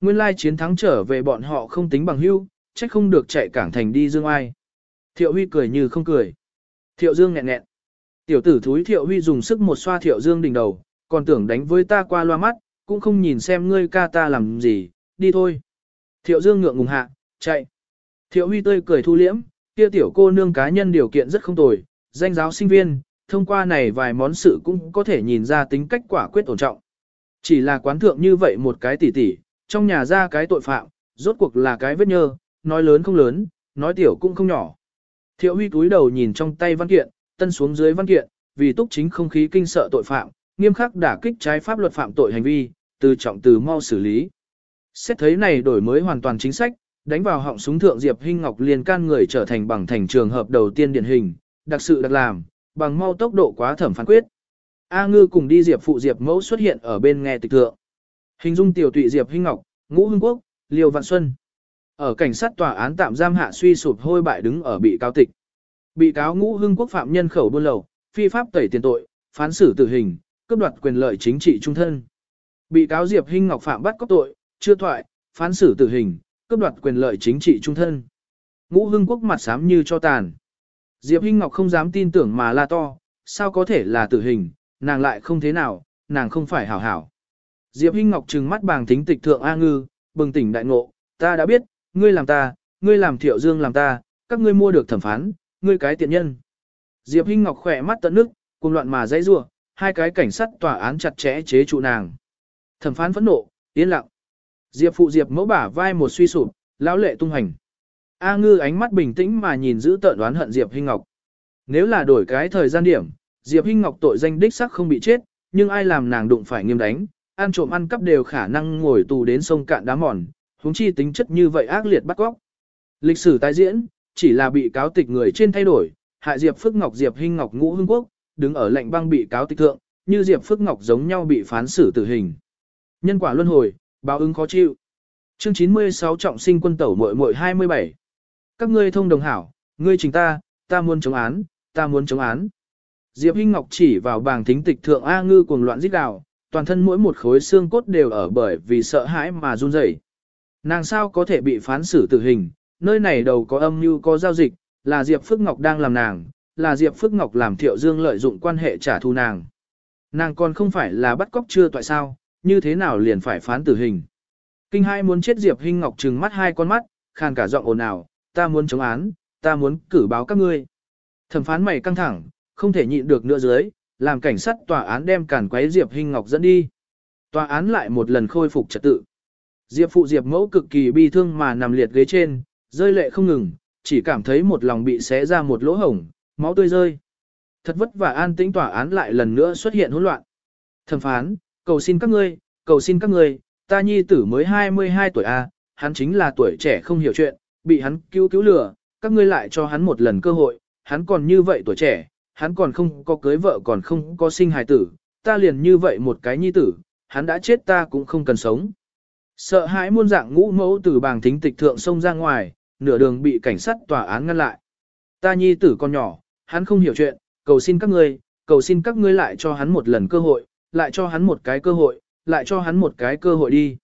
nguyên lai chiến thắng trở về bọn họ không tính bằng hưu, trách không được chạy cảng thành đi dương ai. Thiệu Huy cười như không cười. Thiệu Dương nghẹn nghẹn. Tiểu tử thúi Thiệu Huy dùng sức một xoa Thiệu Dương đỉnh đầu, còn tưởng đánh với ta qua loa mắt, cũng không nhìn xem ngươi ca ta làm gì, đi thôi. Thiệu Dương ngượng ngùng hạ, chạy. Thiệu Huy tươi cười thu liễm, kia tiểu cô nương cá nhân điều kiện rất không tồi, danh giáo sinh viên, thông qua này vài món sự cũng có thể nhìn ra tính cách quả quyết ổn trọng. Chỉ là quán thượng như vậy một cái tỉ tỉ, trong nhà ra cái tội phạm, rốt cuộc là cái vết nhơ, nói lớn không lớn, nói tiểu cũng không nhỏ. Thiệu Huy túi đầu nhìn trong tay văn kiện, tân xuống dưới văn kiện, vì túc chính không khí kinh sợ tội phạm, nghiêm khắc đả kích trái pháp luật phạm tội hành vi, từ trọng từ mau xử lý. Xét thấy này đổi mới hoàn toàn chính sách, đánh vào họng súng thượng Diệp Hinh Ngọc liền can người trở thành bằng thành trường hợp đầu tiên điển hình, đặc sự đặc làm, bằng mau tốc độ quá thẩm phán quyết. A Ngư cùng đi Diệp phụ Diệp mẫu xuất hiện ở bên nghe tịch thượng. Hình dung tiểu tụy Diệp Hinh Ngọc, Ngũ Hưng Quốc, Liêu Vạn Xuân. Ở cảnh sát tòa án tạm giam hạ suy sụp hôi bại đứng ở bị cáo tịch. Bị cáo Ngũ Hưng Quốc phạm nhân khẩu buôn lậu, phi pháp tẩy tiền tội, phán xử tử hình, cướp đoạt quyền lợi chính trị trung thân. Bị cáo Diệp Hinh Ngọc phạm bắt cóc tội, chưa thoại, phán xử tử hình, cướp đoạt quyền lợi chính trị trung thân. Ngũ Hưng Quốc mặt xám như cho tàn. Diệp Hinh Ngọc không dám tin tưởng mà la to, sao có thể là tử hình, nàng lại không thế nào, nàng không phải hảo hảo. Diệp Hinh Ngọc trừng mắt bàng tính tịch thượng A Ngư, bừng tỉnh đại ngộ, ta đã biết, ngươi làm ta, ngươi làm Thiệu Dương làm ta, các ngươi mua được thẩm phán, ngươi cái tiện nhân. Diệp Hinh Ngọc khỏe mắt tận nước, cuồng loạn mà dãy rủa, hai cái cảnh sát tòa án chặt chẽ chế trụ nàng. Thẩm phán phẫn nộ, yên lặng. Diệp phụ Diệp mẫu bả vai một suy sụp, lão lệ tung hành. A Ngư ánh mắt bình tĩnh mà nhìn giữ tợn đoán hận Diệp Hinh Ngọc. Nếu là đổi cái thời gian điểm, Diệp Hinh Ngọc tội danh đích xác không bị chết, nhưng ai làm nàng đụng phải nghiêm đánh, ăn trộm ăn cắp đều khả năng ngồi tù đến sông cạn đá mòn, huống chi tính chất như vậy ác liệt bắt góc. Lịch sử tái diễn, chỉ là bị cáo tịch người trên thay đổi, hại Diệp Phước Ngọc Diệp Hinh Ngọc Ngũ Hưng Quốc, đứng ở lệnh băng bị cáo tịch thượng, như Diệp Phước Ngọc giống nhau bị phán xử tử hình. Nhân quả luân hồi, báo ứng khó chịu. Chương 96 trọng sinh quân tẩu muội muội 27. Các ngươi thông đồng hảo, ngươi trình ta, ta muốn chống án, ta muốn chống án. Diệp Hinh Ngọc chỉ vào bảng thính tịch thượng A Ngư cuồng loạn rít gào, toàn thân mỗi một khối xương cốt đều ở bởi vì sợ hãi mà run rẩy. Nàng sao có thể bị phán xử tử hình, nơi này đầu có âm mưu có giao dịch, là Diệp Phước Ngọc đang làm nàng, là Diệp Phước Ngọc làm Thiệu Dương lợi dụng quan hệ trả thù nàng. Nàng còn không phải là bắt cóc chưa tại sao, như thế nào liền phải phán tử hình. Kinh hai muốn chết Diệp Hinh Ngọc trừng mắt hai con mắt, khàn cả giọng ồn ào, ta muốn chống án, ta muốn cử báo các ngươi. Thẩm phán mày căng thẳng, không thể nhịn được nữa dưới, làm cảnh sát tòa án đem cản quấy Diệp Hinh Ngọc dẫn đi. Tòa án lại một lần khôi phục trật tự. Diệp phụ Diệp mẫu cực kỳ bi thương mà nằm liệt ghế trên, rơi lệ không ngừng, chỉ cảm thấy một lòng bị xé ra một lỗ hổng, máu tươi rơi. Thật vất vả an tĩnh tòa án lại lần nữa xuất hiện hỗn loạn. Thẩm phán, cầu xin các ngươi, cầu xin các ngươi, ta nhi tử mới 22 tuổi a, hắn chính là tuổi trẻ không hiểu chuyện, bị hắn cứu cứu lừa, các ngươi lại cho hắn một lần cơ hội, hắn còn như vậy tuổi trẻ, hắn còn không có cưới vợ còn không có sinh hài tử, ta liền như vậy một cái nhi tử, hắn đã chết ta cũng không cần sống. Sợ hãi muôn dạng ngũ mẫu từ bàng thính tịch thượng sông ra ngoài, nửa đường bị cảnh sát tòa án ngăn lại. Ta nhi tử con nhỏ, hắn không hiểu chuyện, cầu xin các ngươi, cầu xin các ngươi lại cho hắn một lần cơ hội, lại cho hắn một cái cơ hội, lại cho hắn một cái cơ hội đi.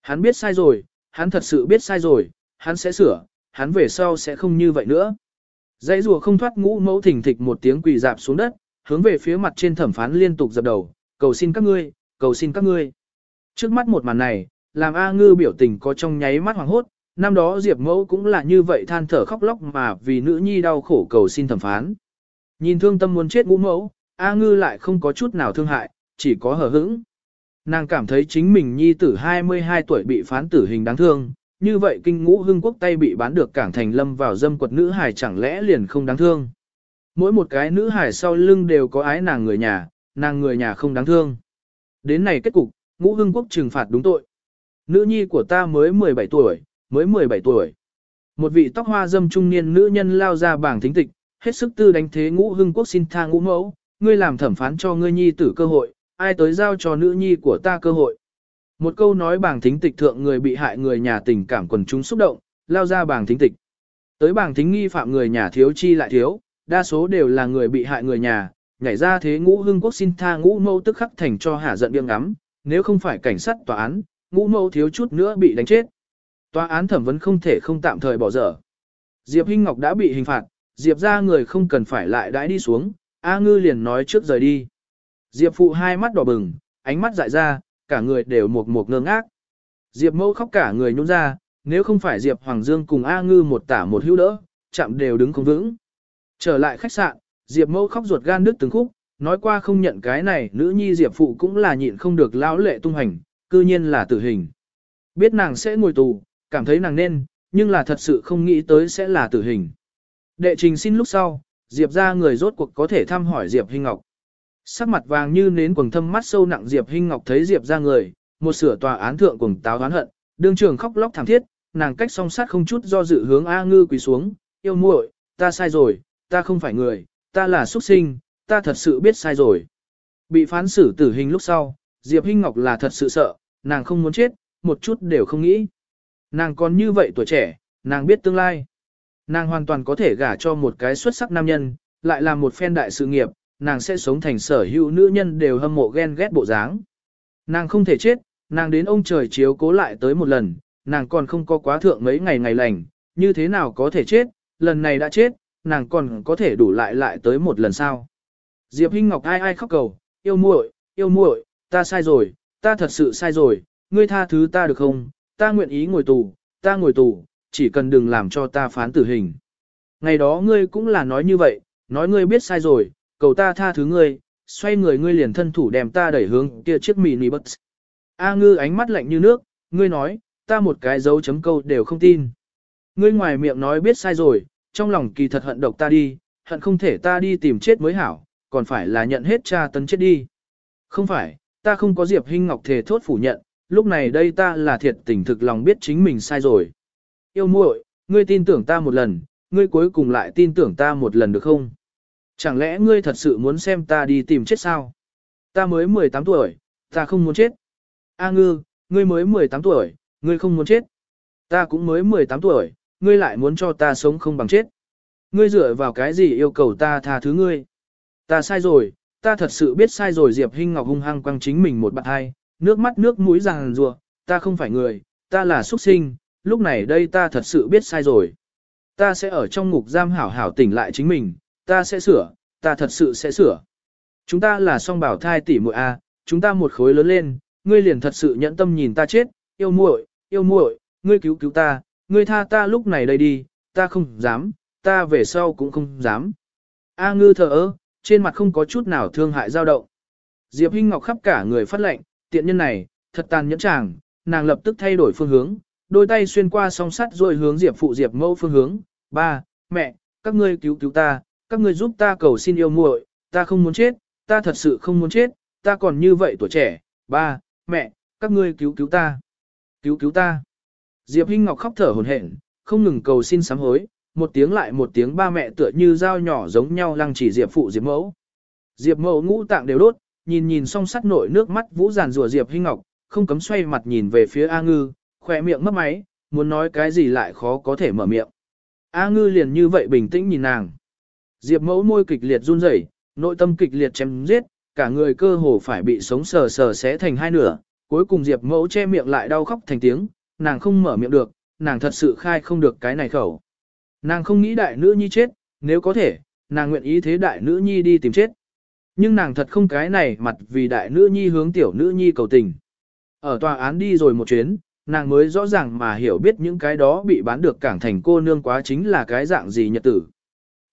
Hắn biết sai rồi, hắn thật sự biết sai rồi, hắn sẽ sửa, hắn về sau sẽ không như vậy nữa. Dãy rùa không thoát ngũ mẫu thỉnh thịch một tiếng quỳ dạp xuống đất, hướng về phía mặt trên thẩm phán liên tục dập đầu, cầu xin các ngươi, cầu xin các ngươi. Trước mắt một màn này, làm A ngư biểu tình có trong nháy mắt hoàng hốt, năm đó Diệp mẫu cũng là như vậy than thở khóc lóc mà vì nữ nhi đau khổ cầu xin thẩm phán. Nhìn thương tâm muốn chết ngũ mẫu, A ngư lại không có chút nào thương hại, chỉ có hờ hững. Nàng cảm thấy chính mình nhi tử 22 tuổi bị phán tử hình đáng thương, như vậy kinh ngũ hưng quốc tay bị bán được cảng thành lâm vào dâm quật nữ hải chẳng lẽ liền không đáng thương. Mỗi một cái nữ hải sau lưng đều có ái nàng người nhà, nàng người nhà không đáng thương. Đến này kết cục, ngũ hưng quốc trừng phạt đúng tội. Nữ nhi của ta mới 17 tuổi, mới 17 tuổi. Một vị tóc hoa dâm trung niên nữ nhân lao ra bảng thính tịch, hết sức tư đánh thế ngũ hưng quốc xin tha ngũ mẫu, ngươi làm thẩm phán cho ngươi nhi tử cơ hội, ai tới giao cho nữ nhi của ta cơ hội. Một câu nói bảng thính tịch thượng người bị hại người nhà tình cảm quần chúng xúc động, lao ra bảng thính tịch. Tới bảng thính nghi phạm người nhà thiếu chi lại thiếu, đa số đều là người bị hại người nhà, nhảy ra thế ngũ hưng quốc xin tha ngũ mâu tức khắc thành cho hạ giận biêng ngắm, nếu không phải cảnh sát tòa án, ngũ mâu thiếu chút nữa bị đánh chết. Tòa án thẩm vấn không thể không tạm thời bỏ dở. Diệp Hinh Ngọc đã bị hình phạt, Diệp ra người không cần phải lại đãi đi xuống, A Ngư liền nói trước rời đi. Diệp phụ hai mắt đỏ bừng, ánh mắt dại ra, cả người đều một một ngơ ngác. Diệp mẫu khóc cả người nhún ra, nếu không phải Diệp Hoàng Dương cùng A Ngư một tả một hữu đỡ, chạm đều đứng không vững. Trở lại khách sạn, Diệp mẫu khóc ruột gan đứt từng khúc, nói qua không nhận cái này, nữ nhi Diệp phụ cũng là nhịn không được lão lệ tung hành, cư nhiên là tử hình. Biết nàng sẽ ngồi tù, cảm thấy nàng nên, nhưng là thật sự không nghĩ tới sẽ là tử hình. Đệ trình xin lúc sau, Diệp ra người rốt cuộc có thể thăm hỏi Diệp Hinh Ngọc. Sắc mặt vàng như nến quầng thâm mắt sâu nặng Diệp Hinh Ngọc thấy Diệp ra người, một sửa tòa án thượng cùng táo oán hận, đương trường khóc lóc thảm thiết, nàng cách song sát không chút do dự hướng A Ngư quỳ xuống, yêu muội, ta sai rồi, ta không phải người, ta là xuất sinh, ta thật sự biết sai rồi. Bị phán xử tử hình lúc sau, Diệp Hinh Ngọc là thật sự sợ, nàng không muốn chết, một chút đều không nghĩ. Nàng còn như vậy tuổi trẻ, nàng biết tương lai. Nàng hoàn toàn có thể gả cho một cái xuất sắc nam nhân, lại làm một phen đại sự nghiệp, nàng sẽ sống thành sở hữu nữ nhân đều hâm mộ ghen ghét bộ dáng. Nàng không thể chết, nàng đến ông trời chiếu cố lại tới một lần, nàng còn không có quá thượng mấy ngày ngày lành, như thế nào có thể chết, lần này đã chết, nàng còn có thể đủ lại lại tới một lần sau. Diệp Hinh Ngọc ai ai khóc cầu, yêu muội, yêu muội, ta sai rồi, ta thật sự sai rồi, ngươi tha thứ ta được không, ta nguyện ý ngồi tù, ta ngồi tù, chỉ cần đừng làm cho ta phán tử hình. Ngày đó ngươi cũng là nói như vậy, nói ngươi biết sai rồi, cầu ta tha thứ ngươi, xoay người ngươi liền thân thủ đem ta đẩy hướng kia chiếc mini bus. A ngư ánh mắt lạnh như nước, ngươi nói, ta một cái dấu chấm câu đều không tin. Ngươi ngoài miệng nói biết sai rồi, trong lòng kỳ thật hận độc ta đi, hận không thể ta đi tìm chết mới hảo, còn phải là nhận hết cha tấn chết đi. Không phải, ta không có Diệp Hinh Ngọc thề thốt phủ nhận, lúc này đây ta là thiệt tình thực lòng biết chính mình sai rồi. Yêu muội, ngươi tin tưởng ta một lần, ngươi cuối cùng lại tin tưởng ta một lần được không? Chẳng lẽ ngươi thật sự muốn xem ta đi tìm chết sao? Ta mới 18 tuổi, ta không muốn chết. A ngư, ngươi mới 18 tuổi, ngươi không muốn chết. Ta cũng mới 18 tuổi, ngươi lại muốn cho ta sống không bằng chết. Ngươi dựa vào cái gì yêu cầu ta tha thứ ngươi? Ta sai rồi, ta thật sự biết sai rồi Diệp Hinh Ngọc hung hăng quăng chính mình một bạn hai, nước mắt nước mũi ràng rùa, ta không phải người, ta là xuất sinh, lúc này đây ta thật sự biết sai rồi. Ta sẽ ở trong ngục giam hảo hảo tỉnh lại chính mình, ta sẽ sửa, ta thật sự sẽ sửa. Chúng ta là song bảo thai tỷ muội a, chúng ta một khối lớn lên, ngươi liền thật sự nhẫn tâm nhìn ta chết, yêu muội, yêu muội, ngươi cứu cứu ta, ngươi tha ta lúc này đây đi, ta không dám, ta về sau cũng không dám. A ngư thở ơ, trên mặt không có chút nào thương hại dao động. Diệp Hinh Ngọc khắp cả người phát lệnh, tiện nhân này, thật tàn nhẫn chàng, nàng lập tức thay đổi phương hướng, đôi tay xuyên qua song sắt rồi hướng Diệp phụ Diệp mẫu phương hướng, ba, mẹ, các ngươi cứu cứu ta, các ngươi giúp ta cầu xin yêu muội, ta không muốn chết, ta thật sự không muốn chết, ta còn như vậy tuổi trẻ, ba, mẹ, các ngươi cứu cứu ta, cứu cứu ta. Diệp Hinh Ngọc khóc thở hổn hển, không ngừng cầu xin sám hối, một tiếng lại một tiếng ba mẹ tựa như dao nhỏ giống nhau lăng chỉ Diệp phụ Diệp mẫu. Diệp mẫu ngũ tạng đều đốt, nhìn nhìn song sắt nội nước mắt vũ giàn rùa Diệp Hinh Ngọc, không cấm xoay mặt nhìn về phía A Ngư, khỏe miệng mấp máy, muốn nói cái gì lại khó có thể mở miệng. A Ngư liền như vậy bình tĩnh nhìn nàng. Diệp mẫu môi kịch liệt run rẩy, nội tâm kịch liệt chém giết, cả người cơ hồ phải bị sống sờ sờ xé thành hai nửa, cuối cùng Diệp mẫu che miệng lại đau khóc thành tiếng, nàng không mở miệng được, nàng thật sự khai không được cái này khẩu. Nàng không nghĩ đại nữ nhi chết, nếu có thể, nàng nguyện ý thế đại nữ nhi đi tìm chết. Nhưng nàng thật không cái này mặt vì đại nữ nhi hướng tiểu nữ nhi cầu tình. Ở tòa án đi rồi một chuyến, nàng mới rõ ràng mà hiểu biết những cái đó bị bán được cảng thành cô nương quá chính là cái dạng gì nhật tử.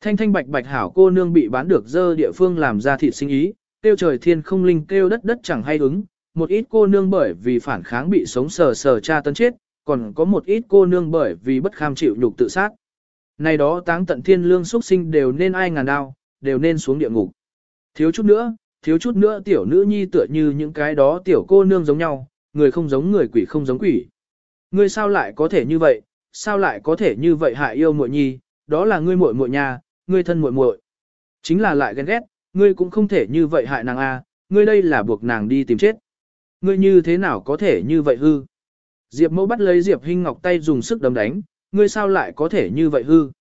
Thanh thanh bạch bạch hảo cô nương bị bán được dơ địa phương làm ra thịt sinh ý, tiêu trời thiên không linh kêu đất đất chẳng hay ứng, một ít cô nương bởi vì phản kháng bị sống sờ sờ cha tấn chết, còn có một ít cô nương bởi vì bất kham chịu nhục tự sát. Này đó táng tận thiên lương xuất sinh đều nên ai ngàn đao, đều nên xuống địa ngục. Thiếu chút nữa, thiếu chút nữa tiểu nữ nhi tựa như những cái đó tiểu cô nương giống nhau, người không giống người quỷ không giống quỷ. Ngươi sao lại có thể như vậy, sao lại có thể như vậy hại yêu muội nhi, đó là ngươi muội muội nhà, ngươi thân muội muội. Chính là lại ghen ghét, ngươi cũng không thể như vậy hại nàng a, ngươi đây là buộc nàng đi tìm chết. Ngươi như thế nào có thể như vậy hư? Diệp mẫu bắt lấy Diệp Hinh Ngọc tay dùng sức đấm đánh, ngươi sao lại có thể như vậy hư?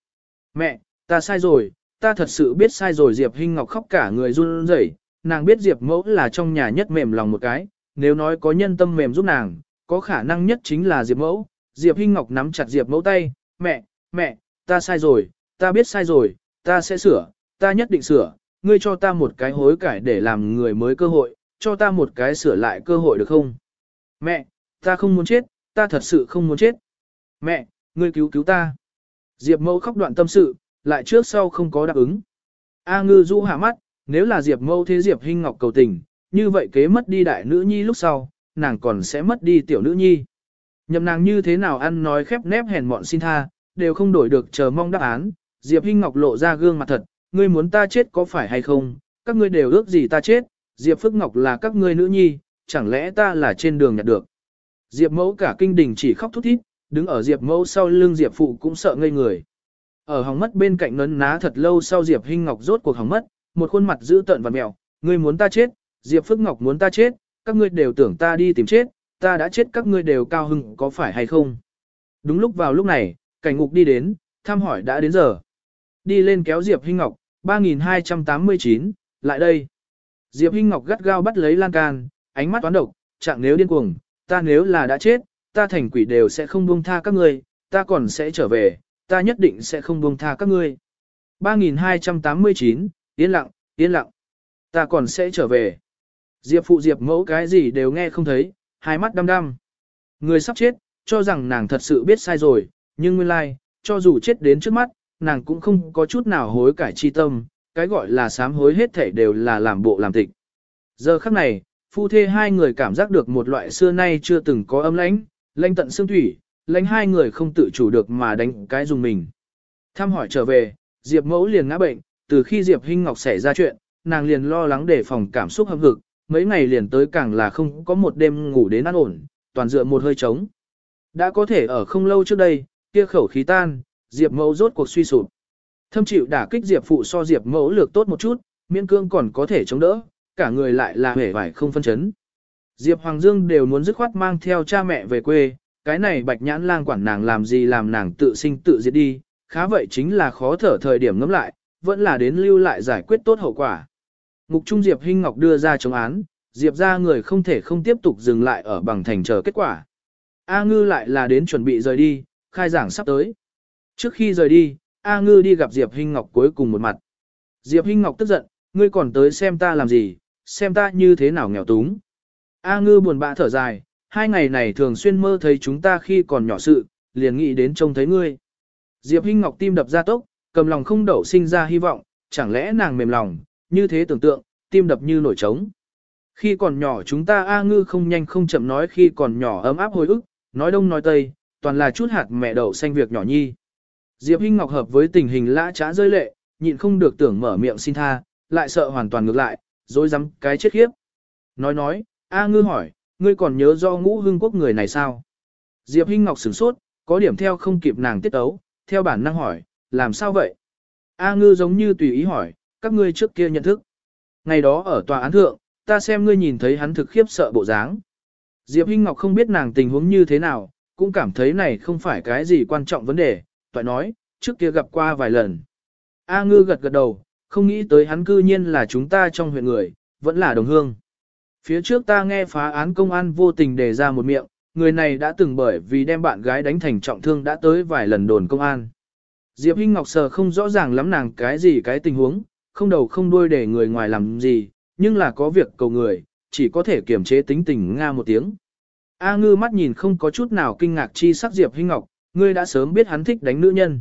Mẹ, ta sai rồi, ta thật sự biết sai rồi Diệp Hinh Ngọc khóc cả người run rẩy, nàng biết Diệp mẫu là trong nhà nhất mềm lòng một cái, nếu nói có nhân tâm mềm giúp nàng, có khả năng nhất chính là Diệp Mẫu. Diệp Hinh Ngọc nắm chặt Diệp Mẫu tay, mẹ, mẹ, ta sai rồi, ta biết sai rồi, ta sẽ sửa, ta nhất định sửa, ngươi cho ta một cái hối cải để làm người mới cơ hội, cho ta một cái sửa lại cơ hội được không? Mẹ, ta không muốn chết, ta thật sự không muốn chết. Mẹ, ngươi cứu cứu ta. Diệp Mẫu khóc đoạn tâm sự, lại trước sau không có đáp ứng. A ngư du hạ mắt, nếu là Diệp Mẫu thế Diệp Hinh Ngọc cầu tình, như vậy kế mất đi đại nữ nhi lúc sau, nàng còn sẽ mất đi tiểu nữ nhi. Nhậm nàng như thế nào ăn nói khép nép hèn mọn xin tha, đều không đổi được chờ mong đáp án. Diệp Hinh Ngọc lộ ra gương mặt thật, ngươi muốn ta chết có phải hay không, các ngươi đều ước gì ta chết, Diệp Phước Ngọc là các ngươi nữ nhi, chẳng lẽ ta là trên đường nhặt được. Diệp mẫu cả kinh đình chỉ khóc thút thít, đứng ở Diệp mẫu sau lưng Diệp phụ cũng sợ ngây người. Ở hỏng mất bên cạnh nấn ná thật lâu sau Diệp Hinh Ngọc rốt cuộc hỏng mất, một khuôn mặt dữ tợn và mèo, ngươi muốn ta chết, Diệp Phước Ngọc muốn ta chết, các ngươi đều tưởng ta đi tìm chết, ta đã chết các ngươi đều cao hưng có phải hay không. Đúng lúc vào lúc này, cảnh ngục đi đến, thăm hỏi đã đến giờ. Đi lên kéo Diệp Hinh Ngọc, 3289, lại đây. Diệp Hinh Ngọc gắt gao bắt lấy lan can, ánh mắt toán độc, chẳng nếu điên cuồng, ta nếu là đã chết, ta thành quỷ đều sẽ không buông tha các ngươi, ta còn sẽ trở về, ta nhất định sẽ không buông tha các ngươi. 3289, yên lặng, yên lặng. Ta còn sẽ trở về. Diệp phụ Diệp mẫu cái gì đều nghe không thấy, hai mắt đăm đăm. Người sắp chết, cho rằng nàng thật sự biết sai rồi, nhưng nguyên lai, cho dù chết đến trước mắt, nàng cũng không có chút nào hối cải chi tâm, cái gọi là sám hối hết thể đều là làm bộ làm tịch. Giờ khắc này, phu thê hai người cảm giác được một loại xưa nay chưa từng có âm lãnh, lãnh tận xương thủy, lãnh hai người không tự chủ được mà đánh cái dùng mình. Thăm hỏi trở về, Diệp mẫu liền ngã bệnh, từ khi Diệp Hinh Ngọc xảy ra chuyện, nàng liền lo lắng để phòng cảm xúc hâm hực, mấy ngày liền tới càng là không có một đêm ngủ đến an ổn, toàn dựa một hơi trống. Đã có thể ở không lâu trước đây, kia khẩu khí tan, Diệp mẫu rốt cuộc suy sụp. Thâm chịu đả kích Diệp phụ so Diệp mẫu lược tốt một chút, miễn cương còn có thể chống đỡ, cả người lại là hể vải không phân chấn. Diệp Hoàng Dương đều muốn dứt khoát mang theo cha mẹ về quê, cái này bạch nhãn lang quản nàng làm gì làm nàng tự sinh tự diệt đi, khá vậy chính là khó thở thời điểm ngẫm lại, vẫn là đến lưu lại giải quyết tốt hậu quả. Ngục Trung Diệp Hinh Ngọc đưa ra chống án, Diệp ra người không thể không tiếp tục dừng lại ở bằng thành chờ kết quả. A Ngư lại là đến chuẩn bị rời đi, khai giảng sắp tới. Trước khi rời đi, A Ngư đi gặp Diệp Hinh Ngọc cuối cùng một mặt. Diệp Hinh Ngọc tức giận, ngươi còn tới xem ta làm gì, xem ta như thế nào nghèo túng. A Ngư buồn bã thở dài, hai ngày này thường xuyên mơ thấy chúng ta khi còn nhỏ sự, liền nghĩ đến trông thấy ngươi. Diệp Hinh Ngọc tim đập ra tốc, cầm lòng không đậu sinh ra hy vọng, chẳng lẽ nàng mềm lòng, như thế tưởng tượng, tim đập như nổi trống. Khi còn nhỏ chúng ta A Ngư không nhanh không chậm nói khi còn nhỏ ấm áp hồi ức, nói đông nói tây, toàn là chút hạt mẹ đậu xanh việc nhỏ nhi. Diệp Hinh Ngọc hợp với tình hình lã trá rơi lệ, nhịn không được tưởng mở miệng xin tha, lại sợ hoàn toàn ngược lại, dối rắm cái chết khiếp. Nói nói, A ngư hỏi, ngươi còn nhớ do ngũ hương quốc người này sao? Diệp Hinh Ngọc sửng sốt, có điểm theo không kịp nàng tiết tấu, theo bản năng hỏi, làm sao vậy? A ngư giống như tùy ý hỏi, các ngươi trước kia nhận thức. Ngày đó ở tòa án thượng, ta xem ngươi nhìn thấy hắn thực khiếp sợ bộ dáng. Diệp Hinh Ngọc không biết nàng tình huống như thế nào, cũng cảm thấy này không phải cái gì quan trọng vấn đề, toại nói, trước kia gặp qua vài lần. A ngư gật gật đầu, không nghĩ tới hắn cư nhiên là chúng ta trong huyện người, vẫn là đồng hương. Phía trước ta nghe phá án công an vô tình đề ra một miệng, người này đã từng bởi vì đem bạn gái đánh thành trọng thương đã tới vài lần đồn công an. Diệp Hinh Ngọc sờ không rõ ràng lắm nàng cái gì cái tình huống, không đầu không đuôi để người ngoài làm gì, nhưng là có việc cầu người, chỉ có thể kiềm chế tính tình nga một tiếng. A ngư mắt nhìn không có chút nào kinh ngạc chi sắc Diệp Hinh Ngọc, ngươi đã sớm biết hắn thích đánh nữ nhân.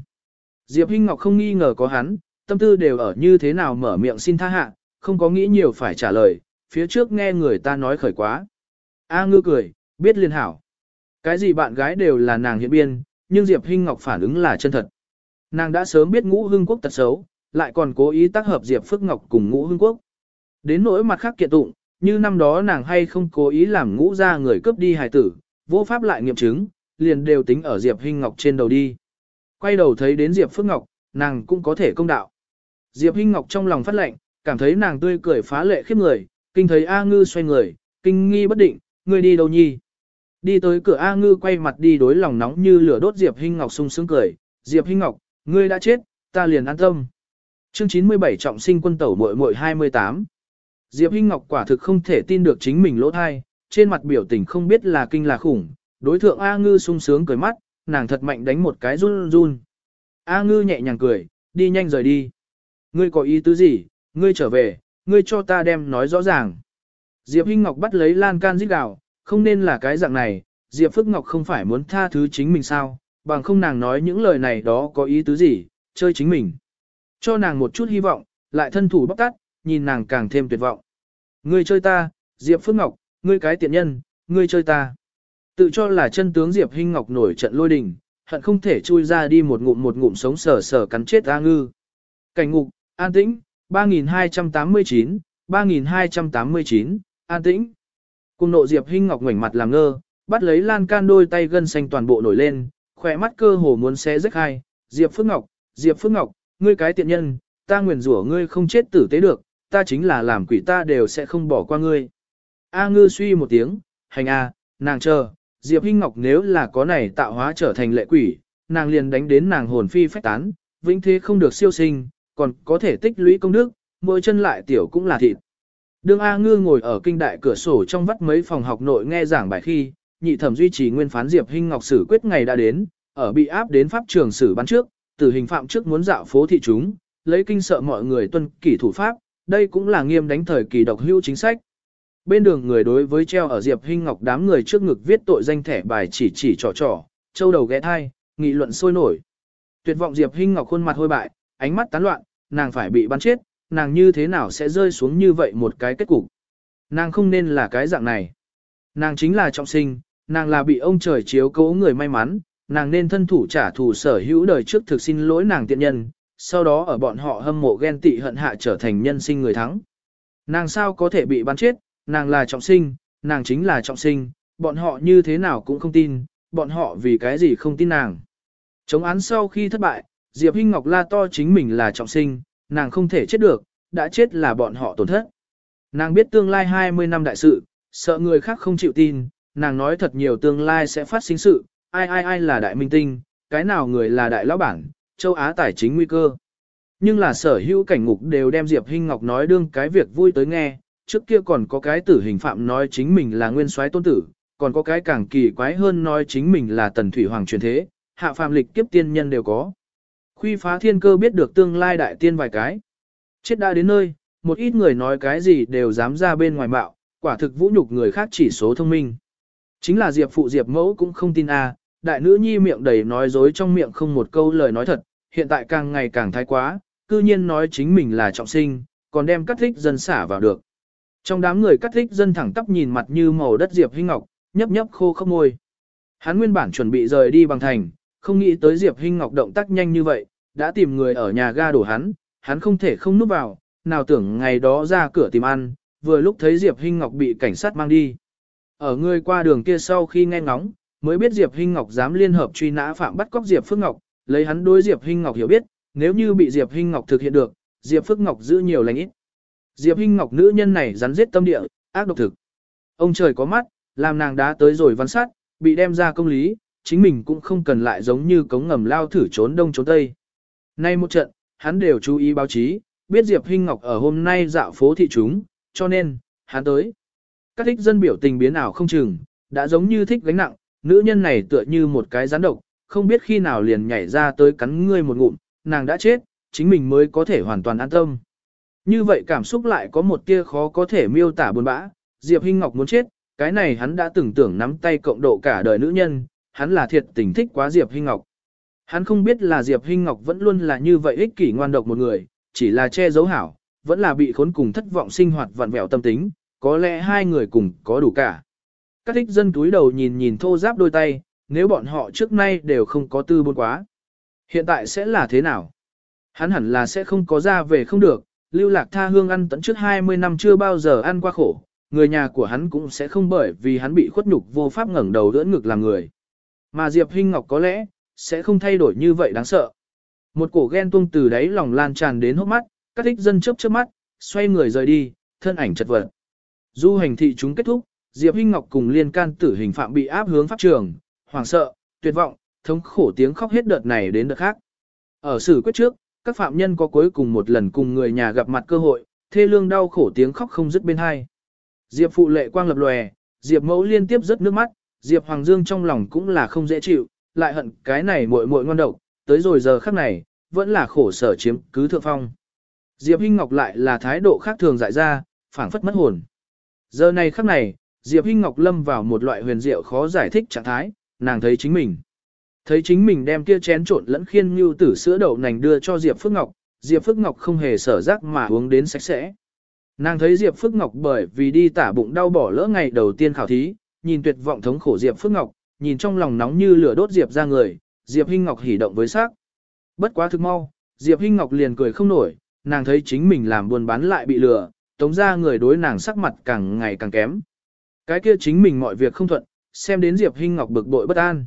Diệp Hinh Ngọc không nghi ngờ có hắn, tâm tư đều ở như thế nào mở miệng xin tha hạ, không có nghĩ nhiều phải trả lời, phía trước nghe người ta nói khởi quá. A ngư cười, biết liên hảo. Cái gì bạn gái đều là nàng hiện biên, nhưng Diệp Hinh Ngọc phản ứng là chân thật. Nàng đã sớm biết ngũ hương quốc tật xấu, lại còn cố ý tác hợp Diệp Phước Ngọc cùng ngũ hương quốc. Đến nỗi mặt khác kiện tụng, như năm đó nàng hay không cố ý làm ngũ ra người cướp đi hài tử, vô pháp lại nghiệm chứng, liền đều tính ở Diệp Hinh Ngọc trên đầu đi. Quay đầu thấy đến Diệp Phước Ngọc, nàng cũng có thể công đạo. Diệp Hinh Ngọc trong lòng phát lệnh, cảm thấy nàng tươi cười phá lệ khiếp người, kinh thấy A Ngư xoay người, kinh nghi bất định, ngươi đi đâu nhi? Đi tới cửa A Ngư quay mặt đi đối lòng nóng như lửa đốt Diệp Hinh Ngọc sung sướng cười, Diệp Hinh Ngọc, ngươi đã chết, ta liền an tâm. Chương 97 trọng sinh quân tẩu muội muội 28. Diệp Hinh Ngọc quả thực không thể tin được chính mình lỗ thai, trên mặt biểu tình không biết là kinh là khủng, đối thượng A Ngư sung sướng cười mắt, nàng thật mạnh đánh một cái run run. A Ngư nhẹ nhàng cười, đi nhanh rời đi. Ngươi có ý tứ gì, ngươi trở về, ngươi cho ta đem nói rõ ràng. Diệp Hinh Ngọc bắt lấy lan can giết gào, không nên là cái dạng này, Diệp Phước Ngọc không phải muốn tha thứ chính mình sao, bằng không nàng nói những lời này đó có ý tứ gì, chơi chính mình. Cho nàng một chút hy vọng, lại thân thủ bóc tát, nhìn nàng càng thêm tuyệt vọng. Ngươi chơi ta, Diệp Phước Ngọc, ngươi cái tiện nhân, ngươi chơi ta. Tự cho là chân tướng Diệp Hinh Ngọc nổi trận lôi đình, hận không thể chui ra đi một ngụm một ngụm sống sờ sờ cắn chết A Ngư. Cảnh ngục, an tĩnh, 3289, 3289, an tĩnh. Cùng nộ Diệp Hinh Ngọc ngoảnh mặt làm ngơ, bắt lấy lan can đôi tay gân xanh toàn bộ nổi lên, khỏe mắt cơ hồ muốn xé rách hai. Diệp Phước Ngọc, Diệp Phước Ngọc, ngươi cái tiện nhân, ta nguyền rủa ngươi không chết tử tế được, ta chính là làm quỷ ta đều sẽ không bỏ qua ngươi. A ngư suy một tiếng, hành a, nàng chờ, Diệp Hinh Ngọc nếu là có này tạo hóa trở thành lệ quỷ, nàng liền đánh đến nàng hồn phi phách tán, vĩnh thế không được siêu sinh, còn có thể tích lũy công đức, mỗi chân lại tiểu cũng là thịt. Đương A Ngư ngồi ở kinh đại cửa sổ trong vắt mấy phòng học nội nghe giảng bài khi, nhị thẩm duy trì nguyên phán Diệp Hinh Ngọc xử quyết ngày đã đến, ở bị áp đến pháp trường xử bắn trước, tử hình phạm trước muốn dạo phố thị chúng, lấy kinh sợ mọi người tuân kỷ thủ pháp, đây cũng là nghiêm đánh thời kỳ độc hữu chính sách. Bên đường người đối với treo ở Diệp Hinh Ngọc đám người trước ngực viết tội danh thẻ bài chỉ chỉ trò trò, châu đầu ghé thai, nghị luận sôi nổi. Tuyệt vọng Diệp Hinh Ngọc khuôn mặt hôi bại, ánh mắt tán loạn, nàng phải bị bắn chết, nàng như thế nào sẽ rơi xuống như vậy một cái kết cục. Nàng không nên là cái dạng này. Nàng chính là trọng sinh, nàng là bị ông trời chiếu cố người may mắn, nàng nên thân thủ trả thù sở hữu đời trước thực xin lỗi nàng tiện nhân, sau đó ở bọn họ hâm mộ ghen tị hận hạ trở thành nhân sinh người thắng. Nàng sao có thể bị bắn chết, nàng là trọng sinh, nàng chính là trọng sinh, bọn họ như thế nào cũng không tin, bọn họ vì cái gì không tin nàng. Chống án sau khi thất bại, Diệp Hinh Ngọc la to chính mình là trọng sinh, nàng không thể chết được, đã chết là bọn họ tổn thất. Nàng biết tương lai 20 năm đại sự, sợ người khác không chịu tin, nàng nói thật nhiều tương lai sẽ phát sinh sự, ai ai ai là đại minh tinh, cái nào người là đại lão bản, châu Á tài chính nguy cơ. Nhưng là sở hữu cảnh ngục đều đem Diệp Hinh Ngọc nói đương cái việc vui tới nghe, trước kia còn có cái tử hình phạm nói chính mình là nguyên soái tôn tử, còn có cái càng kỳ quái hơn nói chính mình là tần thủy hoàng truyền thế, hạ phàm lịch kiếp tiên nhân đều có. Khuy phá thiên cơ biết được tương lai đại tiên vài cái. Chết đã đến nơi, một ít người nói cái gì đều dám ra bên ngoài bạo, quả thực vũ nhục người khác chỉ số thông minh. Chính là Diệp phụ Diệp mẫu cũng không tin a, à, đại nữ nhi miệng đầy nói dối trong miệng không một câu lời nói thật, hiện tại càng ngày càng thái quá, cư nhiên nói chính mình là trọng sinh, còn đem cắt thích dân xả vào được. Trong đám người cắt thích dân thẳng tắp nhìn mặt như màu đất Diệp Hinh Ngọc, nhấp nhấp khô khốc môi. Hắn nguyên bản chuẩn bị rời đi bằng thành, không nghĩ tới Diệp Hinh Ngọc động tác nhanh như vậy, đã tìm người ở nhà ga đổ hắn, hắn không thể không núp vào, nào tưởng ngày đó ra cửa tìm ăn, vừa lúc thấy Diệp Hinh Ngọc bị cảnh sát mang đi. Ở người qua đường kia sau khi nghe ngóng, mới biết Diệp Hinh Ngọc dám liên hợp truy nã phạm bắt cóc Diệp Phước Ngọc, lấy hắn đối Diệp Hinh Ngọc hiểu biết, nếu như bị Diệp Hinh Ngọc thực hiện được, Diệp Phước Ngọc giữ nhiều lành ít. Diệp Hinh Ngọc nữ nhân này rắn giết tâm địa, ác độc thực. Ông trời có mắt, làm nàng đá tới rồi văn sát, bị đem ra công lý, chính mình cũng không cần lại giống như cống ngầm lao thử trốn đông trốn tây. Nay một trận, hắn đều chú ý báo chí, biết Diệp Hinh Ngọc ở hôm nay dạo phố thị chúng, cho nên, hắn tới. Các thích dân biểu tình biến ảo không chừng, đã giống như thích gánh nặng, nữ nhân này tựa như một cái rắn độc, không biết khi nào liền nhảy ra tới cắn ngươi một ngụm, nàng đã chết, chính mình mới có thể hoàn toàn an tâm. Như vậy cảm xúc lại có một tia khó có thể miêu tả buồn bã, Diệp Hinh Ngọc muốn chết, cái này hắn đã từng tưởng nắm tay cộng độ cả đời nữ nhân, hắn là thiệt tình thích quá Diệp Hinh Ngọc. Hắn không biết là Diệp Hinh Ngọc vẫn luôn là như vậy ích kỷ ngoan độc một người, chỉ là che giấu hảo, vẫn là bị khốn cùng thất vọng sinh hoạt vặn vẹo tâm tính, có lẽ hai người cùng có đủ cả. Các thích dân túi đầu nhìn nhìn thô giáp đôi tay, nếu bọn họ trước nay đều không có tư buôn quá. Hiện tại sẽ là thế nào? Hắn hẳn là sẽ không có ra về không được, lưu lạc tha hương ăn tận trước 20 năm chưa bao giờ ăn qua khổ, người nhà của hắn cũng sẽ không bởi vì hắn bị khuất nhục vô pháp ngẩng đầu đỡ ngực làm người. Mà Diệp Hinh Ngọc có lẽ, sẽ không thay đổi như vậy đáng sợ. Một cổ ghen tuông từ đáy lòng lan tràn đến hốc mắt, các thích dân chớp chớp mắt, xoay người rời đi, thân ảnh chật vật. Du hành thị chúng kết thúc, Diệp Hinh Ngọc cùng liên can tử hình phạm bị áp hướng pháp trường, hoảng sợ, tuyệt vọng, thống khổ tiếng khóc hết đợt này đến đợt khác. Ở xử quyết trước, các phạm nhân có cuối cùng một lần cùng người nhà gặp mặt cơ hội, thê lương đau khổ tiếng khóc không dứt bên hai. Diệp phụ lệ quang lập lòe, Diệp Mẫu liên tiếp rớt nước mắt, Diệp Hoàng Dương trong lòng cũng là không dễ chịu, lại hận cái này muội muội ngon độc, tới rồi giờ khắc này, vẫn là khổ sở chiếm cứ thượng phong. Diệp Hinh Ngọc lại là thái độ khác thường dại ra, phảng phất mất hồn. Giờ này khắc này, Diệp Hinh Ngọc lâm vào một loại huyền diệu khó giải thích trạng thái, nàng thấy chính mình. Thấy chính mình đem kia chén trộn lẫn khiên như tử sữa đậu nành đưa cho Diệp Phước Ngọc, Diệp Phước Ngọc không hề sở rác mà uống đến sạch sẽ. Nàng thấy Diệp Phước Ngọc bởi vì đi tả bụng đau bỏ lỡ ngày đầu tiên khảo thí, nhìn tuyệt vọng thống khổ Diệp Phước Ngọc, nhìn trong lòng nóng như lửa đốt Diệp ra người, Diệp Hinh Ngọc hỉ động với sắc. Bất quá thực mau, Diệp Hinh Ngọc liền cười không nổi, nàng thấy chính mình làm buôn bán lại bị lừa, tống ra người đối nàng sắc mặt càng ngày càng kém. Cái kia chính mình mọi việc không thuận, xem đến Diệp Hinh Ngọc bực bội bất an.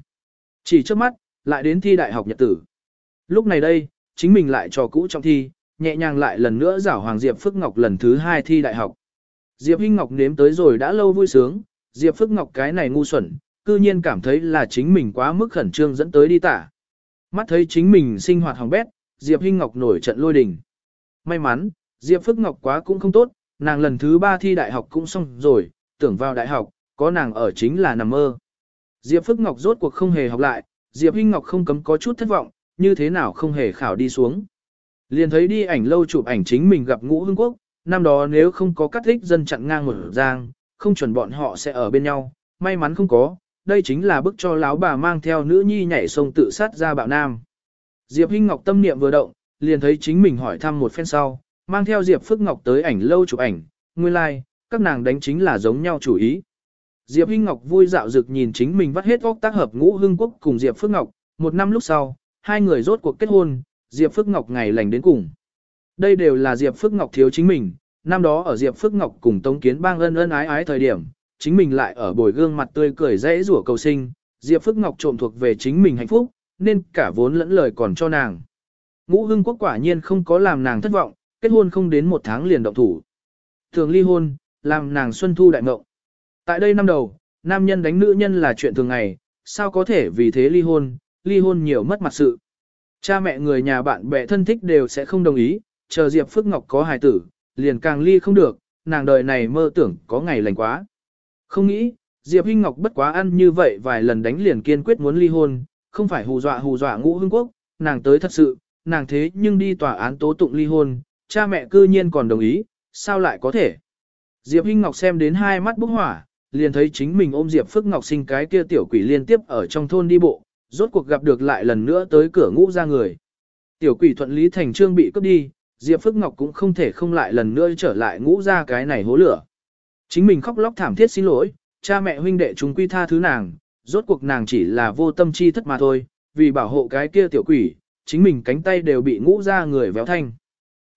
Chỉ trước mắt, lại đến thi đại học nhật tử. Lúc này đây, chính mình lại trò cũ trong thi, nhẹ nhàng lại lần nữa giảo Hoàng Diệp Phước Ngọc lần thứ hai thi đại học. Diệp Hinh Ngọc nếm tới rồi đã lâu vui sướng, Diệp Phước Ngọc cái này ngu xuẩn, cư nhiên cảm thấy là chính mình quá mức khẩn trương dẫn tới đi tả. Mắt thấy chính mình sinh hoạt hỏng bét, Diệp Hinh Ngọc nổi trận lôi đình. May mắn, Diệp Phước Ngọc quá cũng không tốt, nàng lần thứ ba thi đại học cũng xong rồi, tưởng vào đại học, có nàng ở chính là nằm mơ. Diệp Phước Ngọc rốt cuộc không hề học lại, Diệp Hinh Ngọc không cấm có chút thất vọng, như thế nào không hề khảo đi xuống. Liền thấy đi ảnh lâu chụp ảnh chính mình gặp ngũ Hưng quốc, năm đó nếu không có cắt thích dân chặn ngang một giang, không chuẩn bọn họ sẽ ở bên nhau, may mắn không có, đây chính là bức cho láo bà mang theo nữ nhi nhảy sông tự sát ra bạo nam. Diệp Hinh Ngọc tâm niệm vừa động, liền thấy chính mình hỏi thăm một phen sau, mang theo Diệp Phước Ngọc tới ảnh lâu chụp ảnh, nguyên lai, like, các nàng đánh chính là giống nhau chủ ý. Diệp Hinh Ngọc vui dạo dực nhìn chính mình vắt hết óc tác hợp ngũ Hưng quốc cùng Diệp Phước Ngọc, một năm lúc sau, hai người rốt cuộc kết hôn, Diệp Phước Ngọc ngày lành đến cùng. Đây đều là Diệp Phước Ngọc thiếu chính mình, năm đó ở Diệp Phước Ngọc cùng Tống Kiến bang ân ân ái ái thời điểm, chính mình lại ở bồi gương mặt tươi cười dễ rủa cầu sinh, Diệp Phước Ngọc trộm thuộc về chính mình hạnh phúc, nên cả vốn lẫn lời còn cho nàng. Ngũ hưng quốc quả nhiên không có làm nàng thất vọng, kết hôn không đến một tháng liền động thủ. Thường ly hôn, làm nàng xuân thu đại ngộng. Tại đây năm đầu, nam nhân đánh nữ nhân là chuyện thường ngày, sao có thể vì thế ly hôn, ly hôn nhiều mất mặt sự. Cha mẹ người nhà bạn bè thân thích đều sẽ không đồng ý, chờ Diệp Phước Ngọc có hài tử, liền càng ly không được, nàng đời này mơ tưởng có ngày lành quá. Không nghĩ, Diệp Hinh Ngọc bất quá ăn như vậy vài lần đánh liền kiên quyết muốn ly hôn, không phải hù dọa hù dọa ngũ hương quốc, nàng tới thật sự, nàng thế nhưng đi tòa án tố tụng ly hôn, cha mẹ cư nhiên còn đồng ý, sao lại có thể. Diệp Hinh Ngọc xem đến hai mắt bốc hỏa, liền thấy chính mình ôm Diệp Phước Ngọc sinh cái kia tiểu quỷ liên tiếp ở trong thôn đi bộ, rốt cuộc gặp được lại lần nữa tới cửa ngũ ra người. Tiểu quỷ thuận lý thành trương bị cướp đi, Diệp Phước Ngọc cũng không thể không lại lần nữa trở lại ngũ ra cái này hố lửa. Chính mình khóc lóc thảm thiết xin lỗi, cha mẹ huynh đệ chúng quy tha thứ nàng, rốt cuộc nàng chỉ là vô tâm chi thất mà thôi, vì bảo hộ cái kia tiểu quỷ, chính mình cánh tay đều bị ngũ ra người véo thanh.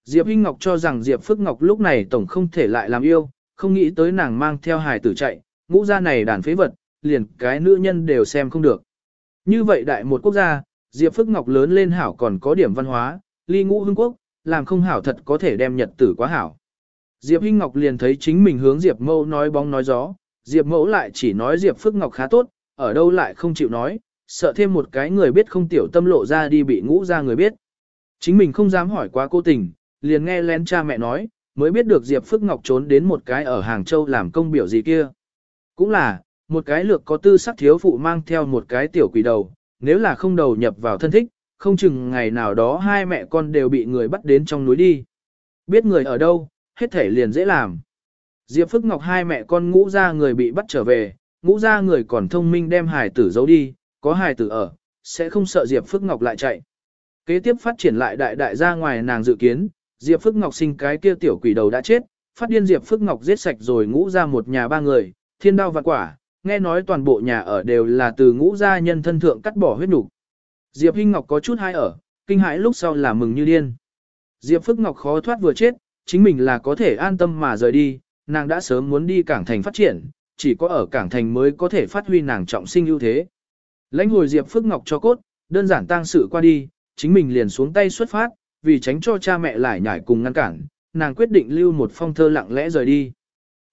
Diệp Hinh Ngọc cho rằng Diệp Phước Ngọc lúc này tổng không thể lại làm yêu, không nghĩ tới nàng mang theo hài tử chạy, ngũ gia này đàn phế vật, liền cái nữ nhân đều xem không được. Như vậy đại một quốc gia, Diệp Phước Ngọc lớn lên hảo còn có điểm văn hóa, ly ngũ hương quốc, làm không hảo thật có thể đem nhật tử quá hảo. Diệp Hinh Ngọc liền thấy chính mình hướng Diệp Mẫu nói bóng nói gió, Diệp Mẫu lại chỉ nói Diệp Phước Ngọc khá tốt, ở đâu lại không chịu nói, sợ thêm một cái người biết không tiểu tâm lộ ra đi bị ngũ ra người biết. Chính mình không dám hỏi quá cô tình, liền nghe lén cha mẹ nói, mới biết được Diệp Phước Ngọc trốn đến một cái ở Hàng Châu làm công biểu gì kia. Cũng là, một cái lược có tư sắc thiếu phụ mang theo một cái tiểu quỷ đầu, nếu là không đầu nhập vào thân thích, không chừng ngày nào đó hai mẹ con đều bị người bắt đến trong núi đi. Biết người ở đâu, hết thể liền dễ làm. Diệp Phước Ngọc hai mẹ con ngũ ra người bị bắt trở về, ngũ ra người còn thông minh đem hài tử giấu đi, có hài tử ở, sẽ không sợ Diệp Phước Ngọc lại chạy. Kế tiếp phát triển lại đại đại ra ngoài nàng dự kiến, Diệp Phước Ngọc sinh cái kia tiểu quỷ đầu đã chết, phát điên Diệp Phước Ngọc giết sạch rồi ngũ ra một nhà ba người, thiên đao vạn quả, nghe nói toàn bộ nhà ở đều là từ ngũ gia nhân thân thượng cắt bỏ huyết nục. Diệp Hinh Ngọc có chút hai ở, kinh hãi lúc sau là mừng như điên. Diệp Phước Ngọc khó thoát vừa chết, chính mình là có thể an tâm mà rời đi, nàng đã sớm muốn đi cảng thành phát triển, chỉ có ở cảng thành mới có thể phát huy nàng trọng sinh ưu thế. Lãnh hồi Diệp Phước Ngọc cho cốt, đơn giản tang sự qua đi, chính mình liền xuống tay xuất phát, vì tránh cho cha mẹ lại nhảy cùng ngăn cản, nàng quyết định lưu một phong thơ lặng lẽ rời đi.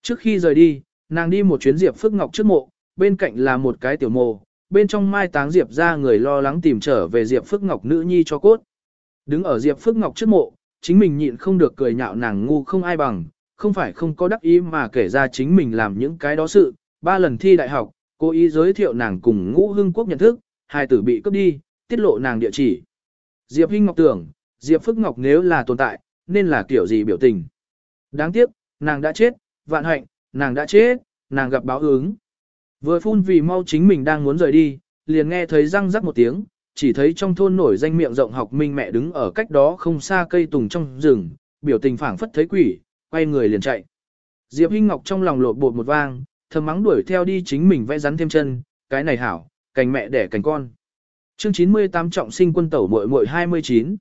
Trước khi rời đi, nàng đi một chuyến Diệp Phước Ngọc trước mộ, bên cạnh là một cái tiểu mộ, bên trong mai táng Diệp ra người lo lắng tìm trở về Diệp Phước Ngọc nữ nhi cho cốt. Đứng ở Diệp Phước Ngọc trước mộ, chính mình nhịn không được cười nhạo nàng ngu không ai bằng, không phải không có đắc ý mà kể ra chính mình làm những cái đó sự, ba lần thi đại học, cố ý giới thiệu nàng cùng ngũ hưng quốc nhận thức, hai tử bị cướp đi, tiết lộ nàng địa chỉ. Diệp Hinh Ngọc tưởng, Diệp Phức Ngọc nếu là tồn tại, nên là kiểu gì biểu tình. Đáng tiếc, nàng đã chết, vạn hạnh, nàng đã chết, nàng gặp báo ứng. Vừa phun vì mau chính mình đang muốn rời đi, liền nghe thấy răng rắc một tiếng, chỉ thấy trong thôn nổi danh miệng rộng học minh mẹ đứng ở cách đó không xa cây tùng trong rừng, biểu tình phảng phất thấy quỷ, quay người liền chạy. Diệp Hinh Ngọc trong lòng lột bột một vang, thầm mắng đuổi theo đi chính mình vẽ rắn thêm chân, cái này hảo, cành mẹ đẻ cành con. Chương 98 trọng sinh quân tẩu muội muội 29.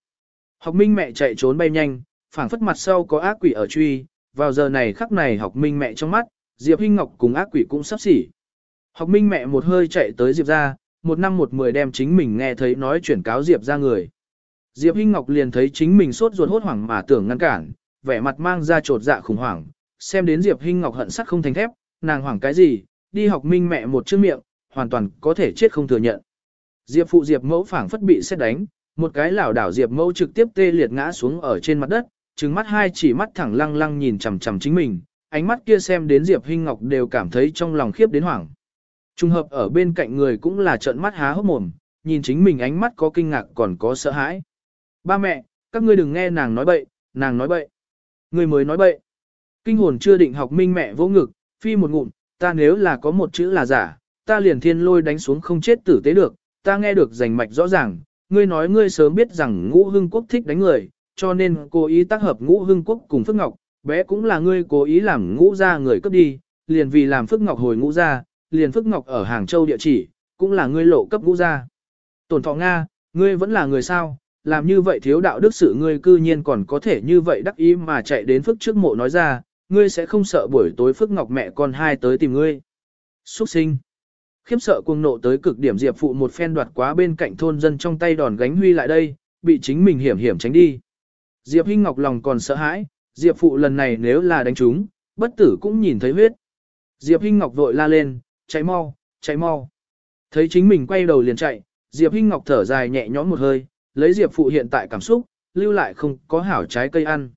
Học minh mẹ chạy trốn bay nhanh, phảng phất mặt sau có ác quỷ ở truy, vào giờ này khắc này học minh mẹ trong mắt, Diệp Hinh Ngọc cùng ác quỷ cũng sắp xỉ. Học minh mẹ một hơi chạy tới Diệp ra, một năm một mười đem chính mình nghe thấy nói chuyển cáo Diệp ra người. Diệp Hinh Ngọc liền thấy chính mình sốt ruột hốt hoảng mà tưởng ngăn cản, vẻ mặt mang ra trột dạ khủng hoảng, xem đến Diệp Hinh Ngọc hận sắt không thành thép, nàng hoảng cái gì, đi học minh mẹ một chữ miệng, hoàn toàn có thể chết không thừa nhận. Diệp phụ Diệp mẫu phảng phất bị xét đánh, một cái lảo đảo Diệp mẫu trực tiếp tê liệt ngã xuống ở trên mặt đất, trừng mắt hai chỉ mắt thẳng lăng lăng nhìn chằm chằm chính mình, ánh mắt kia xem đến Diệp Hinh Ngọc đều cảm thấy trong lòng khiếp đến hoảng. Trung hợp ở bên cạnh người cũng là trợn mắt há hốc mồm, nhìn chính mình ánh mắt có kinh ngạc còn có sợ hãi. Ba mẹ, các ngươi đừng nghe nàng nói bậy, nàng nói bậy. Người mới nói bậy. Kinh hồn chưa định học minh mẹ vô ngực, phi một ngụm, ta nếu là có một chữ là giả, ta liền thiên lôi đánh xuống không chết tử tế được, ta nghe được rành mạch rõ ràng, ngươi nói ngươi sớm biết rằng ngũ hưng quốc thích đánh người, cho nên cố ý tác hợp ngũ hưng quốc cùng Phước Ngọc, bé cũng là ngươi cố ý làm ngũ ra người cấp đi, liền vì làm Phước Ngọc hồi ngũ ra, liền Phước Ngọc ở Hàng Châu địa chỉ, cũng là ngươi lộ cấp ngũ ra. Tổn thọ Nga, ngươi vẫn là người sao, làm như vậy thiếu đạo đức sự ngươi cư nhiên còn có thể như vậy đắc ý mà chạy đến Phước trước mộ nói ra, ngươi sẽ không sợ buổi tối Phước Ngọc mẹ con hai tới tìm ngươi. Xuất sinh. Khiếp sợ cuồng nộ tới cực điểm Diệp phụ một phen đoạt quá bên cạnh thôn dân trong tay đòn gánh huy lại đây, bị chính mình hiểm hiểm tránh đi. Diệp Hinh Ngọc lòng còn sợ hãi, Diệp phụ lần này nếu là đánh chúng, bất tử cũng nhìn thấy huyết. Diệp Hinh Ngọc vội la lên, chạy mau, chạy mau. Thấy chính mình quay đầu liền chạy, Diệp Hinh Ngọc thở dài nhẹ nhõm một hơi, lấy Diệp phụ hiện tại cảm xúc, lưu lại không có hảo trái cây ăn.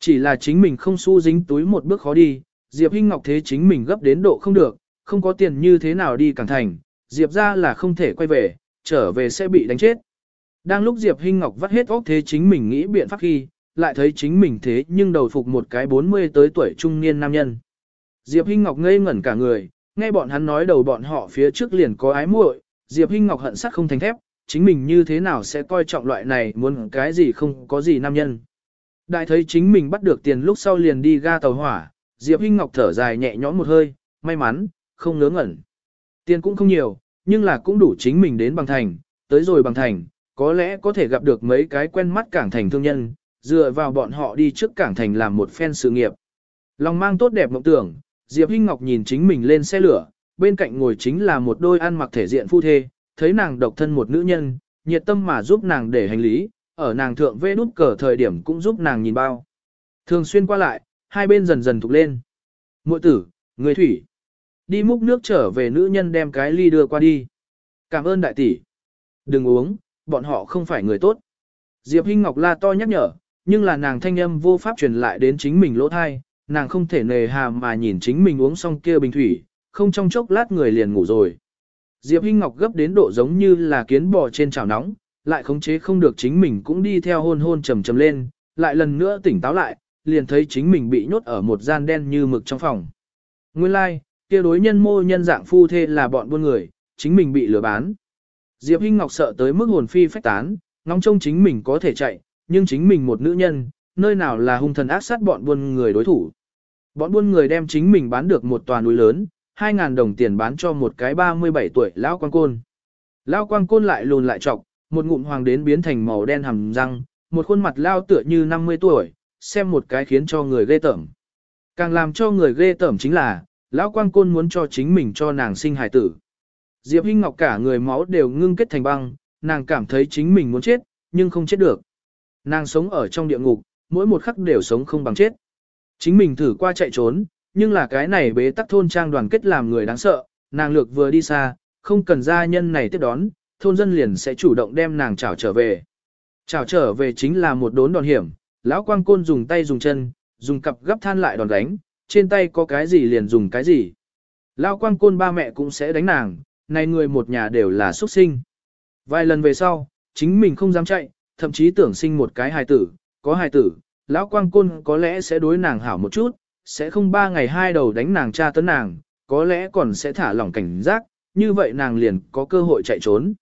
Chỉ là chính mình không su dính túi một bước khó đi, Diệp Hinh Ngọc thế chính mình gấp đến độ không được, không có tiền như thế nào đi cảng thành, Diệp ra là không thể quay về, trở về sẽ bị đánh chết. Đang lúc Diệp Hinh Ngọc vắt hết óc thế chính mình nghĩ biện pháp khi, lại thấy chính mình thế nhưng đầu phục một cái 40 tới tuổi trung niên nam nhân. Diệp Hinh Ngọc ngây ngẩn cả người, nghe bọn hắn nói đầu bọn họ phía trước liền có ái muội, Diệp Hinh Ngọc hận sắt không thành thép, chính mình như thế nào sẽ coi trọng loại này muốn cái gì không có gì nam nhân. Đại thấy chính mình bắt được tiền lúc sau liền đi ga tàu hỏa, Diệp Hinh Ngọc thở dài nhẹ nhõm một hơi, may mắn, không ngớ ngẩn. Tiền cũng không nhiều, nhưng là cũng đủ chính mình đến bằng thành, tới rồi bằng thành, có lẽ có thể gặp được mấy cái quen mắt cảng thành thương nhân, dựa vào bọn họ đi trước cảng thành làm một phen sự nghiệp. Lòng mang tốt đẹp mộng tưởng, Diệp Hinh Ngọc nhìn chính mình lên xe lửa, bên cạnh ngồi chính là một đôi ăn mặc thể diện phu thê, thấy nàng độc thân một nữ nhân, nhiệt tâm mà giúp nàng để hành lý, ở nàng thượng vê nút cờ thời điểm cũng giúp nàng nhìn bao. Thường xuyên qua lại, hai bên dần dần thục lên. Muội tử, người thủy. Đi múc nước trở về nữ nhân đem cái ly đưa qua đi. Cảm ơn đại tỷ. Đừng uống, bọn họ không phải người tốt. Diệp Hinh Ngọc la to nhắc nhở, nhưng là nàng thanh âm vô pháp truyền lại đến chính mình lỗ thai, nàng không thể nề hà mà nhìn chính mình uống xong kia bình thủy, không trong chốc lát người liền ngủ rồi. Diệp Hinh Ngọc gấp đến độ giống như là kiến bò trên chảo nóng, lại khống chế không được chính mình cũng đi theo hôn hôn trầm trầm lên, lại lần nữa tỉnh táo lại, liền thấy chính mình bị nhốt ở một gian đen như mực trong phòng. Nguyên lai, like, kia đối nhân mô nhân dạng phu thê là bọn buôn người, chính mình bị lừa bán. Diệp Hinh Ngọc sợ tới mức hồn phi phách tán, ngóng trông chính mình có thể chạy, nhưng chính mình một nữ nhân, nơi nào là hung thần ác sát bọn buôn người đối thủ. Bọn buôn người đem chính mình bán được một tòa núi lớn, 2.000 đồng tiền bán cho một cái 37 tuổi lão quan côn. Lão quan côn lại lùn lại trọc, một ngụm hoàng đến biến thành màu đen hầm răng, một khuôn mặt lao tựa như 50 tuổi, xem một cái khiến cho người ghê tởm. Càng làm cho người ghê tởm chính là, lão quan côn muốn cho chính mình cho nàng sinh hài tử. Diệp Hinh Ngọc cả người máu đều ngưng kết thành băng, nàng cảm thấy chính mình muốn chết, nhưng không chết được. Nàng sống ở trong địa ngục, mỗi một khắc đều sống không bằng chết. Chính mình thử qua chạy trốn, nhưng là cái này bế tắc thôn trang đoàn kết làm người đáng sợ, nàng lược vừa đi xa, không cần gia nhân này tiếp đón, thôn dân liền sẽ chủ động đem nàng trảo trở về. Trảo trở về chính là một đốn đòn hiểm, lão quang côn dùng tay dùng chân, dùng cặp gấp than lại đòn đánh, trên tay có cái gì liền dùng cái gì. Lao quang côn ba mẹ cũng sẽ đánh nàng, này người một nhà đều là xuất sinh. Vài lần về sau, chính mình không dám chạy, thậm chí tưởng sinh một cái hài tử, có hài tử, lão quang côn có lẽ sẽ đối nàng hảo một chút, sẽ không ba ngày hai đầu đánh nàng cha tấn nàng, có lẽ còn sẽ thả lỏng cảnh giác, như vậy nàng liền có cơ hội chạy trốn.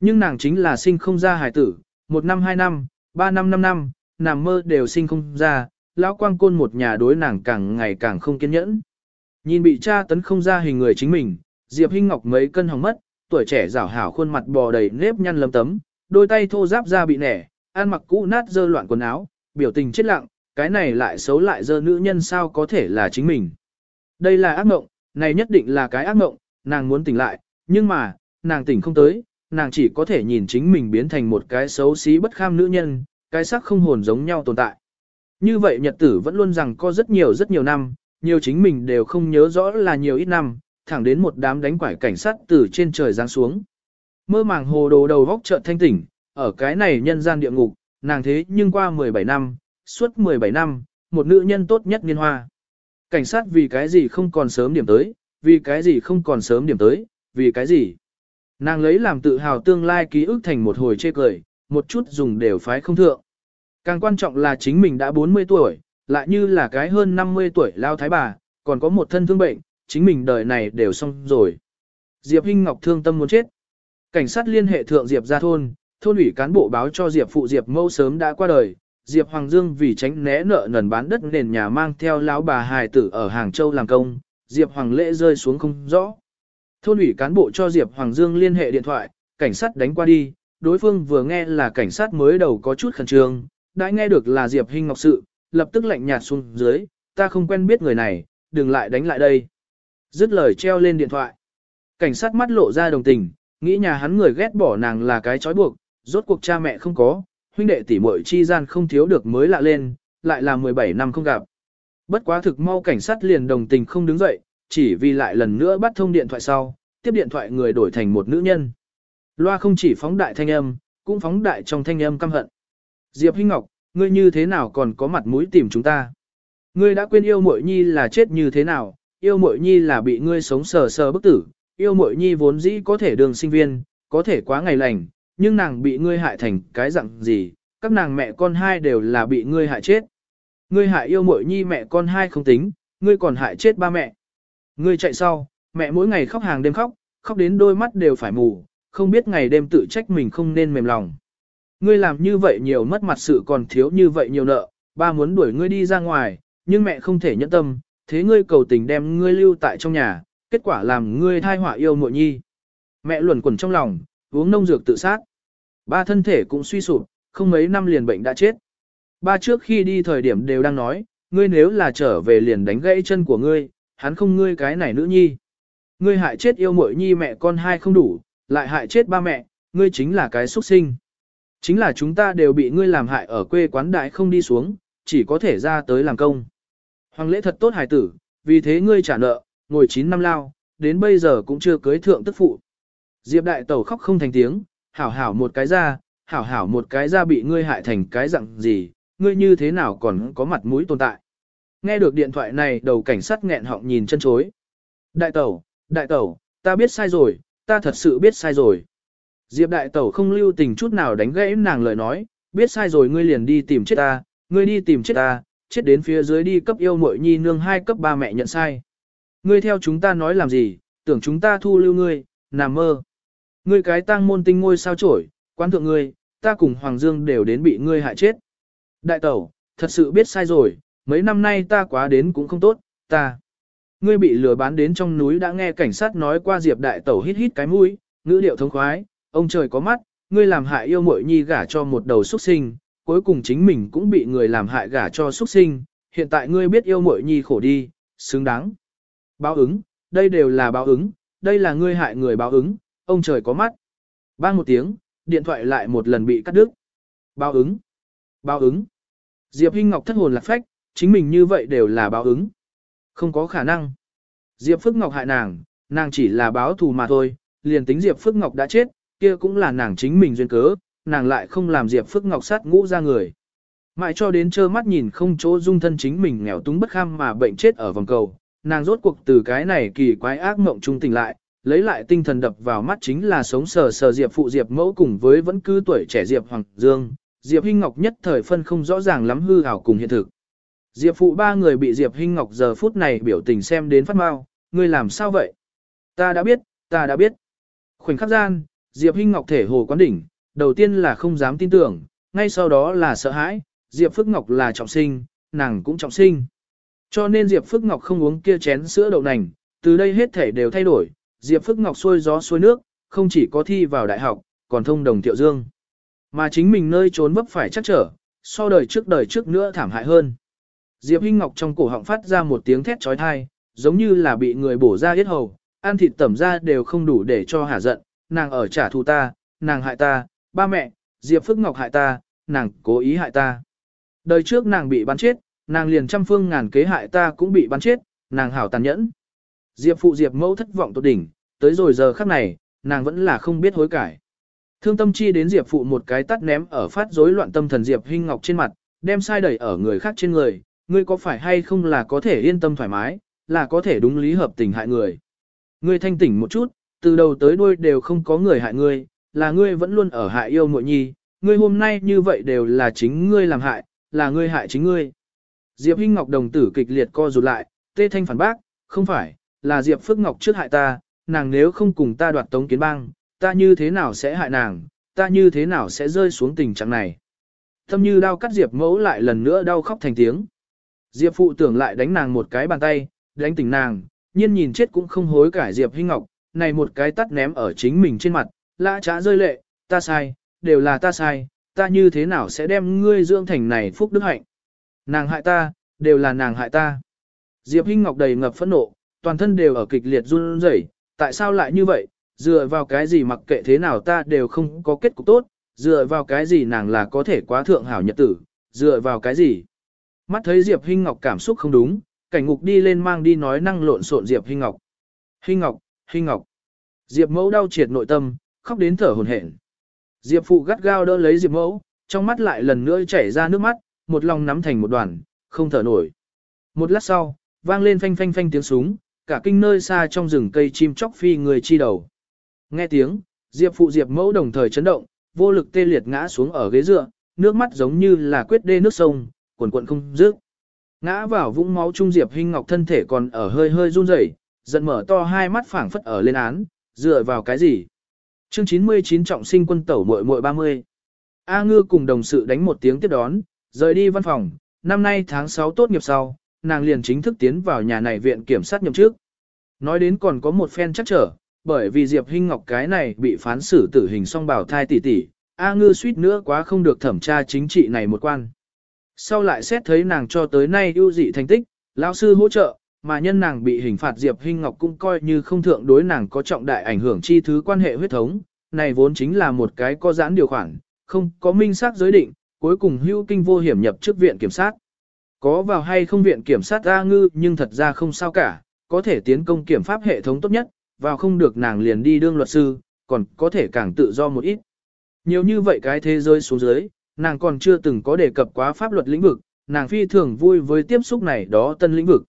Nhưng nàng chính là sinh không ra hài tử, một năm hai năm, ba năm năm năm, nằm mơ đều sinh không ra, lão quang côn một nhà đối nàng càng ngày càng không kiên nhẫn. Nhìn bị cha tấn không ra hình người chính mình, Diệp Hinh Ngọc mấy cân hỏng mất, tuổi trẻ rảo hảo khuôn mặt bò đầy nếp nhăn lấm tấm, đôi tay thô ráp ra bị nẻ, ăn mặc cũ nát dơ loạn quần áo, biểu tình chết lặng, cái này lại xấu lại dơ nữ nhân sao có thể là chính mình. Đây là ác mộng, này nhất định là cái ác mộng, nàng muốn tỉnh lại, nhưng mà, nàng tỉnh không tới, nàng chỉ có thể nhìn chính mình biến thành một cái xấu xí bất kham nữ nhân, cái sắc không hồn giống nhau tồn tại. Như vậy nhật tử vẫn luôn rằng có rất nhiều rất nhiều năm, nhiều chính mình đều không nhớ rõ là nhiều ít năm, thẳng đến một đám đánh quải cảnh sát từ trên trời giáng xuống. Mơ màng hồ đồ đầu vóc chợt thanh tỉnh, ở cái này nhân gian địa ngục, nàng thế nhưng qua 17 năm, suốt 17 năm, một nữ nhân tốt nhất niên hoa. Cảnh sát vì cái gì không còn sớm điểm tới, vì cái gì không còn sớm điểm tới, vì cái gì. Nàng lấy làm tự hào tương lai ký ức thành một hồi chê cười, một chút dùng đều phái không thượng. Càng quan trọng là chính mình đã 40 tuổi, lại như là cái hơn 50 tuổi lao thái bà, còn có một thân thương bệnh, chính mình đời này đều xong rồi. Diệp Hinh Ngọc thương tâm muốn chết. Cảnh sát liên hệ thượng Diệp ra thôn, thôn ủy cán bộ báo cho Diệp phụ Diệp mâu sớm đã qua đời. Diệp Hoàng Dương vì tránh né nợ nần bán đất nền nhà mang theo lão bà hài tử ở Hàng Châu làm công, Diệp Hoàng lễ rơi xuống không rõ. Thôn ủy cán bộ cho Diệp Hoàng Dương liên hệ điện thoại, cảnh sát đánh qua đi, đối phương vừa nghe là cảnh sát mới đầu có chút khẩn trương, đã nghe được là Diệp Hinh Ngọc sự, lập tức lạnh nhạt xuống dưới, ta không quen biết người này, đừng lại đánh lại đây. Dứt lời treo lên điện thoại. Cảnh sát mắt lộ ra đồng tình, nghĩ nhà hắn người ghét bỏ nàng là cái trói buộc, rốt cuộc cha mẹ không có, huynh đệ tỷ muội chi gian không thiếu được mới lạ lên, lại là 17 năm không gặp. Bất quá thực mau cảnh sát liền đồng tình không đứng dậy, chỉ vì lại lần nữa bắt thông điện thoại sau, tiếp điện thoại người đổi thành một nữ nhân. Loa không chỉ phóng đại thanh âm, cũng phóng đại trong thanh âm căm hận. Diệp Hinh Ngọc, ngươi như thế nào còn có mặt mũi tìm chúng ta? Ngươi đã quên yêu muội nhi là chết như thế nào, yêu muội nhi là bị ngươi sống sờ sờ bức tử, yêu muội nhi vốn dĩ có thể đường sinh viên, có thể quá ngày lành, nhưng nàng bị ngươi hại thành cái dạng gì, các nàng mẹ con hai đều là bị ngươi hại chết. Ngươi hại yêu muội nhi mẹ con hai không tính, ngươi còn hại chết ba mẹ. Ngươi chạy sau, mẹ mỗi ngày khóc hàng đêm khóc, khóc đến đôi mắt đều phải mù, không biết ngày đêm tự trách mình không nên mềm lòng. Ngươi làm như vậy nhiều mất mặt sự còn thiếu như vậy nhiều nợ, ba muốn đuổi ngươi đi ra ngoài, nhưng mẹ không thể nhẫn tâm, thế ngươi cầu tình đem ngươi lưu tại trong nhà, kết quả làm ngươi thai họa yêu muội nhi. Mẹ luẩn quẩn trong lòng, uống nông dược tự sát. Ba thân thể cũng suy sụp, không mấy năm liền bệnh đã chết. Ba trước khi đi thời điểm đều đang nói, ngươi nếu là trở về liền đánh gãy chân của ngươi, hắn không ngươi cái này nữ nhi. Ngươi hại chết yêu muội nhi mẹ con hai không đủ, lại hại chết ba mẹ, ngươi chính là cái xuất sinh. Chính là chúng ta đều bị ngươi làm hại ở quê quán đại không đi xuống, chỉ có thể ra tới làm công. Hoàng lễ thật tốt hài tử, vì thế ngươi trả nợ, ngồi 9 năm lao, đến bây giờ cũng chưa cưới thượng tức phụ. Diệp đại tẩu khóc không thành tiếng, hảo hảo một cái ra, hảo hảo một cái ra bị ngươi hại thành cái dạng gì, ngươi như thế nào còn có mặt mũi tồn tại. Nghe được điện thoại này đầu cảnh sát nghẹn họng nhìn chân chối. Đại tẩu, đại tẩu, ta biết sai rồi, ta thật sự biết sai rồi. Diệp đại tẩu không lưu tình chút nào đánh gãy nàng lời nói, biết sai rồi ngươi liền đi tìm chết ta, ngươi đi tìm chết ta, chết đến phía dưới đi cấp yêu muội nhi nương hai cấp ba mẹ nhận sai. Ngươi theo chúng ta nói làm gì, tưởng chúng ta thu lưu ngươi, nằm mơ. Ngươi cái tang môn tinh ngôi sao chổi, quan thượng ngươi, ta cùng Hoàng Dương đều đến bị ngươi hại chết. Đại tẩu, thật sự biết sai rồi, mấy năm nay ta quá đến cũng không tốt, ta. Ngươi bị lừa bán đến trong núi đã nghe cảnh sát nói qua Diệp đại tẩu hít hít cái mũi, ngữ điệu thống khoái, ông trời có mắt, ngươi làm hại yêu muội nhi gả cho một đầu xuất sinh, cuối cùng chính mình cũng bị người làm hại gả cho xuất sinh, hiện tại ngươi biết yêu muội nhi khổ đi, xứng đáng. Báo ứng, đây đều là báo ứng, đây là ngươi hại người báo ứng, ông trời có mắt. Bang một tiếng, điện thoại lại một lần bị cắt đứt. Báo ứng, báo ứng. Diệp Hinh Ngọc thất hồn lạc phách, chính mình như vậy đều là báo ứng. Không có khả năng. Diệp Phước Ngọc hại nàng, nàng chỉ là báo thù mà thôi, liền tính Diệp Phước Ngọc đã chết, kia cũng là nàng chính mình duyên cớ, nàng lại không làm Diệp Phước Ngọc sát ngũ ra người. Mãi cho đến trơ mắt nhìn không chỗ dung thân chính mình nghèo túng bất kham mà bệnh chết ở vòng cầu, nàng rốt cuộc từ cái này kỳ quái ác mộng trung tỉnh lại, lấy lại tinh thần đập vào mắt chính là sống sờ sờ Diệp phụ Diệp mẫu cùng với vẫn cứ tuổi trẻ Diệp Hoàng Dương, Diệp Hinh Ngọc nhất thời phân không rõ ràng lắm hư ảo cùng hiện thực. Diệp phụ ba người bị Diệp Hinh Ngọc giờ phút này biểu tình xem đến phát mau, ngươi làm sao vậy? Ta đã biết, ta đã biết. Khoảnh khắc gian, Diệp Hinh Ngọc thể hồ quán đỉnh, đầu tiên là không dám tin tưởng, ngay sau đó là sợ hãi, Diệp Phước Ngọc là trọng sinh, nàng cũng trọng sinh. Cho nên Diệp Phước Ngọc không uống kia chén sữa đậu nành, từ đây hết thể đều thay đổi, Diệp Phước Ngọc xuôi gió xuôi nước, không chỉ có thi vào đại học, còn thông đồng Tiệu Dương. Mà chính mình nơi trốn vấp phải chắc trở, so đời trước đời trước nữa thảm hại hơn. Diệp Hinh Ngọc trong cổ họng phát ra một tiếng thét chói tai, giống như là bị người bổ ra yết hầu, ăn thịt tẩm ra đều không đủ để cho hả giận, nàng ở trả thù ta, nàng hại ta, ba mẹ, Diệp Phước Ngọc hại ta, nàng cố ý hại ta. Đời trước nàng bị bắn chết, nàng liền trăm phương ngàn kế hại ta cũng bị bắn chết, nàng hảo tàn nhẫn. Diệp phụ Diệp mẫu thất vọng tột đỉnh, tới rồi giờ khắc này, nàng vẫn là không biết hối cải. Thương tâm chi đến Diệp phụ một cái tắt ném ở phát rối loạn tâm thần Diệp Hinh Ngọc trên mặt, đem sai đẩy ở người khác trên người, ngươi có phải hay không là có thể yên tâm thoải mái, là có thể đúng lý hợp tình hại người. Ngươi thanh tỉnh một chút, từ đầu tới đuôi đều không có người hại ngươi, là ngươi vẫn luôn ở hại yêu muội nhi, ngươi hôm nay như vậy đều là chính ngươi làm hại, là ngươi hại chính ngươi. Diệp Hinh Ngọc đồng tử kịch liệt co rụt lại, tê thanh phản bác, không phải, là Diệp Phước Ngọc trước hại ta, nàng nếu không cùng ta đoạt tống kiến bang, ta như thế nào sẽ hại nàng, ta như thế nào sẽ rơi xuống tình trạng này. Thâm như đau cắt Diệp mẫu lại lần nữa đau khóc thành tiếng. Diệp phụ tưởng lại đánh nàng một cái bàn tay, đánh tỉnh nàng, nhiên nhìn chết cũng không hối cải Diệp Hinh Ngọc, này một cái tắt ném ở chính mình trên mặt, lã trá rơi lệ, ta sai, đều là ta sai, ta như thế nào sẽ đem ngươi dưỡng thành này phúc đức hạnh. Nàng hại ta, đều là nàng hại ta. Diệp Hinh Ngọc đầy ngập phẫn nộ, toàn thân đều ở kịch liệt run rẩy, tại sao lại như vậy, dựa vào cái gì mặc kệ thế nào ta đều không có kết cục tốt, dựa vào cái gì nàng là có thể quá thượng hảo nhật tử, dựa vào cái gì. Mắt thấy Diệp Hinh Ngọc cảm xúc không đúng, cảnh ngục đi lên mang đi nói năng lộn xộn Diệp Hinh Ngọc. Hinh Ngọc, Hinh Ngọc. Diệp mẫu đau triệt nội tâm, khóc đến thở hổn hển. Diệp phụ gắt gao đỡ lấy Diệp mẫu, trong mắt lại lần nữa chảy ra nước mắt, một lòng nắm thành một đoàn, không thở nổi. Một lát sau, vang lên phanh phanh phanh tiếng súng, cả kinh nơi xa trong rừng cây chim chóc phi người chi đầu. Nghe tiếng, Diệp phụ Diệp mẫu đồng thời chấn động, vô lực tê liệt ngã xuống ở ghế dựa, nước mắt giống như là quyết đê nước sông, cuồn cuộn không dứt. Ngã vào vũng máu trung Diệp Hinh Ngọc thân thể còn ở hơi hơi run rẩy, giận mở to hai mắt phảng phất ở lên án, dựa vào cái gì? Chương 99 trọng sinh quân tẩu muội muội 30. A Ngư cùng đồng sự đánh một tiếng tiếp đón, rời đi văn phòng, năm nay tháng 6 tốt nghiệp sau, nàng liền chính thức tiến vào nhà này viện kiểm sát nhậm chức Nói đến còn có một phen chắc trở, bởi vì Diệp Hinh Ngọc cái này bị phán xử tử hình song bảo thai tỷ tỷ, A Ngư suýt nữa quá không được thẩm tra chính trị này một quan. Sau lại xét thấy nàng cho tới nay ưu dị thành tích, lão sư hỗ trợ, mà nhân nàng bị hình phạt Diệp Hinh Ngọc cũng coi như không thượng đối nàng có trọng đại ảnh hưởng chi thứ quan hệ huyết thống, này vốn chính là một cái có giãn điều khoản, không có minh xác giới định, cuối cùng hưu kinh vô hiểm nhập trước viện kiểm sát. Có vào hay không viện kiểm sát A ngư nhưng thật ra không sao cả, có thể tiến công kiểm pháp hệ thống tốt nhất, vào không được nàng liền đi đương luật sư, còn có thể càng tự do một ít. Nhiều như vậy cái thế giới xuống dưới, nàng còn chưa từng có đề cập quá pháp luật lĩnh vực, nàng phi thường vui với tiếp xúc này đó tân lĩnh vực.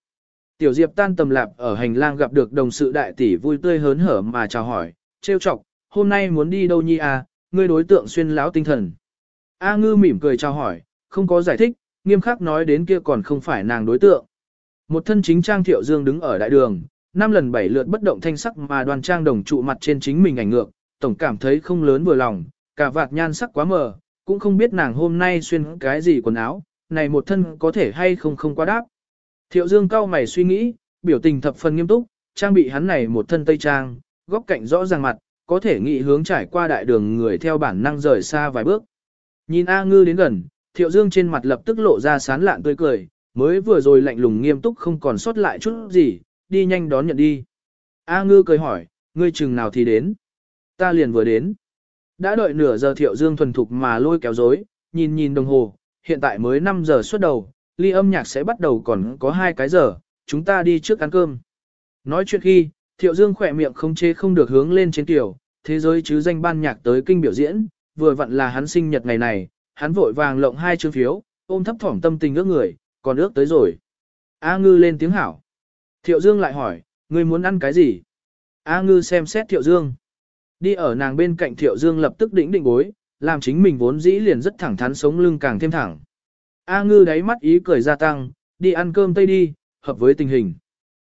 Tiểu Diệp tan tầm lạp ở hành lang gặp được đồng sự đại tỷ vui tươi hớn hở mà chào hỏi, trêu chọc, hôm nay muốn đi đâu nhi à, ngươi đối tượng xuyên lão tinh thần. A ngư mỉm cười chào hỏi, không có giải thích, nghiêm khắc nói đến kia còn không phải nàng đối tượng. Một thân chính trang thiệu dương đứng ở đại đường, năm lần bảy lượt bất động thanh sắc mà đoàn trang đồng trụ mặt trên chính mình ảnh ngược, tổng cảm thấy không lớn vừa lòng, cả vạt nhan sắc quá mờ, cũng không biết nàng hôm nay xuyên cái gì quần áo, này một thân có thể hay không không quá đáp. Thiệu dương cao mày suy nghĩ, biểu tình thập phần nghiêm túc, trang bị hắn này một thân tây trang, góc cạnh rõ ràng mặt, có thể nghĩ hướng trải qua đại đường người theo bản năng rời xa vài bước. Nhìn A ngư đến gần, thiệu dương trên mặt lập tức lộ ra sán lạn tươi cười, mới vừa rồi lạnh lùng nghiêm túc không còn sót lại chút gì, đi nhanh đón nhận đi. A ngư cười hỏi, ngươi chừng nào thì đến? Ta liền vừa đến. Đã đợi nửa giờ thiệu dương thuần thục mà lôi kéo dối, nhìn nhìn đồng hồ, hiện tại mới 5 giờ suốt đầu, ly âm nhạc sẽ bắt đầu còn có hai cái giờ, chúng ta đi trước ăn cơm. Nói chuyện khi, thiệu dương khỏe miệng không chế không được hướng lên trên tiểu, thế giới chứ danh ban nhạc tới kinh biểu diễn, vừa vặn là hắn sinh nhật ngày này, hắn vội vàng lộng hai chương phiếu, ôm thấp thỏm tâm tình ước người, còn ước tới rồi. A ngư lên tiếng hảo. Thiệu Dương lại hỏi, ngươi muốn ăn cái gì? A ngư xem xét Thiệu Dương. Đi ở nàng bên cạnh Thiệu Dương lập tức đỉnh định bối, làm chính mình vốn dĩ liền rất thẳng thắn sống lưng càng thêm thẳng. A ngư đáy mắt ý cười gia tăng, đi ăn cơm tây đi, hợp với tình hình.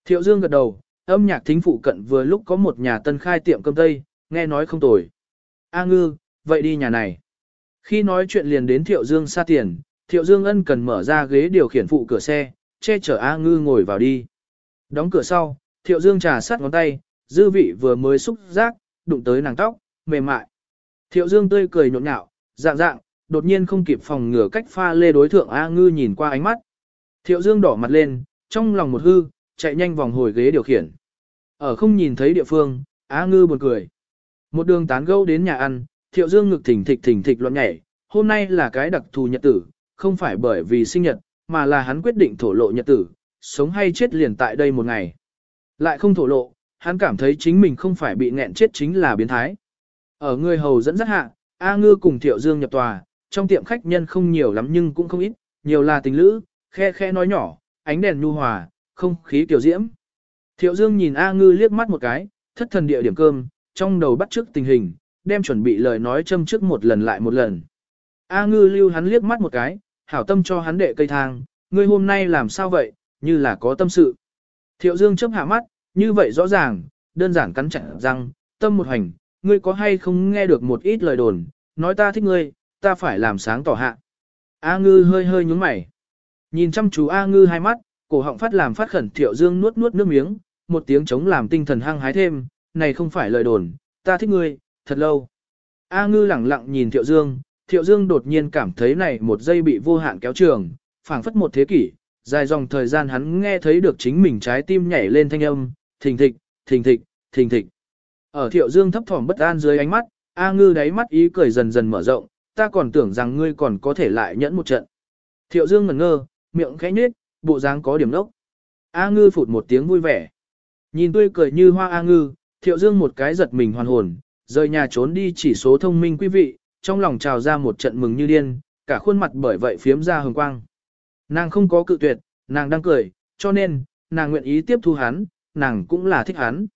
Thiệu Dương gật đầu, âm nhạc thính phụ cận vừa lúc có một nhà tân khai tiệm cơm tây, nghe nói không tồi. A ngư, vậy đi nhà này. Khi nói chuyện liền đến Thiệu Dương xa tiền, Thiệu Dương ân cần mở ra ghế điều khiển phụ cửa xe, che chở A ngư ngồi vào đi. Đóng cửa sau, Thiệu Dương trà sát ngón tay, dư vị vừa mới xúc giác, đụng tới nàng tóc, mềm mại. Thiệu Dương tươi cười nhộn nhạo, dạng dạng, đột nhiên không kịp phòng ngừa cách pha lê đối thượng A ngư nhìn qua ánh mắt. Thiệu Dương đỏ mặt lên, trong lòng một hư, chạy nhanh vòng hồi ghế điều khiển. Ở không nhìn thấy địa phương, A ngư buồn cười. Một đường tán gẫu đến nhà ăn, Thiệu Dương ngực thỉnh thịch thỉnh thịch loạn nhảy, hôm nay là cái đặc thù nhật tử, không phải bởi vì sinh nhật, mà là hắn quyết định thổ lộ nhật tử, sống hay chết liền tại đây một ngày. Lại không thổ lộ, hắn cảm thấy chính mình không phải bị nghẹn chết chính là biến thái. Ở người hầu dẫn dắt hạ, A Ngư cùng Thiệu Dương nhập tòa, trong tiệm khách nhân không nhiều lắm nhưng cũng không ít, nhiều là tình lữ, khe khe nói nhỏ, ánh đèn nhu hòa, không khí tiểu diễm. Thiệu Dương nhìn A Ngư liếc mắt một cái, thất thần địa điểm cơm, trong đầu bắt trước tình hình, đem chuẩn bị lời nói châm trước một lần lại một lần. A Ngư lưu hắn liếc mắt một cái, hảo tâm cho hắn đệ cây thang, ngươi hôm nay làm sao vậy, như là có tâm sự. Thiệu Dương chớp hạ mắt, như vậy rõ ràng, đơn giản cắn chặt răng, tâm một hành, ngươi có hay không nghe được một ít lời đồn, nói ta thích ngươi, ta phải làm sáng tỏ hạ. A ngư hơi hơi nhúng mày. Nhìn chăm chú A ngư hai mắt, cổ họng phát làm phát khẩn thiệu dương nuốt nuốt nước miếng, một tiếng chống làm tinh thần hăng hái thêm, này không phải lời đồn, ta thích ngươi, thật lâu. A ngư lẳng lặng nhìn thiệu dương, thiệu dương đột nhiên cảm thấy này một giây bị vô hạn kéo trường, phảng phất một thế kỷ, dài dòng thời gian hắn nghe thấy được chính mình trái tim nhảy lên thanh âm, thình thịch, thình thịch, thình thịch. Ở thiệu dương thấp thỏm bất an dưới ánh mắt, A ngư đáy mắt ý cười dần dần mở rộng, ta còn tưởng rằng ngươi còn có thể lại nhẫn một trận. Thiệu dương ngẩn ngơ, miệng khẽ nhếch, bộ dáng có điểm nốc. A ngư phụt một tiếng vui vẻ. Nhìn tươi cười như hoa A ngư, thiệu dương một cái giật mình hoàn hồn, rời nhà trốn đi chỉ số thông minh quý vị, trong lòng trào ra một trận mừng như điên, cả khuôn mặt bởi vậy phiếm ra hồng quang. Nàng không có cự tuyệt, nàng đang cười, cho nên, nàng nguyện ý tiếp thu hắn, nàng cũng là thích hắn.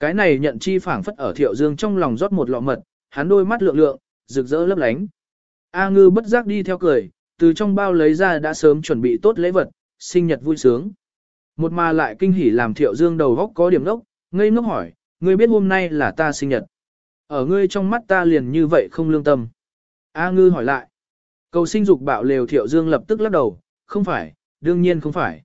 Cái này nhận chi phảng phất ở thiệu dương trong lòng rót một lọ mật, hắn đôi mắt lượng lượng, rực rỡ lấp lánh. A ngư bất giác đi theo cười, từ trong bao lấy ra đã sớm chuẩn bị tốt lễ vật, sinh nhật vui sướng. Một mà lại kinh hỉ làm thiệu dương đầu góc có điểm ngốc, ngây ngốc hỏi, ngươi biết hôm nay là ta sinh nhật. Ở ngươi trong mắt ta liền như vậy không lương tâm. A ngư hỏi lại. Cầu sinh dục bạo lều thiệu dương lập tức lắc đầu, không phải, đương nhiên không phải.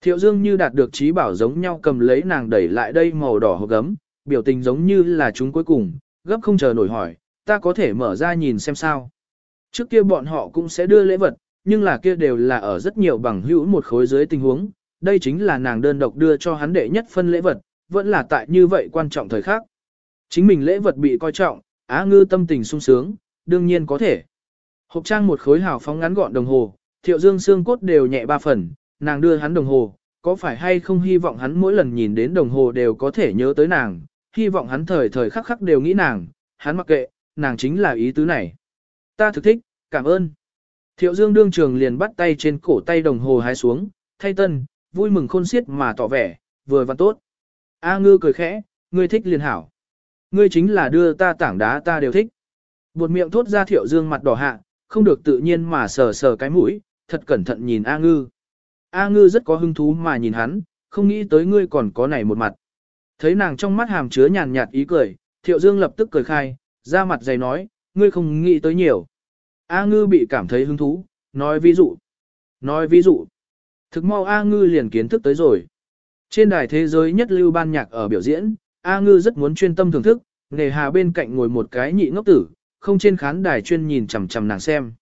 Thiệu dương như đạt được trí bảo giống nhau cầm lấy nàng đẩy lại đây màu đỏ hộp gấm, biểu tình giống như là chúng cuối cùng, gấp không chờ nổi hỏi, ta có thể mở ra nhìn xem sao. Trước kia bọn họ cũng sẽ đưa lễ vật, nhưng là kia đều là ở rất nhiều bằng hữu một khối dưới tình huống, đây chính là nàng đơn độc đưa cho hắn đệ nhất phân lễ vật, vẫn là tại như vậy quan trọng thời khắc. Chính mình lễ vật bị coi trọng, Á Ngư tâm tình sung sướng, đương nhiên có thể. Hộp trang một khối hào phóng ngắn gọn đồng hồ, Thiệu Dương xương cốt đều nhẹ ba phần, nàng đưa hắn đồng hồ, có phải hay không hy vọng hắn mỗi lần nhìn đến đồng hồ đều có thể nhớ tới nàng, hy vọng hắn thời thời khắc khắc đều nghĩ nàng, hắn mặc kệ, nàng chính là ý tứ này. Ta thực thích, cảm ơn. Thiệu Dương đương trường liền bắt tay trên cổ tay đồng hồ hái xuống, thay tân, vui mừng khôn xiết mà tỏ vẻ, vừa và tốt. A ngư cười khẽ, ngươi thích liền hảo. Ngươi chính là đưa ta tảng đá ta đều thích. Buột miệng thốt ra thiệu dương mặt đỏ hạ, không được tự nhiên mà sờ sờ cái mũi, thật cẩn thận nhìn A ngư. A ngư rất có hứng thú mà nhìn hắn, không nghĩ tới ngươi còn có này một mặt. Thấy nàng trong mắt hàm chứa nhàn nhạt ý cười, thiệu dương lập tức cười khai, ra mặt dày nói, ngươi không nghĩ tới nhiều. A ngư bị cảm thấy hứng thú, nói ví dụ. Nói ví dụ. Thực mau A ngư liền kiến thức tới rồi. Trên đài thế giới nhất lưu ban nhạc ở biểu diễn, A ngư rất muốn chuyên tâm thưởng thức, nghề hà bên cạnh ngồi một cái nhị ngốc tử, không trên khán đài chuyên nhìn chằm chằm nàng xem.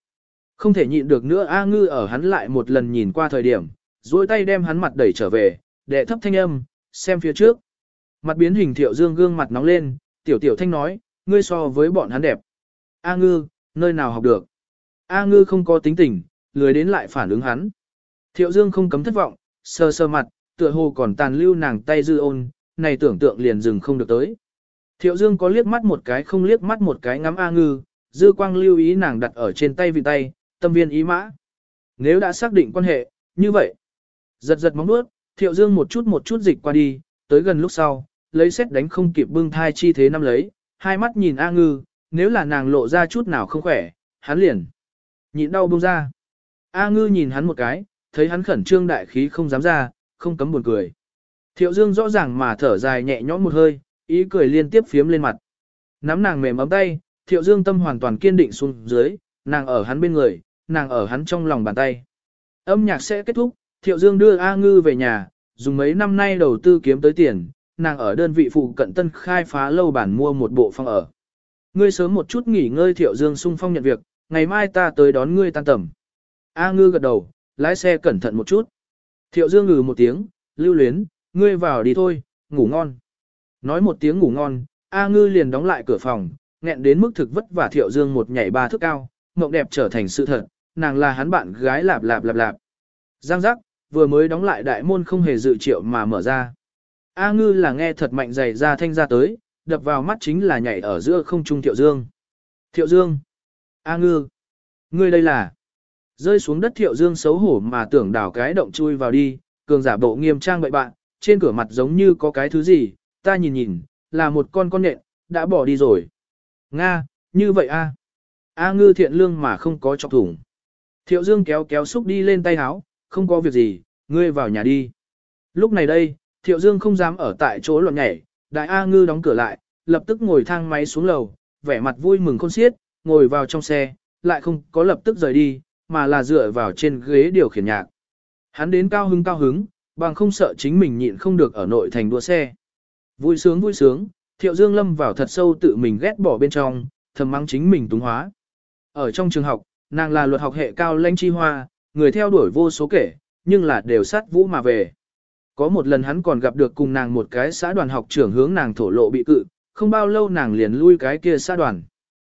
Không thể nhịn được nữa A ngư ở hắn lại một lần nhìn qua thời điểm, duỗi tay đem hắn mặt đẩy trở về, đệ thấp thanh âm, xem phía trước. Mặt biến hình thiệu dương gương mặt nóng lên, tiểu tiểu thanh nói, ngươi so với bọn hắn đẹp. A ngư, nơi nào học được. A ngư không có tính tình, lười đến lại phản ứng hắn. Thiệu dương không cấm thất vọng, sơ sơ mặt, tựa hồ còn tàn lưu nàng tay dư ôn, này tưởng tượng liền dừng không được tới. Thiệu dương có liếc mắt một cái không liếc mắt một cái ngắm A ngư, dư quang lưu ý nàng đặt ở trên tay vị tay, tâm viên ý mã. Nếu đã xác định quan hệ, như vậy, giật giật móng nuốt, Thiệu Dương một chút một chút dịch qua đi, tới gần lúc sau, lấy xét đánh không kịp bưng thai chi thế năm lấy, hai mắt nhìn A ngư, nếu là nàng lộ ra chút nào không khỏe, hắn liền. Nhịn đau buông ra. A ngư nhìn hắn một cái, thấy hắn khẩn trương đại khí không dám ra, không cấm buồn cười. Thiệu Dương rõ ràng mà thở dài nhẹ nhõm một hơi, ý cười liên tiếp phiếm lên mặt. Nắm nàng mềm ấm tay, Thiệu Dương tâm hoàn toàn kiên định xuống dưới, nàng ở hắn bên người, nàng ở hắn trong lòng bàn tay. Âm nhạc sẽ kết thúc, Thiệu Dương đưa A Ngư về nhà, dùng mấy năm nay đầu tư kiếm tới tiền, nàng ở đơn vị phụ cận tân khai phá lâu bản mua một bộ phòng ở. Ngươi sớm một chút nghỉ ngơi Thiệu Dương sung phong nhận việc, ngày mai ta tới đón ngươi tan tầm. A Ngư gật đầu, lái xe cẩn thận một chút. Thiệu Dương ngừ một tiếng, lưu luyến, ngươi vào đi thôi, ngủ ngon. Nói một tiếng ngủ ngon, A Ngư liền đóng lại cửa phòng, nghẹn đến mức thực vất vả Thiệu Dương một nhảy ba thước cao, mộng đẹp trở thành sự thật, nàng là hắn bạn gái lạp lạp lạp lạp. Giang giác, vừa mới đóng lại đại môn không hề dự triệu mà mở ra. A ngư là nghe thật mạnh dày ra thanh ra tới, đập vào mắt chính là nhảy ở giữa không trung Thiệu Dương. Thiệu Dương! A ngư! Ngươi đây là... Rơi xuống đất Thiệu Dương xấu hổ mà tưởng đảo cái động chui vào đi, cường giả bộ nghiêm trang bậy bạn, trên cửa mặt giống như có cái thứ gì, ta nhìn nhìn, là một con con nện, đã bỏ đi rồi. Nga, như vậy a. A ngư thiện lương mà không có chọc thủng. Thiệu Dương kéo kéo xúc đi lên tay háo, không có việc gì, ngươi vào nhà đi. Lúc này đây, Thiệu Dương không dám ở tại chỗ loạn nhảy, đại A ngư đóng cửa lại, lập tức ngồi thang máy xuống lầu, vẻ mặt vui mừng khôn xiết, ngồi vào trong xe, lại không có lập tức rời đi, mà là dựa vào trên ghế điều khiển nhạc. Hắn đến cao hứng cao hứng, bằng không sợ chính mình nhịn không được ở nội thành đua xe. Vui sướng vui sướng, Thiệu Dương lâm vào thật sâu tự mình ghét bỏ bên trong, thầm mắng chính mình túng hóa. Ở trong trường học, nàng là luật học hệ cao lãnh chi hoa, người theo đuổi vô số kể, nhưng là đều sát vũ mà về. Có một lần hắn còn gặp được cùng nàng một cái xã đoàn học trưởng hướng nàng thổ lộ bị cự, không bao lâu nàng liền lui cái kia xã đoàn.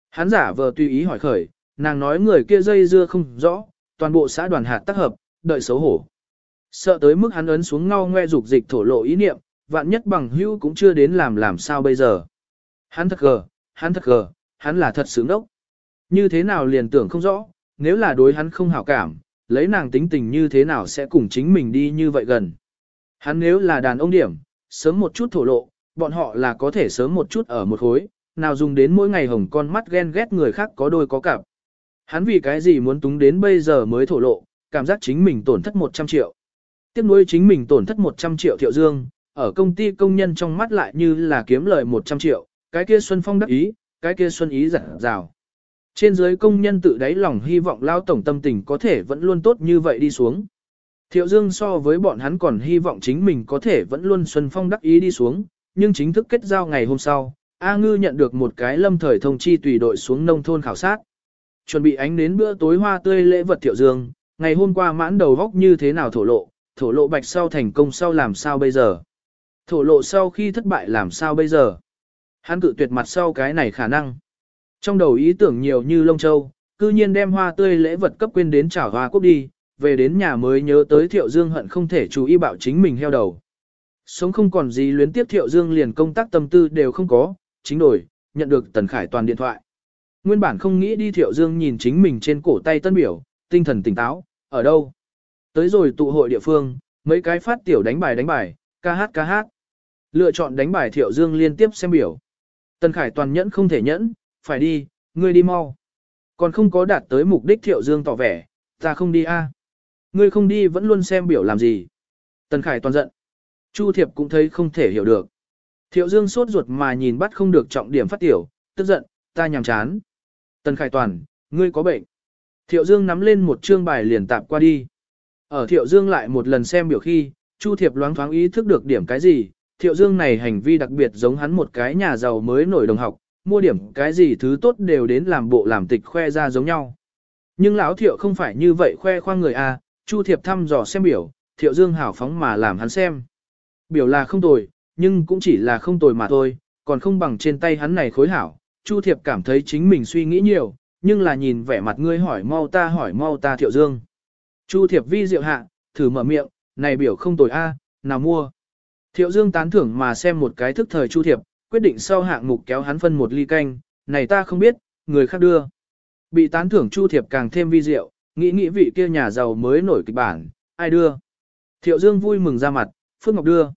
Hắn giả vờ tùy ý hỏi khởi, nàng nói người kia dây dưa không rõ, toàn bộ xã đoàn hạt tác hợp, đợi xấu hổ. Sợ tới mức hắn ấn xuống ngao ngoe dục dịch thổ lộ ý niệm, vạn nhất bằng hữu cũng chưa đến làm làm sao bây giờ. Hắn thật gờ, hắn thật gờ, hắn là thật sướng đốc. Như thế nào liền tưởng không rõ, nếu là đối hắn không hảo cảm, lấy nàng tính tình như thế nào sẽ cùng chính mình đi như vậy gần. Hắn nếu là đàn ông điểm, sớm một chút thổ lộ, bọn họ là có thể sớm một chút ở một khối, nào dùng đến mỗi ngày hồng con mắt ghen ghét người khác có đôi có cặp. Hắn vì cái gì muốn túng đến bây giờ mới thổ lộ, cảm giác chính mình tổn thất 100 triệu. Tiếp nối chính mình tổn thất 100 triệu thiệu dương, ở công ty công nhân trong mắt lại như là kiếm lời 100 triệu, cái kia Xuân Phong đắc ý, cái kia Xuân Ý giả rào. Trên dưới công nhân tự đáy lòng hy vọng lao tổng tâm tình có thể vẫn luôn tốt như vậy đi xuống. Thiệu Dương so với bọn hắn còn hy vọng chính mình có thể vẫn luôn Xuân Phong đắc ý đi xuống, nhưng chính thức kết giao ngày hôm sau, A Ngư nhận được một cái lâm thời thông chi tùy đội xuống nông thôn khảo sát. Chuẩn bị ánh đến bữa tối hoa tươi lễ vật Thiệu Dương, ngày hôm qua mãn đầu góc như thế nào thổ lộ, thổ lộ bạch sau thành công sau làm sao bây giờ. Thổ lộ sau khi thất bại làm sao bây giờ. Hắn cự tuyệt mặt sau cái này khả năng. Trong đầu ý tưởng nhiều như lông châu, cư nhiên đem hoa tươi lễ vật cấp quên đến trả hoa quốc đi, về đến nhà mới nhớ tới Thiệu Dương hận không thể chú ý bảo chính mình heo đầu. Sống không còn gì luyến tiếp Thiệu Dương liền công tác tâm tư đều không có, chính đổi, nhận được Tần Khải toàn điện thoại. Nguyên bản không nghĩ đi Thiệu Dương nhìn chính mình trên cổ tay tân biểu, tinh thần tỉnh táo, ở đâu? Tới rồi tụ hội địa phương, mấy cái phát tiểu đánh bài đánh bài, ca hát ca hát. Lựa chọn đánh bài Thiệu Dương liên tiếp xem biểu. Tần Khải toàn nhẫn không thể nhẫn, phải đi, ngươi đi mau. Còn không có đạt tới mục đích Thiệu Dương tỏ vẻ, ta không đi a. Ngươi không đi vẫn luôn xem biểu làm gì. Tần Khải toàn giận. Chu Thiệp cũng thấy không thể hiểu được. Thiệu Dương sốt ruột mà nhìn bắt không được trọng điểm phát tiểu, tức giận, ta nhàm chán. Tần Khải toàn, ngươi có bệnh. Thiệu Dương nắm lên một chương bài liền tạp qua đi. Ở Thiệu Dương lại một lần xem biểu khi, Chu Thiệp loáng thoáng ý thức được điểm cái gì, Thiệu Dương này hành vi đặc biệt giống hắn một cái nhà giàu mới nổi đồng học, mua điểm cái gì thứ tốt đều đến làm bộ làm tịch khoe ra giống nhau. Nhưng lão Thiệu không phải như vậy khoe khoang người a, Chu Thiệp thăm dò xem biểu, Thiệu Dương hảo phóng mà làm hắn xem. Biểu là không tồi, nhưng cũng chỉ là không tồi mà thôi, còn không bằng trên tay hắn này khối hảo. Chu Thiệp cảm thấy chính mình suy nghĩ nhiều, nhưng là nhìn vẻ mặt ngươi hỏi mau ta hỏi mau ta Thiệu Dương. Chu Thiệp vi diệu hạ, thử mở miệng, này biểu không tồi a, à, nào mua. Thiệu Dương tán thưởng mà xem một cái thức thời Chu Thiệp, quyết định sau hạng mục kéo hắn phân một ly canh, này ta không biết, người khác đưa. Bị tán thưởng Chu Thiệp càng thêm vi diệu, nghĩ nghĩ vị kia nhà giàu mới nổi kịch bản, ai đưa. Thiệu Dương vui mừng ra mặt, Phước Ngọc đưa.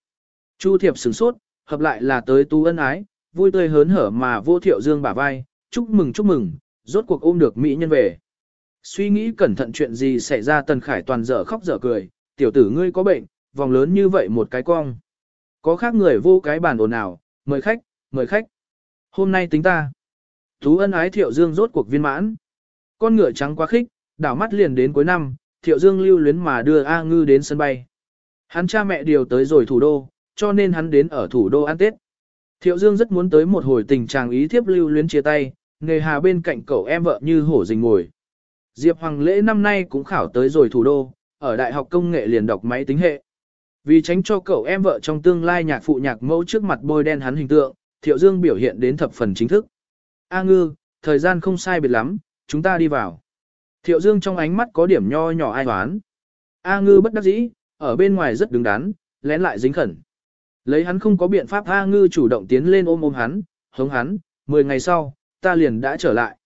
Chu Thiệp sửng sốt, hợp lại là tới tú ân ái, vui tươi hớn hở mà vô Thiệu Dương bả vai, chúc mừng chúc mừng, rốt cuộc ôm được mỹ nhân về. Suy nghĩ cẩn thận chuyện gì xảy ra Tần Khải toàn dở khóc dở cười, tiểu tử ngươi có bệnh, vòng lớn như vậy một cái cong. Có khác người vô cái bàn ồn ào, mời khách, mời khách. Hôm nay tính ta. Tú ân ái Thiệu Dương rốt cuộc viên mãn. Con ngựa trắng quá khích, đảo mắt liền đến cuối năm, Thiệu Dương lưu luyến mà đưa A Ngư đến sân bay. Hắn cha mẹ điều tới rồi thủ đô, cho nên hắn đến ở thủ đô ăn Tết. Thiệu Dương rất muốn tới một hồi tình trạng ý thiếp lưu luyến chia tay, nghề hà bên cạnh cậu em vợ như hổ rình ngồi. Diệp Hoàng lễ năm nay cũng khảo tới rồi thủ đô, ở Đại học Công nghệ liền đọc máy tính hệ. Vì tránh cho cậu em vợ trong tương lai nhạc phụ nhạc mẫu trước mặt bôi đen hắn hình tượng, Thiệu Dương biểu hiện đến thập phần chính thức. A ngư, thời gian không sai biệt lắm, chúng ta đi vào. Thiệu Dương trong ánh mắt có điểm nho nhỏ ai hoán. A ngư bất đắc dĩ, ở bên ngoài rất đứng đắn, lén lại dính khẩn. Lấy hắn không có biện pháp A ngư chủ động tiến lên ôm ôm hắn, hống hắn, 10 ngày sau, ta liền đã trở lại.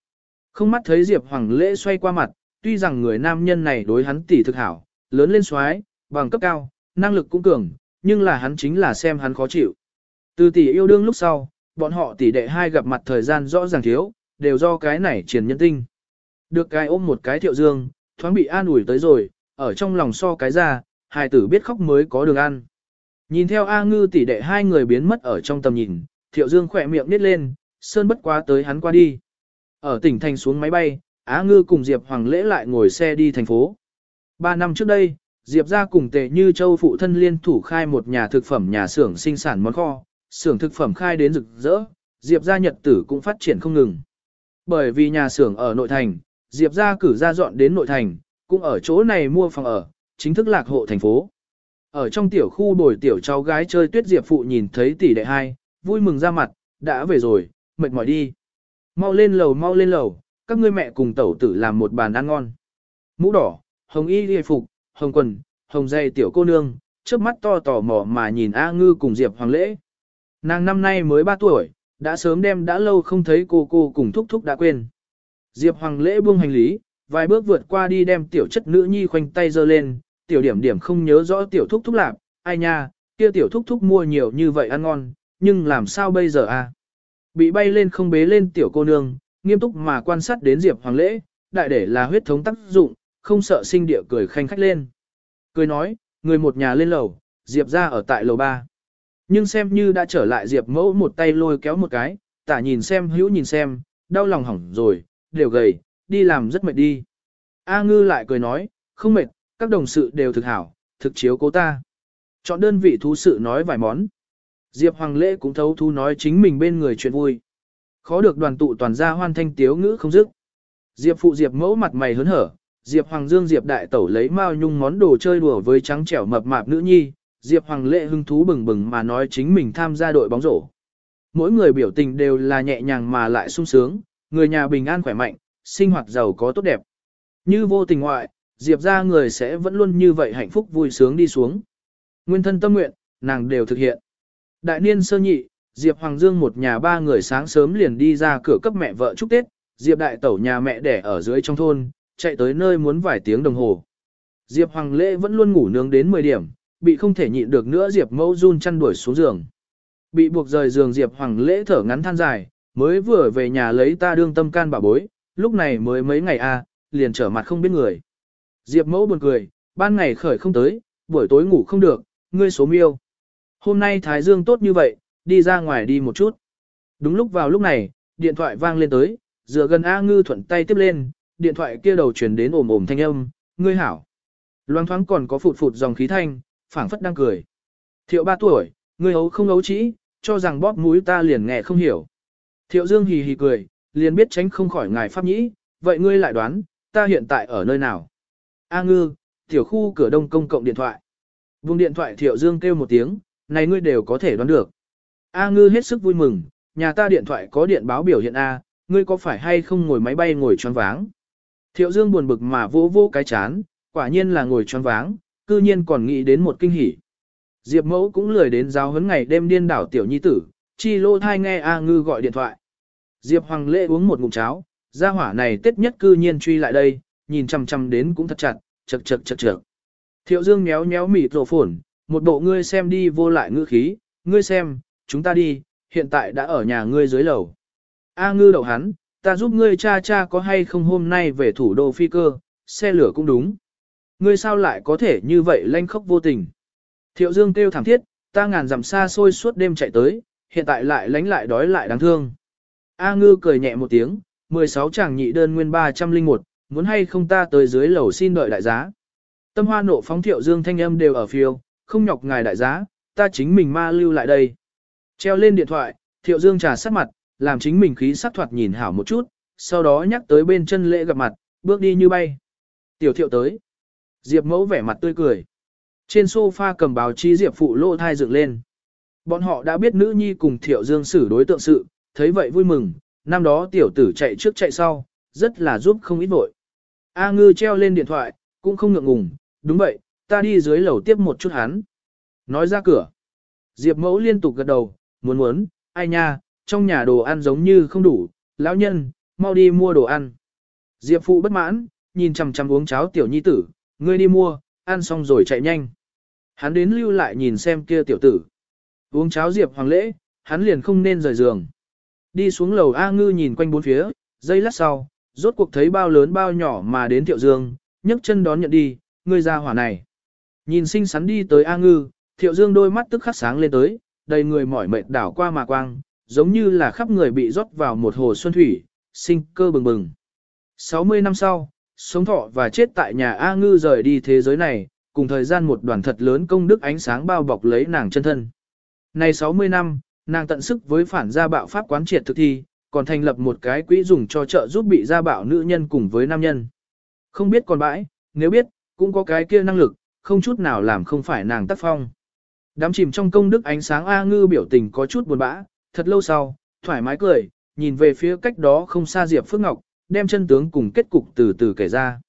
Không mắt thấy Diệp Hoàng lễ xoay qua mặt, tuy rằng người nam nhân này đối hắn tỷ thực hảo, lớn lên xoái, bằng cấp cao, năng lực cũng cường, nhưng là hắn chính là xem hắn khó chịu. Từ tỷ yêu đương lúc sau, bọn họ tỷ đệ hai gặp mặt thời gian rõ ràng thiếu, đều do cái này triển nhân tinh. Được cái ôm một cái thiệu dương, thoáng bị an ủi tới rồi, ở trong lòng so cái ra, hài tử biết khóc mới có đường ăn. Nhìn theo A ngư tỷ đệ hai người biến mất ở trong tầm nhìn, thiệu dương khỏe miệng nít lên, sơn bất quá tới hắn qua đi. Ở tỉnh thành xuống máy bay, Á ngư cùng Diệp Hoàng lễ lại ngồi xe đi thành phố. Ba năm trước đây, Diệp ra cùng tề như châu phụ thân liên thủ khai một nhà thực phẩm nhà xưởng sinh sản món kho, xưởng thực phẩm khai đến rực rỡ, Diệp gia nhật tử cũng phát triển không ngừng. Bởi vì nhà xưởng ở nội thành, Diệp gia cử ra dọn đến nội thành, cũng ở chỗ này mua phòng ở, chính thức lạc hộ thành phố. Ở trong tiểu khu bồi tiểu cháu gái chơi tuyết Diệp phụ nhìn thấy tỷ đệ hai, vui mừng ra mặt, đã về rồi, mệt mỏi đi. Mau lên lầu mau lên lầu, các ngươi mẹ cùng tẩu tử làm một bàn ăn ngon. Mũ đỏ, hồng y y phục, hồng quần, hồng dây tiểu cô nương, trước mắt to tò mò mà nhìn A Ngư cùng Diệp Hoàng lễ. Nàng năm nay mới 3 tuổi, đã sớm đem đã lâu không thấy cô cô cùng thúc thúc đã quên. Diệp Hoàng lễ buông hành lý, vài bước vượt qua đi đem tiểu chất nữ nhi khoanh tay giơ lên, tiểu điểm điểm không nhớ rõ tiểu thúc thúc làm ai nha, kia tiểu thúc thúc mua nhiều như vậy ăn ngon, nhưng làm sao bây giờ à? Bị bay lên không bế lên tiểu cô nương, nghiêm túc mà quan sát đến Diệp Hoàng lễ, đại để là huyết thống tác dụng, không sợ sinh địa cười khanh khách lên. Cười nói, người một nhà lên lầu, Diệp ra ở tại lầu ba. Nhưng xem như đã trở lại Diệp mẫu một tay lôi kéo một cái, tả nhìn xem hữu nhìn xem, đau lòng hỏng rồi, đều gầy, đi làm rất mệt đi. A ngư lại cười nói, không mệt, các đồng sự đều thực hảo, thực chiếu cố ta. Chọn đơn vị thú sự nói vài món. Diệp Hoàng lễ cũng thấu thú nói chính mình bên người chuyện vui. Khó được đoàn tụ toàn gia hoan thanh tiếu ngữ không dứt. Diệp phụ Diệp mẫu mặt mày hớn hở, Diệp Hoàng Dương Diệp đại tẩu lấy mao nhung món đồ chơi đùa với trắng trẻo mập mạp nữ nhi, Diệp Hoàng Lễ hưng thú bừng bừng mà nói chính mình tham gia đội bóng rổ. Mỗi người biểu tình đều là nhẹ nhàng mà lại sung sướng, người nhà bình an khỏe mạnh, sinh hoạt giàu có tốt đẹp. Như vô tình ngoại, Diệp ra người sẽ vẫn luôn như vậy hạnh phúc vui sướng đi xuống. Nguyên thân tâm nguyện, nàng đều thực hiện. Đại niên sơ nhị, Diệp Hoàng Dương một nhà ba người sáng sớm liền đi ra cửa cấp mẹ vợ chúc Tết, Diệp đại tẩu nhà mẹ đẻ ở dưới trong thôn, chạy tới nơi muốn vài tiếng đồng hồ. Diệp Hoàng Lễ vẫn luôn ngủ nướng đến 10 điểm, bị không thể nhịn được nữa Diệp Mẫu run chăn đuổi xuống giường. Bị buộc rời giường Diệp Hoàng Lễ thở ngắn than dài, mới vừa về nhà lấy ta đương tâm can bà bối, lúc này mới mấy ngày a, liền trở mặt không biết người. Diệp Mẫu buồn cười, ban ngày khởi không tới, buổi tối ngủ không được, ngươi số miêu. Hôm nay Thái Dương tốt như vậy, đi ra ngoài đi một chút. Đúng lúc vào lúc này, điện thoại vang lên tới, dựa gần A Ngư thuận tay tiếp lên, điện thoại kia đầu truyền đến ồm ồm thanh âm, ngươi hảo. Loang thoáng còn có phụt phụt dòng khí thanh, phảng phất đang cười. Thiệu ba tuổi, ngươi ấu không ấu trĩ, cho rằng bóp mũi ta liền nghe không hiểu. Thiệu Dương hì hì cười, liền biết tránh không khỏi ngài pháp nhĩ, vậy ngươi lại đoán, ta hiện tại ở nơi nào? A ngư, tiểu khu cửa đông công cộng điện thoại. Vùng điện thoại Thiệu Dương kêu một tiếng, này ngươi đều có thể đoán được. A ngư hết sức vui mừng, nhà ta điện thoại có điện báo biểu hiện A, ngươi có phải hay không ngồi máy bay ngồi choáng váng? Thiệu Dương buồn bực mà vỗ vỗ cái chán, quả nhiên là ngồi choáng váng, cư nhiên còn nghĩ đến một kinh hỉ. Diệp mẫu cũng lười đến giáo huấn ngày đêm điên đảo tiểu nhi tử, chi lô thai nghe A ngư gọi điện thoại. Diệp Hoàng lễ uống một ngụm cháo, gia hỏa này tết nhất cư nhiên truy lại đây, nhìn chăm chăm đến cũng thật chặt, chật chật chật chật. Thiệu Dương méo méo mịt rổ phổn, một bộ ngươi xem đi vô lại ngữ khí, ngươi xem, chúng ta đi, hiện tại đã ở nhà ngươi dưới lầu. A ngư đậu hắn, ta giúp ngươi cha cha có hay không hôm nay về thủ đô phi cơ, xe lửa cũng đúng. Ngươi sao lại có thể như vậy lanh khóc vô tình. Thiệu Dương kêu thảm thiết, ta ngàn dặm xa xôi suốt đêm chạy tới, hiện tại lại lánh lại đói lại đáng thương. A ngư cười nhẹ một tiếng, 16 chàng nhị đơn nguyên 301, muốn hay không ta tới dưới lầu xin đợi đại giá. Tâm hoa nộ phóng thiệu dương thanh âm đều ở phiêu, không nhọc ngài đại giá, ta chính mình ma lưu lại đây. Treo lên điện thoại, thiệu dương trà sát mặt, làm chính mình khí sắc thoạt nhìn hảo một chút, sau đó nhắc tới bên chân lễ gặp mặt, bước đi như bay. Tiểu thiệu tới. Diệp mẫu vẻ mặt tươi cười. Trên sofa cầm báo chí Diệp phụ lô thai dựng lên. Bọn họ đã biết nữ nhi cùng thiệu dương xử đối tượng sự, thấy vậy vui mừng, năm đó tiểu tử chạy trước chạy sau, rất là giúp không ít vội. A ngư treo lên điện thoại, cũng không ngượng ngùng, đúng vậy, ta đi dưới lầu tiếp một chút hắn. Nói ra cửa. Diệp mẫu liên tục gật đầu, muốn muốn, ai nha, trong nhà đồ ăn giống như không đủ, lão nhân, mau đi mua đồ ăn. Diệp phụ bất mãn, nhìn chằm chằm uống cháo tiểu nhi tử, ngươi đi mua, ăn xong rồi chạy nhanh. Hắn đến lưu lại nhìn xem kia tiểu tử. Uống cháo Diệp hoàng lễ, hắn liền không nên rời giường. Đi xuống lầu A ngư nhìn quanh bốn phía, giây lát sau, rốt cuộc thấy bao lớn bao nhỏ mà đến Thiệu Dương, nhấc chân đón nhận đi, người ra hỏa này. Nhìn xinh xắn đi tới A Ngư, Thiệu Dương đôi mắt tức khắc sáng lên tới, đầy người mỏi mệt đảo qua mà quang, giống như là khắp người bị rót vào một hồ xuân thủy, sinh cơ bừng bừng. 60 năm sau, sống thọ và chết tại nhà A Ngư rời đi thế giới này, cùng thời gian một đoàn thật lớn công đức ánh sáng bao bọc lấy nàng chân thân. Này 60 năm, nàng tận sức với phản gia bạo pháp quán triệt thực thi, còn thành lập một cái quỹ dùng cho trợ giúp bị gia bạo nữ nhân cùng với nam nhân. Không biết còn bãi, nếu biết, cũng có cái kia năng lực, không chút nào làm không phải nàng tác phong. Đám chìm trong công đức ánh sáng A ngư biểu tình có chút buồn bã, thật lâu sau, thoải mái cười, nhìn về phía cách đó không xa Diệp Phước Ngọc, đem chân tướng cùng kết cục từ từ kể ra.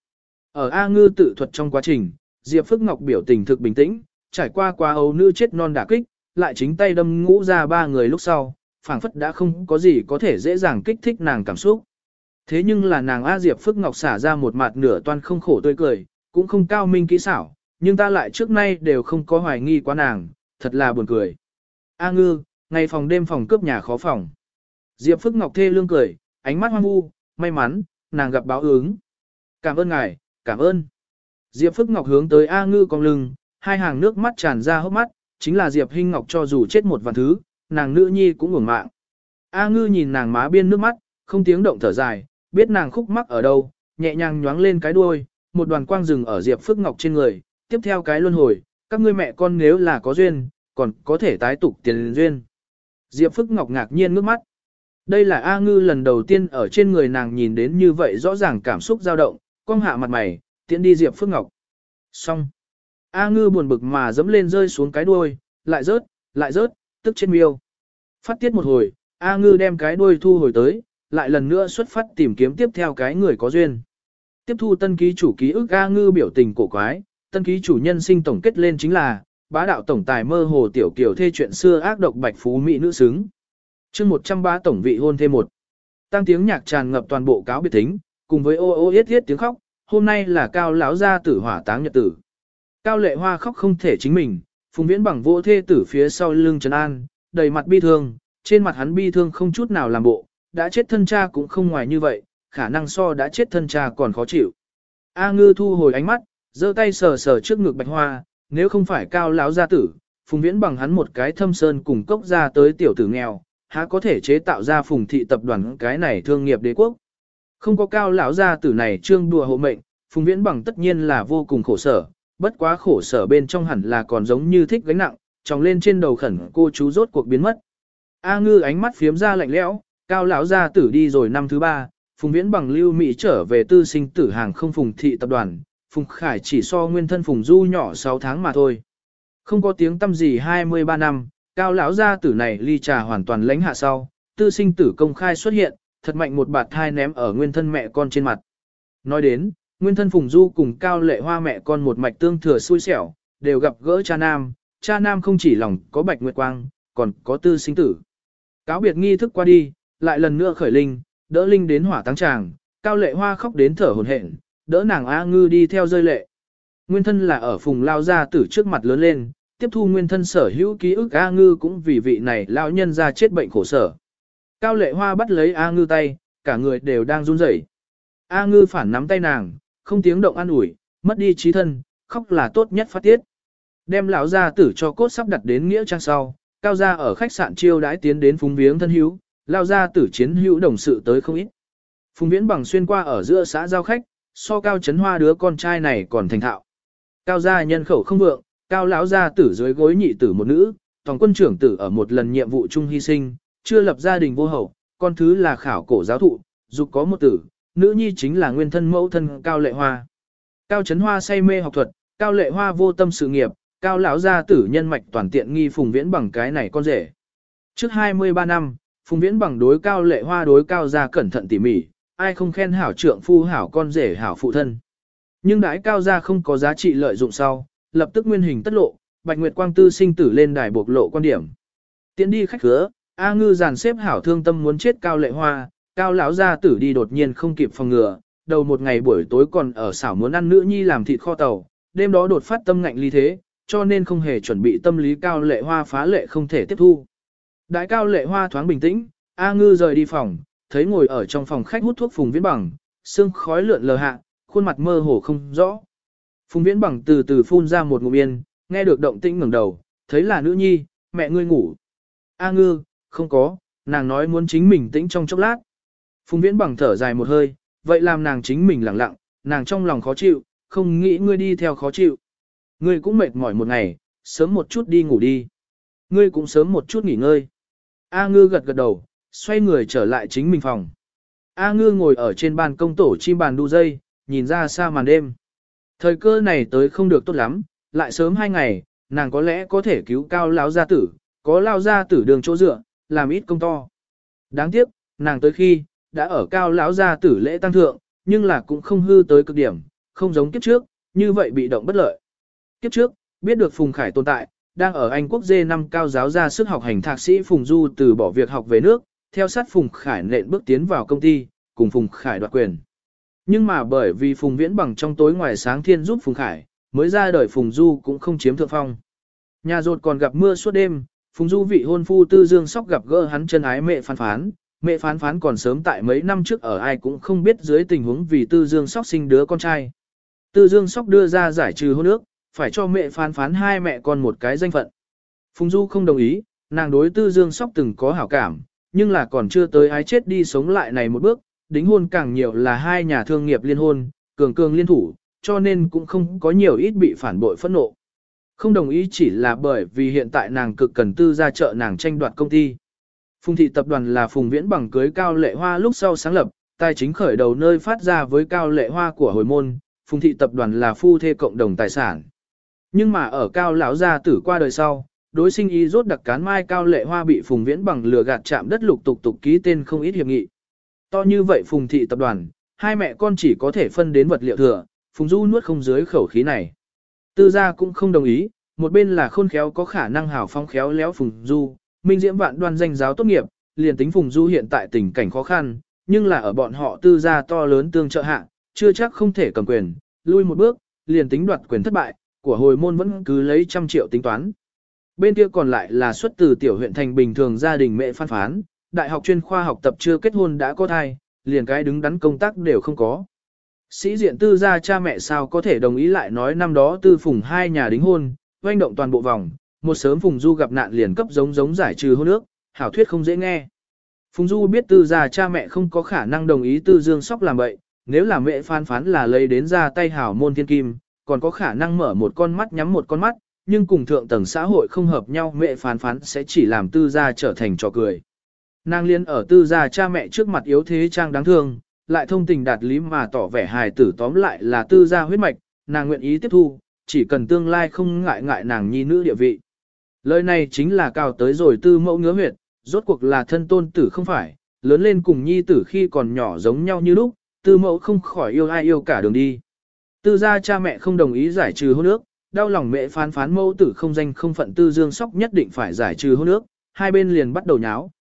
Ở A ngư tự thuật trong quá trình, Diệp Phước Ngọc biểu tình thực bình tĩnh, trải qua qua ấu nữ chết non đả kích, lại chính tay đâm ngũ ra ba người lúc sau, phảng phất đã không có gì có thể dễ dàng kích thích nàng cảm xúc. Thế nhưng là nàng A Diệp Phước Ngọc xả ra một mặt nửa toan không khổ tươi cười, cũng không cao minh kỹ xảo, nhưng ta lại trước nay đều không có hoài nghi quá nàng, thật là buồn cười. A ngư, ngày phòng đêm phòng cướp nhà khó phòng. Diệp Phước Ngọc thê lương cười, ánh mắt hoang vu, may mắn, nàng gặp báo ứng. Cảm ơn ngài, cảm ơn. Diệp Phước Ngọc hướng tới A ngư cong lưng, hai hàng nước mắt tràn ra hốc mắt, chính là Diệp Hinh Ngọc cho dù chết một vạn thứ, nàng nữ nhi cũng ngủng mạng. A ngư nhìn nàng má biên nước mắt, không tiếng động thở dài, biết nàng khúc mắc ở đâu, nhẹ nhàng nhoáng lên cái đuôi, một đoàn quang rừng ở Diệp Phước Ngọc trên người, tiếp theo cái luân hồi, các ngươi mẹ con nếu là có duyên, còn có thể tái tục tiền duyên. Diệp Phước Ngọc ngạc nhiên ngước mắt. Đây là A Ngư lần đầu tiên ở trên người nàng nhìn đến như vậy rõ ràng cảm xúc dao động, cong hạ mặt mày, tiến đi Diệp Phước Ngọc. Xong. A Ngư buồn bực mà dẫm lên rơi xuống cái đuôi, lại rớt, lại rớt, tức trên miêu. Phát tiết một hồi, A Ngư đem cái đuôi thu hồi tới, lại lần nữa xuất phát tìm kiếm tiếp theo cái người có duyên. Tiếp thu tân ký chủ ký ức A Ngư biểu tình cổ quái, tân ký chủ nhân sinh tổng kết lên chính là, bá đạo tổng tài mơ hồ tiểu kiểu thê chuyện xưa ác độc bạch phú mỹ nữ xứng. chương 103 tổng vị hôn thêm một. Tăng tiếng nhạc tràn ngập toàn bộ cáo biệt thính, cùng với ô ô yết yết tiếng khóc, hôm nay là cao lão gia tử hỏa táng nhật tử. Cao lệ hoa khóc không thể chính mình, phùng viễn bằng vỗ thê tử phía sau lưng Trần An, đầy mặt bi thương, trên mặt hắn bi thương không chút nào làm bộ, đã chết thân cha cũng không ngoài như vậy, khả năng so đã chết thân cha còn khó chịu. A ngư thu hồi ánh mắt, giơ tay sờ sờ trước ngực bạch hoa, nếu không phải cao lão gia tử, phùng viễn bằng hắn một cái thâm sơn cùng cốc ra tới tiểu tử nghèo, há có thể chế tạo ra phùng thị tập đoàn cái này thương nghiệp đế quốc. Không có cao lão gia tử này trương đùa hộ mệnh, phùng viễn bằng tất nhiên là vô cùng khổ sở, bất quá khổ sở bên trong hẳn là còn giống như thích gánh nặng, tròng lên trên đầu khẩn cô chú rốt cuộc biến mất. A ngư ánh mắt phiếm ra lạnh lẽo, cao lão gia tử đi rồi năm thứ ba, Phùng Viễn bằng lưu Mỹ trở về tư sinh tử hàng không Phùng thị tập đoàn, Phùng Khải chỉ so nguyên thân Phùng Du nhỏ 6 tháng mà thôi. Không có tiếng tâm gì 23 năm, cao lão gia tử này ly trà hoàn toàn lãnh hạ sau, tư sinh tử công khai xuất hiện, thật mạnh một bạt thai ném ở nguyên thân mẹ con trên mặt. Nói đến, nguyên thân Phùng Du cùng cao lệ hoa mẹ con một mạch tương thừa xui xẻo, đều gặp gỡ cha nam, cha nam không chỉ lòng có bạch nguyệt quang, còn có tư sinh tử. Cáo biệt nghi thức qua đi, lại lần nữa khởi linh, đỡ linh đến hỏa táng tràng, cao lệ hoa khóc đến thở hổn hển, đỡ nàng A ngư đi theo rơi lệ. Nguyên thân là ở phùng lao gia tử trước mặt lớn lên, tiếp thu nguyên thân sở hữu ký ức A ngư cũng vì vị này lão nhân ra chết bệnh khổ sở. Cao lệ hoa bắt lấy A ngư tay, cả người đều đang run rẩy. A ngư phản nắm tay nàng, không tiếng động an ủi, mất đi trí thân, khóc là tốt nhất phát tiết. Đem lão gia tử cho cốt sắp đặt đến nghĩa trang sau, cao gia ở khách sạn chiêu đãi tiến đến phúng viếng thân hữu, lao gia tử chiến hữu đồng sự tới không ít. Phùng viễn bằng xuyên qua ở giữa xã giao khách, so cao chấn hoa đứa con trai này còn thành thạo. Cao gia nhân khẩu không vượng, cao lão gia tử dưới gối nhị tử một nữ, toàn quân trưởng tử ở một lần nhiệm vụ chung hy sinh, chưa lập gia đình vô hậu, con thứ là khảo cổ giáo thụ, dục có một tử, nữ nhi chính là nguyên thân mẫu thân cao lệ hoa. Cao chấn hoa say mê học thuật, cao lệ hoa vô tâm sự nghiệp, cao lão gia tử nhân mạch toàn tiện nghi phùng viễn bằng cái này con rể. Trước 23 năm, phùng viễn bằng đối cao lệ hoa đối cao gia cẩn thận tỉ mỉ, ai không khen hảo trượng phu hảo con rể hảo phụ thân. Nhưng đãi cao gia không có giá trị lợi dụng sau, lập tức nguyên hình tất lộ, Bạch Nguyệt Quang Tư sinh tử lên đài bộc lộ quan điểm. Tiến đi khách khứa, A Ngư giàn xếp hảo thương tâm muốn chết cao lệ hoa, cao lão gia tử đi đột nhiên không kịp phòng ngừa, đầu một ngày buổi tối còn ở xảo muốn ăn nữ nhi làm thịt kho tàu, đêm đó đột phát tâm ngạnh ly thế, cho nên không hề chuẩn bị tâm lý cao lệ hoa phá lệ không thể tiếp thu. Đại cao lệ hoa thoáng bình tĩnh, A Ngư rời đi phòng, thấy ngồi ở trong phòng khách hút thuốc phùng viễn bằng, xương khói lượn lờ hạ, khuôn mặt mơ hồ không rõ. Phùng viễn bằng từ từ phun ra một ngụm yên, nghe được động tĩnh ngẩng đầu, thấy là nữ nhi, mẹ ngươi ngủ. A ngư, không có, nàng nói muốn chính mình tĩnh trong chốc lát. Phùng viễn bằng thở dài một hơi, vậy làm nàng chính mình lặng lặng, nàng trong lòng khó chịu, không nghĩ ngươi đi theo khó chịu. Ngươi cũng mệt mỏi một ngày, sớm một chút đi ngủ đi. Ngươi cũng sớm một chút nghỉ ngơi. A ngư gật gật đầu, xoay người trở lại chính mình phòng. A ngư ngồi ở trên ban công tổ chim bàn đu dây, nhìn ra xa màn đêm. Thời cơ này tới không được tốt lắm, lại sớm hai ngày, nàng có lẽ có thể cứu cao lão gia tử, có lao gia tử đường chỗ dựa, làm ít công to. Đáng tiếc, nàng tới khi, đã ở cao lão gia tử lễ tăng thượng, nhưng là cũng không hư tới cực điểm, không giống kiếp trước, như vậy bị động bất lợi. Kiếp trước, biết được Phùng Khải tồn tại, đang ở Anh quốc dê năm cao giáo ra sức học hành thạc sĩ Phùng Du từ bỏ việc học về nước, theo sát Phùng Khải nện bước tiến vào công ty, cùng Phùng Khải đoạt quyền. Nhưng mà bởi vì Phùng Viễn bằng trong tối ngoài sáng thiên giúp Phùng Khải, mới ra đời Phùng Du cũng không chiếm thượng phong. Nhà rột còn gặp mưa suốt đêm, Phùng Du vị hôn phu Tư Dương Sóc gặp gỡ hắn chân ái mẹ phán phán, mẹ phán phán còn sớm tại mấy năm trước ở ai cũng không biết dưới tình huống vì Tư Dương Sóc sinh đứa con trai. Tư Dương Sóc đưa ra giải trừ hôn ước, phải cho mẹ phán phán hai mẹ con một cái danh phận. Phùng Du không đồng ý, nàng đối Tư Dương Sóc từng có hảo cảm, nhưng là còn chưa tới ai chết đi sống lại này một bước, đính hôn càng nhiều là hai nhà thương nghiệp liên hôn, cường cường liên thủ, cho nên cũng không có nhiều ít bị phản bội phẫn nộ. Không đồng ý chỉ là bởi vì hiện tại nàng cực cần tư ra trợ nàng tranh đoạt công ty. Phùng thị tập đoàn là phùng viễn bằng cưới cao lệ hoa lúc sau sáng lập, tài chính khởi đầu nơi phát ra với cao lệ hoa của hồi môn, phùng thị tập đoàn là phu thê cộng đồng tài sản. Nhưng mà ở cao lão gia tử qua đời sau, đối sinh ý rốt đặc cán mai cao lệ hoa bị phùng viễn bằng lừa gạt chạm đất lục tục tục ký tên không ít hiệp nghị. To như vậy phùng thị tập đoàn, hai mẹ con chỉ có thể phân đến vật liệu thừa, phùng du nuốt không dưới khẩu khí này. Tư gia cũng không đồng ý, một bên là khôn khéo có khả năng hào phong khéo léo phùng du, minh diễm vạn đoan danh giáo tốt nghiệp, liền tính phùng du hiện tại tình cảnh khó khăn, nhưng là ở bọn họ tư gia to lớn tương trợ hạ, chưa chắc không thể cầm quyền, lui một bước, liền tính đoạt quyền thất bại, của hồi môn vẫn cứ lấy trăm triệu tính toán. Bên kia còn lại là xuất từ tiểu huyện thành bình thường gia đình mẹ phan phán, đại học chuyên khoa học tập chưa kết hôn đã có thai, liền cái đứng đắn công tác đều không có. Sĩ diện tư gia cha mẹ sao có thể đồng ý lại nói năm đó tư phùng hai nhà đính hôn, doanh động toàn bộ vòng, một sớm phùng du gặp nạn liền cấp giống giống giải trừ hôn nước, hảo thuyết không dễ nghe. Phùng du biết tư gia cha mẹ không có khả năng đồng ý tư dương sóc làm vậy, nếu là mẹ phán phán là lấy đến ra tay hảo môn thiên kim, còn có khả năng mở một con mắt nhắm một con mắt, nhưng cùng thượng tầng xã hội không hợp nhau mẹ phán phán sẽ chỉ làm tư gia trở thành trò cười. Nàng liên ở tư gia cha mẹ trước mặt yếu thế trang đáng thương, lại thông tình đạt lý mà tỏ vẻ hài tử tóm lại là tư gia huyết mạch, nàng nguyện ý tiếp thu, chỉ cần tương lai không ngại ngại nàng nhi nữ địa vị. Lời này chính là cao tới rồi tư mẫu ngứa huyệt, rốt cuộc là thân tôn tử không phải, lớn lên cùng nhi tử khi còn nhỏ giống nhau như lúc, tư mẫu không khỏi yêu ai yêu cả đường đi. Tư gia cha mẹ không đồng ý giải trừ hôn ước, đau lòng mẹ phán phán mẫu tử không danh không phận tư dương sóc nhất định phải giải trừ hôn ước, hai bên liền bắt đầu nháo.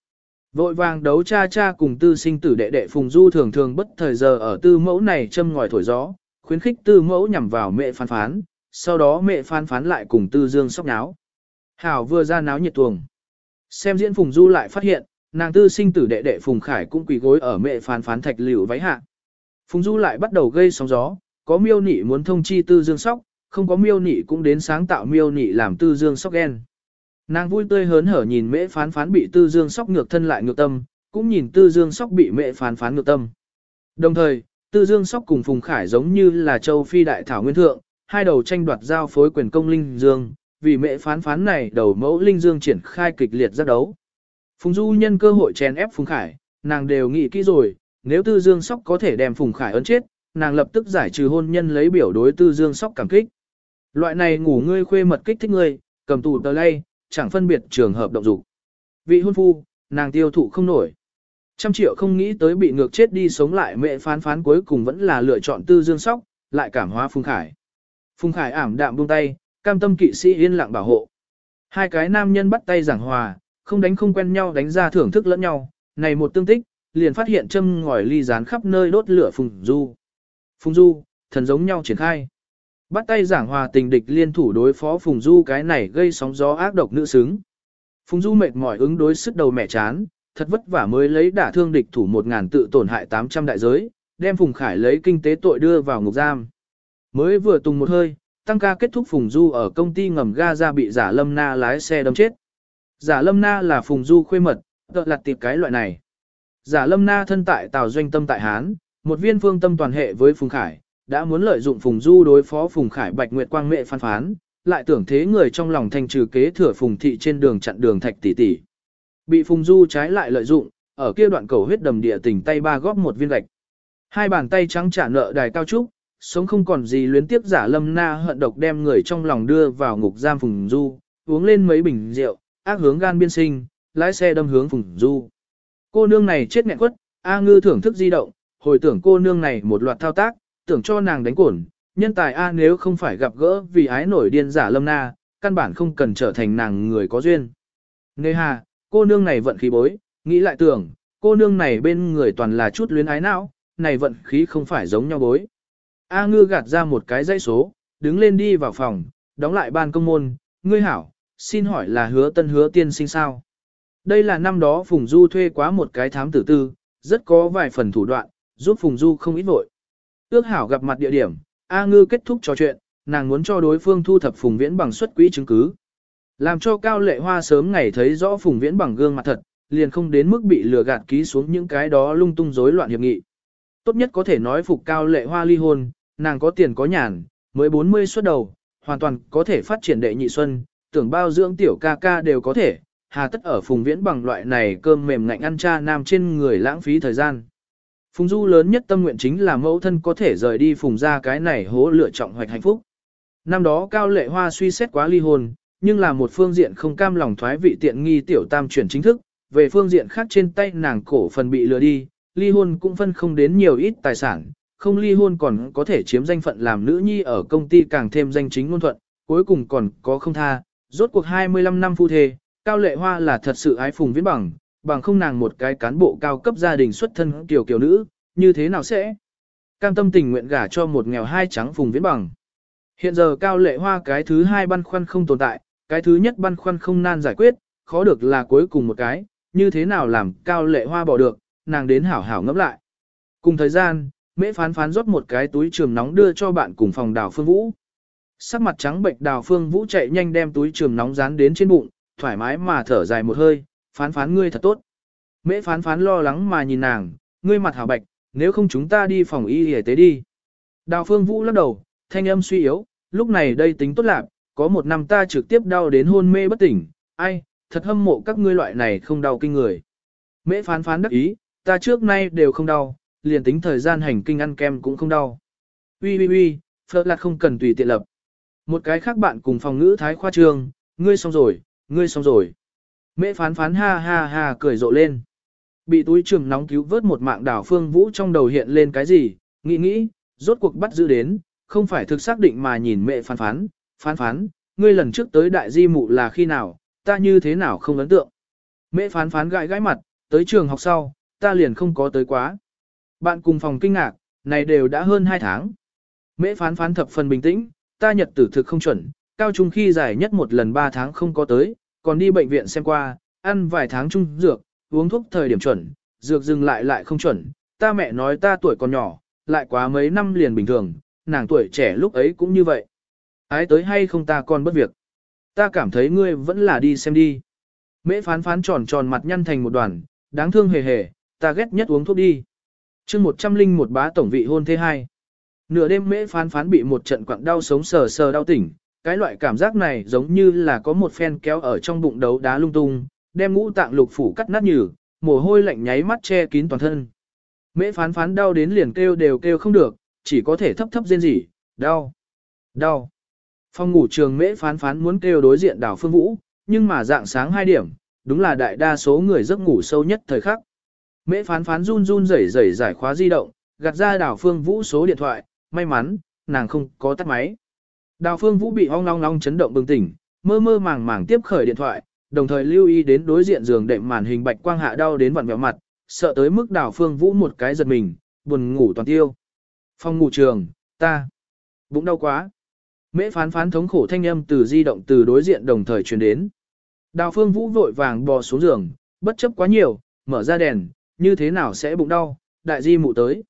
Vội vàng đấu cha cha cùng tư sinh tử đệ đệ Phùng Du thường thường bất thời giờ ở tư mẫu này châm ngòi thổi gió, khuyến khích tư mẫu nhằm vào mẹ phán phán, sau đó mẹ phán phán lại cùng tư dương sóc nháo. Hảo vừa ra náo nhiệt tuồng. Xem diễn Phùng Du lại phát hiện, nàng tư sinh tử đệ đệ Phùng Khải cũng quỳ gối ở mẹ phán phán thạch liễu váy hạ. Phùng Du lại bắt đầu gây sóng gió, có miêu nị muốn thông chi tư dương sóc, không có miêu nị cũng đến sáng tạo miêu nị làm tư dương sóc ghen. Nàng vui tươi hớn hở nhìn mễ phán phán bị tư dương sóc ngược thân lại ngược tâm, cũng nhìn tư dương sóc bị mễ phán phán ngược tâm. Đồng thời, tư dương sóc cùng Phùng Khải giống như là châu phi đại thảo nguyên thượng, hai đầu tranh đoạt giao phối quyền công linh dương, vì mẹ phán phán này đầu mẫu linh dương triển khai kịch liệt giác đấu. Phùng Du nhân cơ hội chèn ép Phùng Khải, nàng đều nghĩ kỹ rồi, nếu Tư Dương Sóc có thể đem Phùng Khải ấn chết, nàng lập tức giải trừ hôn nhân lấy biểu đối Tư Dương Sóc cảm kích. Loại này ngủ ngươi khuê mật kích thích ngươi, cầm tù tờ lay, chẳng phân biệt trường hợp động dục. Vị hôn phu, nàng tiêu thụ không nổi. Trăm triệu không nghĩ tới bị ngược chết đi sống lại mẹ phán phán cuối cùng vẫn là lựa chọn Tư Dương Sóc, lại cảm hóa Phùng Khải. Phùng Khải ảm đạm buông tay, cam tâm kỵ sĩ yên lặng bảo hộ. Hai cái nam nhân bắt tay giảng hòa, không đánh không quen nhau đánh ra thưởng thức lẫn nhau, này một tương tích, liền phát hiện châm ngòi ly rán khắp nơi đốt lửa Phùng Du. Phùng Du, thần giống nhau triển khai. Bắt tay giảng hòa tình địch liên thủ đối phó Phùng Du cái này gây sóng gió ác độc nữ xứng. Phùng Du mệt mỏi ứng đối sức đầu mẹ chán, thật vất vả mới lấy đả thương địch thủ một ngàn tự tổn hại 800 đại giới, đem Phùng Khải lấy kinh tế tội đưa vào ngục giam. Mới vừa tùng một hơi, tăng ca kết thúc Phùng Du ở công ty ngầm ga ra bị giả lâm na lái xe đâm chết. Giả lâm na là Phùng Du khuê mật, tợ lặt tiệp cái loại này. Giả lâm na thân tại Tào Doanh Tâm tại Hán, một viên phương tâm toàn hệ với Phùng Khải, đã muốn lợi dụng Phùng Du đối phó Phùng Khải Bạch Nguyệt Quang Mệ phán phán, lại tưởng thế người trong lòng thành trừ kế thừa Phùng Thị trên đường chặn đường thạch tỷ tỷ. Bị Phùng Du trái lại lợi dụng, ở kia đoạn cầu huyết đầm địa tỉnh tay ba góp một viên gạch. Hai bàn tay trắng trả nợ đài cao trúc, sống không còn gì luyến tiếp giả lâm na hận độc đem người trong lòng đưa vào ngục giam Phùng Du, uống lên mấy bình rượu, ác hướng gan biên sinh, lái xe đâm hướng Phùng Du. Cô nương này chết nghẹn quất, A ngư thưởng thức di động, hồi tưởng cô nương này một loạt thao tác, tưởng cho nàng đánh cổn, nhân tài A nếu không phải gặp gỡ vì ái nổi điên giả lâm na, căn bản không cần trở thành nàng người có duyên. Nê hà, cô nương này vận khí bối, nghĩ lại tưởng, cô nương này bên người toàn là chút luyến ái não, này vận khí không phải giống nhau bối. A ngư gạt ra một cái dãy số, đứng lên đi vào phòng, đóng lại ban công môn, ngươi hảo, xin hỏi là hứa tân hứa tiên sinh sao? Đây là năm đó Phùng Du thuê quá một cái thám tử tư, rất có vài phần thủ đoạn, giúp Phùng Du không ít vội. Ước hảo gặp mặt địa điểm, A Ngư kết thúc trò chuyện, nàng muốn cho đối phương thu thập Phùng Viễn bằng xuất quỹ chứng cứ. Làm cho Cao Lệ Hoa sớm ngày thấy rõ Phùng Viễn bằng gương mặt thật, liền không đến mức bị lừa gạt ký xuống những cái đó lung tung rối loạn hiệp nghị. Tốt nhất có thể nói phục Cao Lệ Hoa ly hôn, nàng có tiền có nhàn, mới 40 xuất đầu, hoàn toàn có thể phát triển đệ nhị xuân, tưởng bao dưỡng tiểu ca ca đều có thể, hà tất ở phùng viễn bằng loại này cơm mềm ngạnh ăn cha nam trên người lãng phí thời gian. Phùng Du lớn nhất tâm nguyện chính là mẫu thân có thể rời đi phùng ra cái này hố lựa trọng hoạch hạnh phúc. Năm đó Cao Lệ Hoa suy xét quá ly hôn, nhưng là một phương diện không cam lòng thoái vị tiện nghi tiểu tam chuyển chính thức, về phương diện khác trên tay nàng cổ phần bị lừa đi, ly hôn cũng phân không đến nhiều ít tài sản, không ly hôn còn có thể chiếm danh phận làm nữ nhi ở công ty càng thêm danh chính ngôn thuận, cuối cùng còn có không tha, rốt cuộc 25 năm phu thê, Cao Lệ Hoa là thật sự ái phùng viễn bằng, bằng không nàng một cái cán bộ cao cấp gia đình xuất thân kiểu kiểu nữ, như thế nào sẽ? Cam tâm tình nguyện gả cho một nghèo hai trắng phùng viễn bằng. Hiện giờ Cao Lệ Hoa cái thứ hai băn khoăn không tồn tại, cái thứ nhất băn khoăn không nan giải quyết, khó được là cuối cùng một cái, như thế nào làm Cao Lệ Hoa bỏ được, nàng đến hảo hảo ngẫm lại. Cùng thời gian, Mễ phán phán rót một cái túi trường nóng đưa cho bạn cùng phòng đào phương vũ. Sắc mặt trắng bệnh đào phương vũ chạy nhanh đem túi trường nóng dán đến trên bụng, thoải mái mà thở dài một hơi, phán phán ngươi thật tốt. Mễ phán phán lo lắng mà nhìn nàng, ngươi mặt hảo bạch, nếu không chúng ta đi phòng y y tế đi. Đào phương vũ lắc đầu, thanh âm suy yếu, lúc này đây tính tốt lạc, có một năm ta trực tiếp đau đến hôn mê bất tỉnh, ai, thật hâm mộ các ngươi loại này không đau kinh người. Mễ phán phán đắc ý, ta trước nay đều không đau, liền tính thời gian hành kinh ăn kem cũng không đau. Ui ui ui, phật lạc không cần tùy tiện lập. Một cái khác bạn cùng phòng ngữ thái khoa trương, ngươi xong rồi, ngươi xong rồi. Mễ phán phán ha ha ha cười rộ lên. Bị túi trường nóng cứu vớt một mạng đảo phương vũ trong đầu hiện lên cái gì, nghĩ nghĩ, rốt cuộc bắt giữ đến, không phải thực xác định mà nhìn mẹ phán phán, phán phán, ngươi lần trước tới đại di mụ là khi nào, ta như thế nào không ấn tượng. Mẹ phán phán gãi gãi mặt, tới trường học sau, ta liền không có tới quá. Bạn cùng phòng kinh ngạc, này đều đã hơn 2 tháng. Mễ phán phán thập phần bình tĩnh, ta nhật tử thực không chuẩn, cao trung khi dài nhất một lần 3 tháng không có tới, còn đi bệnh viện xem qua, ăn vài tháng chung dược, uống thuốc thời điểm chuẩn, dược dừng lại lại không chuẩn, ta mẹ nói ta tuổi còn nhỏ, lại quá mấy năm liền bình thường, nàng tuổi trẻ lúc ấy cũng như vậy. Ái tới hay không ta còn bất việc. Ta cảm thấy ngươi vẫn là đi xem đi. Mễ phán phán tròn tròn mặt nhăn thành một đoàn, đáng thương hề hề, ta ghét nhất uống thuốc đi chương một trăm linh một bá tổng vị hôn thế hai. Nửa đêm mễ phán phán bị một trận quặn đau sống sờ sờ đau tỉnh, cái loại cảm giác này giống như là có một phen kéo ở trong bụng đấu đá lung tung, đem ngũ tạng lục phủ cắt nát nhừ, mồ hôi lạnh nháy mắt che kín toàn thân. Mễ phán phán đau đến liền kêu đều kêu không được, chỉ có thể thấp thấp rên rỉ, đau, đau. Phòng ngủ trường mễ phán phán muốn kêu đối diện đảo phương vũ, nhưng mà dạng sáng 2 điểm, đúng là đại đa số người giấc ngủ sâu nhất thời khắc. Mễ phán phán run run rẩy rẩy giải khóa di động, gạt ra đảo phương vũ số điện thoại, may mắn, nàng không có tắt máy. Đào phương vũ bị ong long long chấn động bừng tỉnh, mơ mơ màng màng tiếp khởi điện thoại, đồng thời lưu ý đến đối diện giường đệm màn hình bạch quang hạ đau đến vặn vẹo mặt, sợ tới mức đào phương vũ một cái giật mình, buồn ngủ toàn tiêu. Phòng ngủ trường, ta, bụng đau quá. Mễ phán phán thống khổ thanh âm từ di động từ đối diện đồng thời truyền đến. Đào phương vũ vội vàng bò xuống giường, bất chấp quá nhiều, mở ra đèn, như thế nào sẽ bụng đau, đại di mụ tới.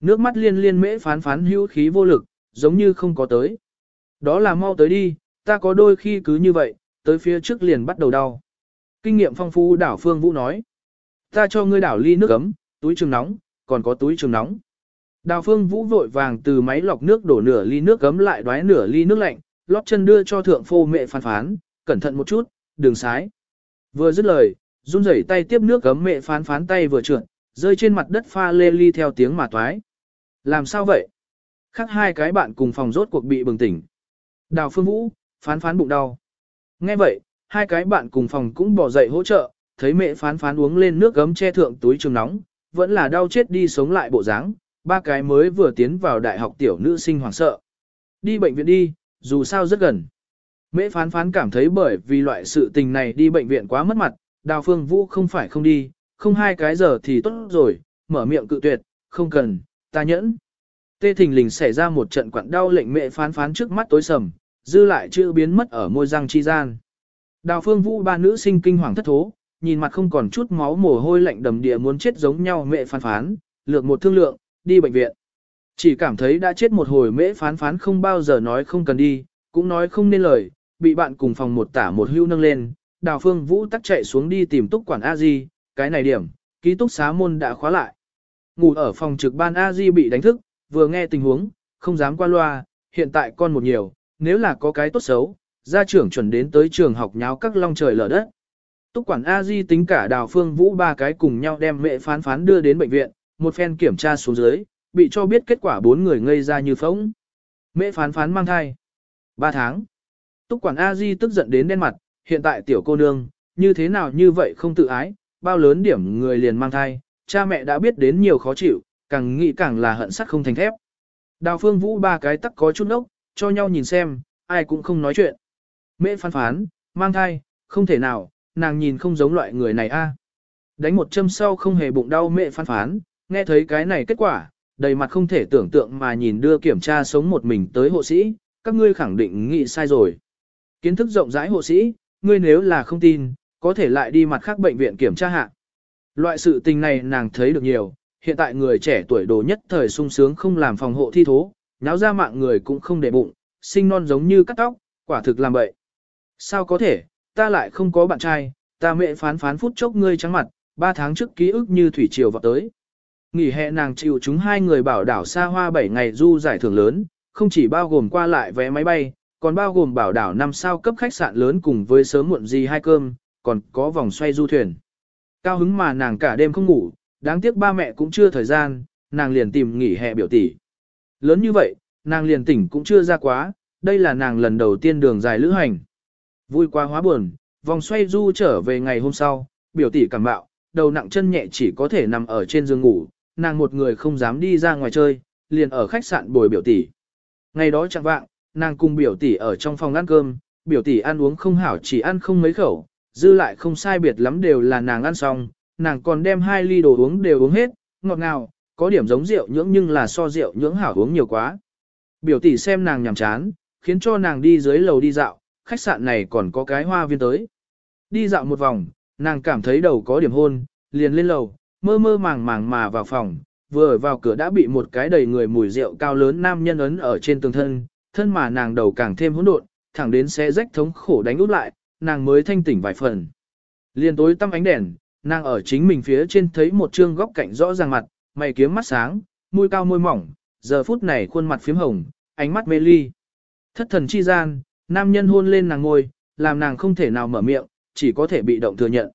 Nước mắt liên liên mễ phán phán hữu khí vô lực, giống như không có tới. Đó là mau tới đi, ta có đôi khi cứ như vậy, tới phía trước liền bắt đầu đau. Kinh nghiệm phong phú đảo Phương Vũ nói. Ta cho ngươi đảo ly nước ấm, túi trường nóng, còn có túi trường nóng. Đào Phương Vũ vội vàng từ máy lọc nước đổ nửa ly nước gấm lại đoái nửa ly nước lạnh, lót chân đưa cho thượng phô mẹ phán phán, cẩn thận một chút, đường sái. Vừa dứt lời, run rẩy tay tiếp nước gấm mẹ phán phán tay vừa trượt, rơi trên mặt đất pha lê ly theo tiếng mà toái. Làm sao vậy? Khác hai cái bạn cùng phòng rốt cuộc bị bừng tỉnh. Đào Phương Vũ, phán phán bụng đau. Nghe vậy, hai cái bạn cùng phòng cũng bỏ dậy hỗ trợ, thấy mẹ phán phán uống lên nước gấm che thượng túi trường nóng, vẫn là đau chết đi sống lại bộ dáng, ba cái mới vừa tiến vào đại học tiểu nữ sinh hoảng sợ. Đi bệnh viện đi, dù sao rất gần. Mễ phán phán cảm thấy bởi vì loại sự tình này đi bệnh viện quá mất mặt, đào phương vũ không phải không đi, không hai cái giờ thì tốt rồi, mở miệng cự tuyệt, không cần, ta nhẫn. Tê thình lình xảy ra một trận quặn đau lệnh mẹ phán phán trước mắt tối sầm, dư lại chưa biến mất ở môi răng chi gian. Đào phương vũ ba nữ sinh kinh hoàng thất thố, nhìn mặt không còn chút máu mồ hôi lạnh đầm địa muốn chết giống nhau mẹ phán phán, lược một thương lượng, đi bệnh viện. Chỉ cảm thấy đã chết một hồi mễ phán phán không bao giờ nói không cần đi, cũng nói không nên lời, bị bạn cùng phòng một tả một hưu nâng lên, đào phương vũ tắc chạy xuống đi tìm túc quản a di cái này điểm, ký túc xá môn đã khóa lại. Ngủ ở phòng trực ban a di bị đánh thức, vừa nghe tình huống, không dám qua loa, hiện tại con một nhiều, nếu là có cái tốt xấu, gia trưởng chuẩn đến tới trường học nháo các long trời lở đất. Túc quản A Di tính cả đào phương vũ ba cái cùng nhau đem mẹ phán phán đưa đến bệnh viện, một phen kiểm tra xuống dưới, bị cho biết kết quả bốn người ngây ra như phóng. Mẹ phán phán mang thai. Ba tháng. Túc quản A Di tức giận đến đen mặt, hiện tại tiểu cô nương, như thế nào như vậy không tự ái, bao lớn điểm người liền mang thai, cha mẹ đã biết đến nhiều khó chịu, càng nghĩ càng là hận sắt không thành thép. Đào phương vũ ba cái tắc có chút nốc cho nhau nhìn xem, ai cũng không nói chuyện. Mẹ phán phán, mang thai, không thể nào, nàng nhìn không giống loại người này a. À. Đánh một châm sau không hề bụng đau mẹ phán phán, nghe thấy cái này kết quả, đầy mặt không thể tưởng tượng mà nhìn đưa kiểm tra sống một mình tới hộ sĩ, các ngươi khẳng định nghĩ sai rồi. Kiến thức rộng rãi hộ sĩ, ngươi nếu là không tin, có thể lại đi mặt khác bệnh viện kiểm tra hạ. Loại sự tình này nàng thấy được nhiều, hiện tại người trẻ tuổi đồ nhất thời sung sướng không làm phòng hộ thi thố, náo ra mạng người cũng không để bụng, sinh non giống như cắt tóc, quả thực làm bậy. Sao có thể, ta lại không có bạn trai, ta mẹ phán phán phút chốc ngươi trắng mặt, ba tháng trước ký ức như thủy triều vào tới. Nghỉ hè nàng chịu chúng hai người bảo đảo xa hoa 7 ngày du giải thưởng lớn, không chỉ bao gồm qua lại vé máy bay, còn bao gồm bảo đảo 5 sao cấp khách sạn lớn cùng với sớm muộn gì hai cơm, còn có vòng xoay du thuyền. Cao hứng mà nàng cả đêm không ngủ, đáng tiếc ba mẹ cũng chưa thời gian, nàng liền tìm nghỉ hè biểu tỷ. Lớn như vậy, nàng liền tỉnh cũng chưa ra quá, đây là nàng lần đầu tiên đường dài lữ hành. Vui quá hóa buồn, vòng xoay du trở về ngày hôm sau, biểu tỷ cảm bạo, đầu nặng chân nhẹ chỉ có thể nằm ở trên giường ngủ, nàng một người không dám đi ra ngoài chơi, liền ở khách sạn bồi biểu tỷ. Ngày đó chẳng vạng, nàng cùng biểu tỷ ở trong phòng ăn cơm, biểu tỷ ăn uống không hảo chỉ ăn không mấy khẩu, dư lại không sai biệt lắm đều là nàng ăn xong, nàng còn đem hai ly đồ uống đều uống hết, ngọt ngào, có điểm giống rượu nhưỡng nhưng là so rượu nhưỡng hảo uống nhiều quá. Biểu tỷ xem nàng nhàm chán, khiến cho nàng đi dưới lầu đi dạo, khách sạn này còn có cái hoa viên tới. Đi dạo một vòng, nàng cảm thấy đầu có điểm hôn, liền lên lầu, mơ mơ màng màng mà vào phòng, vừa vào cửa đã bị một cái đầy người mùi rượu cao lớn nam nhân ấn ở trên tường thân, thân mà nàng đầu càng thêm hỗn độn, thẳng đến xe rách thống khổ đánh út lại, nàng mới thanh tỉnh vài phần. Liên tối tăm ánh đèn, nàng ở chính mình phía trên thấy một trương góc cạnh rõ ràng mặt, mày kiếm mắt sáng, môi cao môi mỏng, giờ phút này khuôn mặt phím hồng, ánh mắt mê ly. Thất thần chi gian, nam nhân hôn lên nàng ngôi, làm nàng không thể nào mở miệng, chỉ có thể bị động thừa nhận.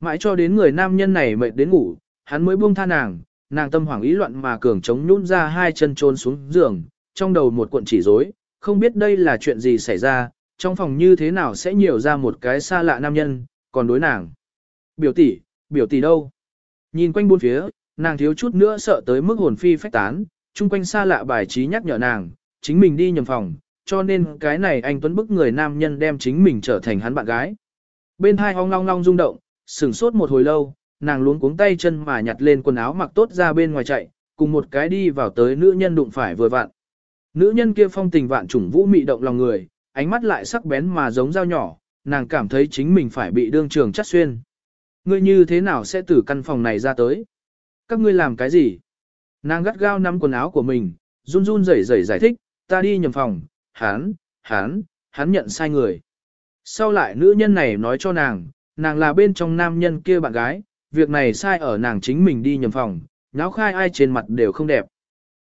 Mãi cho đến người nam nhân này mệt đến ngủ, hắn mới buông tha nàng, nàng tâm hoảng ý loạn mà cường chống nhún ra hai chân trôn xuống giường, trong đầu một cuộn chỉ rối, không biết đây là chuyện gì xảy ra, trong phòng như thế nào sẽ nhiều ra một cái xa lạ nam nhân, còn đối nàng. Biểu tỷ, biểu tỷ đâu? Nhìn quanh bốn phía, nàng thiếu chút nữa sợ tới mức hồn phi phách tán, chung quanh xa lạ bài trí nhắc nhở nàng, chính mình đi nhầm phòng, cho nên cái này anh Tuấn bức người nam nhân đem chính mình trở thành hắn bạn gái. Bên hai hong long long rung động, sửng sốt một hồi lâu, nàng luống cuống tay chân mà nhặt lên quần áo mặc tốt ra bên ngoài chạy, cùng một cái đi vào tới nữ nhân đụng phải vừa vặn. Nữ nhân kia phong tình vạn trùng vũ mị động lòng người, ánh mắt lại sắc bén mà giống dao nhỏ, nàng cảm thấy chính mình phải bị đương trường chắt xuyên. Ngươi như thế nào sẽ từ căn phòng này ra tới? Các ngươi làm cái gì? Nàng gắt gao nắm quần áo của mình, run run rẩy rẩy giải thích, ta đi nhầm phòng, hắn, hắn, hắn nhận sai người. Sau lại nữ nhân này nói cho nàng, nàng là bên trong nam nhân kia bạn gái, việc này sai ở nàng chính mình đi nhầm phòng, nháo khai ai trên mặt đều không đẹp.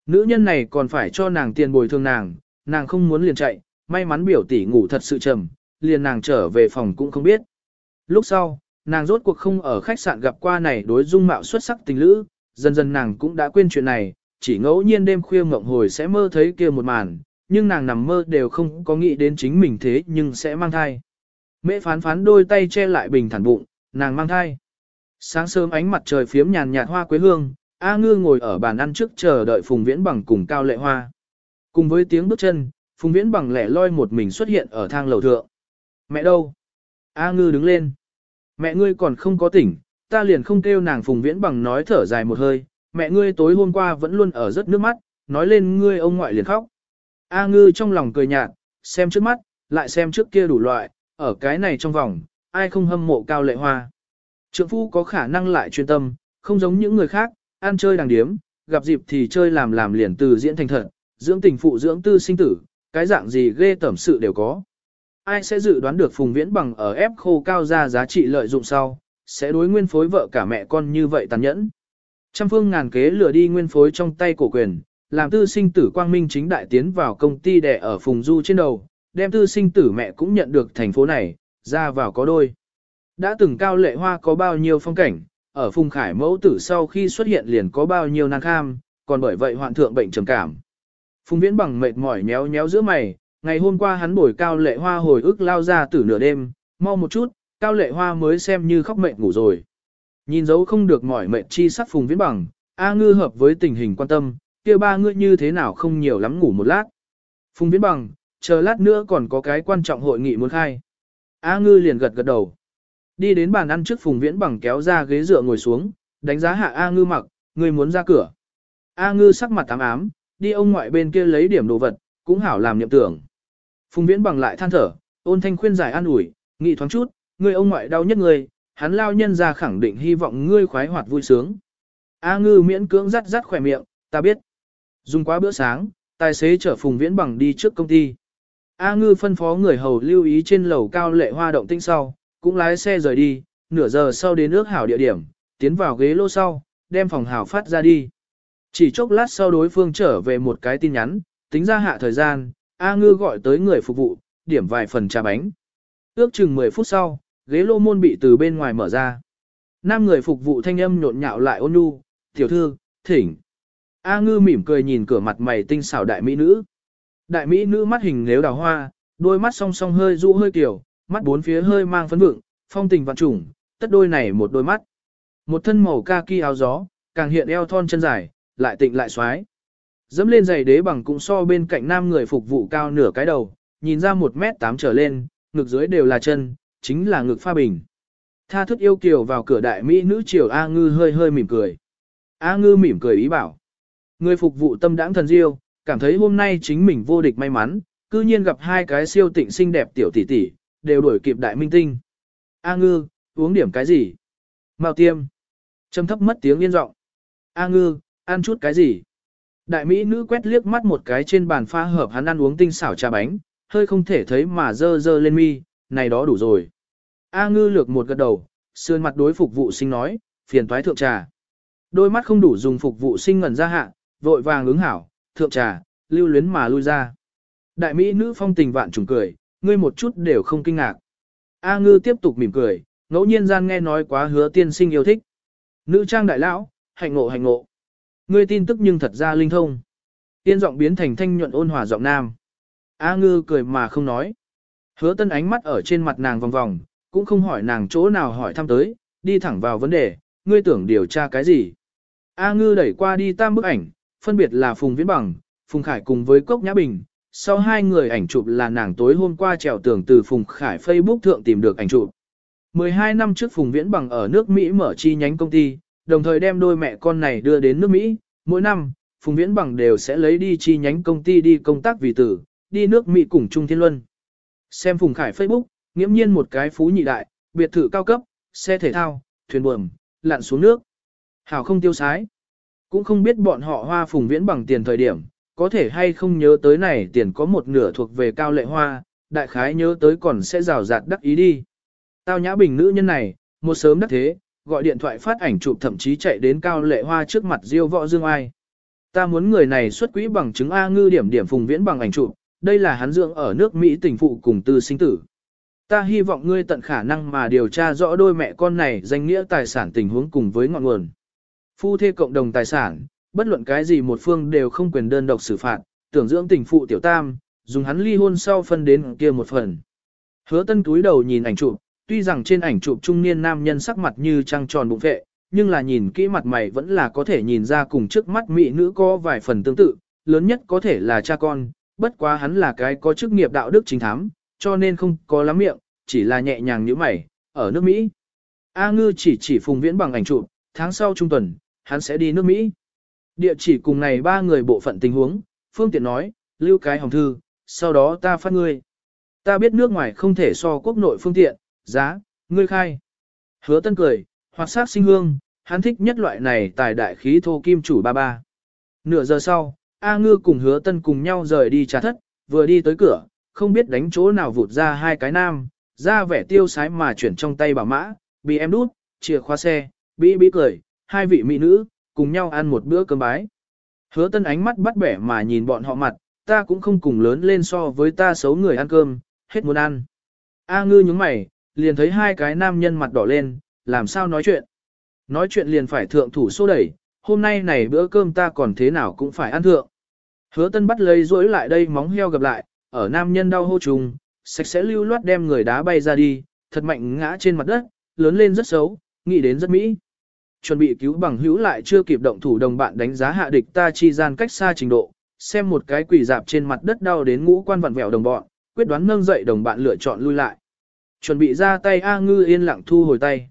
Nữ nhân này còn phải cho nàng tiền bồi thường nàng, nàng không muốn liền chạy, may mắn biểu tỷ ngủ thật sự trầm, liền nàng trở về phòng cũng không biết. Lúc sau, nàng rốt cuộc không ở khách sạn gặp qua này đối dung mạo xuất sắc tình lữ, dần dần nàng cũng đã quên chuyện này, chỉ ngẫu nhiên đêm khuya mộng hồi sẽ mơ thấy kia một màn, nhưng nàng nằm mơ đều không có nghĩ đến chính mình thế nhưng sẽ mang thai. Mễ phán phán đôi tay che lại bình thản bụng, nàng mang thai. Sáng sớm ánh mặt trời phiếm nhàn nhạt hoa quế hương, A Ngư ngồi ở bàn ăn trước chờ đợi Phùng Viễn Bằng cùng Cao Lệ Hoa. Cùng với tiếng bước chân, Phùng Viễn Bằng lẻ loi một mình xuất hiện ở thang lầu thượng. Mẹ đâu? A Ngư đứng lên. Mẹ ngươi còn không có tỉnh, ta liền không kêu nàng Phùng Viễn Bằng nói thở dài một hơi. Mẹ ngươi tối hôm qua vẫn luôn ở rất nước mắt, nói lên ngươi ông ngoại liền khóc. A Ngư trong lòng cười nhạt, xem trước mắt, lại xem trước kia đủ loại, ở cái này trong vòng, ai không hâm mộ Cao Lệ Hoa. Trượng phu có khả năng lại chuyên tâm, không giống những người khác, ăn chơi đàng điếm, gặp dịp thì chơi làm làm liền từ diễn thành thật, dưỡng tình phụ dưỡng tư sinh tử, cái dạng gì ghê tẩm sự đều có. Ai sẽ dự đoán được Phùng Viễn bằng ở ép khô cao ra giá trị lợi dụng sau, sẽ đối nguyên phối vợ cả mẹ con như vậy tàn nhẫn. Trăm phương ngàn kế lừa đi nguyên phối trong tay cổ quyền, làm tư sinh tử quang minh chính đại tiến vào công ty đẻ ở Phùng Du trên đầu, đem tư sinh tử mẹ cũng nhận được thành phố này, ra vào có đôi. Đã từng cao lệ hoa có bao nhiêu phong cảnh, ở phùng khải mẫu tử sau khi xuất hiện liền có bao nhiêu năng kham, còn bởi vậy hoạn thượng bệnh trầm cảm. Phùng viễn bằng mệt mỏi méo méo giữa mày, ngày hôm qua hắn bồi cao lệ hoa hồi ức lao ra từ nửa đêm, mau một chút, cao lệ hoa mới xem như khóc mệt ngủ rồi. Nhìn dấu không được mỏi mệt chi sắc phùng viễn bằng, A ngư hợp với tình hình quan tâm, kia ba ngươi như thế nào không nhiều lắm ngủ một lát. Phùng viễn bằng, chờ lát nữa còn có cái quan trọng hội nghị muốn khai. A ngư liền gật gật đầu. Đi đến bàn ăn trước Phùng Viễn bằng kéo ra ghế dựa ngồi xuống, đánh giá hạ A Ngư mặc, người muốn ra cửa. A Ngư sắc mặt tám ám, đi ông ngoại bên kia lấy điểm đồ vật, cũng hảo làm nhậm tưởng. Phùng Viễn bằng lại than thở, ôn thanh khuyên giải an ủi, nghị thoáng chút, người ông ngoại đau nhất người, hắn lao nhân ra khẳng định hy vọng ngươi khoái hoạt vui sướng. A Ngư miễn cưỡng rắt rắt khỏe miệng, ta biết. Dùng quá bữa sáng, tài xế chở Phùng Viễn bằng đi trước công ty. A Ngư phân phó người hầu lưu ý trên lầu cao lệ hoa động tinh sau, cũng lái xe rời đi, nửa giờ sau đến ước hảo địa điểm, tiến vào ghế lô sau, đem phòng hảo phát ra đi. Chỉ chốc lát sau đối phương trở về một cái tin nhắn, tính ra hạ thời gian, A Ngư gọi tới người phục vụ, điểm vài phần trà bánh. Ước chừng 10 phút sau, ghế lô môn bị từ bên ngoài mở ra. Nam người phục vụ thanh âm nhộn nhạo lại ôn nhu, tiểu thư, thỉnh. A Ngư mỉm cười nhìn cửa mặt mày tinh xảo đại mỹ nữ. Đại mỹ nữ mắt hình nếu đào hoa, đôi mắt song song hơi rụ hơi kiểu, mắt bốn phía hơi mang phấn vượng, phong tình vạn trùng, tất đôi này một đôi mắt. Một thân màu kaki áo gió, càng hiện eo thon chân dài, lại tịnh lại xoái. Dẫm lên giày đế bằng cũng so bên cạnh nam người phục vụ cao nửa cái đầu, nhìn ra một mét tám trở lên, ngực dưới đều là chân, chính là ngực pha bình. Tha thức yêu kiều vào cửa đại mỹ nữ triều A ngư hơi hơi mỉm cười. A ngư mỉm cười ý bảo. Người phục vụ tâm đãng thần diêu, cảm thấy hôm nay chính mình vô địch may mắn, cư nhiên gặp hai cái siêu tịnh xinh đẹp tiểu tỷ tỷ, đều đuổi kịp đại minh tinh. A ngư, uống điểm cái gì? Mao tiêm. Trầm thấp mất tiếng yên giọng. A ngư, ăn chút cái gì? Đại mỹ nữ quét liếc mắt một cái trên bàn pha hợp hắn ăn uống tinh xảo trà bánh, hơi không thể thấy mà dơ dơ lên mi, này đó đủ rồi. A ngư lược một gật đầu, sườn mặt đối phục vụ sinh nói, phiền toái thượng trà. Đôi mắt không đủ dùng phục vụ sinh ngẩn ra hạ, vội vàng ứng hảo, thượng trà, lưu luyến mà lui ra. Đại mỹ nữ phong tình vạn trùng cười, ngươi một chút đều không kinh ngạc. A ngư tiếp tục mỉm cười, ngẫu nhiên gian nghe nói quá hứa tiên sinh yêu thích. Nữ trang đại lão, hạnh ngộ hạnh ngộ. Ngươi tin tức nhưng thật ra linh thông. Tiên giọng biến thành thanh nhuận ôn hòa giọng nam. A ngư cười mà không nói. Hứa tân ánh mắt ở trên mặt nàng vòng vòng, cũng không hỏi nàng chỗ nào hỏi thăm tới, đi thẳng vào vấn đề, ngươi tưởng điều tra cái gì. A ngư đẩy qua đi tam bức ảnh, phân biệt là Phùng Viễn Bằng, Phùng Khải cùng với Cốc Nhã Bình. Sau hai người ảnh chụp là nàng tối hôm qua trèo tường từ Phùng Khải Facebook thượng tìm được ảnh chụp. 12 năm trước Phùng Viễn Bằng ở nước Mỹ mở chi nhánh công ty, đồng thời đem đôi mẹ con này đưa đến nước Mỹ. Mỗi năm, Phùng Viễn Bằng đều sẽ lấy đi chi nhánh công ty đi công tác vì tử, đi nước Mỹ cùng Trung Thiên Luân. Xem Phùng Khải Facebook, nghiễm nhiên một cái phú nhị đại, biệt thự cao cấp, xe thể thao, thuyền buồm, lặn xuống nước. Hảo không tiêu sái. Cũng không biết bọn họ hoa Phùng Viễn Bằng tiền thời điểm, có thể hay không nhớ tới này tiền có một nửa thuộc về cao lệ hoa, đại khái nhớ tới còn sẽ rào rạt đắc ý đi. Tao nhã bình nữ nhân này, một sớm đắc thế, gọi điện thoại phát ảnh chụp thậm chí chạy đến cao lệ hoa trước mặt diêu võ dương ai. Ta muốn người này xuất quỹ bằng chứng A ngư điểm điểm phùng viễn bằng ảnh chụp, đây là hắn dưỡng ở nước Mỹ tình phụ cùng tư sinh tử. Ta hy vọng ngươi tận khả năng mà điều tra rõ đôi mẹ con này danh nghĩa tài sản tình huống cùng với ngọn nguồn. Phu thê cộng đồng tài sản, bất luận cái gì một phương đều không quyền đơn độc xử phạt, tưởng dưỡng tình phụ tiểu tam, dùng hắn ly hôn sau phân đến kia một phần. Hứa tân túi đầu nhìn ảnh chụp, tuy rằng trên ảnh chụp trung niên nam nhân sắc mặt như trăng tròn bụng vệ, nhưng là nhìn kỹ mặt mày vẫn là có thể nhìn ra cùng trước mắt mỹ nữ có vài phần tương tự, lớn nhất có thể là cha con, bất quá hắn là cái có chức nghiệp đạo đức chính thám, cho nên không có lắm miệng, chỉ là nhẹ nhàng như mày, ở nước Mỹ. A ngư chỉ chỉ phùng viễn bằng ảnh chụp, tháng sau trung tuần, hắn sẽ đi nước Mỹ. Địa chỉ cùng này ba người bộ phận tình huống, phương tiện nói, lưu cái hồng thư, sau đó ta phát ngươi. Ta biết nước ngoài không thể so quốc nội phương tiện, giá, ngươi khai. Hứa tân cười, hoặc sát sinh hương, hắn thích nhất loại này tài đại khí thô kim chủ ba ba. Nửa giờ sau, A ngư cùng hứa tân cùng nhau rời đi trà thất, vừa đi tới cửa, không biết đánh chỗ nào vụt ra hai cái nam, ra vẻ tiêu sái mà chuyển trong tay bảo mã, bị em đút, chìa khóa xe, bị bị cười, hai vị mỹ nữ, cùng nhau ăn một bữa cơm bái. Hứa tân ánh mắt bắt bẻ mà nhìn bọn họ mặt, ta cũng không cùng lớn lên so với ta xấu người ăn cơm, hết muốn ăn. A ngư nhúng mày, liền thấy hai cái nam nhân mặt đỏ lên, làm sao nói chuyện. Nói chuyện liền phải thượng thủ xô đẩy, hôm nay này bữa cơm ta còn thế nào cũng phải ăn thượng. Hứa tân bắt lấy rối lại đây móng heo gặp lại, ở nam nhân đau hô trùng, sạch sẽ lưu loát đem người đá bay ra đi, thật mạnh ngã trên mặt đất, lớn lên rất xấu, nghĩ đến rất mỹ. Chuẩn bị cứu bằng hữu lại chưa kịp động thủ đồng bạn đánh giá hạ địch ta chi gian cách xa trình độ, xem một cái quỷ dạp trên mặt đất đau đến ngũ quan vặn vẹo đồng bọn, quyết đoán nâng dậy đồng bạn lựa chọn lui lại. Chuẩn bị ra tay A ngư yên lặng thu hồi tay.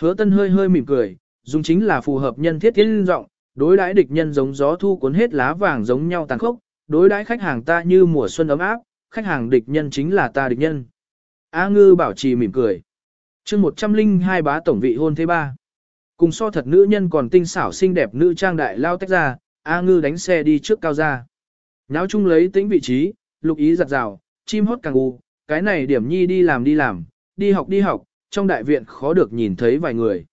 Hứa tân hơi hơi mỉm cười, dùng chính là phù hợp nhân thiết thiên giọng, đối đãi địch nhân giống gió thu cuốn hết lá vàng giống nhau tàn khốc, đối đãi khách hàng ta như mùa xuân ấm áp, khách hàng địch nhân chính là ta địch nhân. A ngư bảo trì mỉm cười. chương 102 bá tổng vị hôn thế ba. Cùng so thật nữ nhân còn tinh xảo xinh đẹp nữ trang đại lao tách ra, A ngư đánh xe đi trước cao ra. Nháo chung lấy tính vị trí, lục ý giặt rào, chim hót càng u, cái này điểm nhi đi làm đi làm, đi học đi học, trong đại viện khó được nhìn thấy vài người.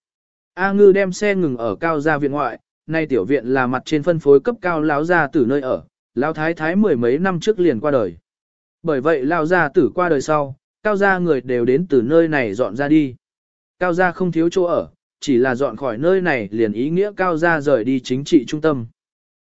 A ngư đem xe ngừng ở cao gia viện ngoại, nay tiểu viện là mặt trên phân phối cấp cao lão gia tử nơi ở, lão thái thái mười mấy năm trước liền qua đời. Bởi vậy lão gia tử qua đời sau, cao gia người đều đến từ nơi này dọn ra đi. Cao gia không thiếu chỗ ở, chỉ là dọn khỏi nơi này liền ý nghĩa cao gia rời đi chính trị trung tâm.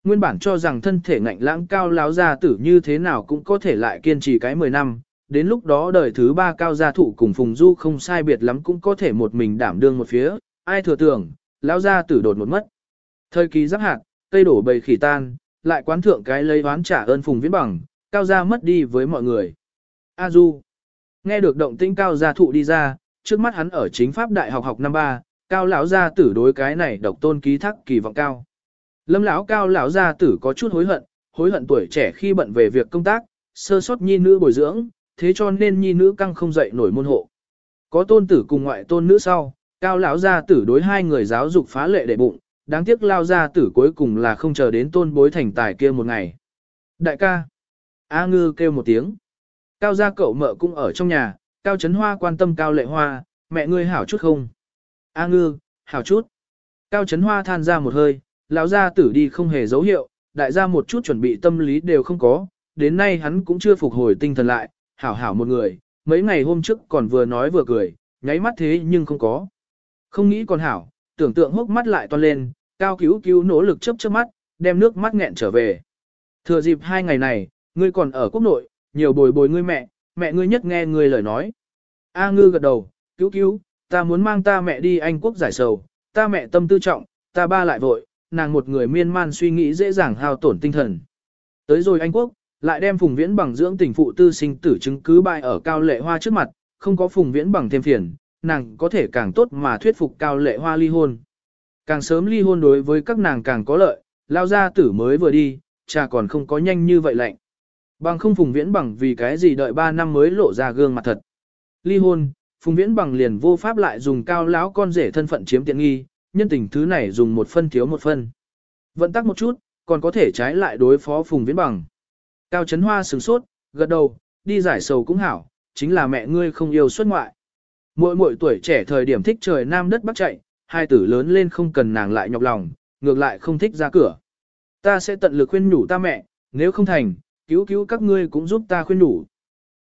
Nguyên bản cho rằng thân thể ngạnh lãng cao láo gia tử như thế nào cũng có thể lại kiên trì cái 10 năm, đến lúc đó đời thứ ba cao gia thụ cùng Phùng Du không sai biệt lắm cũng có thể một mình đảm đương một phía, ai thừa tưởng, lão gia tử đột một mất. Thời kỳ giáp hạt, cây đổ bầy khỉ tan, lại quán thượng cái lấy oán trả ơn Phùng Viễn Bằng, cao gia mất đi với mọi người. A Du Nghe được động tĩnh cao gia thụ đi ra, trước mắt hắn ở chính pháp đại học học năm ba, cao lão gia tử đối cái này độc tôn ký thác kỳ vọng cao. Lâm lão cao lão gia tử có chút hối hận, hối hận tuổi trẻ khi bận về việc công tác, sơ sót nhi nữ bồi dưỡng, thế cho nên nhi nữ căng không dậy nổi môn hộ. Có tôn tử cùng ngoại tôn nữ sau, cao lão gia tử đối hai người giáo dục phá lệ để bụng, đáng tiếc lao gia tử cuối cùng là không chờ đến tôn bối thành tài kia một ngày. Đại ca, A ngư kêu một tiếng. Cao gia cậu mợ cũng ở trong nhà, Cao Trấn Hoa quan tâm Cao Lệ Hoa, mẹ ngươi hảo chút không? A ngư, hảo chút. Cao Trấn Hoa than ra một hơi, lão gia tử đi không hề dấu hiệu, đại gia một chút chuẩn bị tâm lý đều không có, đến nay hắn cũng chưa phục hồi tinh thần lại, hảo hảo một người, mấy ngày hôm trước còn vừa nói vừa cười, nháy mắt thế nhưng không có. Không nghĩ còn hảo, tưởng tượng hốc mắt lại toan lên, cao cứu cứu nỗ lực chớp chớp mắt, đem nước mắt nghẹn trở về. Thừa dịp hai ngày này, ngươi còn ở quốc nội, nhiều bồi bồi ngươi mẹ, mẹ ngươi nhất nghe ngươi lời nói. A ngư gật đầu, cứu cứu, ta muốn mang ta mẹ đi Anh quốc giải sầu, ta mẹ tâm tư trọng, ta ba lại vội, nàng một người miên man suy nghĩ dễ dàng hao tổn tinh thần. Tới rồi Anh quốc, lại đem Phùng Viễn bằng dưỡng tình phụ tư sinh tử chứng cứ bại ở Cao Lệ Hoa trước mặt, không có Phùng Viễn bằng thêm phiền, nàng có thể càng tốt mà thuyết phục Cao Lệ Hoa ly hôn. Càng sớm ly hôn đối với các nàng càng có lợi, lao ra tử mới vừa đi, cha còn không có nhanh như vậy lạnh. Bằng không Phùng Viễn bằng vì cái gì đợi 3 năm mới lộ ra gương mặt thật. Ly hôn, Phùng Viễn bằng liền vô pháp lại dùng cao lão con rể thân phận chiếm tiện nghi, nhân tình thứ này dùng một phân thiếu một phân. Vận tắc một chút, còn có thể trái lại đối phó Phùng Viễn bằng. Cao Trấn Hoa sửng sốt, gật đầu, đi giải sầu cũng hảo, chính là mẹ ngươi không yêu xuất ngoại. Mỗi mỗi tuổi trẻ thời điểm thích trời nam đất bắc chạy, hai tử lớn lên không cần nàng lại nhọc lòng, ngược lại không thích ra cửa. Ta sẽ tận lực khuyên nhủ ta mẹ, nếu không thành, cứu cứu các ngươi cũng giúp ta khuyên nhủ.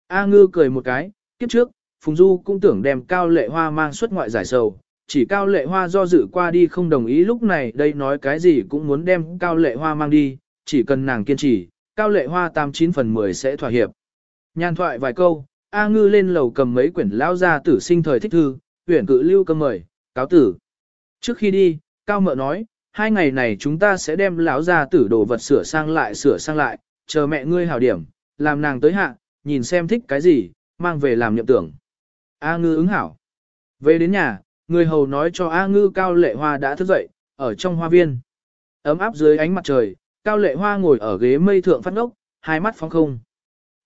A ngư cười một cái, kiếp trước, Phùng Du cũng tưởng đem Cao Lệ Hoa mang xuất ngoại giải sầu, chỉ Cao Lệ Hoa do dự qua đi không đồng ý lúc này đây nói cái gì cũng muốn đem Cao Lệ Hoa mang đi, chỉ cần nàng kiên trì, Cao Lệ Hoa 89 phần 10 sẽ thỏa hiệp. Nhan thoại vài câu, A Ngư lên lầu cầm mấy quyển lão gia tử sinh thời thích thư, tuyển cự lưu cầm mời, cáo tử. Trước khi đi, Cao Mợ nói, hai ngày này chúng ta sẽ đem lão gia tử đồ vật sửa sang lại sửa sang lại, chờ mẹ ngươi hảo điểm, làm nàng tới hạ, nhìn xem thích cái gì, mang về làm nhậm tưởng. A ngư ứng hảo. Về đến nhà, người hầu nói cho A ngư cao lệ hoa đã thức dậy, ở trong hoa viên. Ấm áp dưới ánh mặt trời, cao lệ hoa ngồi ở ghế mây thượng phát ngốc, hai mắt phóng không.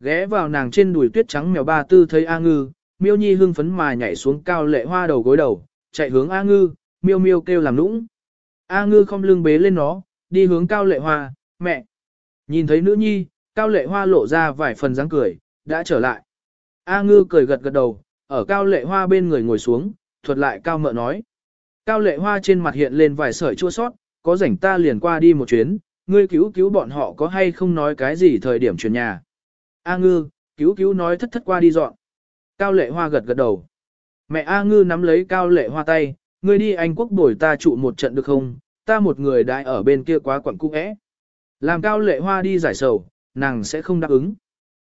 Ghé vào nàng trên đùi tuyết trắng mèo ba tư thấy A ngư, miêu nhi hưng phấn mà nhảy xuống cao lệ hoa đầu gối đầu, chạy hướng A ngư, miêu miêu kêu làm nũng. A ngư không lưng bế lên nó, đi hướng cao lệ hoa, mẹ. Nhìn thấy nữ nhi, cao lệ hoa lộ ra vài phần dáng cười, đã trở lại. A ngư cười gật gật đầu, ở cao lệ hoa bên người ngồi xuống, thuật lại cao mợ nói. Cao lệ hoa trên mặt hiện lên vài sợi chua sót, có rảnh ta liền qua đi một chuyến, ngươi cứu cứu bọn họ có hay không nói cái gì thời điểm chuyển nhà. A ngư, cứu cứu nói thất thất qua đi dọn. Cao lệ hoa gật gật đầu. Mẹ A ngư nắm lấy cao lệ hoa tay, ngươi đi Anh quốc bồi ta trụ một trận được không, ta một người đại ở bên kia quá quẩn cung ẽ. Làm cao lệ hoa đi giải sầu, nàng sẽ không đáp ứng.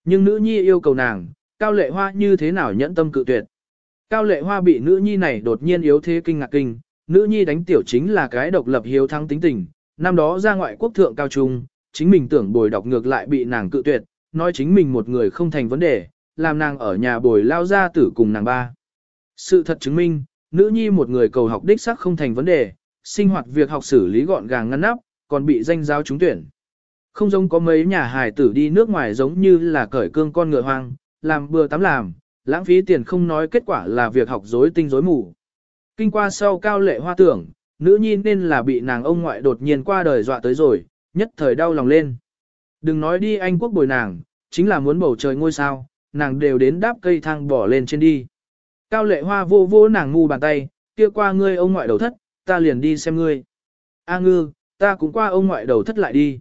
Nhưng nữ nhi yêu cầu nàng, cao lệ hoa như thế nào nhẫn tâm cự tuyệt. Cao lệ hoa bị nữ nhi này đột nhiên yếu thế kinh ngạc kinh, nữ nhi đánh tiểu chính là cái độc lập hiếu thắng tính tình, năm đó ra ngoại quốc thượng cao trung, chính mình tưởng bồi đọc ngược lại bị nàng cự tuyệt, nói chính mình một người không thành vấn đề, làm nàng ở nhà bồi lao ra tử cùng nàng ba. Sự thật chứng minh, nữ nhi một người cầu học đích sắc không thành vấn đề, sinh hoạt việc học xử lý gọn gàng ngăn nắp, còn bị danh giáo trúng tuyển. Không giống có mấy nhà hài tử đi nước ngoài giống như là cởi cương con ngựa hoang, làm bừa tắm làm, lãng phí tiền không nói kết quả là việc học rối tinh rối mù. Kinh qua sau cao lệ hoa tưởng, nữ nhi nên là bị nàng ông ngoại đột nhiên qua đời dọa tới rồi, nhất thời đau lòng lên. Đừng nói đi Anh quốc bồi nàng, chính là muốn bầu trời ngôi sao, nàng đều đến đáp cây thang bỏ lên trên đi. Cao lệ hoa vô vô nàng ngu bàn tay, kia qua ngươi ông ngoại đầu thất, ta liền đi xem ngươi. A ngư, ta cũng qua ông ngoại đầu thất lại đi.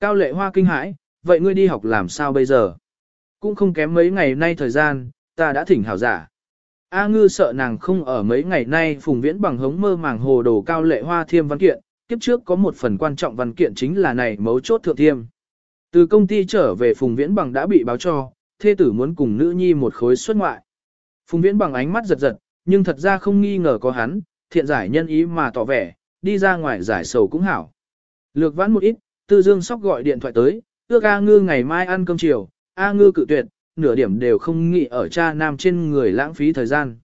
Cao lệ hoa kinh hãi, vậy ngươi đi học làm sao bây giờ? Cũng không kém mấy ngày nay thời gian, ta đã thỉnh hảo giả. A ngư sợ nàng không ở mấy ngày nay phùng viễn bằng hống mơ màng hồ đồ cao lệ hoa thiêm văn kiện, kiếp trước có một phần quan trọng văn kiện chính là này mấu chốt thượng thiêm. Từ công ty trở về phùng viễn bằng đã bị báo cho, thê tử muốn cùng nữ nhi một khối xuất ngoại. Phùng viễn bằng ánh mắt giật giật, nhưng thật ra không nghi ngờ có hắn, thiện giải nhân ý mà tỏ vẻ, đi ra ngoài giải sầu cũng hảo. Lược vãn một ít, tư dương sóc gọi điện thoại tới, ước A ngư ngày mai ăn cơm chiều, A ngư cự tuyệt, nửa điểm đều không nghĩ ở cha nam trên người lãng phí thời gian.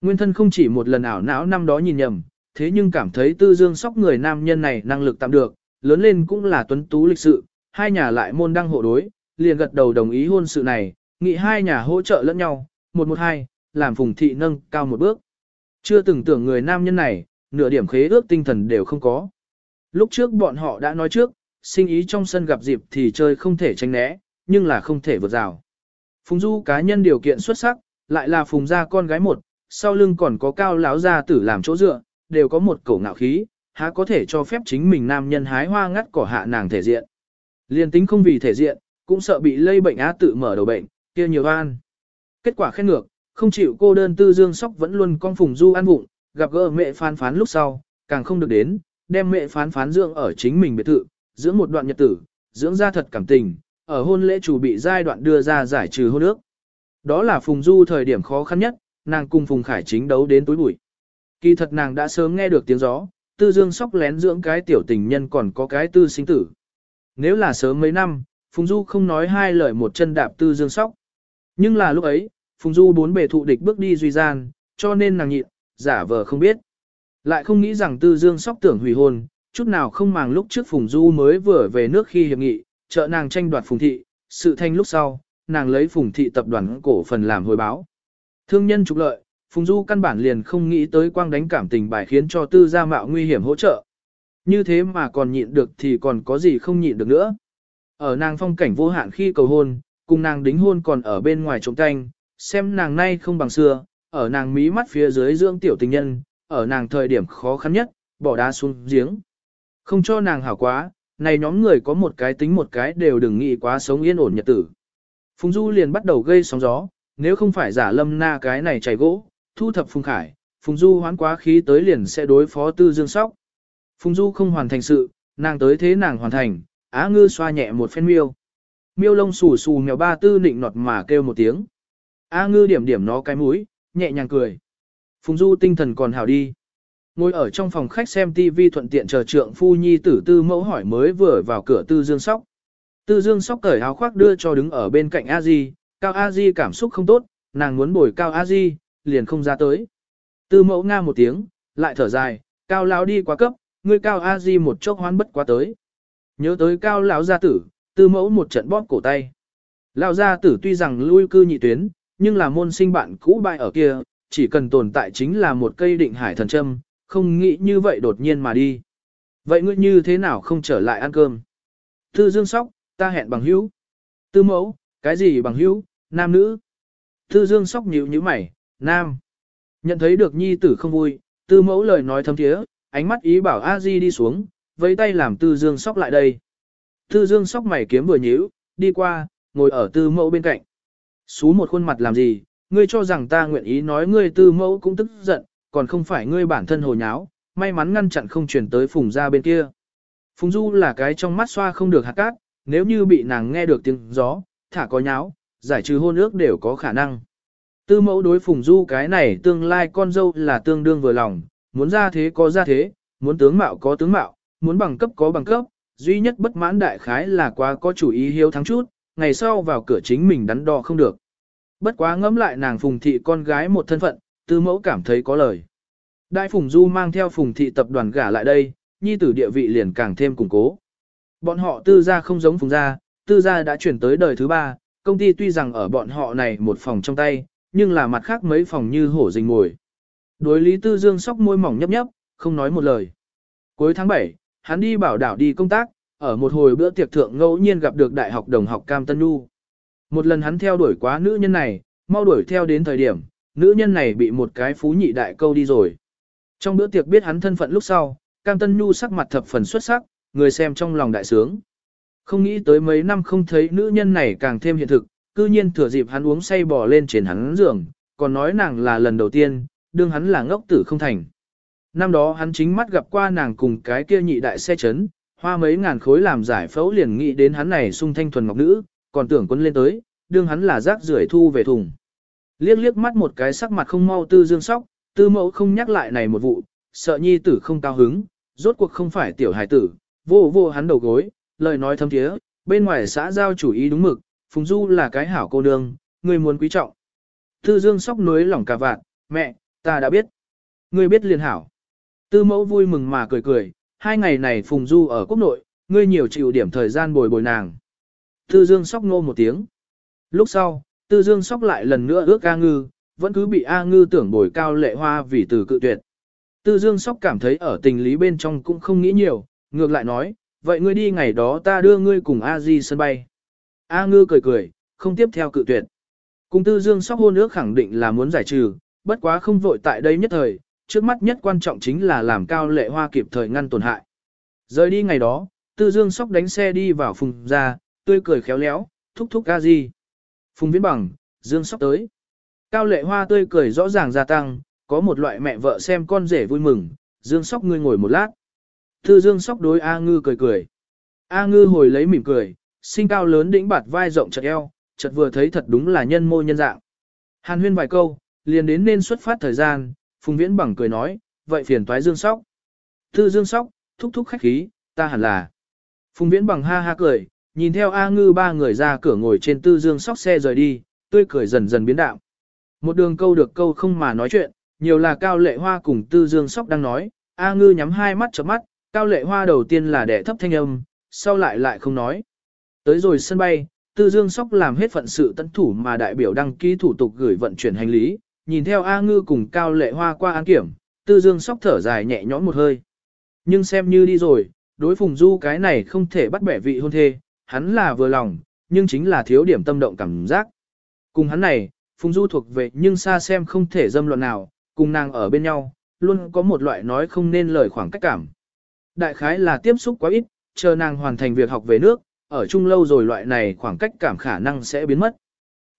Nguyên thân không chỉ một lần ảo não năm đó nhìn nhầm, thế nhưng cảm thấy tư dương sóc người nam nhân này năng lực tạm được, lớn lên cũng là tuấn tú lịch sự, hai nhà lại môn đăng hộ đối, liền gật đầu đồng ý hôn sự này, nghị hai nhà hỗ trợ lẫn nhau, một một hai, làm phùng thị nâng cao một bước. Chưa từng tưởng người nam nhân này, nửa điểm khế ước tinh thần đều không có. Lúc trước bọn họ đã nói trước, sinh ý trong sân gặp dịp thì chơi không thể tránh né, nhưng là không thể vượt rào. Phùng Du cá nhân điều kiện xuất sắc, lại là phùng gia con gái một, sau lưng còn có cao lão gia tử làm chỗ dựa, đều có một cổ ngạo khí, há có thể cho phép chính mình nam nhân hái hoa ngắt cỏ hạ nàng thể diện. Liên tính không vì thể diện, cũng sợ bị lây bệnh á tự mở đầu bệnh, kia nhiều an. Kết quả khen ngược, không chịu cô đơn tư dương sóc vẫn luôn con phùng du ăn vụng, gặp gỡ mẹ phán phán lúc sau, càng không được đến, đem mẹ phán phán dưỡng ở chính mình biệt thự, dưỡng một đoạn nhật tử, dưỡng ra thật cảm tình, ở hôn lễ chủ bị giai đoạn đưa ra giải trừ hôn ước. Đó là Phùng Du thời điểm khó khăn nhất, nàng cùng Phùng Khải chính đấu đến tối bụi. Kỳ thật nàng đã sớm nghe được tiếng gió, tư dương sóc lén dưỡng cái tiểu tình nhân còn có cái tư sinh tử. Nếu là sớm mấy năm, Phùng Du không nói hai lời một chân đạp tư dương sóc. Nhưng là lúc ấy, Phùng Du bốn bề thụ địch bước đi duy gian, cho nên nàng nhịn, giả vờ không biết. Lại không nghĩ rằng tư dương sóc tưởng hủy hôn, chút nào không màng lúc trước Phùng Du mới vừa về nước khi hiệp nghị, trợ nàng tranh đoạt Phùng Thị, sự thanh lúc sau, nàng lấy Phùng Thị tập đoàn cổ phần làm hồi báo. Thương nhân trục lợi, Phùng Du căn bản liền không nghĩ tới quang đánh cảm tình bài khiến cho tư gia mạo nguy hiểm hỗ trợ. Như thế mà còn nhịn được thì còn có gì không nhịn được nữa. Ở nàng phong cảnh vô hạn khi cầu hôn, cùng nàng đính hôn còn ở bên ngoài trống canh, xem nàng nay không bằng xưa, ở nàng mí mắt phía dưới dưỡng tiểu tình nhân, ở nàng thời điểm khó khăn nhất, bỏ đá xuống giếng. Không cho nàng hảo quá, này nhóm người có một cái tính một cái đều đừng nghĩ quá sống yên ổn nhật tử. Phùng Du liền bắt đầu gây sóng gió, nếu không phải giả lâm na cái này chảy gỗ, thu thập Phùng Khải, Phùng Du hoán quá khí tới liền sẽ đối phó tư dương sóc. Phùng Du không hoàn thành sự, nàng tới thế nàng hoàn thành, á ngư xoa nhẹ một phen miêu. Miêu lông xù xù mèo ba tư nịnh nọt mà kêu một tiếng. Á ngư điểm điểm nó cái mũi, nhẹ nhàng cười. Phùng Du tinh thần còn hảo đi. Ngồi ở trong phòng khách xem TV thuận tiện chờ trượng phu nhi tử tư mẫu hỏi mới vừa vào cửa tư dương sóc. Tư dương sóc cởi áo khoác đưa cho đứng ở bên cạnh a di cao a di cảm xúc không tốt, nàng muốn bồi cao a di liền không ra tới. Tư mẫu nga một tiếng, lại thở dài, cao lão đi quá cấp, ngươi cao a di một chốc hoán bất quá tới. Nhớ tới cao lão gia tử, tư mẫu một trận bóp cổ tay. Lão gia tử tuy rằng lui cư nhị tuyến, nhưng là môn sinh bạn cũ bại ở kia, chỉ cần tồn tại chính là một cây định hải thần châm, không nghĩ như vậy đột nhiên mà đi. Vậy ngươi như thế nào không trở lại ăn cơm? Tư Dương Sóc, ta hẹn bằng hữu. Tư mẫu, cái gì bằng hữu, nam nữ? Tư Dương Sóc nhíu nhíu mày, nam. Nhận thấy được nhi tử không vui, tư mẫu lời nói thâm thiế, ánh mắt ý bảo a di đi xuống, vẫy tay làm tư Dương Sóc lại đây. Tư Dương Sóc mày kiếm vừa nhíu, đi qua, ngồi ở tư mẫu bên cạnh. Xú một khuôn mặt làm gì, ngươi cho rằng ta nguyện ý nói ngươi tư mẫu cũng tức giận, còn không phải ngươi bản thân hồ nháo, may mắn ngăn chặn không chuyển tới phùng ra bên kia. Phùng Du là cái trong mắt xoa không được hạt cát, nếu như bị nàng nghe được tiếng gió, thả có nháo, giải trừ hôn ước đều có khả năng. Tư mẫu đối Phùng Du cái này tương lai con dâu là tương đương vừa lòng, muốn ra thế có ra thế, muốn tướng mạo có tướng mạo, muốn bằng cấp có bằng cấp, duy nhất bất mãn đại khái là quá có chủ ý hiếu thắng chút, ngày sau vào cửa chính mình đắn đo không được. Bất quá ngẫm lại nàng Phùng thị con gái một thân phận, tư mẫu cảm thấy có lời. Đại Phùng Du mang theo Phùng thị tập đoàn gả lại đây, nhi tử địa vị liền càng thêm củng cố. Bọn họ tư gia không giống Phùng gia, tư gia đã chuyển tới đời thứ ba, công ty tuy rằng ở bọn họ này một phòng trong tay, nhưng là mặt khác mấy phòng như hổ rình ngồi. Đối lý tư dương sóc môi mỏng nhấp nhấp, không nói một lời. Cuối tháng 7, hắn đi bảo đảo đi công tác, ở một hồi bữa tiệc thượng ngẫu nhiên gặp được đại học đồng học Cam Tân Nhu. Một lần hắn theo đuổi quá nữ nhân này, mau đuổi theo đến thời điểm, nữ nhân này bị một cái phú nhị đại câu đi rồi. Trong bữa tiệc biết hắn thân phận lúc sau, Cam Tân Nhu sắc mặt thập phần xuất sắc, người xem trong lòng đại sướng. Không nghĩ tới mấy năm không thấy nữ nhân này càng thêm hiện thực, cư nhiên thừa dịp hắn uống say bò lên trên hắn giường, còn nói nàng là lần đầu tiên, đương hắn là ngốc tử không thành. Năm đó hắn chính mắt gặp qua nàng cùng cái kia nhị đại xe chấn, hoa mấy ngàn khối làm giải phẫu liền nghĩ đến hắn này sung thanh thuần ngọc nữ, còn tưởng quân lên tới, đương hắn là rác rưởi thu về thùng. Liếc liếc mắt một cái sắc mặt không mau tư dương sóc, tư mẫu không nhắc lại này một vụ, sợ nhi tử không cao hứng, rốt cuộc không phải tiểu hài tử, vô vô hắn đầu gối, lời nói thâm thiế, bên ngoài xã giao chủ ý đúng mực, Phùng Du là cái hảo cô nương, người muốn quý trọng. Tư dương sóc núi lỏng cả vạn, mẹ, ta đã biết. Ngươi biết liền hảo. Tư mẫu vui mừng mà cười cười, hai ngày này Phùng Du ở quốc nội, ngươi nhiều chịu điểm thời gian bồi bồi nàng. Tư Dương sóc nô một tiếng. Lúc sau, Tư Dương sóc lại lần nữa ước A Ngư, vẫn cứ bị A Ngư tưởng bồi cao lệ hoa vì từ cự tuyệt. Tư Dương sóc cảm thấy ở tình lý bên trong cũng không nghĩ nhiều, ngược lại nói, vậy ngươi đi ngày đó ta đưa ngươi cùng A Di sân bay. A Ngư cười cười, không tiếp theo cự tuyệt. Cùng Tư Dương sóc hôn ước khẳng định là muốn giải trừ, bất quá không vội tại đây nhất thời, trước mắt nhất quan trọng chính là làm cao lệ hoa kịp thời ngăn tổn hại. Rời đi ngày đó, Tư Dương sóc đánh xe đi vào phùng ra, tươi cười khéo léo, thúc thúc A Di. Phùng viễn bằng, Dương sóc tới. Cao lệ hoa tươi cười rõ ràng gia tăng, có một loại mẹ vợ xem con rể vui mừng, Dương sóc ngươi ngồi một lát. thư Dương sóc đối A Ngư cười cười. A Ngư hồi lấy mỉm cười, sinh cao lớn đĩnh bạt vai rộng chật eo, chợt vừa thấy thật đúng là nhân mô nhân dạng. Hàn huyên vài câu, liền đến nên xuất phát thời gian, Phùng Viễn bằng cười nói, vậy phiền toái Dương Sóc. Thư Dương Sóc, thúc thúc khách khí, ta hẳn là. Phùng Viễn bằng ha ha cười, nhìn theo A Ngư ba người ra cửa ngồi trên Tư Dương Sóc xe rời đi, tươi cười dần dần biến đạo. Một đường câu được câu không mà nói chuyện, nhiều là Cao Lệ Hoa cùng Tư Dương Sóc đang nói, A Ngư nhắm hai mắt chớp mắt, Cao Lệ Hoa đầu tiên là đẻ thấp thanh âm, sau lại lại không nói. Tới rồi sân bay, Tư Dương Sóc làm hết phận sự tận thủ mà đại biểu đăng ký thủ tục gửi vận chuyển hành lý, nhìn theo A Ngư cùng Cao Lệ Hoa qua an kiểm, Tư Dương Sóc thở dài nhẹ nhõm một hơi. Nhưng xem như đi rồi, đối Phùng Du cái này không thể bắt bẻ vị hôn thê, hắn là vừa lòng, nhưng chính là thiếu điểm tâm động cảm giác. Cùng hắn này, Phùng Du thuộc về nhưng xa xem không thể dâm luận nào, cùng nàng ở bên nhau, luôn có một loại nói không nên lời khoảng cách cảm. Đại khái là tiếp xúc quá ít, chờ nàng hoàn thành việc học về nước, ở chung lâu rồi loại này khoảng cách cảm khả năng sẽ biến mất.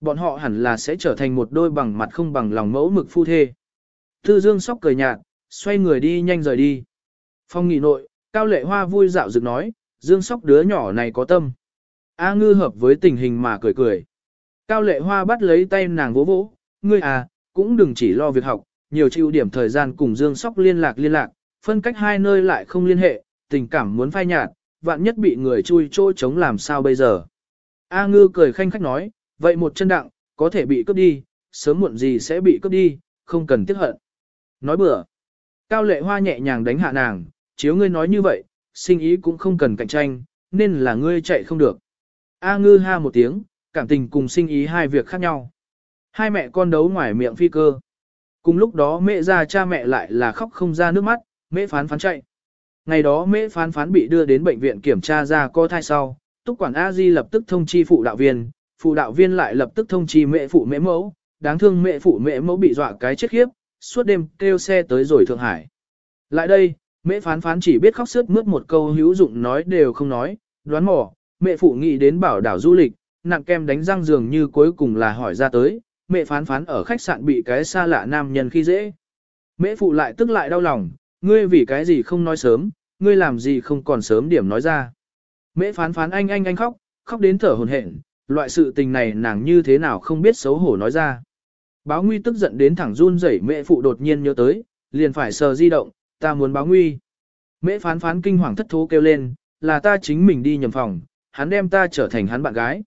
Bọn họ hẳn là sẽ trở thành một đôi bằng mặt không bằng lòng mẫu mực phu thê. Tư Dương sóc cười nhạt, xoay người đi nhanh rời đi. Phong nghỉ nội, Cao Lệ Hoa vui dạo dựng nói, Dương sóc đứa nhỏ này có tâm. A ngư hợp với tình hình mà cười cười. Cao Lệ Hoa bắt lấy tay nàng vỗ vỗ, ngươi à, cũng đừng chỉ lo việc học, nhiều chịu điểm thời gian cùng Dương sóc liên lạc liên lạc, phân cách hai nơi lại không liên hệ, tình cảm muốn phai nhạt, vạn nhất bị người chui chỗ chống làm sao bây giờ. A ngư cười khanh khách nói, vậy một chân đặng, có thể bị cướp đi, sớm muộn gì sẽ bị cướp đi, không cần tiếc hận. Nói bừa. Cao lệ hoa nhẹ nhàng đánh hạ nàng, chiếu ngươi nói như vậy, sinh ý cũng không cần cạnh tranh, nên là ngươi chạy không được. A ngư ha một tiếng, cảm tình cùng sinh ý hai việc khác nhau. Hai mẹ con đấu ngoài miệng phi cơ. Cùng lúc đó mẹ ra cha mẹ lại là khóc không ra nước mắt, mẹ phán phán chạy. Ngày đó mẹ phán phán bị đưa đến bệnh viện kiểm tra ra có thai sau, túc quản a di lập tức thông chi phụ đạo viên, phụ đạo viên lại lập tức thông chi mẹ phụ mẹ mẫu, đáng thương mẹ phụ mẹ mẫu bị dọa cái chết khiếp, suốt đêm kêu xe tới rồi Thượng Hải. Lại đây, mẹ phán phán chỉ biết khóc sướt mướt một câu hữu dụng nói đều không nói, đoán mò, mẹ phụ nghĩ đến bảo đảo du lịch, nặng kem đánh răng dường như cuối cùng là hỏi ra tới, mẹ phán phán ở khách sạn bị cái xa lạ nam nhân khi dễ. Mẹ phụ lại tức lại đau lòng, ngươi vì cái gì không nói sớm, ngươi làm gì không còn sớm điểm nói ra. Mẹ phán phán anh anh anh khóc, khóc đến thở hồn hển, loại sự tình này nàng như thế nào không biết xấu hổ nói ra. Báo nguy tức giận đến thẳng run rẩy mẹ phụ đột nhiên nhớ tới, liền phải sờ di động, ta muốn báo nguy. Mẹ phán phán kinh hoàng thất thố kêu lên, là ta chính mình đi nhầm phòng, hắn đem ta trở thành hắn bạn gái.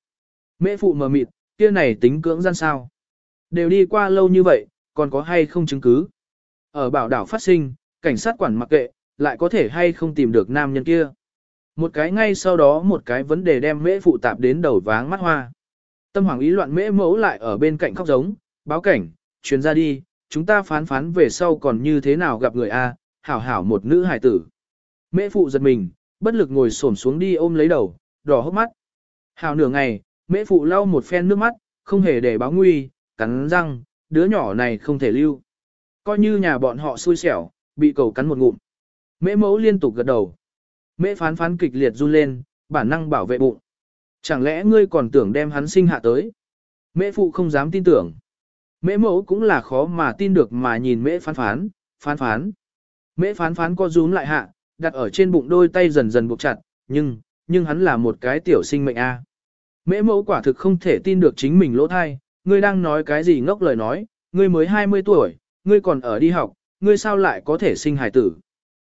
Mễ phụ mờ mịt, kia này tính cưỡng gian sao. Đều đi qua lâu như vậy, còn có hay không chứng cứ. Ở bảo đảo phát sinh, cảnh sát quản mặc kệ, lại có thể hay không tìm được nam nhân kia. Một cái ngay sau đó một cái vấn đề đem mễ phụ tạp đến đầu váng mắt hoa. Tâm hoàng ý loạn mễ mẫu lại ở bên cạnh khóc giống, báo cảnh, chuyển ra đi, chúng ta phán phán về sau còn như thế nào gặp người A, hảo hảo một nữ hài tử. Mễ phụ giật mình, bất lực ngồi xổm xuống đi ôm lấy đầu, đỏ hốc mắt. Hào nửa ngày, mễ phụ lau một phen nước mắt, không hề để báo nguy, cắn răng, đứa nhỏ này không thể lưu. Coi như nhà bọn họ xui xẻo, bị cầu cắn một ngụm. Mễ mẫu liên tục gật đầu. Mễ phán phán kịch liệt run lên, bản năng bảo vệ bụng. Chẳng lẽ ngươi còn tưởng đem hắn sinh hạ tới? Mễ phụ không dám tin tưởng. Mễ mẫu cũng là khó mà tin được mà nhìn mễ phán phán, phán phán. Mễ phán phán co rúm lại hạ, đặt ở trên bụng đôi tay dần dần buộc chặt, nhưng, nhưng hắn là một cái tiểu sinh mệnh a. Mễ mẫu quả thực không thể tin được chính mình lỗ thai, ngươi đang nói cái gì ngốc lời nói, ngươi mới 20 tuổi, ngươi còn ở đi học, ngươi sao lại có thể sinh hài tử.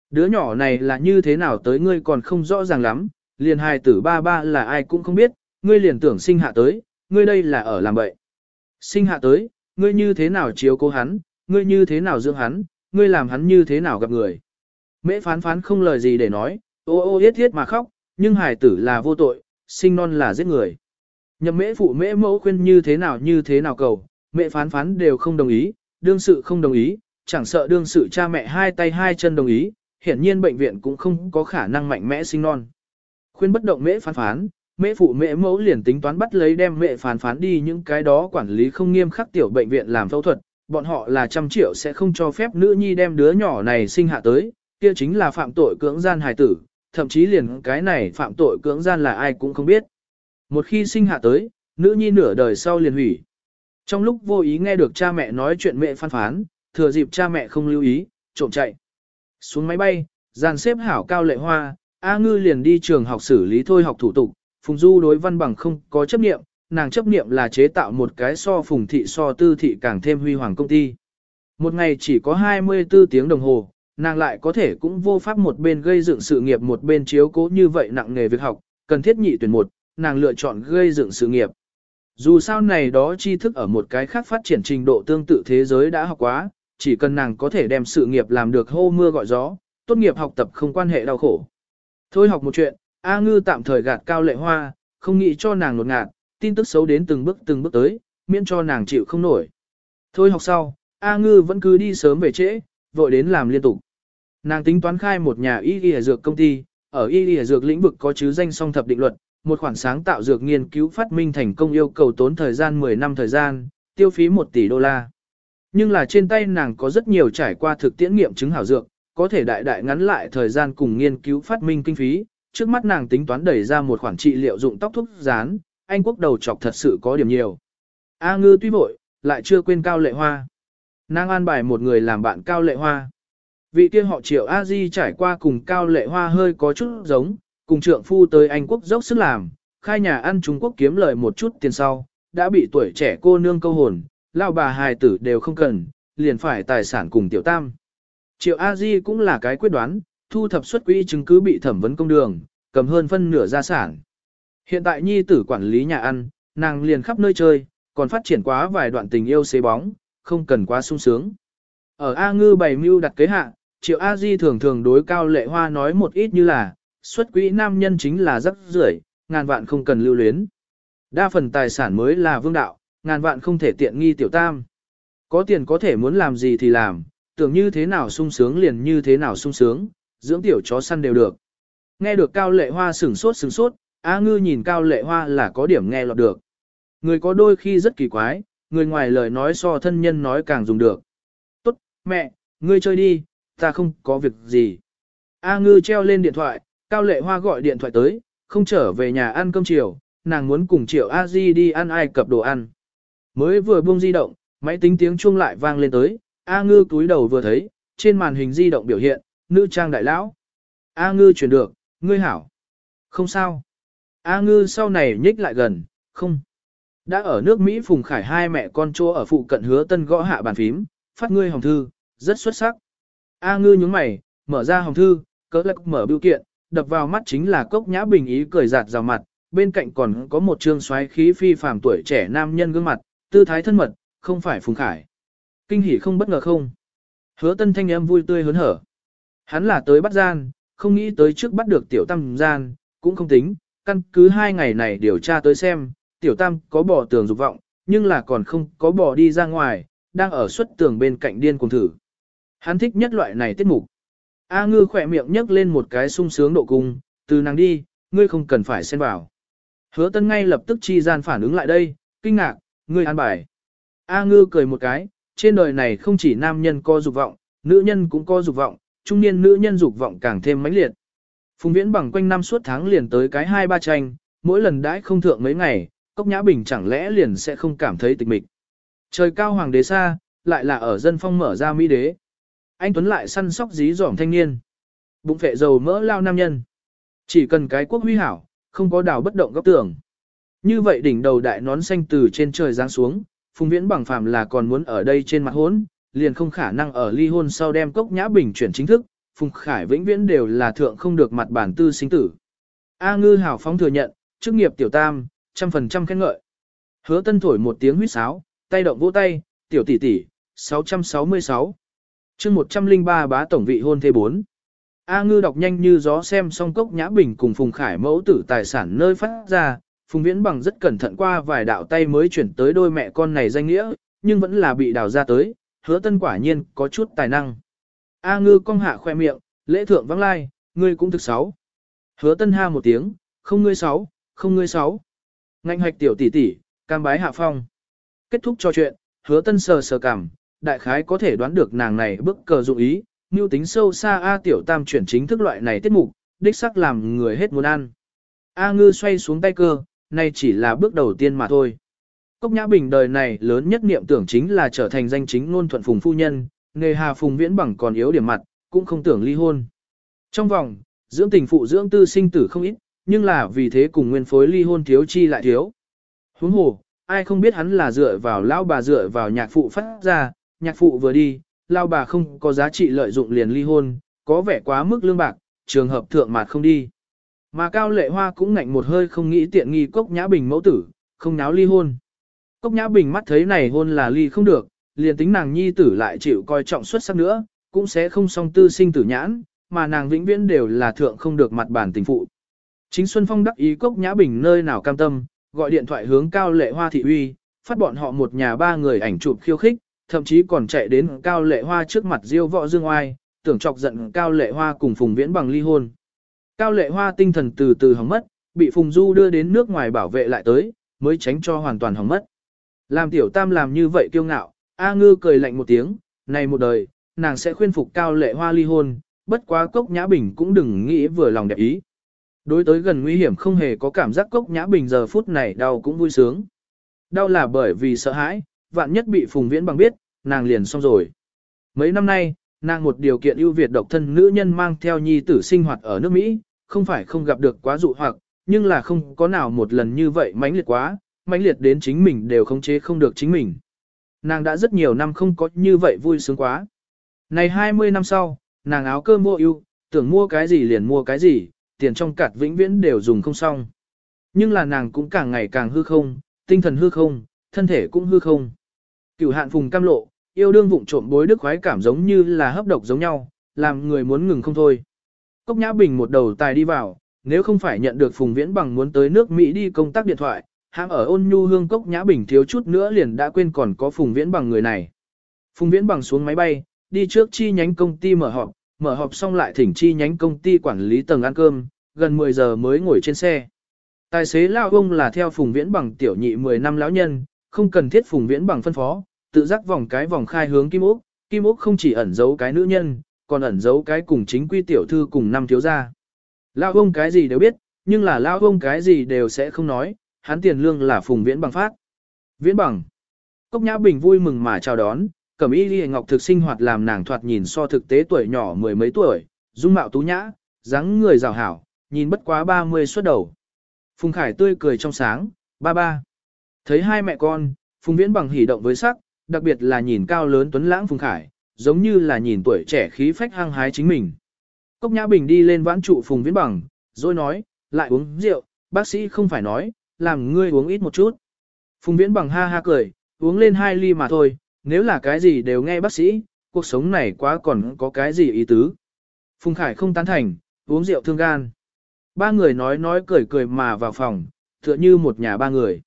Đứa nhỏ này là như thế nào tới ngươi còn không rõ ràng lắm, liền hài tử ba ba là ai cũng không biết, ngươi liền tưởng sinh hạ tới, ngươi đây là ở làm bậy. Sinh hạ tới, ngươi như thế nào chiếu cố hắn, ngươi như thế nào dưỡng hắn, ngươi làm hắn như thế nào gặp người. Mễ phán phán không lời gì để nói, ô ô yết thiết mà khóc, nhưng hài tử là vô tội, sinh non là giết người. Nhậm mễ phụ mễ mẫu khuyên như thế nào như thế nào cầu, mẹ phán phán đều không đồng ý, đương sự không đồng ý, chẳng sợ đương sự cha mẹ hai tay hai chân đồng ý, hiển nhiên bệnh viện cũng không có khả năng mạnh mẽ sinh non. Khuyên bất động mễ phán phán, mễ phụ mễ mẫu liền tính toán bắt lấy đem mẹ phán phán đi những cái đó quản lý không nghiêm khắc tiểu bệnh viện làm phẫu thuật, bọn họ là trăm triệu sẽ không cho phép nữ nhi đem đứa nhỏ này sinh hạ tới, kia chính là phạm tội cưỡng gian hài tử, thậm chí liền cái này phạm tội cưỡng gian là ai cũng không biết. Một khi sinh hạ tới, nữ nhi nửa đời sau liền hủy. Trong lúc vô ý nghe được cha mẹ nói chuyện mẹ phán phán, thừa dịp cha mẹ không lưu ý, trộm chạy. Xuống máy bay, dàn xếp hảo cao lệ hoa, A Ngư liền đi trường học xử lý thôi học thủ tục, Phùng Du đối văn bằng không có chấp niệm, nàng chấp niệm là chế tạo một cái so phùng thị so tư thị càng thêm huy hoàng công ty. Một ngày chỉ có 24 tiếng đồng hồ, nàng lại có thể cũng vô pháp một bên gây dựng sự nghiệp một bên chiếu cố như vậy nặng nghề việc học, cần thiết nhị tuyển một, nàng lựa chọn gây dựng sự nghiệp. Dù sao này đó tri thức ở một cái khác phát triển trình độ tương tự thế giới đã học quá, chỉ cần nàng có thể đem sự nghiệp làm được hô mưa gọi gió, tốt nghiệp học tập không quan hệ đau khổ. Thôi học một chuyện, A Ngư tạm thời gạt cao lệ hoa, không nghĩ cho nàng lột ngạt, tin tức xấu đến từng bước từng bước tới, miễn cho nàng chịu không nổi. Thôi học sau, A Ngư vẫn cứ đi sớm về trễ, vội đến làm liên tục. Nàng tính toán khai một nhà y y dược công ty, ở y y dược lĩnh vực có chứ danh song thập định luật, một khoản sáng tạo dược nghiên cứu phát minh thành công yêu cầu tốn thời gian 10 năm thời gian, tiêu phí 1 tỷ đô la. Nhưng là trên tay nàng có rất nhiều trải qua thực tiễn nghiệm chứng hảo dược, có thể đại đại ngắn lại thời gian cùng nghiên cứu phát minh kinh phí, trước mắt nàng tính toán đẩy ra một khoản trị liệu dụng tóc thuốc dán, Anh quốc đầu chọc thật sự có điểm nhiều. A ngư tuy vội, lại chưa quên cao lệ hoa. Nàng an bài một người làm bạn cao lệ hoa. Vị kia họ triệu A Di trải qua cùng cao lệ hoa hơi có chút giống, cùng trượng phu tới Anh quốc dốc sức làm, khai nhà ăn Trung Quốc kiếm lời một chút tiền sau, đã bị tuổi trẻ cô nương câu hồn, lao bà hài tử đều không cần, liền phải tài sản cùng tiểu tam. Triệu A Di cũng là cái quyết đoán, thu thập xuất quỹ chứng cứ bị thẩm vấn công đường, cầm hơn phân nửa gia sản. Hiện tại nhi tử quản lý nhà ăn, nàng liền khắp nơi chơi, còn phát triển quá vài đoạn tình yêu xế bóng, không cần quá sung sướng. Ở A Ngư bày mưu đặt kế hạ, Triệu A Di thường thường đối cao lệ hoa nói một ít như là, xuất quỹ nam nhân chính là rất rưởi, ngàn vạn không cần lưu luyến. Đa phần tài sản mới là vương đạo, ngàn vạn không thể tiện nghi tiểu tam. Có tiền có thể muốn làm gì thì làm, tưởng như thế nào sung sướng liền như thế nào sung sướng, dưỡng tiểu chó săn đều được. Nghe được Cao Lệ Hoa sửng sốt sửng sốt, A Ngư nhìn Cao Lệ Hoa là có điểm nghe lọt được. Người có đôi khi rất kỳ quái, người ngoài lời nói so thân nhân nói càng dùng được. Tốt, mẹ, ngươi chơi đi, ta không có việc gì. A Ngư treo lên điện thoại, Cao Lệ Hoa gọi điện thoại tới, không trở về nhà ăn cơm chiều, nàng muốn cùng Triệu A Di đi ăn ai cập đồ ăn. Mới vừa buông di động, máy tính tiếng chuông lại vang lên tới, A Ngư túi đầu vừa thấy, trên màn hình di động biểu hiện, nữ trang đại lão. A Ngư chuyển được, ngươi hảo. Không sao. A Ngư sau này nhích lại gần, không. Đã ở nước Mỹ Phùng Khải hai mẹ con chỗ ở phụ cận hứa tân gõ hạ bàn phím, phát ngươi hồng thư, rất xuất sắc. A Ngư nhướng mày, mở ra hồng thư, cỡ lạc mở biểu kiện, đập vào mắt chính là cốc nhã bình ý cười giạt rào mặt, bên cạnh còn có một trương xoáy khí phi phàm tuổi trẻ nam nhân gương mặt, tư thái thân mật, không phải Phùng Khải. Kinh hỉ không bất ngờ không. Hứa tân thanh em vui tươi hớn hở. Hắn là tới bắt gian, không nghĩ tới trước bắt được tiểu tam gian, cũng không tính, căn cứ hai ngày này điều tra tới xem, tiểu tam có bỏ tường dục vọng, nhưng là còn không có bỏ đi ra ngoài, đang ở suất tường bên cạnh điên cùng thử. Hắn thích nhất loại này tiết mục. A ngư khỏe miệng nhấc lên một cái sung sướng độ cung, từ nàng đi, ngươi không cần phải xen vào. Hứa tân ngay lập tức chi gian phản ứng lại đây, kinh ngạc, ngươi an bài. A ngư cười một cái, trên đời này không chỉ nam nhân có dục vọng, nữ nhân cũng có dục vọng, trung niên nữ nhân dục vọng càng thêm mãnh liệt. Phùng Viễn bằng quanh năm suốt tháng liền tới cái hai ba tranh, mỗi lần đãi không thượng mấy ngày, Cốc Nhã Bình chẳng lẽ liền sẽ không cảm thấy tịch mịch. Trời cao hoàng đế xa, lại là ở dân phong mở ra mỹ đế. Anh Tuấn lại săn sóc dí dỏm thanh niên. Bụng phệ dầu mỡ lao nam nhân. Chỉ cần cái quốc huy hảo, không có đào bất động góc tường. Như vậy đỉnh đầu đại nón xanh từ trên trời giáng xuống, Phùng Viễn bằng phàm là còn muốn ở đây trên mặt hốn, liền không khả năng ở ly hôn sau đem cốc nhã bình chuyển chính thức, Phùng Khải vĩnh viễn đều là thượng không được mặt bản tư sinh tử. A ngư hảo phóng thừa nhận, chức nghiệp tiểu tam, trăm phần trăm khen ngợi. Hứa tân thổi một tiếng huýt sáo, tay động vỗ tay, tiểu tỷ tỷ, 666 chương 103 bá tổng vị hôn thê 4. A ngư đọc nhanh như gió xem xong cốc nhã bình cùng Phùng Khải mẫu tử tài sản nơi phát ra, Phùng Viễn bằng rất cẩn thận qua vài đạo tay mới chuyển tới đôi mẹ con này danh nghĩa, nhưng vẫn là bị đào ra tới, hứa tân quả nhiên có chút tài năng. A ngư cong hạ khoe miệng, lễ thượng vắng lai, ngươi cũng thực sáu. Hứa tân ha một tiếng, không ngươi sáu, không ngươi sáu. Ngạnh hoạch tiểu tỷ tỷ, cam bái hạ phong. Kết thúc trò chuyện, hứa tân sờ sờ cảm, đại khái có thể đoán được nàng này bức cờ dụng ý, mưu tính sâu xa A tiểu tam chuyển chính thức loại này tiết mục, đích sắc làm người hết muốn ăn. A ngư xoay xuống tay cơ, nay chỉ là bước đầu tiên mà thôi. Cốc Nhã Bình đời này lớn nhất niệm tưởng chính là trở thành danh chính ngôn thuận phùng phu nhân, nghề hà phùng viễn bằng còn yếu điểm mặt, cũng không tưởng ly hôn. Trong vòng, dưỡng tình phụ dưỡng tư sinh tử không ít, nhưng là vì thế cùng nguyên phối ly hôn thiếu chi lại thiếu. Huống hồ, ai không biết hắn là dựa vào lão bà dựa vào nhạc phụ phát ra, nhạc phụ vừa đi, lao bà không có giá trị lợi dụng liền ly hôn, có vẻ quá mức lương bạc, trường hợp thượng mạt không đi. Mà Cao Lệ Hoa cũng ngạnh một hơi không nghĩ tiện nghi Cốc Nhã Bình mẫu tử, không náo ly hôn. Cốc Nhã Bình mắt thấy này hôn là ly không được, liền tính nàng nhi tử lại chịu coi trọng xuất sắc nữa, cũng sẽ không song tư sinh tử nhãn, mà nàng vĩnh viễn đều là thượng không được mặt bản tình phụ. Chính Xuân Phong đắc ý Cốc Nhã Bình nơi nào cam tâm, gọi điện thoại hướng Cao Lệ Hoa thị uy, phát bọn họ một nhà ba người ảnh chụp khiêu khích, thậm chí còn chạy đến Cao Lệ Hoa trước mặt Diêu Võ Dương Oai, tưởng chọc giận Cao Lệ Hoa cùng Phùng Viễn bằng ly hôn. Cao Lệ Hoa tinh thần từ từ hỏng mất, bị Phùng Du đưa đến nước ngoài bảo vệ lại tới, mới tránh cho hoàn toàn hỏng mất. Làm tiểu tam làm như vậy kiêu ngạo, A Ngư cười lạnh một tiếng, này một đời, nàng sẽ khuyên phục Cao Lệ Hoa ly hôn, bất quá Cốc Nhã Bình cũng đừng nghĩ vừa lòng đẹp ý. Đối tới gần nguy hiểm không hề có cảm giác Cốc Nhã Bình giờ phút này đau cũng vui sướng. Đau là bởi vì sợ hãi, vạn nhất bị Phùng Viễn bằng biết, nàng liền xong rồi. Mấy năm nay, nàng một điều kiện ưu việt độc thân nữ nhân mang theo nhi tử sinh hoạt ở nước Mỹ, không phải không gặp được quá dụ hoặc, nhưng là không có nào một lần như vậy mãnh liệt quá, mãnh liệt đến chính mình đều không chế không được chính mình. Nàng đã rất nhiều năm không có như vậy vui sướng quá. Này 20 năm sau, nàng áo cơm mua ưu, tưởng mua cái gì liền mua cái gì, tiền trong cạt vĩnh viễn đều dùng không xong. Nhưng là nàng cũng càng ngày càng hư không, tinh thần hư không, thân thể cũng hư không. Cửu hạn phùng cam lộ, yêu đương vụng trộm bối đức khoái cảm giống như là hấp độc giống nhau, làm người muốn ngừng không thôi. Cốc Nhã Bình một đầu tài đi vào, nếu không phải nhận được Phùng Viễn bằng muốn tới nước Mỹ đi công tác điện thoại, hãng ở ôn nhu hương Cốc Nhã Bình thiếu chút nữa liền đã quên còn có Phùng Viễn bằng người này. Phùng Viễn bằng xuống máy bay, đi trước chi nhánh công ty mở họp, mở họp xong lại thỉnh chi nhánh công ty quản lý tầng ăn cơm, gần 10 giờ mới ngồi trên xe. Tài xế lao ông là theo Phùng Viễn bằng tiểu nhị 10 năm lão nhân, không cần thiết Phùng Viễn bằng phân phó, tự giác vòng cái vòng khai hướng Kim Úc, Kim Úc không chỉ ẩn giấu cái nữ nhân, còn ẩn giấu cái cùng chính quy tiểu thư cùng năm thiếu gia. Lao ông cái gì đều biết, nhưng là lao ông cái gì đều sẽ không nói, hắn tiền lương là phùng viễn bằng phát. Viễn bằng. Cốc Nhã Bình vui mừng mà chào đón, cẩm y ghi ngọc thực sinh hoạt làm nàng thoạt nhìn so thực tế tuổi nhỏ mười mấy tuổi, dung mạo tú nhã, dáng người rào hảo, nhìn bất quá 30 xuất đầu. Phùng Khải tươi cười trong sáng, ba ba. Thấy hai mẹ con, Phùng Viễn bằng hỉ động với sắc, đặc biệt là nhìn cao lớn tuấn lãng Phùng Khải, giống như là nhìn tuổi trẻ khí phách hăng hái chính mình. Cốc Nhã Bình đi lên vãn trụ Phùng Viễn Bằng, rồi nói, lại uống rượu, bác sĩ không phải nói, làm ngươi uống ít một chút. Phùng Viễn Bằng ha ha cười, uống lên hai ly mà thôi, nếu là cái gì đều nghe bác sĩ, cuộc sống này quá còn có cái gì ý tứ. Phùng Khải không tán thành, uống rượu thương gan. Ba người nói nói cười cười mà vào phòng, tựa như một nhà ba người.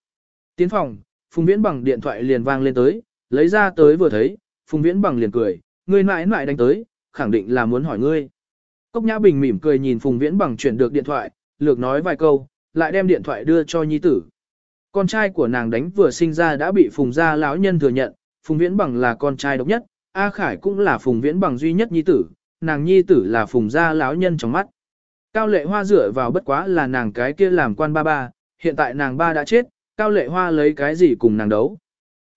Tiến phòng, Phùng Viễn Bằng điện thoại liền vang lên tới, lấy ra tới vừa thấy, Phùng Viễn Bằng liền cười, ngươi mãi mãi đánh tới, khẳng định là muốn hỏi ngươi. Cốc Nhã Bình mỉm cười nhìn Phùng Viễn Bằng chuyển được điện thoại, lược nói vài câu, lại đem điện thoại đưa cho nhi tử. Con trai của nàng đánh vừa sinh ra đã bị Phùng gia lão nhân thừa nhận, Phùng Viễn Bằng là con trai độc nhất, A Khải cũng là Phùng Viễn Bằng duy nhất nhi tử, nàng nhi tử là Phùng gia lão nhân trong mắt. Cao Lệ Hoa dựa vào bất quá là nàng cái kia làm quan ba ba, hiện tại nàng ba đã chết, Cao Lệ Hoa lấy cái gì cùng nàng đấu.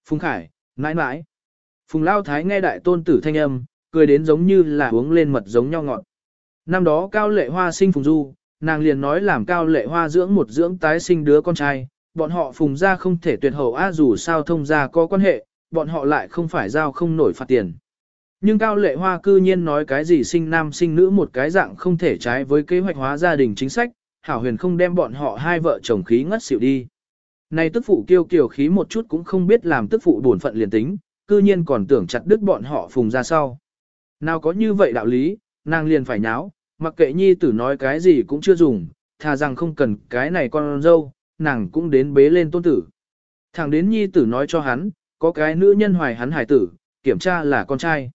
Phùng Khải, nãi nãi, Phùng Lao Thái nghe đại tôn tử thanh âm, cười đến giống như là uống lên mật giống nhau ngọt. Năm đó Cao Lệ Hoa sinh Phùng Du, nàng liền nói làm Cao Lệ Hoa dưỡng một dưỡng tái sinh đứa con trai, bọn họ Phùng ra không thể tuyệt hậu a dù sao thông ra có quan hệ, bọn họ lại không phải giao không nổi phạt tiền. Nhưng Cao Lệ Hoa cư nhiên nói cái gì sinh nam sinh nữ một cái dạng không thể trái với kế hoạch hóa gia đình chính sách, Hảo Huyền không đem bọn họ hai vợ chồng khí ngất xỉu đi. Này tức phụ kiêu kiều khí một chút cũng không biết làm tức phụ bổn phận liền tính, cư nhiên còn tưởng chặt đứt bọn họ phùng ra sau. Nào có như vậy đạo lý, nàng liền phải nháo, mặc kệ nhi tử nói cái gì cũng chưa dùng, thà rằng không cần cái này con dâu, nàng cũng đến bế lên tôn tử. Thẳng đến nhi tử nói cho hắn, có cái nữ nhân hoài hắn hải tử, kiểm tra là con trai.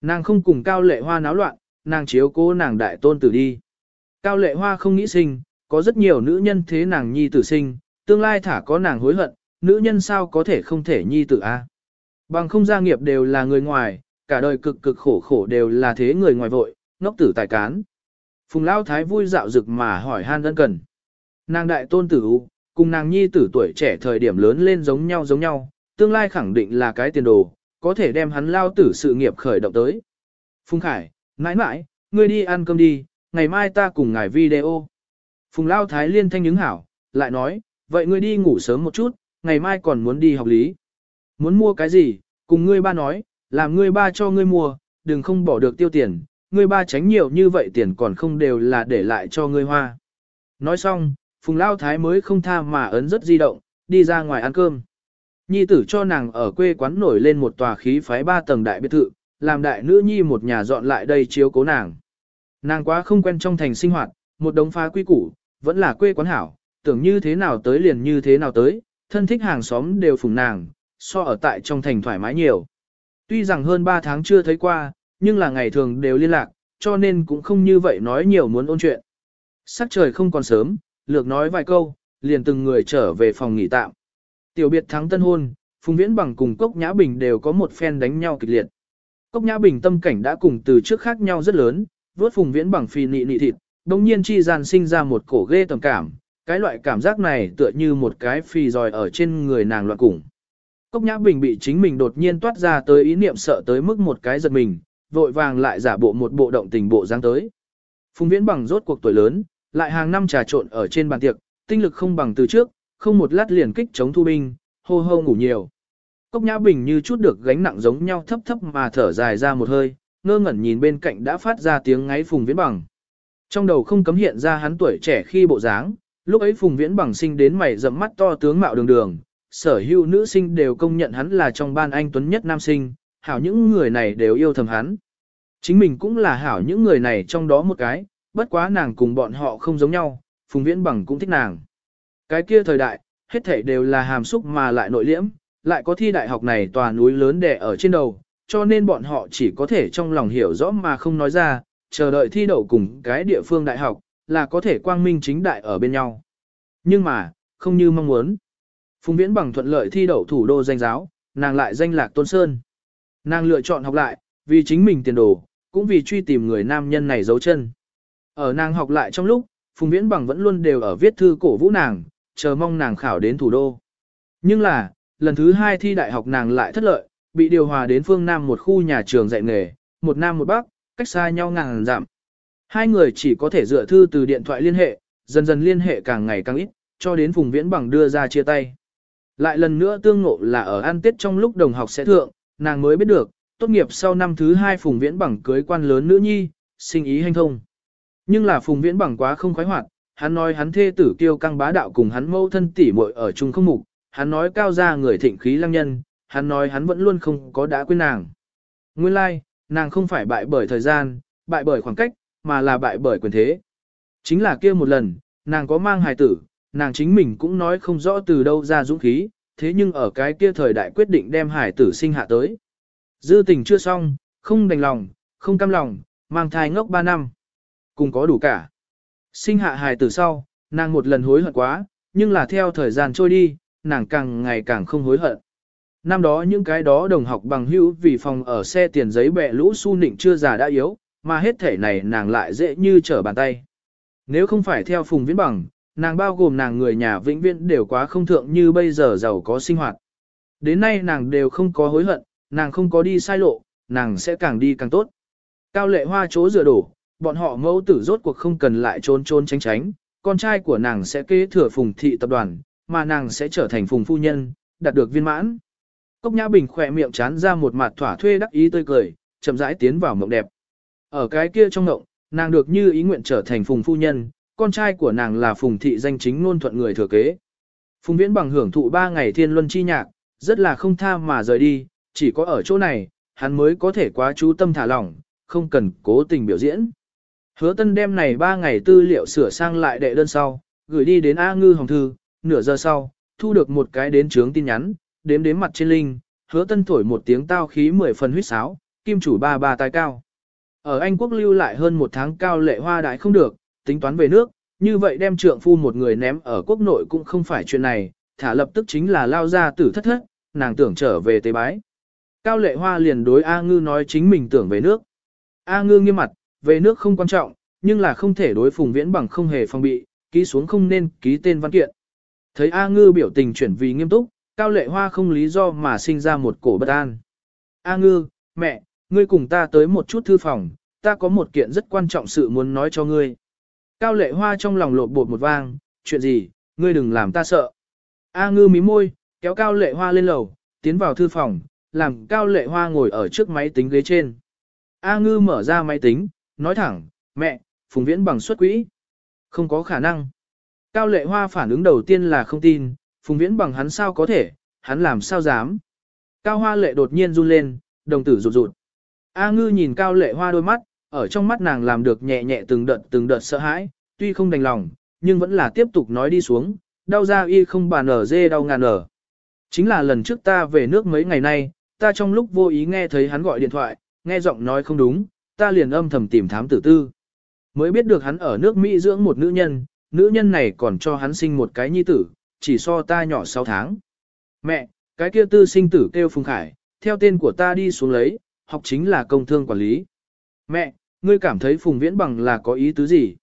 Nàng không cùng cao lệ hoa náo loạn, nàng chiếu cố nàng đại tôn tử đi. Cao lệ hoa không nghĩ sinh, có rất nhiều nữ nhân thế nàng nhi tử sinh, tương lai thả có nàng hối hận, nữ nhân sao có thể không thể nhi tử a? Bằng không gia nghiệp đều là người ngoài, cả đời cực cực khổ khổ đều là thế người ngoài vội, ngốc tử tài cán. Phùng Lao Thái vui dạo dực mà hỏi han đơn cần. Nàng đại tôn tử U, cùng nàng nhi tử tuổi trẻ thời điểm lớn lên giống nhau giống nhau, tương lai khẳng định là cái tiền đồ, có thể đem hắn lao tử sự nghiệp khởi động tới. Phùng Khải, mãi mãi, ngươi đi ăn cơm đi, ngày mai ta cùng ngài video. Phùng Lao Thái liên thanh ứng hảo, lại nói, vậy ngươi đi ngủ sớm một chút, ngày mai còn muốn đi học lý. Muốn mua cái gì, cùng ngươi ba nói, làm ngươi ba cho ngươi mua, đừng không bỏ được tiêu tiền, ngươi ba tránh nhiều như vậy tiền còn không đều là để lại cho ngươi hoa. Nói xong, Phùng Lao Thái mới không tha mà ấn rất di động, đi ra ngoài ăn cơm. Nhi tử cho nàng ở quê quán nổi lên một tòa khí phái ba tầng đại biệt thự, làm đại nữ nhi một nhà dọn lại đây chiếu cố nàng. Nàng quá không quen trong thành sinh hoạt, một đống phá quy củ, vẫn là quê quán hảo, tưởng như thế nào tới liền như thế nào tới, thân thích hàng xóm đều phùng nàng, so ở tại trong thành thoải mái nhiều. Tuy rằng hơn 3 tháng chưa thấy qua, nhưng là ngày thường đều liên lạc, cho nên cũng không như vậy nói nhiều muốn ôn chuyện. Sắc trời không còn sớm, lược nói vài câu, liền từng người trở về phòng nghỉ tạm. Tiểu biệt thắng tân hôn, Phùng Viễn Bằng cùng Cốc Nhã Bình đều có một phen đánh nhau kịch liệt. Cốc Nhã Bình tâm cảnh đã cùng từ trước khác nhau rất lớn, vớt Phùng Viễn Bằng phi nị nị thịt, đồng nhiên chi gian sinh ra một cổ ghê tầm cảm, cái loại cảm giác này tựa như một cái phi dòi ở trên người nàng loạn củng. Cốc Nhã Bình bị chính mình đột nhiên toát ra tới ý niệm sợ tới mức một cái giật mình, vội vàng lại giả bộ một bộ động tình bộ dáng tới. Phùng Viễn bằng rốt cuộc tuổi lớn, lại hàng năm trà trộn ở trên bàn tiệc, tinh lực không bằng từ trước, không một lát liền kích chống thu binh, hô hô ngủ nhiều. Cốc Nhã Bình như chút được gánh nặng giống nhau thấp thấp mà thở dài ra một hơi, ngơ ngẩn nhìn bên cạnh đã phát ra tiếng ngáy Phùng Viễn bằng. Trong đầu không cấm hiện ra hắn tuổi trẻ khi bộ dáng, lúc ấy Phùng Viễn bằng sinh đến mày rậm mắt to tướng mạo đường đường, sở hữu nữ sinh đều công nhận hắn là trong ban anh tuấn nhất nam sinh, hảo những người này đều yêu thầm hắn. Chính mình cũng là hảo những người này trong đó một cái, bất quá nàng cùng bọn họ không giống nhau, Phùng Viễn Bằng cũng thích nàng. Cái kia thời đại, hết thảy đều là hàm xúc mà lại nội liễm, lại có thi đại học này tòa núi lớn đè ở trên đầu, cho nên bọn họ chỉ có thể trong lòng hiểu rõ mà không nói ra, chờ đợi thi đậu cùng cái địa phương đại học, là có thể quang minh chính đại ở bên nhau. Nhưng mà, không như mong muốn. Phùng Viễn bằng thuận lợi thi đậu thủ đô danh giáo, nàng lại danh lạc Tôn Sơn. Nàng lựa chọn học lại, vì chính mình tiền đồ, cũng vì truy tìm người nam nhân này giấu chân. Ở nàng học lại trong lúc, Phùng Viễn bằng vẫn luôn đều ở viết thư cổ vũ nàng, chờ mong nàng khảo đến thủ đô. Nhưng là, lần thứ hai thi đại học nàng lại thất lợi, bị điều hòa đến phương Nam một khu nhà trường dạy nghề, một Nam một Bắc, cách xa nhau ngàn dặm. Hai người chỉ có thể dựa thư từ điện thoại liên hệ, dần dần liên hệ càng ngày càng ít, cho đến Phùng Viễn bằng đưa ra chia tay. Lại lần nữa tương ngộ là ở ăn tết trong lúc đồng học sẽ thượng, nàng mới biết được, tốt nghiệp sau năm thứ hai Phùng Viễn bằng cưới quan lớn nữ nhi, sinh ý hành thông. Nhưng là Phùng Viễn bằng quá không khoái hoạt, hắn nói hắn thê tử kiêu căng bá đạo cùng hắn mâu thân tỷ muội ở chung không mục, hắn nói cao ra người thịnh khí lăng nhân, hắn nói hắn vẫn luôn không có đã quên nàng. Nguyên lai, like, nàng không phải bại bởi thời gian, bại bởi khoảng cách, mà là bại bởi quyền thế. Chính là kia một lần, nàng có mang hài tử, nàng chính mình cũng nói không rõ từ đâu ra dũng khí, thế nhưng ở cái kia thời đại quyết định đem hải tử sinh hạ tới. Dư tình chưa xong, không đành lòng, không cam lòng, mang thai ngốc 3 năm. Cùng có đủ cả. Sinh hạ hài tử sau, nàng một lần hối hận quá, nhưng là theo thời gian trôi đi, nàng càng ngày càng không hối hận. Năm đó những cái đó đồng học bằng hữu vì phòng ở xe tiền giấy bẹ lũ su nịnh chưa già đã yếu, mà hết thể này nàng lại dễ như trở bàn tay. Nếu không phải theo phùng viễn bằng, nàng bao gồm nàng người nhà vĩnh viễn đều quá không thượng như bây giờ giàu có sinh hoạt. Đến nay nàng đều không có hối hận, nàng không có đi sai lộ, nàng sẽ càng đi càng tốt. Cao lệ hoa chỗ rửa đổ, bọn họ mẫu tử rốt cuộc không cần lại trốn trốn tránh tránh, con trai của nàng sẽ kế thừa phùng thị tập đoàn, mà nàng sẽ trở thành phùng phu nhân, đạt được viên mãn. Cốc Nhã Bình khỏe miệng chán ra một mặt thỏa thuê đắc ý tươi cười, chậm rãi tiến vào mộng đẹp. Ở cái kia trong ngộng, nàng được như ý nguyện trở thành phùng phu nhân, con trai của nàng là phùng thị danh chính ngôn thuận người thừa kế. Phùng Viễn bằng hưởng thụ 3 ngày thiên luân chi nhạc, rất là không tha mà rời đi, chỉ có ở chỗ này, hắn mới có thể quá chú tâm thả lỏng, không cần cố tình biểu diễn. Hứa tân đem này 3 ngày tư liệu sửa sang lại đệ đơn sau, gửi đi đến A Ngư Hồng Thư, nửa giờ sau, thu được một cái đến trướng tin nhắn, đếm đếm mặt trên linh, hứa tân thổi một tiếng tao khí mười phần huyết sáo, kim chủ ba ba tài cao. Ở Anh quốc lưu lại hơn một tháng cao lệ hoa đại không được, tính toán về nước, như vậy đem trượng phu một người ném ở quốc nội cũng không phải chuyện này, thả lập tức chính là lao ra tử thất thất, nàng tưởng trở về tế bái. Cao lệ hoa liền đối A ngư nói chính mình tưởng về nước. A ngư nghiêm mặt, về nước không quan trọng, nhưng là không thể đối phùng viễn bằng không hề phòng bị, ký xuống không nên ký tên văn kiện. Thấy A ngư biểu tình chuyển vì nghiêm túc, cao lệ hoa không lý do mà sinh ra một cổ bất an. A ngư, mẹ, ngươi cùng ta tới một chút thư phòng, ta có một kiện rất quan trọng sự muốn nói cho ngươi. Cao lệ hoa trong lòng lột bột một vang, chuyện gì, ngươi đừng làm ta sợ. A ngư mí môi, kéo cao lệ hoa lên lầu, tiến vào thư phòng, làm cao lệ hoa ngồi ở trước máy tính ghế trên. A ngư mở ra máy tính, nói thẳng, mẹ, phùng viễn bằng xuất quỹ. Không có khả năng. Cao lệ hoa phản ứng đầu tiên là không tin, phùng viễn bằng hắn sao có thể, hắn làm sao dám. Cao hoa lệ đột nhiên run lên, đồng tử rụt rụt. A ngư nhìn cao lệ hoa đôi mắt, ở trong mắt nàng làm được nhẹ nhẹ từng đợt từng đợt sợ hãi, tuy không đành lòng, nhưng vẫn là tiếp tục nói đi xuống, đau ra y không bàn ở dê đau ngàn ở. Chính là lần trước ta về nước mấy ngày nay, ta trong lúc vô ý nghe thấy hắn gọi điện thoại, nghe giọng nói không đúng, ta liền âm thầm tìm thám tử tư. Mới biết được hắn ở nước Mỹ dưỡng một nữ nhân, nữ nhân này còn cho hắn sinh một cái nhi tử, chỉ so ta nhỏ 6 tháng. Mẹ, cái kia tư sinh tử kêu Phùng Khải, theo tên của ta đi xuống lấy, học chính là công thương quản lý. Mẹ, ngươi cảm thấy Phùng Viễn Bằng là có ý tứ gì?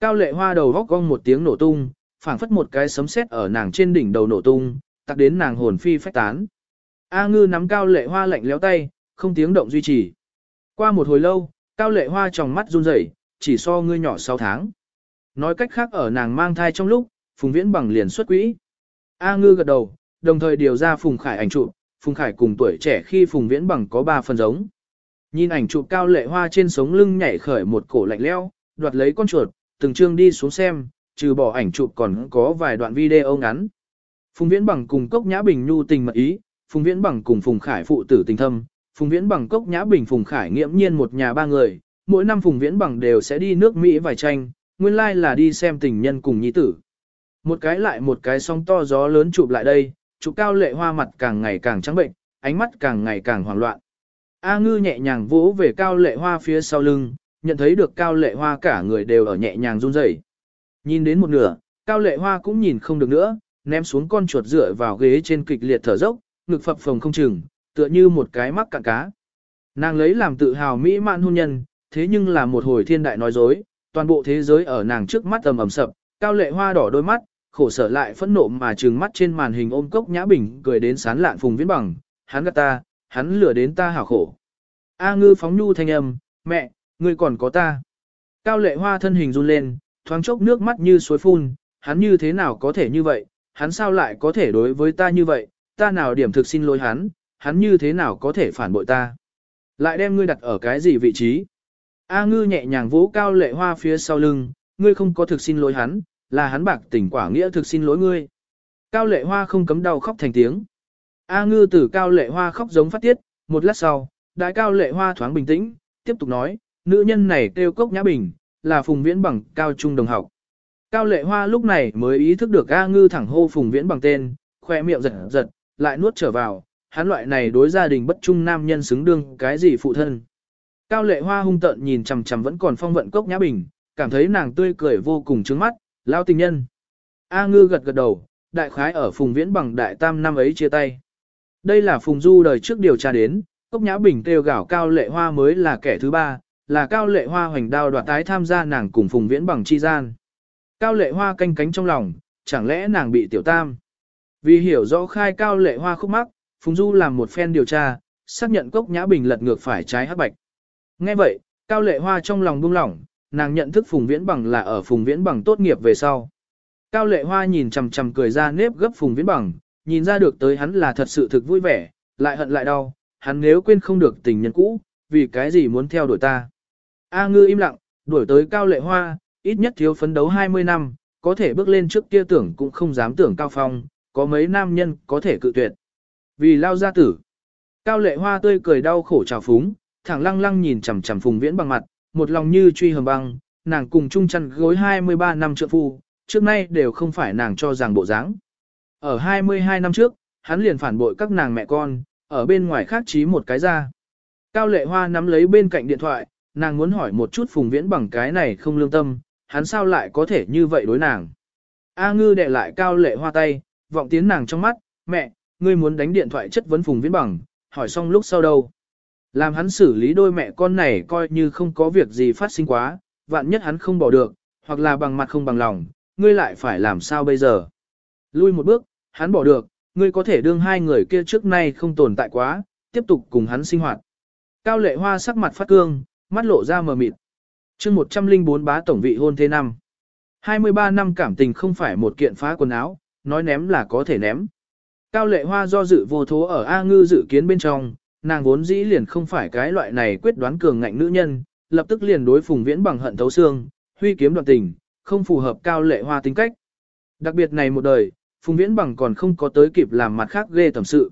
Cao lệ hoa đầu góc cong một tiếng nổ tung, phảng phất một cái sấm sét ở nàng trên đỉnh đầu nổ tung, tặc đến nàng hồn phi phách tán. A ngư nắm cao lệ hoa lạnh léo tay, không tiếng động duy trì. Qua một hồi lâu, cao lệ hoa tròng mắt run rẩy, chỉ so ngươi nhỏ 6 tháng. Nói cách khác ở nàng mang thai trong lúc, Phùng Viễn Bằng liền xuất quỹ. A ngư gật đầu, đồng thời điều ra Phùng Khải ảnh chụp, Phùng Khải cùng tuổi trẻ khi Phùng Viễn Bằng có 3 phần giống. Nhìn ảnh chụp cao lệ hoa trên sống lưng nhảy khởi một cổ lạnh leo, đoạt lấy con chuột, từng chương đi xuống xem, trừ bỏ ảnh chụp còn có vài đoạn video ngắn. Phùng Viễn Bằng cùng Cốc Nhã Bình nhu tình mật ý, Phùng Viễn Bằng cùng Phùng Khải phụ tử tình thâm, Phùng Viễn Bằng Cốc Nhã Bình Phùng Khải nghiễm nhiên một nhà ba người, mỗi năm Phùng Viễn Bằng đều sẽ đi nước Mỹ vài tranh, nguyên lai like là đi xem tình nhân cùng nhi tử. Một cái lại một cái song to gió lớn chụp lại đây, chụp cao lệ hoa mặt càng ngày càng trắng bệnh, ánh mắt càng ngày càng hoảng loạn. A ngư nhẹ nhàng vỗ về cao lệ hoa phía sau lưng, nhận thấy được cao lệ hoa cả người đều ở nhẹ nhàng run rẩy. Nhìn đến một nửa, cao lệ hoa cũng nhìn không được nữa, ném xuống con chuột dựa vào ghế trên kịch liệt thở dốc, ngực phập phồng không chừng, tựa như một cái mắc cạn cá. Nàng lấy làm tự hào mỹ mãn hôn nhân, thế nhưng là một hồi thiên đại nói dối, toàn bộ thế giới ở nàng trước mắt ầm ầm sập, cao lệ hoa đỏ đôi mắt, khổ sở lại phẫn nộ mà trừng mắt trên màn hình ôm cốc nhã bình cười đến sán lạn phùng viễn bằng, hắn gắt ta, hắn lừa đến ta hảo khổ. A ngư phóng nhu thanh âm, mẹ, ngươi còn có ta. Cao lệ hoa thân hình run lên, thoáng chốc nước mắt như suối phun, hắn như thế nào có thể như vậy, hắn sao lại có thể đối với ta như vậy, ta nào điểm thực xin lỗi hắn, hắn như thế nào có thể phản bội ta. Lại đem ngươi đặt ở cái gì vị trí. A ngư nhẹ nhàng vỗ cao lệ hoa phía sau lưng, ngươi không có thực xin lỗi hắn, là hắn bạc tỉnh quả nghĩa thực xin lỗi ngươi. Cao lệ hoa không cấm đau khóc thành tiếng. A ngư tử cao lệ hoa khóc giống phát tiết, một lát sau, đại cao lệ hoa thoáng bình tĩnh, tiếp tục nói, nữ nhân này kêu cốc nhã bình, là phùng viễn bằng cao trung đồng học. Cao lệ hoa lúc này mới ý thức được A ngư thẳng hô phùng viễn bằng tên, khoe miệng giật giật, lại nuốt trở vào, hắn loại này đối gia đình bất trung nam nhân xứng đương cái gì phụ thân. Cao lệ hoa hung tợn nhìn chằm chằm vẫn còn phong vận cốc nhã bình, cảm thấy nàng tươi cười vô cùng trướng mắt, lao tình nhân. A ngư gật gật đầu, đại khái ở phùng viễn bằng đại tam năm ấy chia tay. Đây là phùng du đời trước điều tra đến, cốc nhã bình kêu gạo cao lệ hoa mới là kẻ thứ ba, là cao lệ hoa hoành đao đoạt tái tham gia nàng cùng phùng viễn bằng chi gian. Cao lệ hoa canh cánh trong lòng, chẳng lẽ nàng bị tiểu tam. Vì hiểu rõ khai cao lệ hoa khúc mắc, Phùng Du làm một phen điều tra, xác nhận cốc nhã bình lật ngược phải trái hắc bạch. Nghe vậy, cao lệ hoa trong lòng buông lỏng, nàng nhận thức Phùng Viễn Bằng là ở Phùng Viễn Bằng tốt nghiệp về sau. Cao lệ hoa nhìn chằm chằm cười ra nếp gấp Phùng Viễn Bằng, nhìn ra được tới hắn là thật sự thực vui vẻ, lại hận lại đau, hắn nếu quên không được tình nhân cũ, vì cái gì muốn theo đuổi ta. A ngư im lặng, đuổi tới cao lệ hoa, ít nhất thiếu phấn đấu 20 năm, có thể bước lên trước kia tưởng cũng không dám tưởng cao phong, có mấy nam nhân có thể cự tuyệt. Vì lao gia tử. Cao lệ hoa tươi cười đau khổ trào phúng, thẳng lăng lăng nhìn chằm chằm phùng viễn bằng mặt, một lòng như truy hầm băng, nàng cùng chung chăn gối 23 năm trượng phu, trước nay đều không phải nàng cho rằng bộ dáng. Ở 22 năm trước, hắn liền phản bội các nàng mẹ con, ở bên ngoài khác trí một cái ra. Cao lệ hoa nắm lấy bên cạnh điện thoại, nàng muốn hỏi một chút phùng viễn bằng cái này không lương tâm, hắn sao lại có thể như vậy đối nàng. A ngư đệ lại cao lệ hoa tay, vọng tiến nàng trong mắt, mẹ, ngươi muốn đánh điện thoại chất vấn phùng viễn bằng, hỏi xong lúc sau đâu. Làm hắn xử lý đôi mẹ con này coi như không có việc gì phát sinh quá, vạn nhất hắn không bỏ được, hoặc là bằng mặt không bằng lòng, ngươi lại phải làm sao bây giờ. Lui một bước, hắn bỏ được, ngươi có thể đương hai người kia trước nay không tồn tại quá, tiếp tục cùng hắn sinh hoạt. Cao lệ hoa sắc mặt phát cương, mắt lộ ra mờ mịt. chương 104 bá tổng vị hôn thế năm. 23 năm cảm tình không phải một kiện phá quần áo, nói ném là có thể ném. Cao lệ hoa do dự vô thố ở A ngư dự kiến bên trong, nàng vốn dĩ liền không phải cái loại này quyết đoán cường ngạnh nữ nhân, lập tức liền đối phùng viễn bằng hận thấu xương, huy kiếm đoạn tình, không phù hợp cao lệ hoa tính cách. Đặc biệt này một đời, phùng viễn bằng còn không có tới kịp làm mặt khác ghê tầm sự.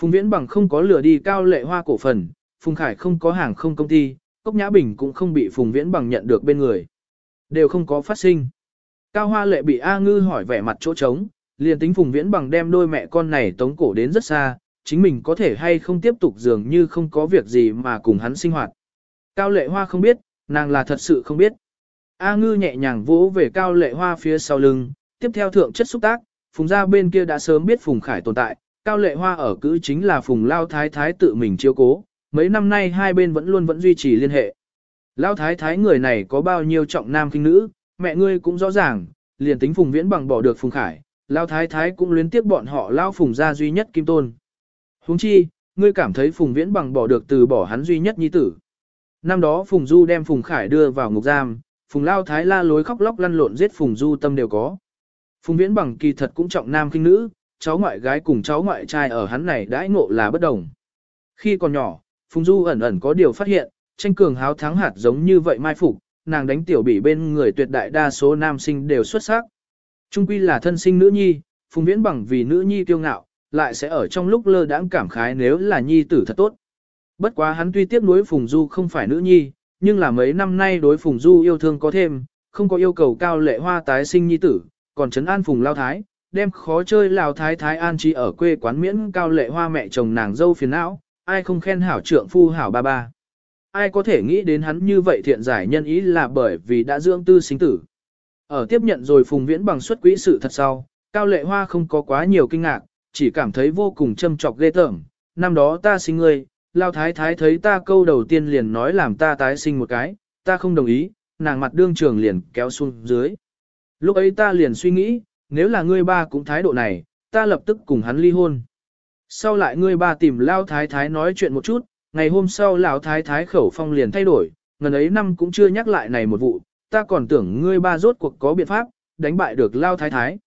Phùng viễn bằng không có lừa đi cao lệ hoa cổ phần, phùng khải không có hàng không công ty, cốc nhã bình cũng không bị phùng viễn bằng nhận được bên người. Đều không có phát sinh. Cao hoa lệ bị A ngư hỏi vẻ mặt chỗ trống, liền tính phùng viễn bằng đem đôi mẹ con này tống cổ đến rất xa, chính mình có thể hay không tiếp tục dường như không có việc gì mà cùng hắn sinh hoạt. Cao lệ hoa không biết, nàng là thật sự không biết. A ngư nhẹ nhàng vỗ về cao lệ hoa phía sau lưng, tiếp theo thượng chất xúc tác, phùng gia bên kia đã sớm biết phùng khải tồn tại, cao lệ hoa ở cữ chính là phùng lao thái thái tự mình chiếu cố, mấy năm nay hai bên vẫn luôn vẫn duy trì liên hệ. Lao thái thái người này có bao nhiêu trọng nam kinh nữ, mẹ ngươi cũng rõ ràng, liền tính phùng viễn bằng bỏ được phùng khải, lao thái thái cũng luyến tiếc bọn họ lao phùng gia duy nhất kim tôn huống chi, ngươi cảm thấy phùng viễn bằng bỏ được từ bỏ hắn duy nhất nhi tử. Năm đó phùng du đem phùng khải đưa vào ngục giam, phùng lao thái la lối khóc lóc lăn lộn giết phùng du tâm đều có. Phùng viễn bằng kỳ thật cũng trọng nam kinh nữ, cháu ngoại gái cùng cháu ngoại trai ở hắn này đãi ngộ là bất đồng. Khi còn nhỏ, Phùng Du ẩn ẩn có điều phát hiện, tranh cường háo thắng hạt giống như vậy mai phục, nàng đánh tiểu bỉ bên người tuyệt đại đa số nam sinh đều xuất sắc. Trung quy là thân sinh nữ nhi, Phùng Viễn bằng vì nữ nhi kiêu ngạo, lại sẽ ở trong lúc lơ đãng cảm khái nếu là nhi tử thật tốt. Bất quá hắn tuy tiếc nuối Phùng Du không phải nữ nhi, nhưng là mấy năm nay đối Phùng Du yêu thương có thêm, không có yêu cầu cao lệ hoa tái sinh nhi tử, còn trấn an Phùng Lao Thái, đem khó chơi Lào Thái Thái an trí ở quê quán miễn cao lệ hoa mẹ chồng nàng dâu phiền não, ai không khen hảo trượng phu hảo ba ba. Ai có thể nghĩ đến hắn như vậy thiện giải nhân ý là bởi vì đã dưỡng tư sinh tử. Ở tiếp nhận rồi Phùng Viễn bằng xuất quỹ sự thật sau, Cao Lệ Hoa không có quá nhiều kinh ngạc, chỉ cảm thấy vô cùng châm trọc ghê tởm. Năm đó ta sinh ngươi, Lao Thái Thái thấy ta câu đầu tiên liền nói làm ta tái sinh một cái, ta không đồng ý, nàng mặt đương trường liền kéo xuống dưới. Lúc ấy ta liền suy nghĩ, nếu là ngươi ba cũng thái độ này, ta lập tức cùng hắn ly hôn. Sau lại ngươi ba tìm Lao Thái Thái nói chuyện một chút, ngày hôm sau Lão Thái Thái khẩu phong liền thay đổi, ngần ấy năm cũng chưa nhắc lại này một vụ, ta còn tưởng ngươi ba rốt cuộc có biện pháp, đánh bại được Lao Thái Thái.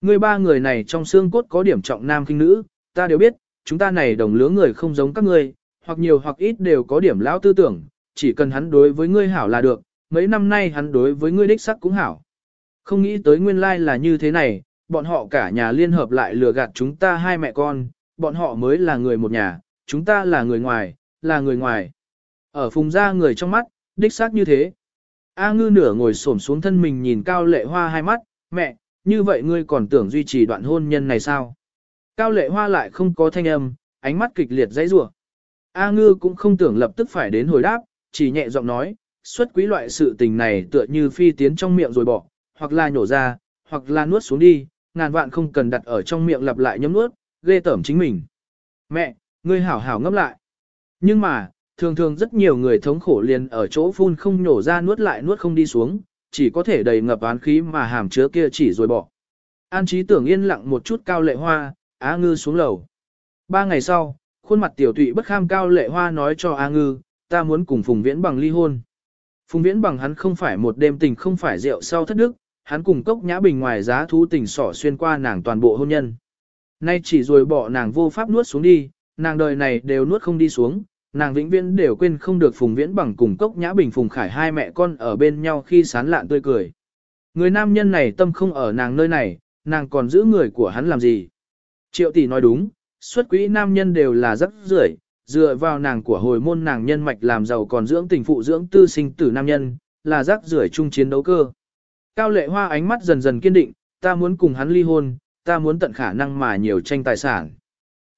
Ngươi ba người này trong xương cốt có điểm trọng nam kinh nữ, ta đều biết, chúng ta này đồng lứa người không giống các ngươi, hoặc nhiều hoặc ít đều có điểm lão tư tưởng, chỉ cần hắn đối với ngươi hảo là được, mấy năm nay hắn đối với ngươi đích sắc cũng hảo. Không nghĩ tới nguyên lai là như thế này, bọn họ cả nhà liên hợp lại lừa gạt chúng ta hai mẹ con, bọn họ mới là người một nhà, chúng ta là người ngoài, là người ngoài. Ở phùng ra người trong mắt, đích xác như thế. A ngư nửa ngồi xổm xuống thân mình nhìn cao lệ hoa hai mắt, mẹ, như vậy ngươi còn tưởng duy trì đoạn hôn nhân này sao? Cao lệ hoa lại không có thanh âm, ánh mắt kịch liệt dãy rủa. A ngư cũng không tưởng lập tức phải đến hồi đáp, chỉ nhẹ giọng nói, xuất quý loại sự tình này tựa như phi tiến trong miệng rồi bỏ, hoặc là nhổ ra, hoặc là nuốt xuống đi, ngàn vạn không cần đặt ở trong miệng lặp lại nhấm nuốt, ghê tởm chính mình. Mẹ, ngươi hảo hảo ngấp lại. Nhưng mà, thường thường rất nhiều người thống khổ liền ở chỗ phun không nhổ ra nuốt lại nuốt không đi xuống, chỉ có thể đầy ngập án khí mà hàm chứa kia chỉ rồi bỏ. An trí tưởng yên lặng một chút cao lệ hoa, á ngư xuống lầu. Ba ngày sau, khuôn mặt tiểu tụy bất kham cao lệ hoa nói cho á ngư, ta muốn cùng Phùng Viễn bằng ly hôn. Phùng Viễn bằng hắn không phải một đêm tình không phải rượu sau thất đức, hắn cùng cốc nhã bình ngoài giá thú tình sỏ xuyên qua nàng toàn bộ hôn nhân. Nay chỉ rồi bỏ nàng vô pháp nuốt xuống đi, nàng đời này đều nuốt không đi xuống, nàng vĩnh viễn đều quên không được Phùng Viễn bằng cùng cốc nhã bình Phùng Khải hai mẹ con ở bên nhau khi sán lạn tươi cười. Người nam nhân này tâm không ở nàng nơi này, nàng còn giữ người của hắn làm gì? Triệu tỷ nói đúng, xuất quỹ nam nhân đều là rất rưởi, dựa vào nàng của hồi môn nàng nhân mạch làm giàu còn dưỡng tình phụ dưỡng tư sinh tử nam nhân, là rác rưởi chung chiến đấu cơ. Cao lệ hoa ánh mắt dần dần kiên định, ta muốn cùng hắn ly hôn, ta muốn tận khả năng mà nhiều tranh tài sản.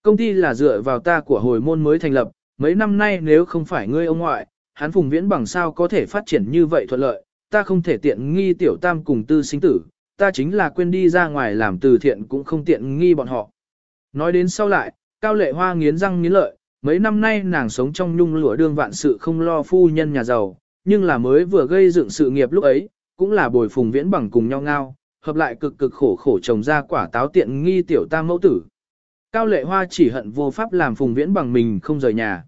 Công ty là dựa vào ta của hồi môn mới thành lập, mấy năm nay nếu không phải ngươi ông ngoại, hắn phùng viễn bằng sao có thể phát triển như vậy thuận lợi, ta không thể tiện nghi tiểu tam cùng tư sinh tử, ta chính là quên đi ra ngoài làm từ thiện cũng không tiện nghi bọn họ. Nói đến sau lại, Cao Lệ Hoa nghiến răng nghiến lợi, mấy năm nay nàng sống trong nhung lụa đương vạn sự không lo phu nhân nhà giàu, nhưng là mới vừa gây dựng sự nghiệp lúc ấy, cũng là bồi phùng viễn bằng cùng nhau ngao, hợp lại cực cực khổ khổ trồng ra quả táo tiện nghi tiểu tam mẫu tử. Cao Lệ Hoa chỉ hận vô pháp làm phùng viễn bằng mình không rời nhà.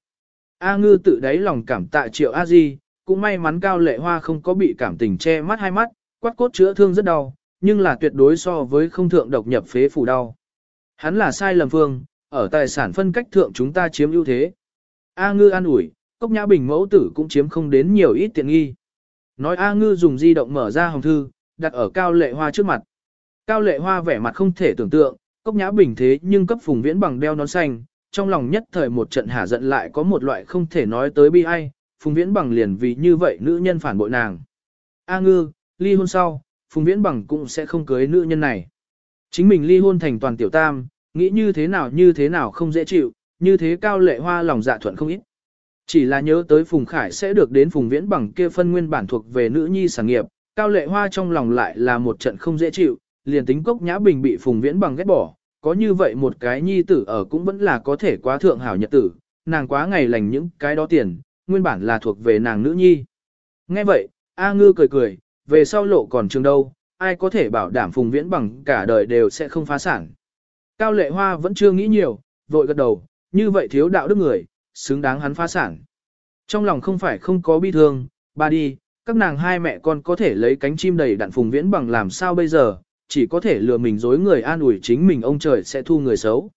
A ngư tự đáy lòng cảm tạ triệu A Di, cũng may mắn Cao Lệ Hoa không có bị cảm tình che mắt hai mắt, quát cốt chữa thương rất đau, nhưng là tuyệt đối so với không thượng độc nhập phế phủ đau. Hắn là sai lầm phương, ở tài sản phân cách thượng chúng ta chiếm ưu thế. A ngư an ủi, cốc nhã bình mẫu tử cũng chiếm không đến nhiều ít tiện nghi. Nói A ngư dùng di động mở ra hồng thư, đặt ở cao lệ hoa trước mặt. Cao lệ hoa vẻ mặt không thể tưởng tượng, cốc nhã bình thế nhưng cấp phùng viễn bằng đeo nón xanh, trong lòng nhất thời một trận hả giận lại có một loại không thể nói tới bi ai, phùng viễn bằng liền vì như vậy nữ nhân phản bội nàng. A ngư, ly hôn sau, phùng viễn bằng cũng sẽ không cưới nữ nhân này. Chính mình ly hôn thành toàn tiểu tam, nghĩ như thế nào như thế nào không dễ chịu, như thế cao lệ hoa lòng dạ thuận không ít. Chỉ là nhớ tới Phùng Khải sẽ được đến Phùng Viễn bằng kia phân nguyên bản thuộc về nữ nhi sản nghiệp, cao lệ hoa trong lòng lại là một trận không dễ chịu, liền tính cốc nhã bình bị Phùng Viễn bằng ghét bỏ, có như vậy một cái nhi tử ở cũng vẫn là có thể quá thượng hảo nhật tử, nàng quá ngày lành những cái đó tiền, nguyên bản là thuộc về nàng nữ nhi. Nghe vậy, A Ngư cười cười, về sau lộ còn trường đâu, ai có thể bảo đảm Phùng Viễn bằng cả đời đều sẽ không phá sản. Cao Lệ Hoa vẫn chưa nghĩ nhiều, vội gật đầu, như vậy thiếu đạo đức người, xứng đáng hắn phá sản. Trong lòng không phải không có bi thương, ba đi, các nàng hai mẹ con có thể lấy cánh chim đầy đạn Phùng Viễn bằng làm sao bây giờ, chỉ có thể lừa mình dối người an ủi chính mình ông trời sẽ thu người xấu.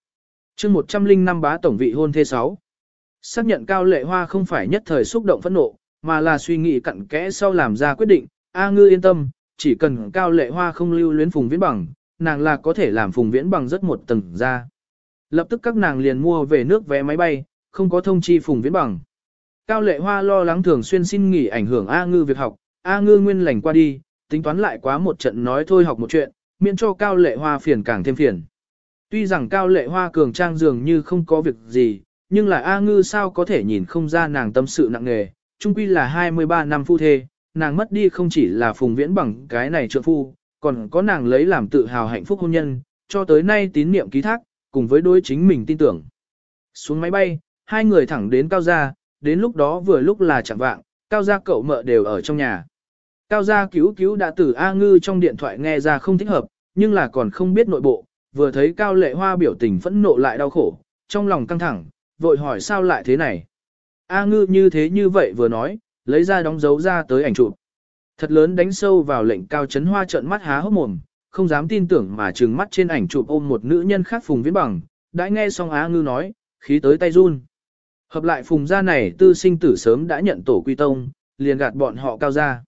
chương 105 bá tổng vị hôn thê 6. Xác nhận Cao Lệ Hoa không phải nhất thời xúc động phẫn nộ, mà là suy nghĩ cặn kẽ sau làm ra quyết định, A ngư yên tâm, chỉ cần Cao Lệ Hoa không lưu luyến Phùng Viễn bằng, nàng là có thể làm Phùng Viễn bằng rất một tầng ra. Lập tức các nàng liền mua về nước vé máy bay, không có thông chi Phùng Viễn bằng. Cao Lệ Hoa lo lắng thường xuyên xin nghỉ ảnh hưởng A ngư việc học, A ngư nguyên lành qua đi, tính toán lại quá một trận nói thôi học một chuyện, miễn cho Cao Lệ Hoa phiền càng thêm phiền. Tuy rằng Cao Lệ Hoa cường trang dường như không có việc gì, nhưng là A Ngư sao có thể nhìn không ra nàng tâm sự nặng nề, chung quy là 23 năm phu thê, nàng mất đi không chỉ là phùng viễn bằng cái này trượng phu, còn có nàng lấy làm tự hào hạnh phúc hôn nhân, cho tới nay tín niệm ký thác, cùng với đối chính mình tin tưởng. Xuống máy bay, hai người thẳng đến Cao Gia, đến lúc đó vừa lúc là chẳng vạng, Cao Gia cậu mợ đều ở trong nhà. Cao gia cứu cứu đã từ A Ngư trong điện thoại nghe ra không thích hợp, nhưng là còn không biết nội bộ, vừa thấy Cao Lệ Hoa biểu tình phẫn nộ lại đau khổ, trong lòng căng thẳng, vội hỏi sao lại thế này. A Ngư như thế như vậy vừa nói, lấy ra đóng dấu ra tới ảnh chụp. Thật lớn đánh sâu vào lệnh Cao Chấn Hoa trợn mắt há hốc mồm, không dám tin tưởng mà trừng mắt trên ảnh chụp ôm một nữ nhân khác Phùng Viễn Bằng, đã nghe xong A Ngư nói, khí tới tay run. Hợp lại Phùng gia này tư sinh tử sớm đã nhận tổ quy tông, liền gạt bọn họ cao ra.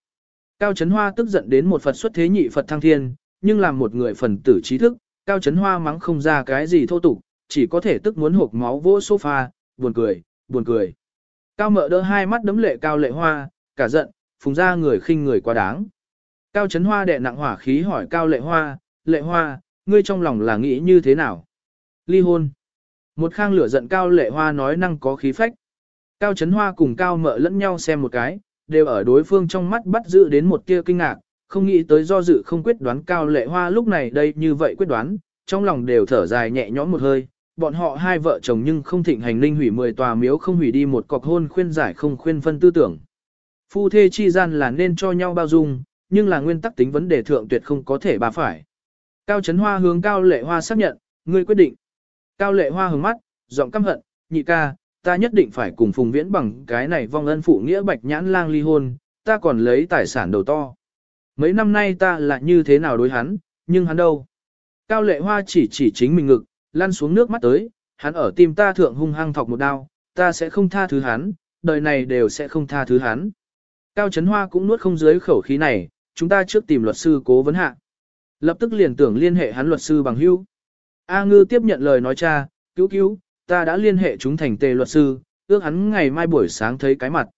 Cao Trấn Hoa tức giận đến một Phật xuất thế nhị Phật thăng thiên, nhưng làm một người phần tử trí thức, Cao Trấn Hoa mắng không ra cái gì thô tục, chỉ có thể tức muốn hộp máu vỗ sofa, buồn cười, buồn cười. Cao mợ đỡ hai mắt đấm lệ Cao Lệ Hoa, cả giận, phùng ra người khinh người quá đáng. Cao Trấn Hoa đệ nặng hỏa khí hỏi Cao Lệ Hoa, Lệ Hoa, ngươi trong lòng là nghĩ như thế nào? Ly hôn. Một khang lửa giận Cao Lệ Hoa nói năng có khí phách. Cao Trấn Hoa cùng Cao mợ lẫn nhau xem một cái, đều ở đối phương trong mắt bắt giữ đến một tia kinh ngạc, không nghĩ tới do dự không quyết đoán cao lệ hoa lúc này đây như vậy quyết đoán, trong lòng đều thở dài nhẹ nhõm một hơi, bọn họ hai vợ chồng nhưng không thịnh hành linh hủy mười tòa miếu không hủy đi một cọc hôn khuyên giải không khuyên phân tư tưởng. Phu thê chi gian là nên cho nhau bao dung, nhưng là nguyên tắc tính vấn đề thượng tuyệt không có thể bà phải. Cao Trấn Hoa hướng Cao Lệ Hoa xác nhận, ngươi quyết định. Cao Lệ Hoa hướng mắt, giọng căm hận, nhị ca, ta nhất định phải cùng Phùng Viễn bằng cái này vong ân phụ nghĩa bạch nhãn lang ly hôn, ta còn lấy tài sản đầu to. Mấy năm nay ta là như thế nào đối hắn, nhưng hắn đâu? Cao lệ hoa chỉ chỉ chính mình ngực, lăn xuống nước mắt tới, hắn ở tim ta thượng hung hăng thọc một đao, ta sẽ không tha thứ hắn, đời này đều sẽ không tha thứ hắn. Cao Trấn Hoa cũng nuốt không dưới khẩu khí này, chúng ta trước tìm luật sư cố vấn hạ. Lập tức liền tưởng liên hệ hắn luật sư bằng hữu. A Ngư tiếp nhận lời nói cha, cứu cứu, ta đã liên hệ chúng thành tề luật sư, ước hắn ngày mai buổi sáng thấy cái mặt.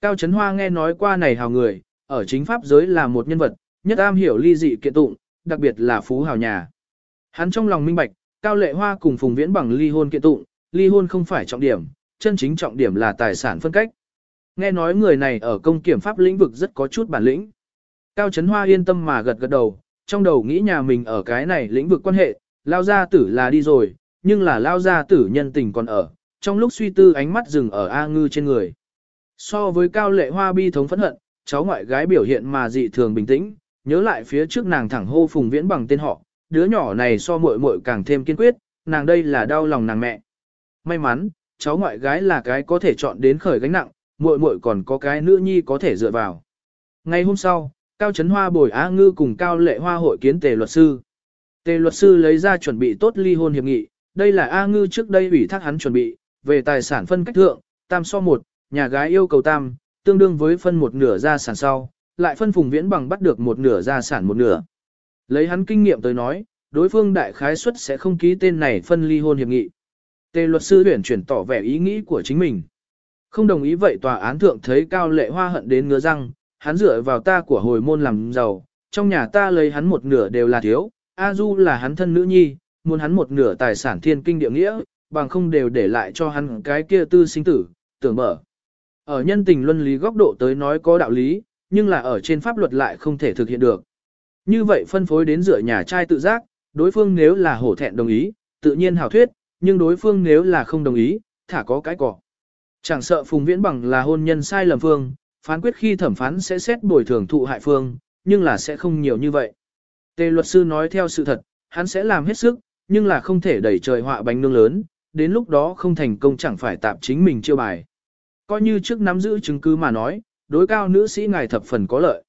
Cao Trấn Hoa nghe nói qua này hào người, ở chính pháp giới là một nhân vật, nhất am hiểu ly dị kiện tụng, đặc biệt là phú hào nhà. Hắn trong lòng minh bạch, Cao Lệ Hoa cùng Phùng Viễn bằng ly hôn kiện tụng, ly hôn không phải trọng điểm, chân chính trọng điểm là tài sản phân cách. Nghe nói người này ở công kiểm pháp lĩnh vực rất có chút bản lĩnh. Cao Trấn Hoa yên tâm mà gật gật đầu, trong đầu nghĩ nhà mình ở cái này lĩnh vực quan hệ, lao gia tử là đi rồi, nhưng là lao gia tử nhân tình còn ở, trong lúc suy tư ánh mắt dừng ở A Ngư trên người. So với Cao Lệ Hoa bi thống phẫn hận, cháu ngoại gái biểu hiện mà dị thường bình tĩnh, nhớ lại phía trước nàng thẳng hô Phùng Viễn bằng tên họ, đứa nhỏ này so muội muội càng thêm kiên quyết, nàng đây là đau lòng nàng mẹ. May mắn, cháu ngoại gái là cái có thể chọn đến khởi gánh nặng, muội muội còn có cái nữ nhi có thể dựa vào. Ngày hôm sau, Cao Trấn Hoa bồi Á Ngư cùng Cao Lệ Hoa hội kiến tề luật sư. Tề luật sư lấy ra chuẩn bị tốt ly hôn hiệp nghị, đây là A Ngư trước đây ủy thác hắn chuẩn bị, về tài sản phân cách thượng, tam so một, nhà gái yêu cầu tam, tương đương với phân một nửa gia sản sau, lại phân phùng viễn bằng bắt được một nửa gia sản một nửa. Lấy hắn kinh nghiệm tới nói, đối phương đại khái suất sẽ không ký tên này phân ly hôn hiệp nghị. Tề luật sư tuyển chuyển tỏ vẻ ý nghĩ của chính mình. Không đồng ý vậy tòa án thượng thấy cao lệ hoa hận đến ngứa răng, hắn dựa vào ta của hồi môn làm giàu, trong nhà ta lấy hắn một nửa đều là thiếu, A Du là hắn thân nữ nhi, muốn hắn một nửa tài sản thiên kinh địa nghĩa, bằng không đều để lại cho hắn cái kia tư sinh tử, tưởng mở. Ở nhân tình luân lý góc độ tới nói có đạo lý, nhưng là ở trên pháp luật lại không thể thực hiện được. Như vậy phân phối đến dựa nhà trai tự giác, đối phương nếu là hổ thẹn đồng ý, tự nhiên hảo thuyết, nhưng đối phương nếu là không đồng ý, thả có cái cỏ. Chẳng sợ Phùng Viễn Bằng là hôn nhân sai lầm phương, phán quyết khi thẩm phán sẽ xét bồi thường thụ hại phương, nhưng là sẽ không nhiều như vậy. Tề luật sư nói theo sự thật, hắn sẽ làm hết sức, nhưng là không thể đẩy trời họa bánh nương lớn, đến lúc đó không thành công chẳng phải tạp chính mình chiêu bài. Coi như trước nắm giữ chứng cứ mà nói, đối cao nữ sĩ ngài thập phần có lợi.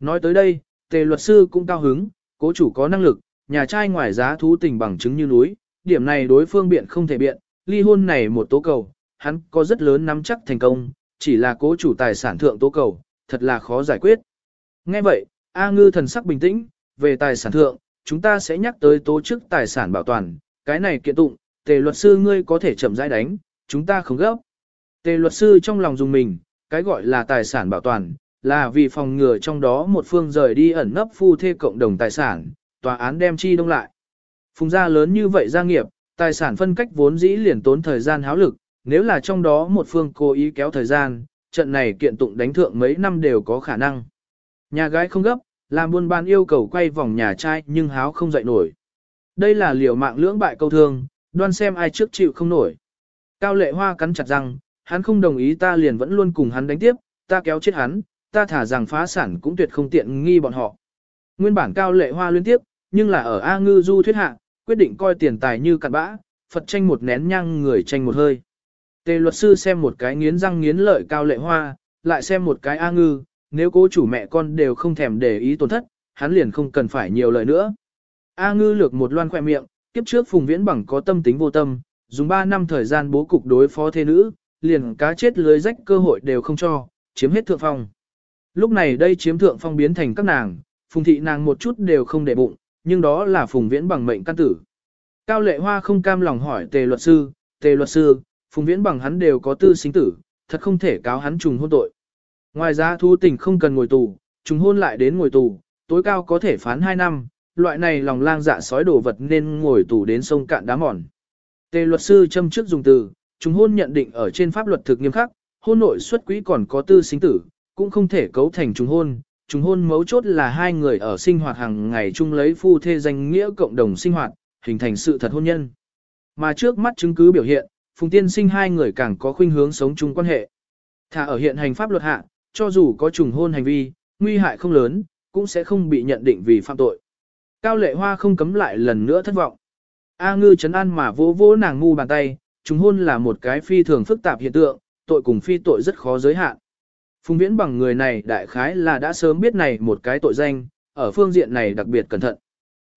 Nói tới đây, tề luật sư cũng cao hứng, cố chủ có năng lực, nhà trai ngoài giá thú tình bằng chứng như núi, điểm này đối phương biện không thể biện, ly hôn này một tố cầu, hắn có rất lớn nắm chắc thành công, chỉ là cố chủ tài sản thượng tố cầu, thật là khó giải quyết. Nghe vậy, A ngư thần sắc bình tĩnh, về tài sản thượng, chúng ta sẽ nhắc tới tố chức tài sản bảo toàn, cái này kiện tụng, tề luật sư ngươi có thể chậm rãi đánh, chúng ta không gấp. Tề luật sư trong lòng dùng mình, cái gọi là tài sản bảo toàn, là vì phòng ngừa trong đó một phương rời đi ẩn nấp phu thê cộng đồng tài sản, tòa án đem chi đông lại. Phùng gia lớn như vậy gia nghiệp, tài sản phân cách vốn dĩ liền tốn thời gian háo lực, nếu là trong đó một phương cố ý kéo thời gian, trận này kiện tụng đánh thượng mấy năm đều có khả năng. Nhà gái không gấp, làm buôn bán yêu cầu quay vòng nhà trai nhưng háo không dậy nổi. Đây là liều mạng lưỡng bại câu thương, đoan xem ai trước chịu không nổi. Cao lệ hoa cắn chặt răng, hắn không đồng ý ta liền vẫn luôn cùng hắn đánh tiếp, ta kéo chết hắn, ta thả rằng phá sản cũng tuyệt không tiện nghi bọn họ. Nguyên bản cao lệ hoa liên tiếp, nhưng là ở A ngư du thuyết hạ, quyết định coi tiền tài như cặn bã, Phật tranh một nén nhang người tranh một hơi. Tề luật sư xem một cái nghiến răng nghiến lợi cao lệ hoa, lại xem một cái A ngư, nếu cố chủ mẹ con đều không thèm để ý tổn thất, hắn liền không cần phải nhiều lời nữa. A ngư lược một loan khoe miệng, kiếp trước phùng viễn bằng có tâm tính vô tâm, dùng 3 năm thời gian bố cục đối phó thế nữ, liền cá chết lưới rách cơ hội đều không cho, chiếm hết thượng phong. Lúc này đây chiếm thượng phong biến thành các nàng, phùng thị nàng một chút đều không để bụng, nhưng đó là phùng viễn bằng mệnh căn tử. Cao lệ hoa không cam lòng hỏi tề luật sư, tề luật sư, phùng viễn bằng hắn đều có tư sinh tử, thật không thể cáo hắn trùng hôn tội. Ngoài ra thu tình không cần ngồi tù, trùng hôn lại đến ngồi tù, tối cao có thể phán 2 năm, loại này lòng lang dạ sói đồ vật nên ngồi tù đến sông cạn đá mòn. Tề luật sư châm trước dùng từ, trùng hôn nhận định ở trên pháp luật thực nghiêm khắc, hôn nội xuất quỹ còn có tư sinh tử, cũng không thể cấu thành trùng hôn. Trùng hôn mấu chốt là hai người ở sinh hoạt hàng ngày chung lấy phu thê danh nghĩa cộng đồng sinh hoạt, hình thành sự thật hôn nhân. Mà trước mắt chứng cứ biểu hiện, Phùng Tiên sinh hai người càng có khuynh hướng sống chung quan hệ. Thả ở hiện hành pháp luật hạ, cho dù có trùng hôn hành vi, nguy hại không lớn, cũng sẽ không bị nhận định vì phạm tội. Cao lệ hoa không cấm lại lần nữa thất vọng. A ngư chấn an mà vỗ vỗ nàng ngu bàn tay, trùng hôn là một cái phi thường phức tạp hiện tượng, tội cùng phi tội rất khó giới hạn. Phùng viễn bằng người này đại khái là đã sớm biết này một cái tội danh, ở phương diện này đặc biệt cẩn thận.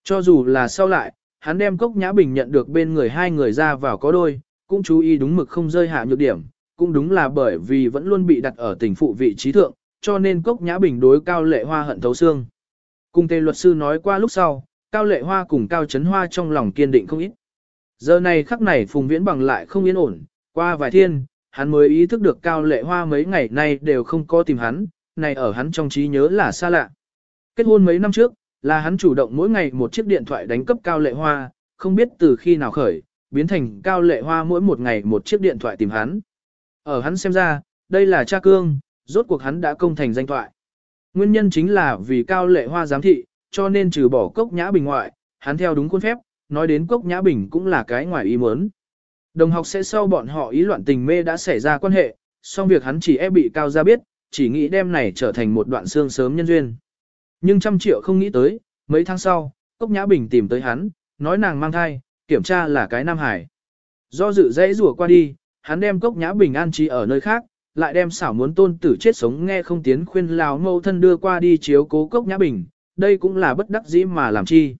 Cho dù là sau lại, hắn đem cốc nhã bình nhận được bên người hai người ra vào có đôi, cũng chú ý đúng mực không rơi hạ nhược điểm, cũng đúng là bởi vì vẫn luôn bị đặt ở tình phụ vị trí thượng, cho nên cốc nhã bình đối cao lệ hoa hận thấu xương. Cung tề luật sư nói qua lúc sau, cao lệ hoa cùng cao chấn hoa trong lòng kiên định không ít. Giờ này khắc này phùng viễn bằng lại không yên ổn, qua vài thiên, hắn mới ý thức được cao lệ hoa mấy ngày nay đều không có tìm hắn, này ở hắn trong trí nhớ là xa lạ. Kết hôn mấy năm trước, là hắn chủ động mỗi ngày một chiếc điện thoại đánh cấp Cao Lệ Hoa, không biết từ khi nào khởi, biến thành Cao Lệ Hoa mỗi một ngày một chiếc điện thoại tìm hắn. Ở hắn xem ra, đây là cha cương, rốt cuộc hắn đã công thành danh thoại. Nguyên nhân chính là vì Cao Lệ Hoa giám thị, cho nên trừ bỏ cốc nhã bình ngoại, hắn theo đúng khuôn phép, nói đến cốc nhã bình cũng là cái ngoài ý muốn. Đồng học sẽ sau bọn họ ý loạn tình mê đã xảy ra quan hệ, song việc hắn chỉ e bị cao gia biết, chỉ nghĩ đem này trở thành một đoạn xương sớm nhân duyên. Nhưng trăm triệu không nghĩ tới, mấy tháng sau, Cốc Nhã Bình tìm tới hắn, nói nàng mang thai, kiểm tra là cái Nam Hải. Do dự dãy rùa qua đi, hắn đem Cốc Nhã Bình an trí ở nơi khác, lại đem xảo muốn tôn tử chết sống nghe không tiến khuyên lào mâu thân đưa qua đi chiếu cố Cốc Nhã Bình, đây cũng là bất đắc dĩ mà làm chi.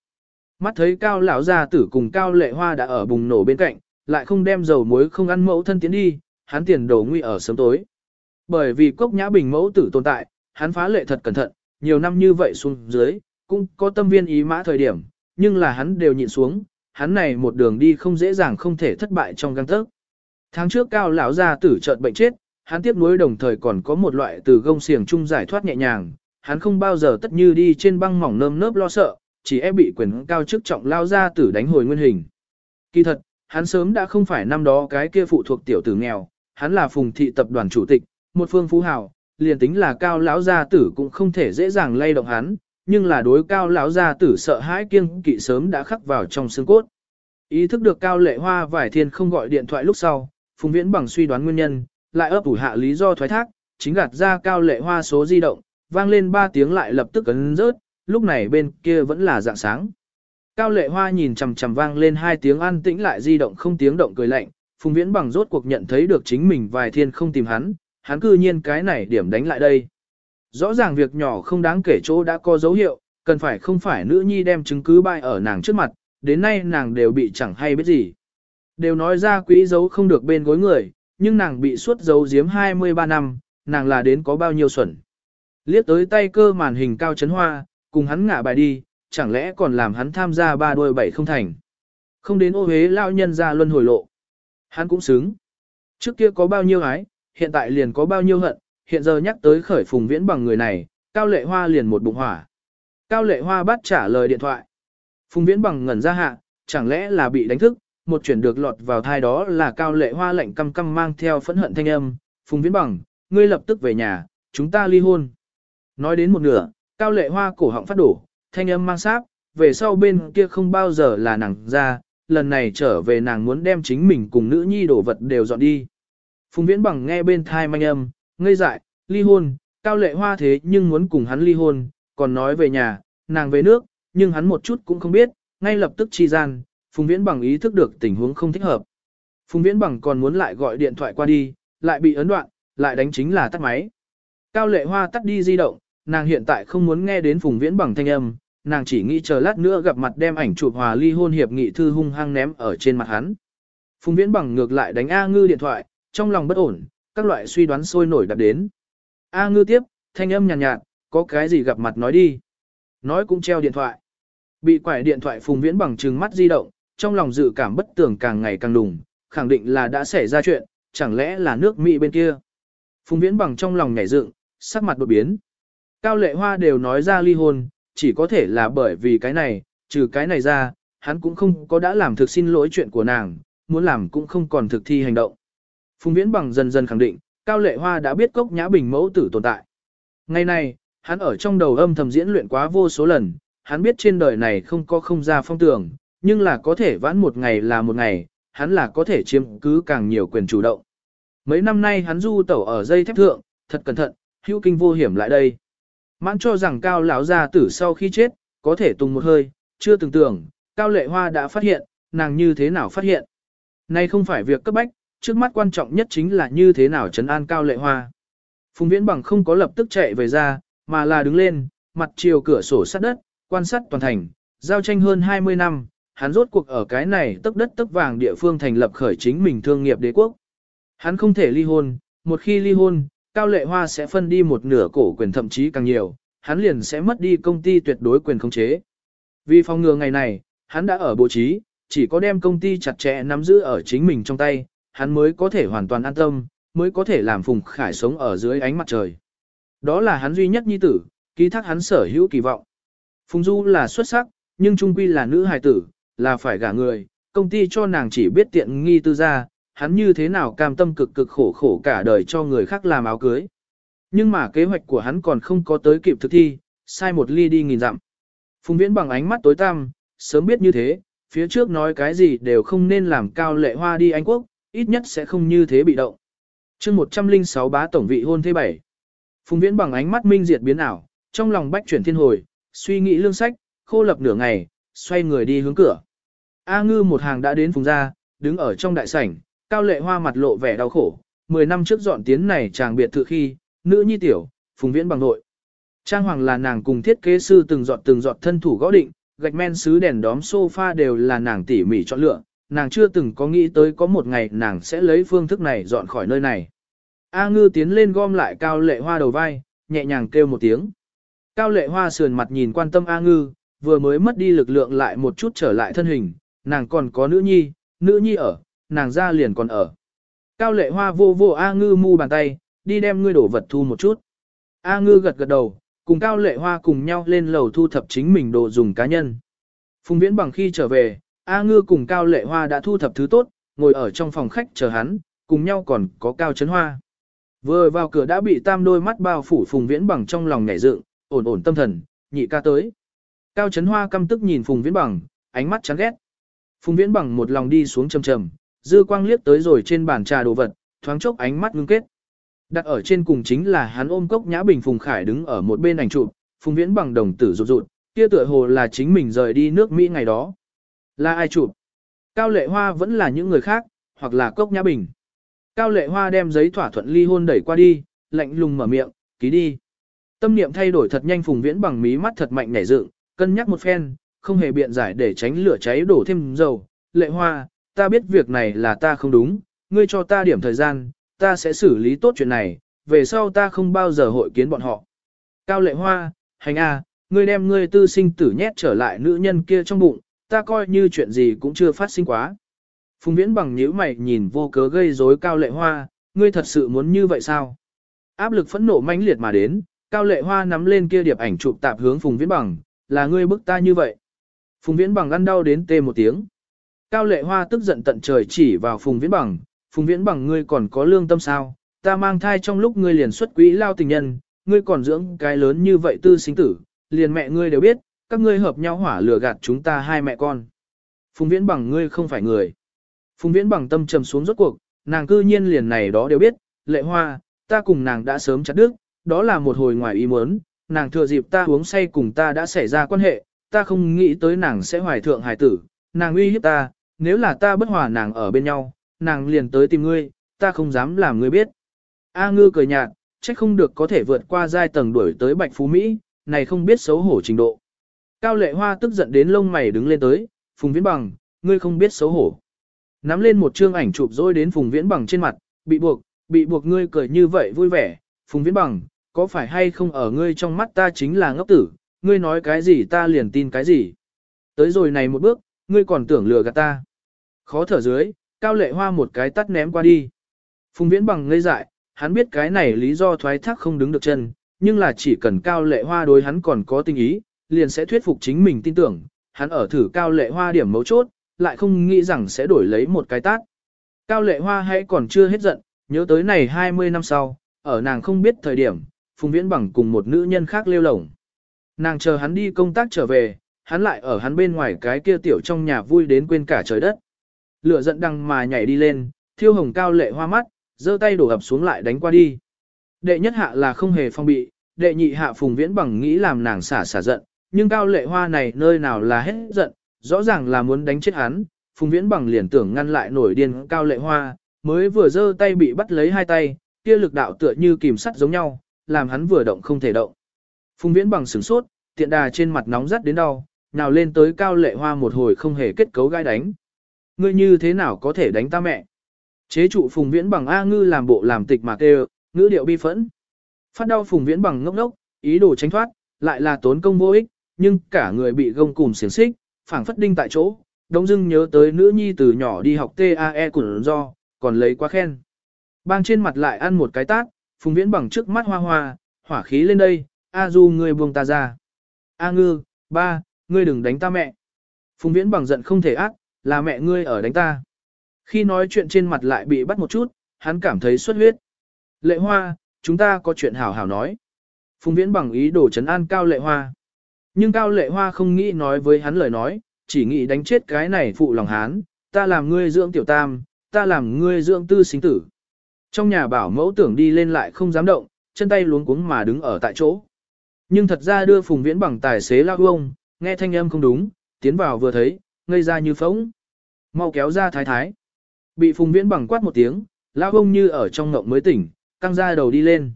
Mắt thấy cao lão gia tử cùng cao lệ hoa đã ở bùng nổ bên cạnh, lại không đem dầu muối không ăn mẫu thân tiến đi, hắn tiền đồ nguy ở sớm tối. Bởi vì cốc nhã bình mẫu tử tồn tại, hắn phá lệ thật cẩn thận, nhiều năm như vậy xuống dưới, cũng có tâm viên ý mã thời điểm, nhưng là hắn đều nhịn xuống, hắn này một đường đi không dễ dàng không thể thất bại trong găng tấc. Tháng trước cao lão gia tử chợt bệnh chết, hắn tiếp nối đồng thời còn có một loại từ gông xiềng chung giải thoát nhẹ nhàng, hắn không bao giờ tất như đi trên băng mỏng nơm nớp lo sợ, chỉ e bị quyền cao chức trọng lao gia tử đánh hồi nguyên hình. Kỳ thật, hắn sớm đã không phải năm đó cái kia phụ thuộc tiểu tử nghèo, hắn là phùng thị tập đoàn chủ tịch, một phương phú hào, liền tính là cao lão gia tử cũng không thể dễ dàng lay động hắn, nhưng là đối cao lão gia tử sợ hãi kiêng kỵ sớm đã khắc vào trong xương cốt. Ý thức được cao lệ hoa vải thiên không gọi điện thoại lúc sau, phùng viễn bằng suy đoán nguyên nhân, lại ấp ủ hạ lý do thoái thác, chính gạt ra cao lệ hoa số di động, vang lên 3 tiếng lại lập tức ấn rớt, lúc này bên kia vẫn là dạng sáng. Cao lệ hoa nhìn chằm chằm vang lên hai tiếng an tĩnh lại di động không tiếng động cười lạnh, Phùng Viễn bằng rốt cuộc nhận thấy được chính mình vài thiên không tìm hắn, hắn cư nhiên cái này điểm đánh lại đây. Rõ ràng việc nhỏ không đáng kể chỗ đã có dấu hiệu, cần phải không phải nữ nhi đem chứng cứ bại ở nàng trước mặt, đến nay nàng đều bị chẳng hay biết gì. Đều nói ra quỹ dấu không được bên gối người, nhưng nàng bị suốt dấu giếm 23 năm, nàng là đến có bao nhiêu xuẩn. Liếc tới tay cơ màn hình cao chấn hoa, cùng hắn ngả bài đi, chẳng lẽ còn làm hắn tham gia ba đôi bảy không thành. Không đến ô hế lao nhân ra luân hồi lộ. Hắn cũng xứng. Trước kia có bao nhiêu ái, hiện tại liền có bao nhiêu hận, hiện giờ nhắc tới khởi phùng viễn bằng người này, Cao Lệ Hoa liền một bụng hỏa. Cao Lệ Hoa bắt trả lời điện thoại. Phùng viễn bằng ngẩn ra hạ, chẳng lẽ là bị đánh thức, một chuyển được lọt vào thai đó là Cao Lệ Hoa lệnh căm căm mang theo phẫn hận thanh âm. Phùng viễn bằng, ngươi lập tức về nhà, chúng ta ly hôn. Nói đến một nửa, Cao Lệ Hoa cổ họng phát đổ, thanh âm mang sáp, về sau bên kia không bao giờ là nàng ra, lần này trở về nàng muốn đem chính mình cùng nữ nhi đổ vật đều dọn đi. Phùng Viễn Bằng nghe bên thai manh âm, ngây dại, ly hôn, cao lệ hoa thế nhưng muốn cùng hắn ly hôn, còn nói về nhà, nàng về nước, nhưng hắn một chút cũng không biết, ngay lập tức chi gian, Phùng Viễn Bằng ý thức được tình huống không thích hợp. Phùng Viễn Bằng còn muốn lại gọi điện thoại qua đi, lại bị ấn đoạn, lại đánh chính là tắt máy. Cao lệ hoa tắt đi di động, nàng hiện tại không muốn nghe đến Phùng Viễn Bằng thanh âm, nàng chỉ nghĩ chờ lát nữa gặp mặt đem ảnh chụp hòa ly hôn hiệp nghị thư hung hăng ném ở trên mặt hắn. Phùng Viễn Bằng ngược lại đánh A Ngư điện thoại, trong lòng bất ổn, các loại suy đoán sôi nổi đặt đến. A Ngư tiếp, thanh âm nhàn nhạt, nhạt, có cái gì gặp mặt nói đi. Nói cũng treo điện thoại. Bị quải điện thoại Phùng Viễn Bằng trừng mắt di động, trong lòng dự cảm bất tường càng ngày càng đùng, khẳng định là đã xảy ra chuyện, chẳng lẽ là nước Mỹ bên kia. Phùng Viễn Bằng trong lòng nhảy dựng, sắc mặt đột biến. Cao Lệ Hoa đều nói ra ly hôn, chỉ có thể là bởi vì cái này, trừ cái này ra, hắn cũng không có đã làm thực xin lỗi chuyện của nàng, muốn làm cũng không còn thực thi hành động. Phùng Viễn bằng dần dần khẳng định, Cao Lệ Hoa đã biết cốc nhã bình mẫu tử tồn tại. Ngày nay, hắn ở trong đầu âm thầm diễn luyện quá vô số lần, hắn biết trên đời này không có không ra phong tưởng, nhưng là có thể vãn một ngày là một ngày, hắn là có thể chiếm cứ càng nhiều quyền chủ động. Mấy năm nay hắn du tẩu ở dây thép thượng, thật cẩn thận, hữu kinh vô hiểm lại đây. Mãn cho rằng cao lão gia tử sau khi chết, có thể tung một hơi, chưa từng tưởng, cao lệ hoa đã phát hiện, nàng như thế nào phát hiện. Này không phải việc cấp bách, trước mắt quan trọng nhất chính là như thế nào trấn an cao lệ hoa. Phùng viễn bằng không có lập tức chạy về ra, mà là đứng lên, mặt chiều cửa sổ sát đất, quan sát toàn thành, giao tranh hơn 20 năm, hắn rốt cuộc ở cái này tấc đất tấc vàng địa phương thành lập khởi chính mình thương nghiệp đế quốc. Hắn không thể ly hôn, một khi ly hôn, Cao Lệ Hoa sẽ phân đi một nửa cổ quyền thậm chí càng nhiều, hắn liền sẽ mất đi công ty tuyệt đối quyền khống chế. Vì phòng ngừa ngày này, hắn đã ở bố trí, chỉ có đem công ty chặt chẽ nắm giữ ở chính mình trong tay, hắn mới có thể hoàn toàn an tâm, mới có thể làm Phùng Khải sống ở dưới ánh mặt trời. Đó là hắn duy nhất nhi tử, ký thác hắn sở hữu kỳ vọng. Phùng Du là xuất sắc, nhưng trung quy là nữ hài tử, là phải gả người, công ty cho nàng chỉ biết tiện nghi tư gia, hắn như thế nào cam tâm cực cực khổ khổ cả đời cho người khác làm áo cưới. Nhưng mà kế hoạch của hắn còn không có tới kịp thực thi, sai một ly đi nghìn dặm. Phùng Viễn bằng ánh mắt tối tăm, sớm biết như thế, phía trước nói cái gì đều không nên làm cao lệ hoa đi Anh Quốc, ít nhất sẽ không như thế bị động. chương 106 bá tổng vị hôn thế bảy. Phùng Viễn bằng ánh mắt minh diệt biến ảo, trong lòng bách chuyển thiên hồi, suy nghĩ lương sách, khô lập nửa ngày, xoay người đi hướng cửa. A ngư một hàng đã đến phùng ra, đứng ở trong đại sảnh, cao lệ hoa mặt lộ vẻ đau khổ. Mười năm trước dọn tiến này chàng biệt thự khi, nữ nhi tiểu, phùng viễn bằng nội. Trang hoàng là nàng cùng thiết kế sư từng dọn từng dọn thân thủ gõ định, gạch men sứ đèn đóm sofa đều là nàng tỉ mỉ chọn lựa, nàng chưa từng có nghĩ tới có một ngày nàng sẽ lấy phương thức này dọn khỏi nơi này. A ngư tiến lên gom lại cao lệ hoa đầu vai, nhẹ nhàng kêu một tiếng. Cao lệ hoa sườn mặt nhìn quan tâm A ngư, vừa mới mất đi lực lượng lại một chút trở lại thân hình, nàng còn có nữ nhi, nữ nhi ở, nàng ra liền còn ở. Cao lệ hoa vô vô A ngư mu bàn tay, đi đem ngươi đổ vật thu một chút. A ngư gật gật đầu, cùng cao lệ hoa cùng nhau lên lầu thu thập chính mình đồ dùng cá nhân. Phùng viễn bằng khi trở về, A ngư cùng cao lệ hoa đã thu thập thứ tốt, ngồi ở trong phòng khách chờ hắn, cùng nhau còn có cao chấn hoa. Vừa vào cửa đã bị tam đôi mắt bao phủ phùng viễn bằng trong lòng nhảy dựng, ổn ổn tâm thần, nhị ca tới. Cao chấn hoa căm tức nhìn phùng viễn bằng, ánh mắt chán ghét. Phùng viễn bằng một lòng đi xuống trầm trầm, dư quang liếc tới rồi trên bàn trà đồ vật, thoáng chốc ánh mắt ngưng kết. Đặt ở trên cùng chính là hắn ôm cốc nhã bình Phùng Khải đứng ở một bên ảnh chụp, Phùng Viễn bằng đồng tử rụt rụt, kia tựa hồ là chính mình rời đi nước Mỹ ngày đó. Là ai chụp? Cao Lệ Hoa vẫn là những người khác, hoặc là cốc nhã bình. Cao Lệ Hoa đem giấy thỏa thuận ly hôn đẩy qua đi, lạnh lùng mở miệng, ký đi. Tâm niệm thay đổi thật nhanh Phùng Viễn bằng mí mắt thật mạnh nhảy dựng, cân nhắc một phen, không hề biện giải để tránh lửa cháy đổ thêm dầu. Lệ Hoa, ta biết việc này là ta không đúng, ngươi cho ta điểm thời gian, ta sẽ xử lý tốt chuyện này, về sau ta không bao giờ hội kiến bọn họ. Cao lệ hoa, hành a, ngươi đem ngươi tư sinh tử nhét trở lại nữ nhân kia trong bụng, ta coi như chuyện gì cũng chưa phát sinh quá. Phùng viễn bằng nhíu mày nhìn vô cớ gây rối cao lệ hoa, ngươi thật sự muốn như vậy sao? Áp lực phẫn nộ mãnh liệt mà đến, cao lệ hoa nắm lên kia điệp ảnh chụp tạp hướng phùng viễn bằng, là ngươi bức ta như vậy. Phùng viễn bằng ăn đau đến tê một tiếng. Cao lệ hoa tức giận tận trời chỉ vào phùng viễn bằng, phùng viễn bằng ngươi còn có lương tâm sao, ta mang thai trong lúc ngươi liền xuất quỹ lao tình nhân, ngươi còn dưỡng cái lớn như vậy tư sinh tử, liền mẹ ngươi đều biết, các ngươi hợp nhau hỏa lừa gạt chúng ta hai mẹ con. Phùng viễn bằng ngươi không phải người. Phùng viễn bằng tâm trầm xuống rốt cuộc, nàng cư nhiên liền này đó đều biết, lệ hoa, ta cùng nàng đã sớm chặt đứt, đó là một hồi ngoài ý muốn, nàng thừa dịp ta uống say cùng ta đã xảy ra quan hệ, ta không nghĩ tới nàng sẽ hoài thượng hài tử, nàng uy hiếp ta, nếu là ta bất hòa nàng ở bên nhau, nàng liền tới tìm ngươi, ta không dám làm ngươi biết. A ngư cười nhạt, trách không được có thể vượt qua giai tầng đuổi tới Bạch Phú Mỹ, này không biết xấu hổ trình độ. Cao lệ hoa tức giận đến lông mày đứng lên tới, Phùng Viễn Bằng, ngươi không biết xấu hổ. Nắm lên một chương ảnh chụp rồi đến Phùng Viễn Bằng trên mặt, bị buộc, bị buộc ngươi cười như vậy vui vẻ, Phùng Viễn Bằng, có phải hay không ở ngươi trong mắt ta chính là ngốc tử, ngươi nói cái gì ta liền tin cái gì. Tới rồi này một bước, ngươi còn tưởng lừa gạt ta. Khó thở dưới, Cao Lệ Hoa một cái tắt ném qua đi. Phùng Viễn bằng ngây dại, hắn biết cái này lý do thoái thác không đứng được chân, nhưng là chỉ cần Cao Lệ Hoa đối hắn còn có tình ý, liền sẽ thuyết phục chính mình tin tưởng, hắn ở thử Cao Lệ Hoa điểm mấu chốt, lại không nghĩ rằng sẽ đổi lấy một cái tát. Cao Lệ Hoa hãy còn chưa hết giận, nhớ tới này 20 năm sau, ở nàng không biết thời điểm, Phùng Viễn bằng cùng một nữ nhân khác lêu lổng. Nàng chờ hắn đi công tác trở về, hắn lại ở hắn bên ngoài cái kia tiểu trong nhà vui đến quên cả trời đất. Lửa giận đằng mà nhảy đi lên, thiêu hồng cao lệ hoa mắt, giơ tay đổ ập xuống lại đánh qua đi. Đệ nhất hạ là không hề phong bị, đệ nhị hạ phùng viễn bằng nghĩ làm nàng xả xả giận, nhưng cao lệ hoa này nơi nào là hết giận, rõ ràng là muốn đánh chết hắn, phùng viễn bằng liền tưởng ngăn lại nổi điên cao lệ hoa, mới vừa giơ tay bị bắt lấy hai tay, kia lực đạo tựa như kìm sắt giống nhau, làm hắn vừa động không thể động. Phùng viễn bằng sửng sốt, tiện đà trên mặt nóng rắt đến đau, nào lên tới cao lệ hoa một hồi không hề kết cấu gai đánh ngươi như thế nào có thể đánh ta mẹ? Chế trụ Phùng Viễn bằng A ngư làm bộ làm tịch mà kêu, ngữ điệu bi phẫn. Phát đau Phùng Viễn bằng ngốc ngốc, ý đồ tránh thoát, lại là tốn công vô ích, nhưng cả người bị gông cùm xiềng xích, phảng phất đinh tại chỗ. Đông dưng nhớ tới nữ nhi từ nhỏ đi học TAE của do, còn lấy quá khen. Bang trên mặt lại ăn một cái tát, Phùng Viễn bằng trước mắt hoa hoa, hỏa khí lên đây, A du ngươi buông ta ra. A ngư, Ba, ngươi đừng đánh ta mẹ. Phùng Viễn bằng giận không thể ác, là mẹ ngươi ở đánh ta. Khi nói chuyện trên mặt lại bị bắt một chút, hắn cảm thấy xuất huyết. Lệ Hoa, chúng ta có chuyện hảo hảo nói. Phùng Viễn bằng ý đồ chấn an Cao Lệ Hoa. Nhưng Cao Lệ Hoa không nghĩ nói với hắn lời nói, chỉ nghĩ đánh chết cái này phụ lòng hán, ta làm ngươi dưỡng tiểu tam, ta làm ngươi dưỡng tư sinh tử. Trong nhà bảo mẫu tưởng đi lên lại không dám động, chân tay luống cuống mà đứng ở tại chỗ. Nhưng thật ra đưa Phùng Viễn bằng tài xế lao ông, nghe thanh âm không đúng, tiến vào vừa thấy, ngây ra như phóng. Mau kéo ra thái thái. Bị Phùng Viễn bằng quát một tiếng, lao ông như ở trong ngộng mới tỉnh, căng ra đầu đi lên.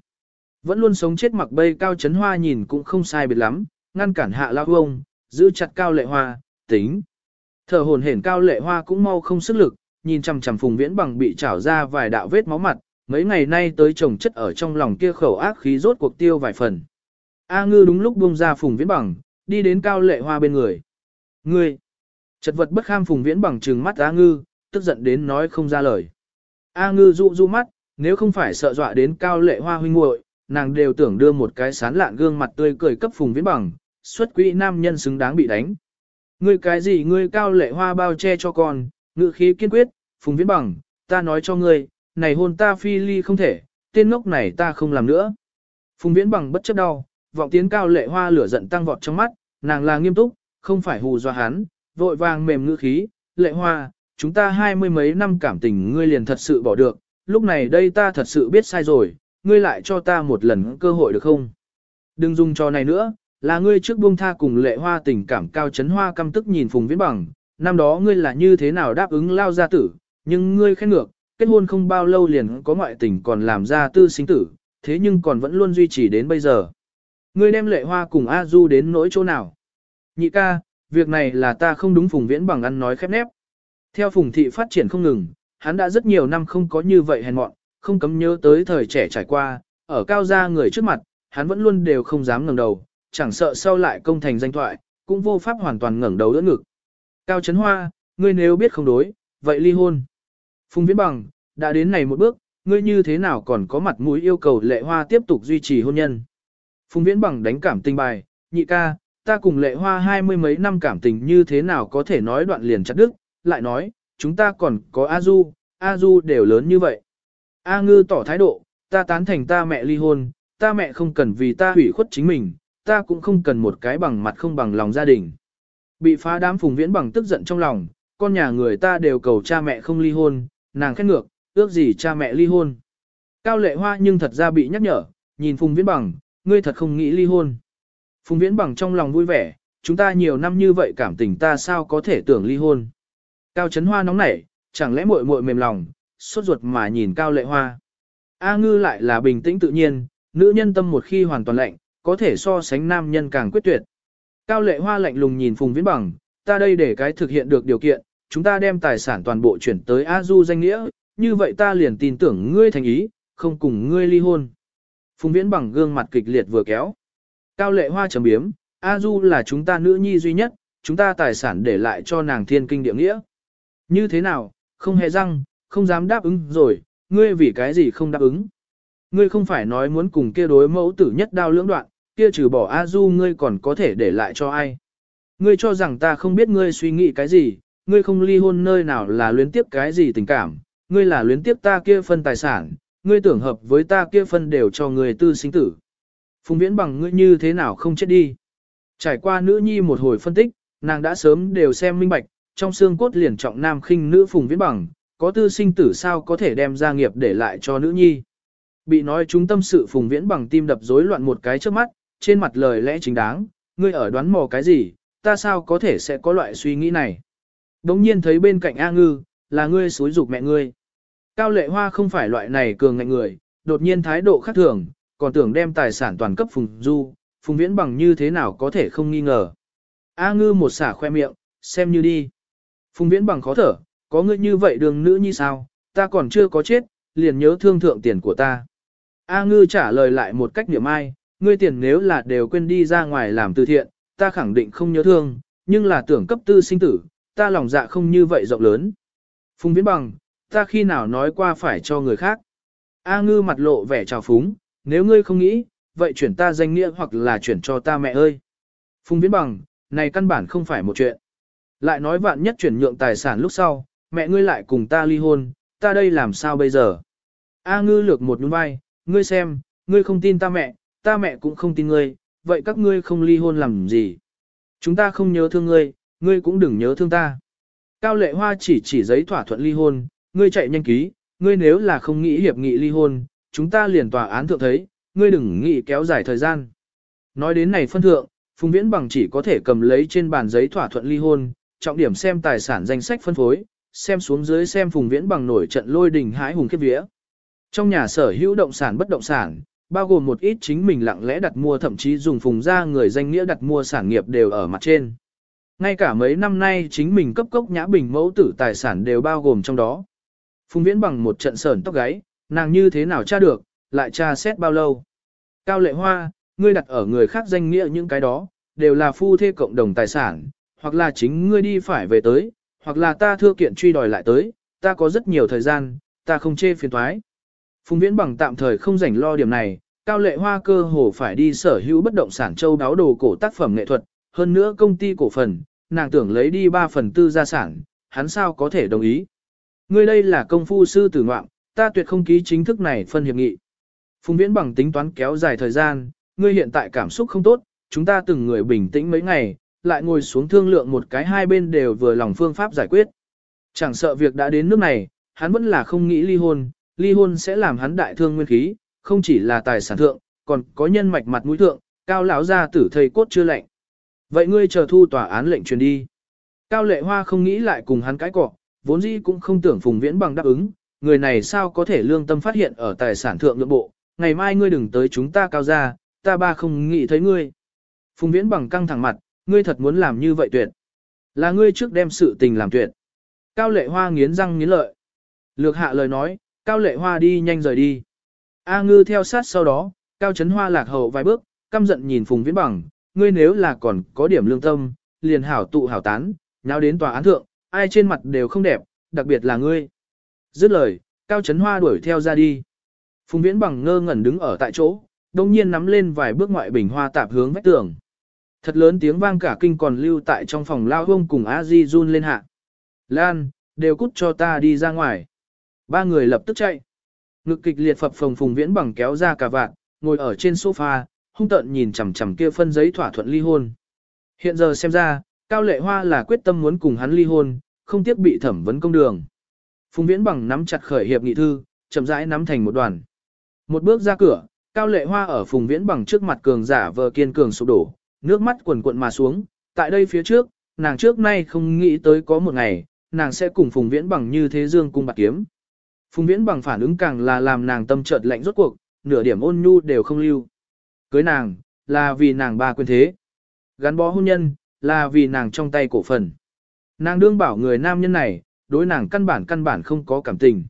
Vẫn luôn sống chết mặc bay cao chấn hoa nhìn cũng không sai biệt lắm, ngăn cản hạ lao ông, giữ chặt cao lệ hoa, tính. Thở hồn hển cao lệ hoa cũng mau không sức lực, nhìn chằm chằm phùng viễn bằng bị trảo ra vài đạo vết máu mặt, mấy ngày nay tới chồng chất ở trong lòng kia khẩu ác khí rốt cuộc tiêu vài phần. A ngư đúng lúc buông ra phùng viễn bằng, đi đến cao lệ hoa bên người. Ngươi! Chật vật bất kham phùng viễn bằng trừng mắt A ngư, tức giận đến nói không ra lời. A ngư dụ dụ mắt, nếu không phải sợ dọa đến cao lệ hoa huynh muội, nàng đều tưởng đưa một cái sán lạn gương mặt tươi cười cấp phùng viễn bằng, xuất quỹ nam nhân xứng đáng bị đánh. Ngươi cái gì ngươi cao lệ hoa bao che cho con, ngự khí kiên quyết, phùng viễn bằng, ta nói cho ngươi, này hôn ta phi ly không thể, tên ngốc này ta không làm nữa. Phùng viễn bằng bất chấp đau, vọng tiến cao lệ hoa lửa giận tăng vọt trong mắt, nàng là nghiêm túc, không phải hù dọa hắn, vội vàng mềm ngữ khí, lệ hoa, chúng ta hai mươi mấy năm cảm tình ngươi liền thật sự bỏ được, lúc này đây ta thật sự biết sai rồi, ngươi lại cho ta một lần cơ hội được không? Đừng dùng trò này nữa, là ngươi trước buông tha cùng lệ hoa tình cảm cao chấn hoa căm tức nhìn Phùng Viễn Bằng, năm đó ngươi là như thế nào đáp ứng lao gia tử, nhưng ngươi khen ngược, kết hôn không bao lâu liền có ngoại tình còn làm ra tư sinh tử, thế nhưng còn vẫn luôn duy trì đến bây giờ. Ngươi đem lệ hoa cùng A Du đến nỗi chỗ nào? Nhị ca, việc này là ta không đúng Phùng Viễn Bằng ăn nói khép nép. Theo Phùng Thị phát triển không ngừng, hắn đã rất nhiều năm không có như vậy hèn mọn, không cấm nhớ tới thời trẻ trải qua, ở cao gia người trước mặt, hắn vẫn luôn đều không dám ngẩng đầu, chẳng sợ sau lại công thành danh thoại, cũng vô pháp hoàn toàn ngẩng đầu đỡ ngực. Cao Trấn Hoa, ngươi nếu biết không đối, vậy ly hôn. Phùng Viễn Bằng, đã đến này một bước, ngươi như thế nào còn có mặt mũi yêu cầu lệ hoa tiếp tục duy trì hôn nhân. Phùng Viễn Bằng đánh cảm tình bài, nhị ca, ta cùng lệ hoa hai mươi mấy năm cảm tình như thế nào có thể nói đoạn liền chặt đức, lại nói, chúng ta còn có A Du, A Du đều lớn như vậy. A Ngư tỏ thái độ, ta tán thành ta mẹ ly hôn, ta mẹ không cần vì ta hủy khuất chính mình, ta cũng không cần một cái bằng mặt không bằng lòng gia đình. Bị phá đám phùng viễn bằng tức giận trong lòng, con nhà người ta đều cầu cha mẹ không ly hôn, nàng khét ngược, ước gì cha mẹ ly hôn. Cao lệ hoa nhưng thật ra bị nhắc nhở, nhìn phùng viễn bằng, ngươi thật không nghĩ ly hôn. Phùng viễn bằng trong lòng vui vẻ, chúng ta nhiều năm như vậy cảm tình ta sao có thể tưởng ly hôn. Cao chấn hoa nóng nảy, chẳng lẽ muội muội mềm lòng, sốt ruột mà nhìn cao lệ hoa. A ngư lại là bình tĩnh tự nhiên, nữ nhân tâm một khi hoàn toàn lạnh, có thể so sánh nam nhân càng quyết tuyệt. Cao lệ hoa lạnh lùng nhìn Phùng Viễn Bằng, ta đây để cái thực hiện được điều kiện, chúng ta đem tài sản toàn bộ chuyển tới A Du danh nghĩa, như vậy ta liền tin tưởng ngươi thành ý, không cùng ngươi ly hôn. Phùng Viễn Bằng gương mặt kịch liệt vừa kéo. Cao lệ hoa trầm biếm, A Du là chúng ta nữ nhi duy nhất, chúng ta tài sản để lại cho nàng thiên kinh địa nghĩa. Như thế nào, không hề răng, không dám đáp ứng rồi, ngươi vì cái gì không đáp ứng. Ngươi không phải nói muốn cùng kia đối mẫu tử nhất đao lưỡng đoạn, kia trừ bỏ A Du ngươi còn có thể để lại cho ai. Ngươi cho rằng ta không biết ngươi suy nghĩ cái gì, ngươi không ly hôn nơi nào là luyến tiếp cái gì tình cảm, ngươi là luyến tiếp ta kia phân tài sản, ngươi tưởng hợp với ta kia phân đều cho ngươi tư sinh tử. Phùng viễn bằng ngươi như thế nào không chết đi. Trải qua nữ nhi một hồi phân tích, nàng đã sớm đều xem minh bạch, trong xương cốt liền trọng nam khinh nữ phùng viễn bằng, có tư sinh tử sao có thể đem gia nghiệp để lại cho nữ nhi. Bị nói chúng tâm sự phùng viễn bằng tim đập rối loạn một cái trước mắt, trên mặt lời lẽ chính đáng, ngươi ở đoán mò cái gì, ta sao có thể sẽ có loại suy nghĩ này. Đống nhiên thấy bên cạnh A ngư, là ngươi xúi dục mẹ ngươi. Cao lệ hoa không phải loại này cường ngạnh người, đột nhiên thái độ khác thường, còn tưởng đem tài sản toàn cấp phùng du, phùng viễn bằng như thế nào có thể không nghi ngờ. A ngư một xả khoe miệng, xem như đi. Phùng viễn bằng khó thở, có ngươi như vậy đường nữ như sao, ta còn chưa có chết, liền nhớ thương thượng tiền của ta. A ngư trả lời lại một cách niệm ai, ngươi tiền nếu là đều quên đi ra ngoài làm từ thiện, ta khẳng định không nhớ thương, nhưng là tưởng cấp tư sinh tử, ta lòng dạ không như vậy rộng lớn. Phùng Viễn Bằng, ta khi nào nói qua phải cho người khác. A ngư mặt lộ vẻ trào phúng, nếu ngươi không nghĩ, vậy chuyển ta danh nghĩa hoặc là chuyển cho ta mẹ ơi. Phùng Viễn Bằng, này căn bản không phải một chuyện. Lại nói vạn nhất chuyển nhượng tài sản lúc sau, mẹ ngươi lại cùng ta ly hôn, ta đây làm sao bây giờ? A ngư lược một nhún vai, ngươi xem, ngươi không tin ta mẹ, ta mẹ cũng không tin ngươi, vậy các ngươi không ly hôn làm gì? Chúng ta không nhớ thương ngươi, ngươi cũng đừng nhớ thương ta. Cao lệ hoa chỉ chỉ giấy thỏa thuận ly hôn, ngươi chạy nhanh ký, ngươi nếu là không nghĩ hiệp nghị ly hôn, chúng ta liền tòa án thượng thấy, ngươi đừng nghĩ kéo dài thời gian. Nói đến này phân thượng, Phùng Viễn Bằng chỉ có thể cầm lấy trên bàn giấy thỏa thuận ly hôn, trọng điểm xem tài sản danh sách phân phối, xem xuống dưới xem Phùng Viễn Bằng nổi trận lôi đình hãi hùng kết vía. Trong nhà sở hữu động sản bất động sản, bao gồm một ít chính mình lặng lẽ đặt mua thậm chí dùng phùng ra người danh nghĩa đặt mua sản nghiệp đều ở mặt trên. Ngay cả mấy năm nay chính mình cấp cốc nhã bình mẫu tử tài sản đều bao gồm trong đó. Phùng Viễn bằng một trận sờn tóc gáy, nàng như thế nào tra được, lại tra xét bao lâu. Cao lệ hoa, ngươi đặt ở người khác danh nghĩa những cái đó, đều là phu thê cộng đồng tài sản, hoặc là chính ngươi đi phải về tới, hoặc là ta thưa kiện truy đòi lại tới, ta có rất nhiều thời gian, ta không chê phiền thoái. Phùng Viễn bằng tạm thời không rảnh lo điểm này, Cao Lệ Hoa cơ hồ phải đi sở hữu bất động sản châu đáo đồ cổ tác phẩm nghệ thuật, hơn nữa công ty cổ phần, nàng tưởng lấy đi 3 phần tư gia sản, hắn sao có thể đồng ý. Ngươi đây là công phu sư tử ngoạm, ta tuyệt không ký chính thức này phân hiệp nghị. Phùng Viễn bằng tính toán kéo dài thời gian, ngươi hiện tại cảm xúc không tốt, chúng ta từng người bình tĩnh mấy ngày, lại ngồi xuống thương lượng một cái hai bên đều vừa lòng phương pháp giải quyết. Chẳng sợ việc đã đến nước này, hắn vẫn là không nghĩ ly hôn, ly hôn sẽ làm hắn đại thương nguyên khí, không chỉ là tài sản thượng, còn có nhân mạch mặt mũi thượng, cao lão gia tử thầy cốt chưa lạnh. Vậy ngươi chờ thu tòa án lệnh truyền đi. Cao lệ hoa không nghĩ lại cùng hắn cãi cọ, vốn dĩ cũng không tưởng phùng viễn bằng đáp ứng, người này sao có thể lương tâm phát hiện ở tài sản thượng lượng bộ, ngày mai ngươi đừng tới chúng ta cao ra, ta ba không nghĩ thấy ngươi. Phùng viễn bằng căng thẳng mặt, ngươi thật muốn làm như vậy tuyệt. Là ngươi trước đem sự tình làm tuyệt. Cao lệ hoa nghiến răng nghiến lợi. Lược hạ lời nói, Cao Lệ Hoa đi nhanh rời đi. A Ngư theo sát sau đó, Cao chấn Hoa lạc hậu vài bước, căm giận nhìn Phùng Viễn Bằng, ngươi nếu là còn có điểm lương tâm, liền hảo tụ hảo tán, nháo đến tòa án thượng, ai trên mặt đều không đẹp, đặc biệt là ngươi. Dứt lời, Cao Trấn Hoa đuổi theo ra đi. Phùng Viễn Bằng ngơ ngẩn đứng ở tại chỗ, đồng nhiên nắm lên vài bước ngoại bình hoa tạp hướng vách tường. Thật lớn tiếng vang cả kinh còn lưu tại trong phòng lao hông cùng A Di run lên hạ. Lan, đều cút cho ta đi ra ngoài. Ba người lập tức chạy. Ngực kịch liệt phập phồng phùng viễn bằng kéo ra cả vạn, ngồi ở trên sofa, hung tợn nhìn chằm chằm kia phân giấy thỏa thuận ly hôn. Hiện giờ xem ra, Cao Lệ Hoa là quyết tâm muốn cùng hắn ly hôn, không tiếc bị thẩm vấn công đường. Phùng Viễn bằng nắm chặt khởi hiệp nghị thư, chậm rãi nắm thành một đoàn. Một bước ra cửa, Cao Lệ Hoa ở Phùng Viễn bằng trước mặt cường giả vờ kiên cường sụp đổ, nước mắt quần cuộn mà xuống. Tại đây phía trước, nàng trước nay không nghĩ tới có một ngày, nàng sẽ cùng Phùng Viễn bằng như thế dương cung bạc kiếm. Phùng Viễn bằng phản ứng càng là làm nàng tâm chợt lạnh rốt cuộc, nửa điểm ôn nhu đều không lưu. Cưới nàng, là vì nàng ba quyền thế. Gắn bó hôn nhân, là vì nàng trong tay cổ phần. Nàng đương bảo người nam nhân này, đối nàng căn bản căn bản không có cảm tình.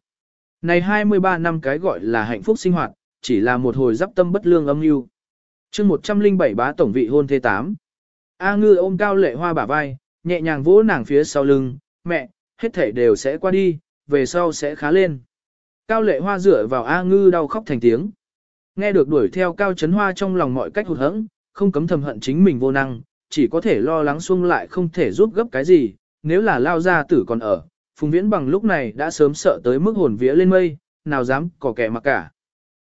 Này 23 năm cái gọi là hạnh phúc sinh hoạt, chỉ là một hồi giáp tâm bất lương âm mưu. chương 107 bá tổng vị hôn thế 8. A ngư ôm cao lệ hoa bả vai, nhẹ nhàng vỗ nàng phía sau lưng, mẹ, hết thể đều sẽ qua đi, về sau sẽ khá lên. Cao lệ hoa dựa vào A ngư đau khóc thành tiếng. Nghe được đuổi theo cao chấn hoa trong lòng mọi cách hụt hẫng, không cấm thầm hận chính mình vô năng, chỉ có thể lo lắng xuông lại không thể giúp gấp cái gì, nếu là lao ra tử còn ở. Phùng viễn bằng lúc này đã sớm sợ tới mức hồn vía lên mây, nào dám có kẻ mặc cả.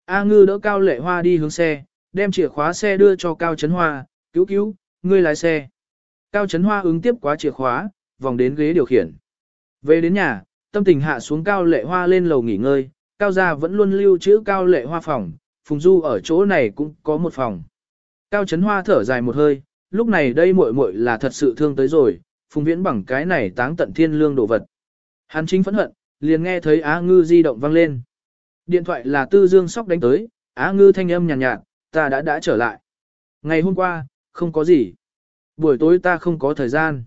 A ngư đỡ cao lệ hoa đi hướng xe, đem chìa khóa xe đưa cho cao chấn hoa, cứu cứu, ngươi lái xe. Cao chấn hoa ứng tiếp quá chìa khóa, vòng đến ghế điều khiển. Về đến nhà, tâm tình hạ xuống cao lệ hoa lên lầu nghỉ ngơi, cao gia vẫn luôn lưu trữ cao lệ hoa phòng, phùng du ở chỗ này cũng có một phòng. Cao chấn hoa thở dài một hơi, lúc này đây muội muội là thật sự thương tới rồi, phùng viễn bằng cái này táng tận thiên lương đồ vật. Hắn chính phẫn hận, liền nghe thấy Á Ngư di động vang lên. Điện thoại là Tư Dương Sóc đánh tới, Á Ngư thanh âm nhàn nhạt, nhạt, ta đã đã trở lại. Ngày hôm qua, không có gì. Buổi tối ta không có thời gian.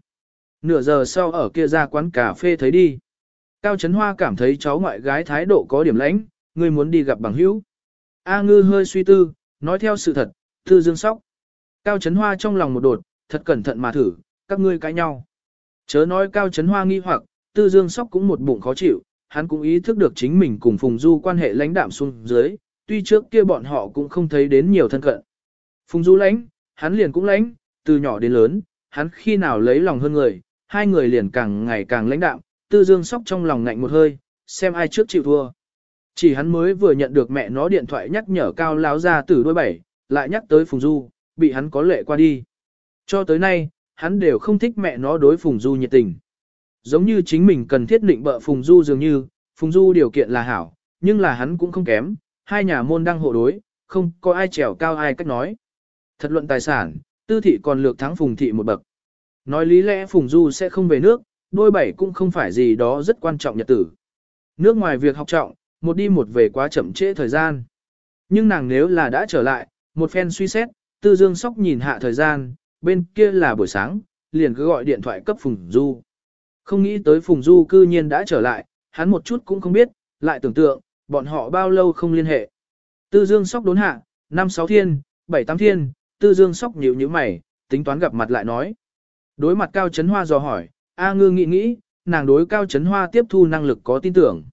Nửa giờ sau ở kia ra quán cà phê thấy đi. Cao Trấn Hoa cảm thấy cháu ngoại gái thái độ có điểm lãnh, ngươi muốn đi gặp bằng hữu. A ngư hơi suy tư, nói theo sự thật, tư dương sóc. Cao Trấn Hoa trong lòng một đột, thật cẩn thận mà thử, các ngươi cãi nhau. Chớ nói Cao Trấn Hoa nghi hoặc, tư dương sóc cũng một bụng khó chịu, hắn cũng ý thức được chính mình cùng Phùng Du quan hệ lãnh đạm xuống dưới, tuy trước kia bọn họ cũng không thấy đến nhiều thân cận. Phùng Du lãnh, hắn liền cũng lãnh, từ nhỏ đến lớn, hắn khi nào lấy lòng hơn người, hai người liền càng ngày càng lãnh đạm, tư dương sóc trong lòng ngạnh một hơi, xem ai trước chịu thua. Chỉ hắn mới vừa nhận được mẹ nó điện thoại nhắc nhở cao láo ra từ đôi bảy, lại nhắc tới Phùng Du, bị hắn có lệ qua đi. Cho tới nay, hắn đều không thích mẹ nó đối Phùng Du nhiệt tình. Giống như chính mình cần thiết định bợ Phùng Du dường như, Phùng Du điều kiện là hảo, nhưng là hắn cũng không kém, hai nhà môn đang hộ đối, không có ai trèo cao ai cách nói. Thật luận tài sản, tư thị còn lược thắng Phùng thị một bậc. Nói lý lẽ Phùng Du sẽ không về nước, đôi bảy cũng không phải gì đó rất quan trọng nhật tử. Nước ngoài việc học trọng, một đi một về quá chậm trễ thời gian. Nhưng nàng nếu là đã trở lại, một phen suy xét, tư dương sóc nhìn hạ thời gian, bên kia là buổi sáng, liền cứ gọi điện thoại cấp Phùng Du. Không nghĩ tới Phùng Du cư nhiên đã trở lại, hắn một chút cũng không biết, lại tưởng tượng, bọn họ bao lâu không liên hệ. Tư dương sóc đốn hạ, năm sáu thiên, bảy tám thiên, tư dương sóc nhíu nhíu mày, tính toán gặp mặt lại nói. Đối mặt Cao Trấn Hoa dò hỏi, A ngư nghĩ nghĩ, nàng đối Cao Trấn Hoa tiếp thu năng lực có tin tưởng.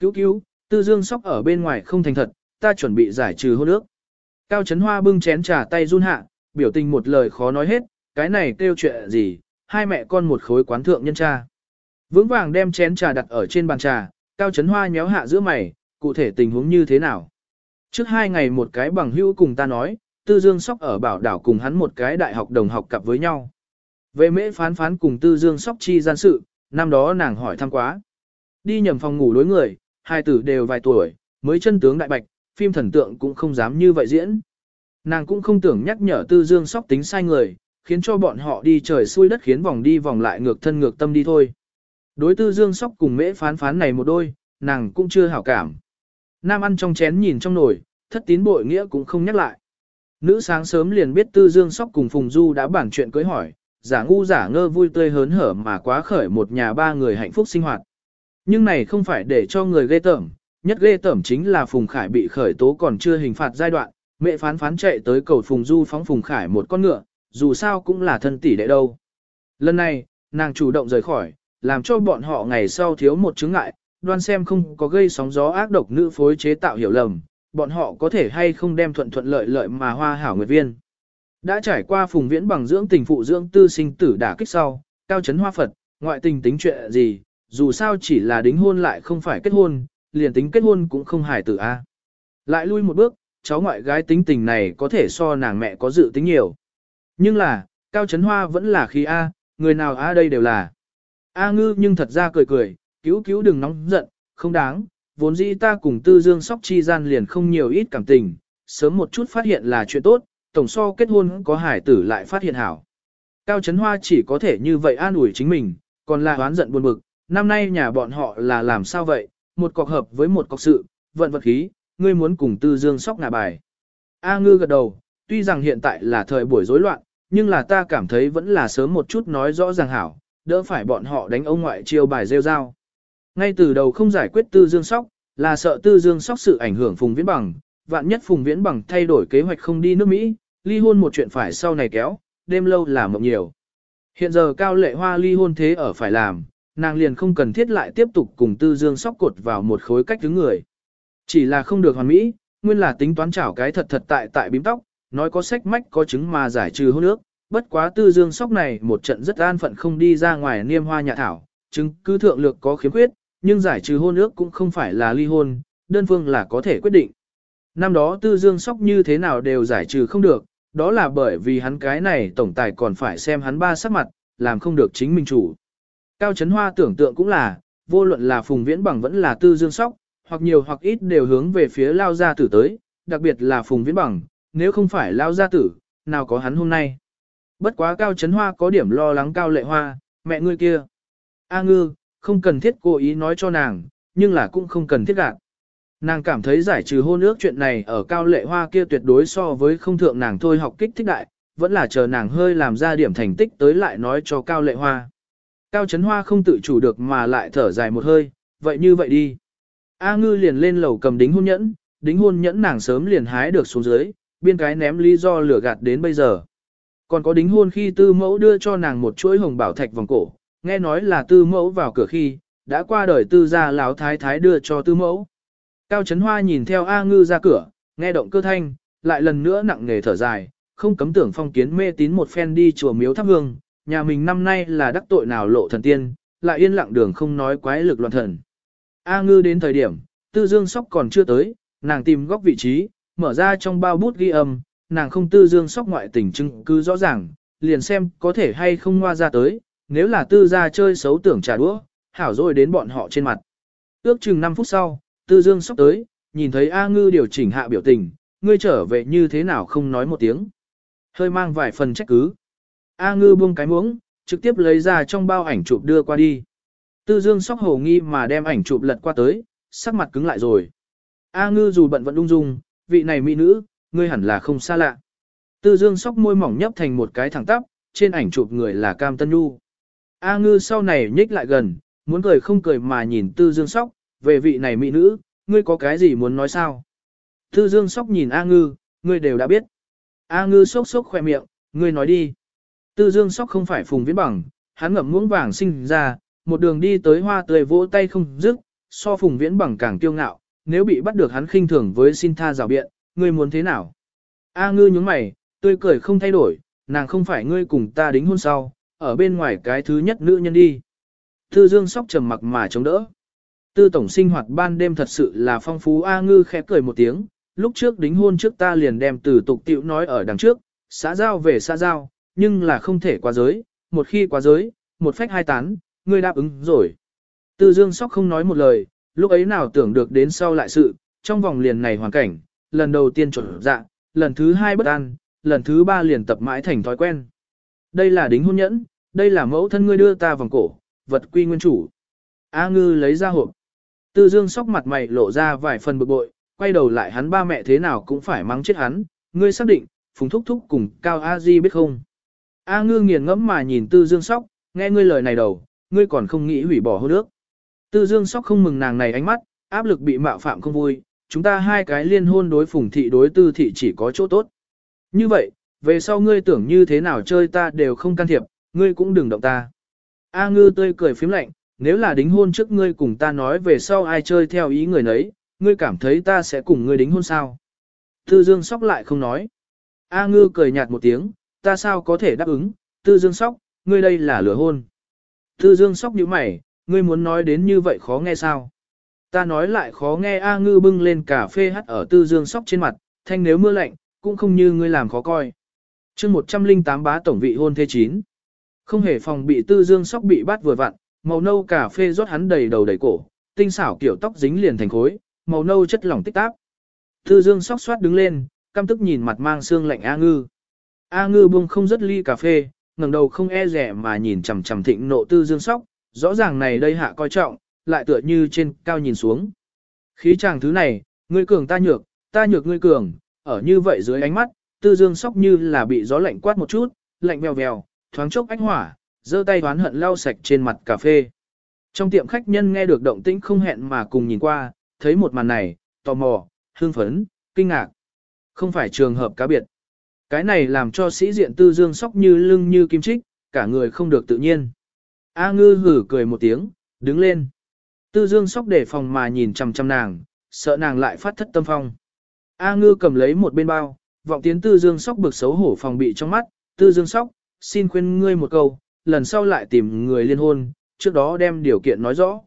Cứu cứu, tư dương sóc ở bên ngoài không thành thật, ta chuẩn bị giải trừ hôn ước. Cao Trấn Hoa bưng chén trà tay run hạ, biểu tình một lời khó nói hết, cái này kêu chuyện gì, hai mẹ con một khối quán thượng nhân cha. Vững vàng đem chén trà đặt ở trên bàn trà, Cao Trấn Hoa nhéo hạ giữa mày, cụ thể tình huống như thế nào. Trước hai ngày một cái bằng hữu cùng ta nói, Tư Dương Sóc ở bảo đảo cùng hắn một cái đại học đồng học cặp với nhau. Về mễ phán phán cùng Tư Dương Sóc chi gian sự, năm đó nàng hỏi thăm quá. Đi nhầm phòng ngủ đối người, hai tử đều vài tuổi, mới chân tướng đại bạch, phim thần tượng cũng không dám như vậy diễn. Nàng cũng không tưởng nhắc nhở Tư Dương Sóc tính sai người, khiến cho bọn họ đi trời xuôi đất khiến vòng đi vòng lại ngược thân ngược tâm đi thôi. Đối Tư Dương Sóc cùng mễ phán phán này một đôi, nàng cũng chưa hảo cảm. Nam ăn trong chén nhìn trong nồi, thất tín bội nghĩa cũng không nhắc lại. Nữ sáng sớm liền biết Tư Dương Sóc cùng Phùng Du đã bản chuyện cưới hỏi, giả ngu giả ngơ vui tươi hớn hở mà quá khởi một nhà ba người hạnh phúc sinh hoạt. Nhưng này không phải để cho người ghê tởm, nhất ghê tởm chính là Phùng Khải bị khởi tố còn chưa hình phạt giai đoạn, mẹ phán phán chạy tới cầu Phùng Du phóng Phùng Khải một con ngựa, dù sao cũng là thân tỷ đệ đâu. Lần này, nàng chủ động rời khỏi, làm cho bọn họ ngày sau thiếu một chứng ngại, đoan xem không có gây sóng gió ác độc nữ phối chế tạo hiểu lầm, bọn họ có thể hay không đem thuận thuận lợi lợi mà hoa hảo nguyệt viên. Đã trải qua phùng viễn bằng dưỡng tình phụ dưỡng tư sinh tử đả kích sau, cao chấn hoa Phật, ngoại tình tính chuyện gì, dù sao chỉ là đính hôn lại không phải kết hôn, liền tính kết hôn cũng không hài tử a. Lại lui một bước, cháu ngoại gái tính tình này có thể so nàng mẹ có dự tính nhiều. Nhưng là, cao chấn hoa vẫn là khí A, người nào A đây đều là. A ngư nhưng thật ra cười cười, cứu cứu đừng nóng giận, không đáng, vốn dĩ ta cùng tư dương sóc chi gian liền không nhiều ít cảm tình, sớm một chút phát hiện là chuyện tốt, tổng so kết hôn có hải tử lại phát hiện hảo. Cao Trấn Hoa chỉ có thể như vậy an ủi chính mình, còn là oán giận buồn bực, năm nay nhà bọn họ là làm sao vậy, một cọc hợp với một cọc sự, vận vật khí, ngươi muốn cùng tư dương sóc ngả bài. A ngư gật đầu, tuy rằng hiện tại là thời buổi rối loạn, nhưng là ta cảm thấy vẫn là sớm một chút nói rõ ràng hảo, đỡ phải bọn họ đánh ông ngoại chiêu bài rêu rao. Ngay từ đầu không giải quyết tư dương sóc, là sợ tư dương sóc sự ảnh hưởng Phùng Viễn Bằng, vạn nhất Phùng Viễn Bằng thay đổi kế hoạch không đi nước Mỹ, ly hôn một chuyện phải sau này kéo, đêm lâu làm mộng nhiều. Hiện giờ Cao Lệ Hoa ly hôn thế ở phải làm, nàng liền không cần thiết lại tiếp tục cùng tư dương sóc cột vào một khối cách thứ người. Chỉ là không được hoàn mỹ, nguyên là tính toán chảo cái thật thật tại tại bím tóc, nói có sách mách có chứng mà giải trừ hôn ước, bất quá tư dương sóc này một trận rất an phận không đi ra ngoài niêm hoa nhà thảo, chứng cứ thượng lược có khiếm khuyết, nhưng giải trừ hôn ước cũng không phải là ly hôn, đơn phương là có thể quyết định. Năm đó tư dương sóc như thế nào đều giải trừ không được, đó là bởi vì hắn cái này tổng tài còn phải xem hắn ba sắc mặt, làm không được chính mình chủ. Cao Trấn Hoa tưởng tượng cũng là, vô luận là Phùng Viễn Bằng vẫn là tư dương sóc, hoặc nhiều hoặc ít đều hướng về phía Lao Gia Tử tới, đặc biệt là Phùng Viễn Bằng, nếu không phải Lao Gia Tử, nào có hắn hôm nay. Bất quá Cao chấn Hoa có điểm lo lắng Cao Lệ Hoa, mẹ ngươi kia. A ngư, không cần thiết cố ý nói cho nàng, nhưng là cũng không cần thiết gạt. Nàng cảm thấy giải trừ hôn ước chuyện này ở cao lệ hoa kia tuyệt đối so với không thượng nàng thôi học kích thích đại, vẫn là chờ nàng hơi làm ra điểm thành tích tới lại nói cho cao lệ hoa. Cao chấn hoa không tự chủ được mà lại thở dài một hơi, vậy như vậy đi. A ngư liền lên lầu cầm đính hôn nhẫn, đính hôn nhẫn nàng sớm liền hái được xuống dưới, biên cái ném lý do lửa gạt đến bây giờ. Còn có đính hôn khi tư mẫu đưa cho nàng một chuỗi hồng bảo thạch vòng cổ, nghe nói là tư mẫu vào cửa khi, đã qua đời tư gia láo thái thái đưa cho tư mẫu. Cao Trấn Hoa nhìn theo A Ngư ra cửa, nghe động cơ thanh, lại lần nữa nặng nề thở dài, không cấm tưởng phong kiến mê tín một phen đi chùa miếu thắp hương, nhà mình năm nay là đắc tội nào lộ thần tiên, lại yên lặng đường không nói quái lực loạn thần. A ngư đến thời điểm, tư dương sóc còn chưa tới, nàng tìm góc vị trí, mở ra trong bao bút ghi âm, nàng không tư dương sóc ngoại tình chứng cứ rõ ràng, liền xem có thể hay không ngoa ra tới, nếu là tư gia chơi xấu tưởng trả đũa, hảo rồi đến bọn họ trên mặt. Ước chừng 5 phút sau, tư dương sóc tới, nhìn thấy A ngư điều chỉnh hạ biểu tình, ngươi trở về như thế nào không nói một tiếng. Hơi mang vài phần trách cứ. A ngư buông cái muỗng, trực tiếp lấy ra trong bao ảnh chụp đưa qua đi. Tư dương sóc hồ nghi mà đem ảnh chụp lật qua tới, sắc mặt cứng lại rồi. A ngư dù bận vẫn ung dung, vị này mỹ nữ, ngươi hẳn là không xa lạ. Tư dương sóc môi mỏng nhấp thành một cái thẳng tắp, trên ảnh chụp người là Cam Tân Nhu. A ngư sau này nhích lại gần, muốn cười không cười mà nhìn tư dương sóc, về vị này mỹ nữ, ngươi có cái gì muốn nói sao? Tư dương sóc nhìn A ngư, ngươi đều đã biết. A ngư sốc sốc khoe miệng, ngươi nói đi. Tư dương sóc không phải phùng viễn bằng, hắn ngậm muỗng vàng sinh ra, một đường đi tới hoa tươi vỗ tay không dứt, so phùng viễn bằng càng kiêu ngạo, nếu bị bắt được hắn khinh thường với xin tha rào biện, ngươi muốn thế nào? A ngư nhúng mày, tươi cười không thay đổi, nàng không phải ngươi cùng ta đính hôn sau, ở bên ngoài cái thứ nhất nữ nhân đi. Tư dương sóc trầm mặc mà chống đỡ. Tư tổng sinh hoạt ban đêm thật sự là phong phú A ngư khẽ cười một tiếng, lúc trước đính hôn trước ta liền đem từ tục tiệu nói ở đằng trước, xã giao về xã giao, nhưng là không thể qua giới, một khi qua giới, một phách hai tán, ngươi đáp ứng rồi. Tư Dương Sóc không nói một lời, lúc ấy nào tưởng được đến sau lại sự, trong vòng liền này hoàn cảnh, lần đầu tiên chuẩn dạ, lần thứ hai bất an, lần thứ ba liền tập mãi thành thói quen. Đây là đính hôn nhẫn, đây là mẫu thân ngươi đưa ta vòng cổ, vật quy nguyên chủ. A ngư lấy ra hộp. Tư Dương Sóc mặt mày lộ ra vài phần bực bội, quay đầu lại hắn ba mẹ thế nào cũng phải mắng chết hắn, ngươi xác định, Phùng Thúc Thúc cùng Cao A Di biết không? A ngư nghiền ngẫm mà nhìn Tư Dương Sóc, nghe ngươi lời này đầu, ngươi còn không nghĩ hủy bỏ hôn ước. Tư Dương Sóc không mừng nàng này ánh mắt, áp lực bị mạo phạm không vui, chúng ta hai cái liên hôn đối phùng thị đối tư thị chỉ có chỗ tốt. Như vậy, về sau ngươi tưởng như thế nào chơi ta đều không can thiệp, ngươi cũng đừng động ta. A ngư tươi cười phím lạnh, nếu là đính hôn trước ngươi cùng ta nói về sau ai chơi theo ý người nấy, ngươi cảm thấy ta sẽ cùng ngươi đính hôn sao. Tư Dương Sóc lại không nói. A ngư cười nhạt một tiếng, ta sao có thể đáp ứng, Tư Dương Sóc, ngươi đây là lửa hôn. Tư Dương Sóc nhíu mày, ngươi muốn nói đến như vậy khó nghe sao? Ta nói lại khó nghe A ngư bưng lên cà phê hắt ở Tư Dương Sóc trên mặt, thanh nếu mưa lạnh, cũng không như ngươi làm khó coi. chương 108 bá tổng vị hôn thế chín. Không hề phòng bị Tư Dương Sóc bị bắt vừa vặn, màu nâu cà phê rót hắn đầy đầu đầy cổ, tinh xảo kiểu tóc dính liền thành khối, màu nâu chất lỏng tích táp. Tư Dương Sóc xoát đứng lên, căm tức nhìn mặt mang xương lạnh A ngư. A ngư buông không rất ly cà phê, ngẩng đầu không e rẻ mà nhìn chằm chằm thịnh nộ tư dương sóc, rõ ràng này đây hạ coi trọng, lại tựa như trên cao nhìn xuống. Khí chàng thứ này, ngươi cường ta nhược, ta nhược ngươi cường, ở như vậy dưới ánh mắt, tư dương sóc như là bị gió lạnh quát một chút, lạnh vèo vèo, thoáng chốc ánh hỏa, giơ tay đoán hận lau sạch trên mặt cà phê. Trong tiệm khách nhân nghe được động tĩnh không hẹn mà cùng nhìn qua, thấy một màn này, tò mò, hương phấn, kinh ngạc. Không phải trường hợp cá biệt. Cái này làm cho sĩ diện tư dương sóc như lưng như kim trích, cả người không được tự nhiên. A ngư hử cười một tiếng, đứng lên. Tư dương sóc để phòng mà nhìn chằm chằm nàng, sợ nàng lại phát thất tâm phong. A ngư cầm lấy một bên bao, vọng tiến tư dương sóc bực xấu hổ phòng bị trong mắt, tư dương sóc, xin khuyên ngươi một câu, lần sau lại tìm người liên hôn, trước đó đem điều kiện nói rõ.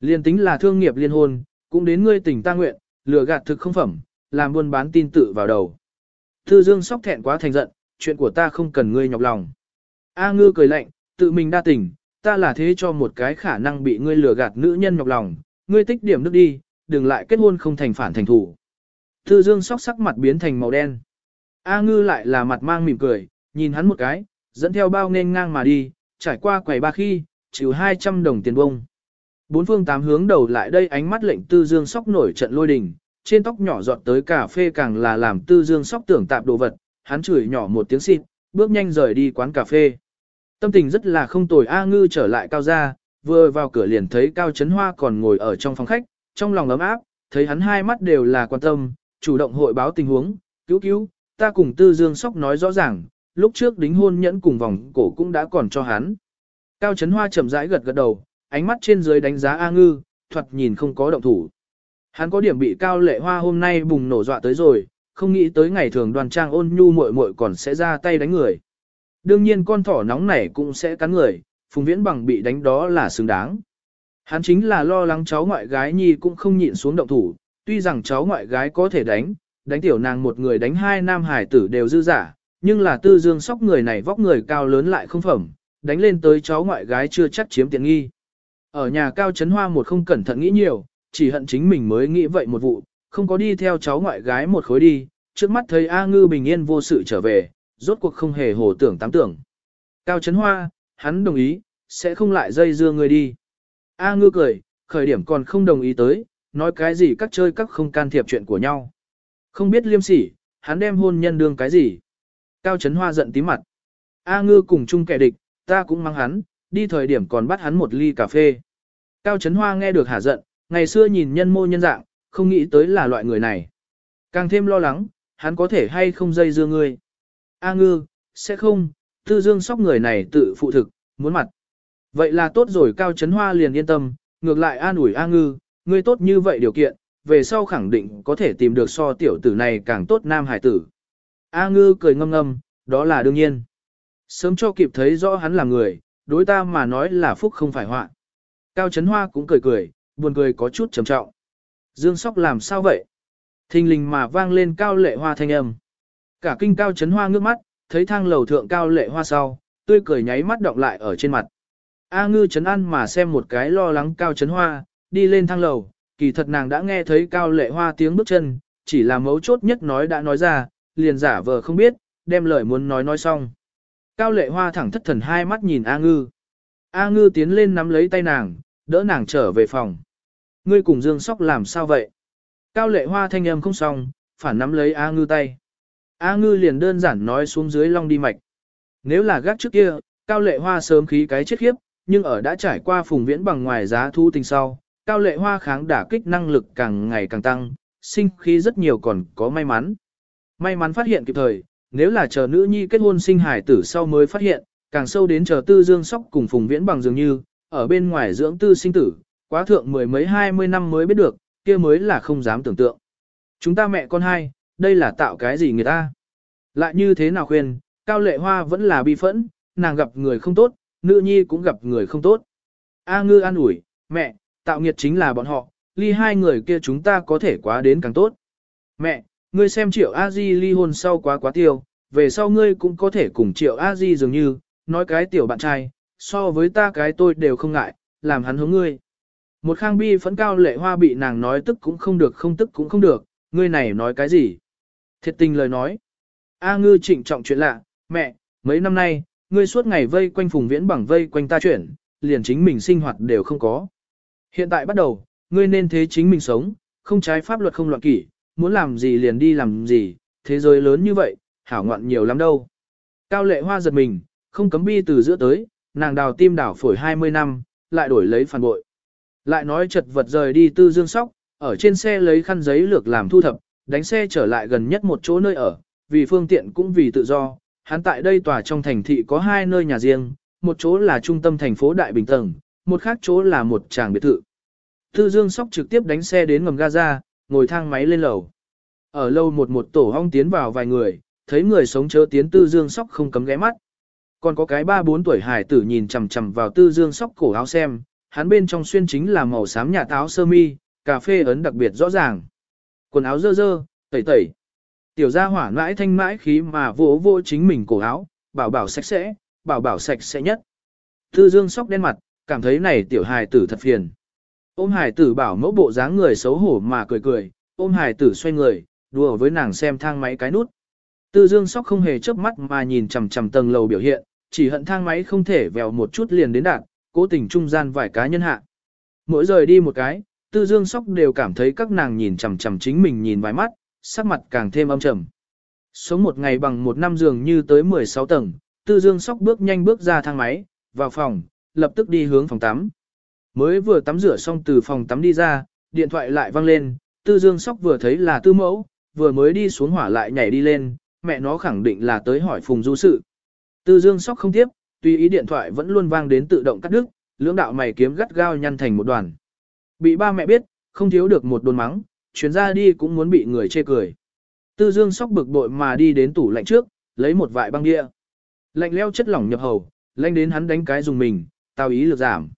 Liên tính là thương nghiệp liên hôn, cũng đến ngươi tỉnh ta nguyện, lừa gạt thực không phẩm, làm buôn bán tin tự vào đầu. Tư Dương sóc thẹn quá thành giận, chuyện của ta không cần ngươi nhọc lòng. A ngư cười lạnh, tự mình đa tình, ta là thế cho một cái khả năng bị ngươi lừa gạt nữ nhân nhọc lòng, ngươi tích điểm nước đi, đừng lại kết hôn không thành phản thành thủ. Tư Dương sóc sắc mặt biến thành màu đen. A ngư lại là mặt mang mỉm cười, nhìn hắn một cái, dẫn theo bao nên ngang mà đi, trải qua quầy ba khi, chịu 200 đồng tiền bông. Bốn phương tám hướng đầu lại đây ánh mắt lệnh Tư Dương sóc nổi trận lôi đình, trên tóc nhỏ giọt tới cà phê càng là làm tư dương sóc tưởng tạp đồ vật, hắn chửi nhỏ một tiếng xịt, bước nhanh rời đi quán cà phê. Tâm tình rất là không tồi A ngư trở lại cao gia vừa vào cửa liền thấy cao chấn hoa còn ngồi ở trong phòng khách, trong lòng ấm áp, thấy hắn hai mắt đều là quan tâm, chủ động hội báo tình huống, cứu cứu, ta cùng tư dương sóc nói rõ ràng, lúc trước đính hôn nhẫn cùng vòng cổ cũng đã còn cho hắn. Cao chấn hoa chậm rãi gật gật đầu, ánh mắt trên dưới đánh giá A ngư, thuật nhìn không có động thủ. Hắn có điểm bị cao lệ hoa hôm nay bùng nổ dọa tới rồi, không nghĩ tới ngày thường đoàn trang ôn nhu muội muội còn sẽ ra tay đánh người. Đương nhiên con thỏ nóng này cũng sẽ cắn người, Phùng Viễn Bằng bị đánh đó là xứng đáng. Hắn chính là lo lắng cháu ngoại gái nhi cũng không nhịn xuống động thủ, tuy rằng cháu ngoại gái có thể đánh, đánh tiểu nàng một người đánh hai nam hải tử đều dư giả, nhưng là tư dương sóc người này vóc người cao lớn lại không phẩm, đánh lên tới cháu ngoại gái chưa chắc chiếm tiện nghi. Ở nhà cao chấn hoa một không cẩn thận nghĩ nhiều, chỉ hận chính mình mới nghĩ vậy một vụ, không có đi theo cháu ngoại gái một khối đi, trước mắt thấy A ngư bình yên vô sự trở về, rốt cuộc không hề hồ tưởng tám tưởng. Cao chấn hoa, hắn đồng ý, sẽ không lại dây dưa người đi. A ngư cười, khởi điểm còn không đồng ý tới, nói cái gì các chơi các không can thiệp chuyện của nhau. Không biết liêm sỉ, hắn đem hôn nhân đương cái gì. Cao Trấn Hoa giận tí mặt. A ngư cùng chung kẻ địch, ta cũng mang hắn, đi thời điểm còn bắt hắn một ly cà phê. Cao Trấn Hoa nghe được hả giận, ngày xưa nhìn nhân mô nhân dạng, không nghĩ tới là loại người này. Càng thêm lo lắng, hắn có thể hay không dây dưa ngươi. A ngư, sẽ không, tư dương sóc người này tự phụ thực, muốn mặt. Vậy là tốt rồi Cao Trấn Hoa liền yên tâm, ngược lại an ủi A ngư, ngươi tốt như vậy điều kiện, về sau khẳng định có thể tìm được so tiểu tử này càng tốt nam hải tử. A ngư cười ngâm ngâm, đó là đương nhiên. Sớm cho kịp thấy rõ hắn là người, đối ta mà nói là phúc không phải họa. Cao Trấn Hoa cũng cười cười, buồn cười có chút trầm trọng. Dương Sóc làm sao vậy? Thình lình mà vang lên Cao Lệ Hoa thanh âm. Cả kinh Cao chấn Hoa ngước mắt, thấy thang lầu thượng Cao Lệ Hoa sau, tươi cười nháy mắt động lại ở trên mặt. A ngư chấn An mà xem một cái lo lắng Cao chấn Hoa, đi lên thang lầu, kỳ thật nàng đã nghe thấy Cao Lệ Hoa tiếng bước chân, chỉ là mấu chốt nhất nói đã nói ra, liền giả vờ không biết, đem lời muốn nói nói xong. Cao lệ hoa thẳng thất thần hai mắt nhìn A ngư. A ngư tiến lên nắm lấy tay nàng, đỡ nàng trở về phòng. Ngươi cùng Dương Sóc làm sao vậy? Cao lệ hoa thanh âm không xong, phản nắm lấy A ngư tay. A ngư liền đơn giản nói xuống dưới long đi mạch. Nếu là gác trước kia, cao lệ hoa sớm khí cái chết khiếp, nhưng ở đã trải qua phùng viễn bằng ngoài giá thu tình sau, cao lệ hoa kháng đả kích năng lực càng ngày càng tăng, sinh khí rất nhiều còn có may mắn. May mắn phát hiện kịp thời, nếu là chờ nữ nhi kết hôn sinh hài tử sau mới phát hiện, càng sâu đến chờ tư dương sóc cùng phùng viễn bằng dường như, ở bên ngoài dưỡng tư sinh tử, quá thượng mười mấy hai mươi năm mới biết được, kia mới là không dám tưởng tượng. Chúng ta mẹ con hai, đây là tạo cái gì người ta? Lại như thế nào khuyên, cao lệ hoa vẫn là bi phẫn, nàng gặp người không tốt, nữ nhi cũng gặp người không tốt. A ngư an ủi, mẹ, tạo nghiệt chính là bọn họ, ly hai người kia chúng ta có thể quá đến càng tốt. Mẹ, ngươi xem triệu a di ly hôn sau quá quá tiêu, về sau ngươi cũng có thể cùng triệu a di dường như, nói cái tiểu bạn trai, so với ta cái tôi đều không ngại, làm hắn hướng ngươi. Một khang bi phẫn cao lệ hoa bị nàng nói tức cũng không được không tức cũng không được, ngươi này nói cái gì? Thiệt tình lời nói. A ngư trịnh trọng chuyện lạ, mẹ, mấy năm nay, ngươi suốt ngày vây quanh phùng viễn bằng vây quanh ta chuyển, liền chính mình sinh hoạt đều không có. Hiện tại bắt đầu, ngươi nên thế chính mình sống, không trái pháp luật không loạn kỷ, muốn làm gì liền đi làm gì, thế giới lớn như vậy, hảo ngoạn nhiều lắm đâu. Cao lệ hoa giật mình, không cấm bi từ giữa tới, nàng đào tim đảo phổi 20 năm, lại đổi lấy phản bội. Lại nói chật vật rời đi tư dương sóc, ở trên xe lấy khăn giấy lược làm thu thập, đánh xe trở lại gần nhất một chỗ nơi ở, vì phương tiện cũng vì tự do. Hắn tại đây tòa trong thành thị có hai nơi nhà riêng, một chỗ là trung tâm thành phố Đại Bình Tầng, một khác chỗ là một tràng biệt thự. Tư Dương Sóc trực tiếp đánh xe đến ngầm Gaza, ngồi thang máy lên lầu. Ở lâu một một tổ hong tiến vào vài người, thấy người sống chớ tiến tư dương sóc không cấm ghé mắt. Còn có cái ba bốn tuổi hải tử nhìn chằm chằm vào tư dương sóc cổ áo xem, hắn bên trong xuyên chính là màu xám nhà táo sơ mi, cà phê ấn đặc biệt rõ ràng. Quần áo dơ dơ, tẩy tẩy. Tiểu gia hỏa mãi thanh mãi khí mà vỗ vỗ chính mình cổ áo, bảo bảo sạch sẽ, bảo bảo sạch sẽ nhất. Tư dương sóc đen mặt, cảm thấy này tiểu hài tử thật phiền. Ôm hài tử bảo mẫu bộ dáng người xấu hổ mà cười cười, ôm hài tử xoay người, đùa với nàng xem thang máy cái nút. Tư Dương Sóc không hề chớp mắt mà nhìn chằm chằm tầng lầu biểu hiện, chỉ hận thang máy không thể vèo một chút liền đến đạt, cố tình trung gian vài cá nhân hạ. Mỗi rời đi một cái, Tư Dương Sóc đều cảm thấy các nàng nhìn chằm chằm chính mình nhìn vài mắt, sắc mặt càng thêm âm trầm. Sống một ngày bằng một năm giường như tới 16 tầng, Tư Dương Sóc bước nhanh bước ra thang máy, vào phòng, lập tức đi hướng phòng tắm. Mới vừa tắm rửa xong từ phòng tắm đi ra, điện thoại lại vang lên, Tư Dương Sóc vừa thấy là Tư Mẫu, vừa mới đi xuống hỏa lại nhảy đi lên, mẹ nó khẳng định là tới hỏi Phùng Du sự. Tư Dương Sóc không tiếp, tùy ý điện thoại vẫn luôn vang đến tự động cắt đứt, lưỡng đạo mày kiếm gắt gao nhăn thành một đoàn. Bị ba mẹ biết, không thiếu được một đồn mắng, chuyến ra đi cũng muốn bị người chê cười. Tư Dương Sóc bực bội mà đi đến tủ lạnh trước, lấy một vại băng đĩa. Lạnh leo chất lỏng nhập hầu, lạnh đến hắn đánh cái dùng mình, tao ý lực giảm.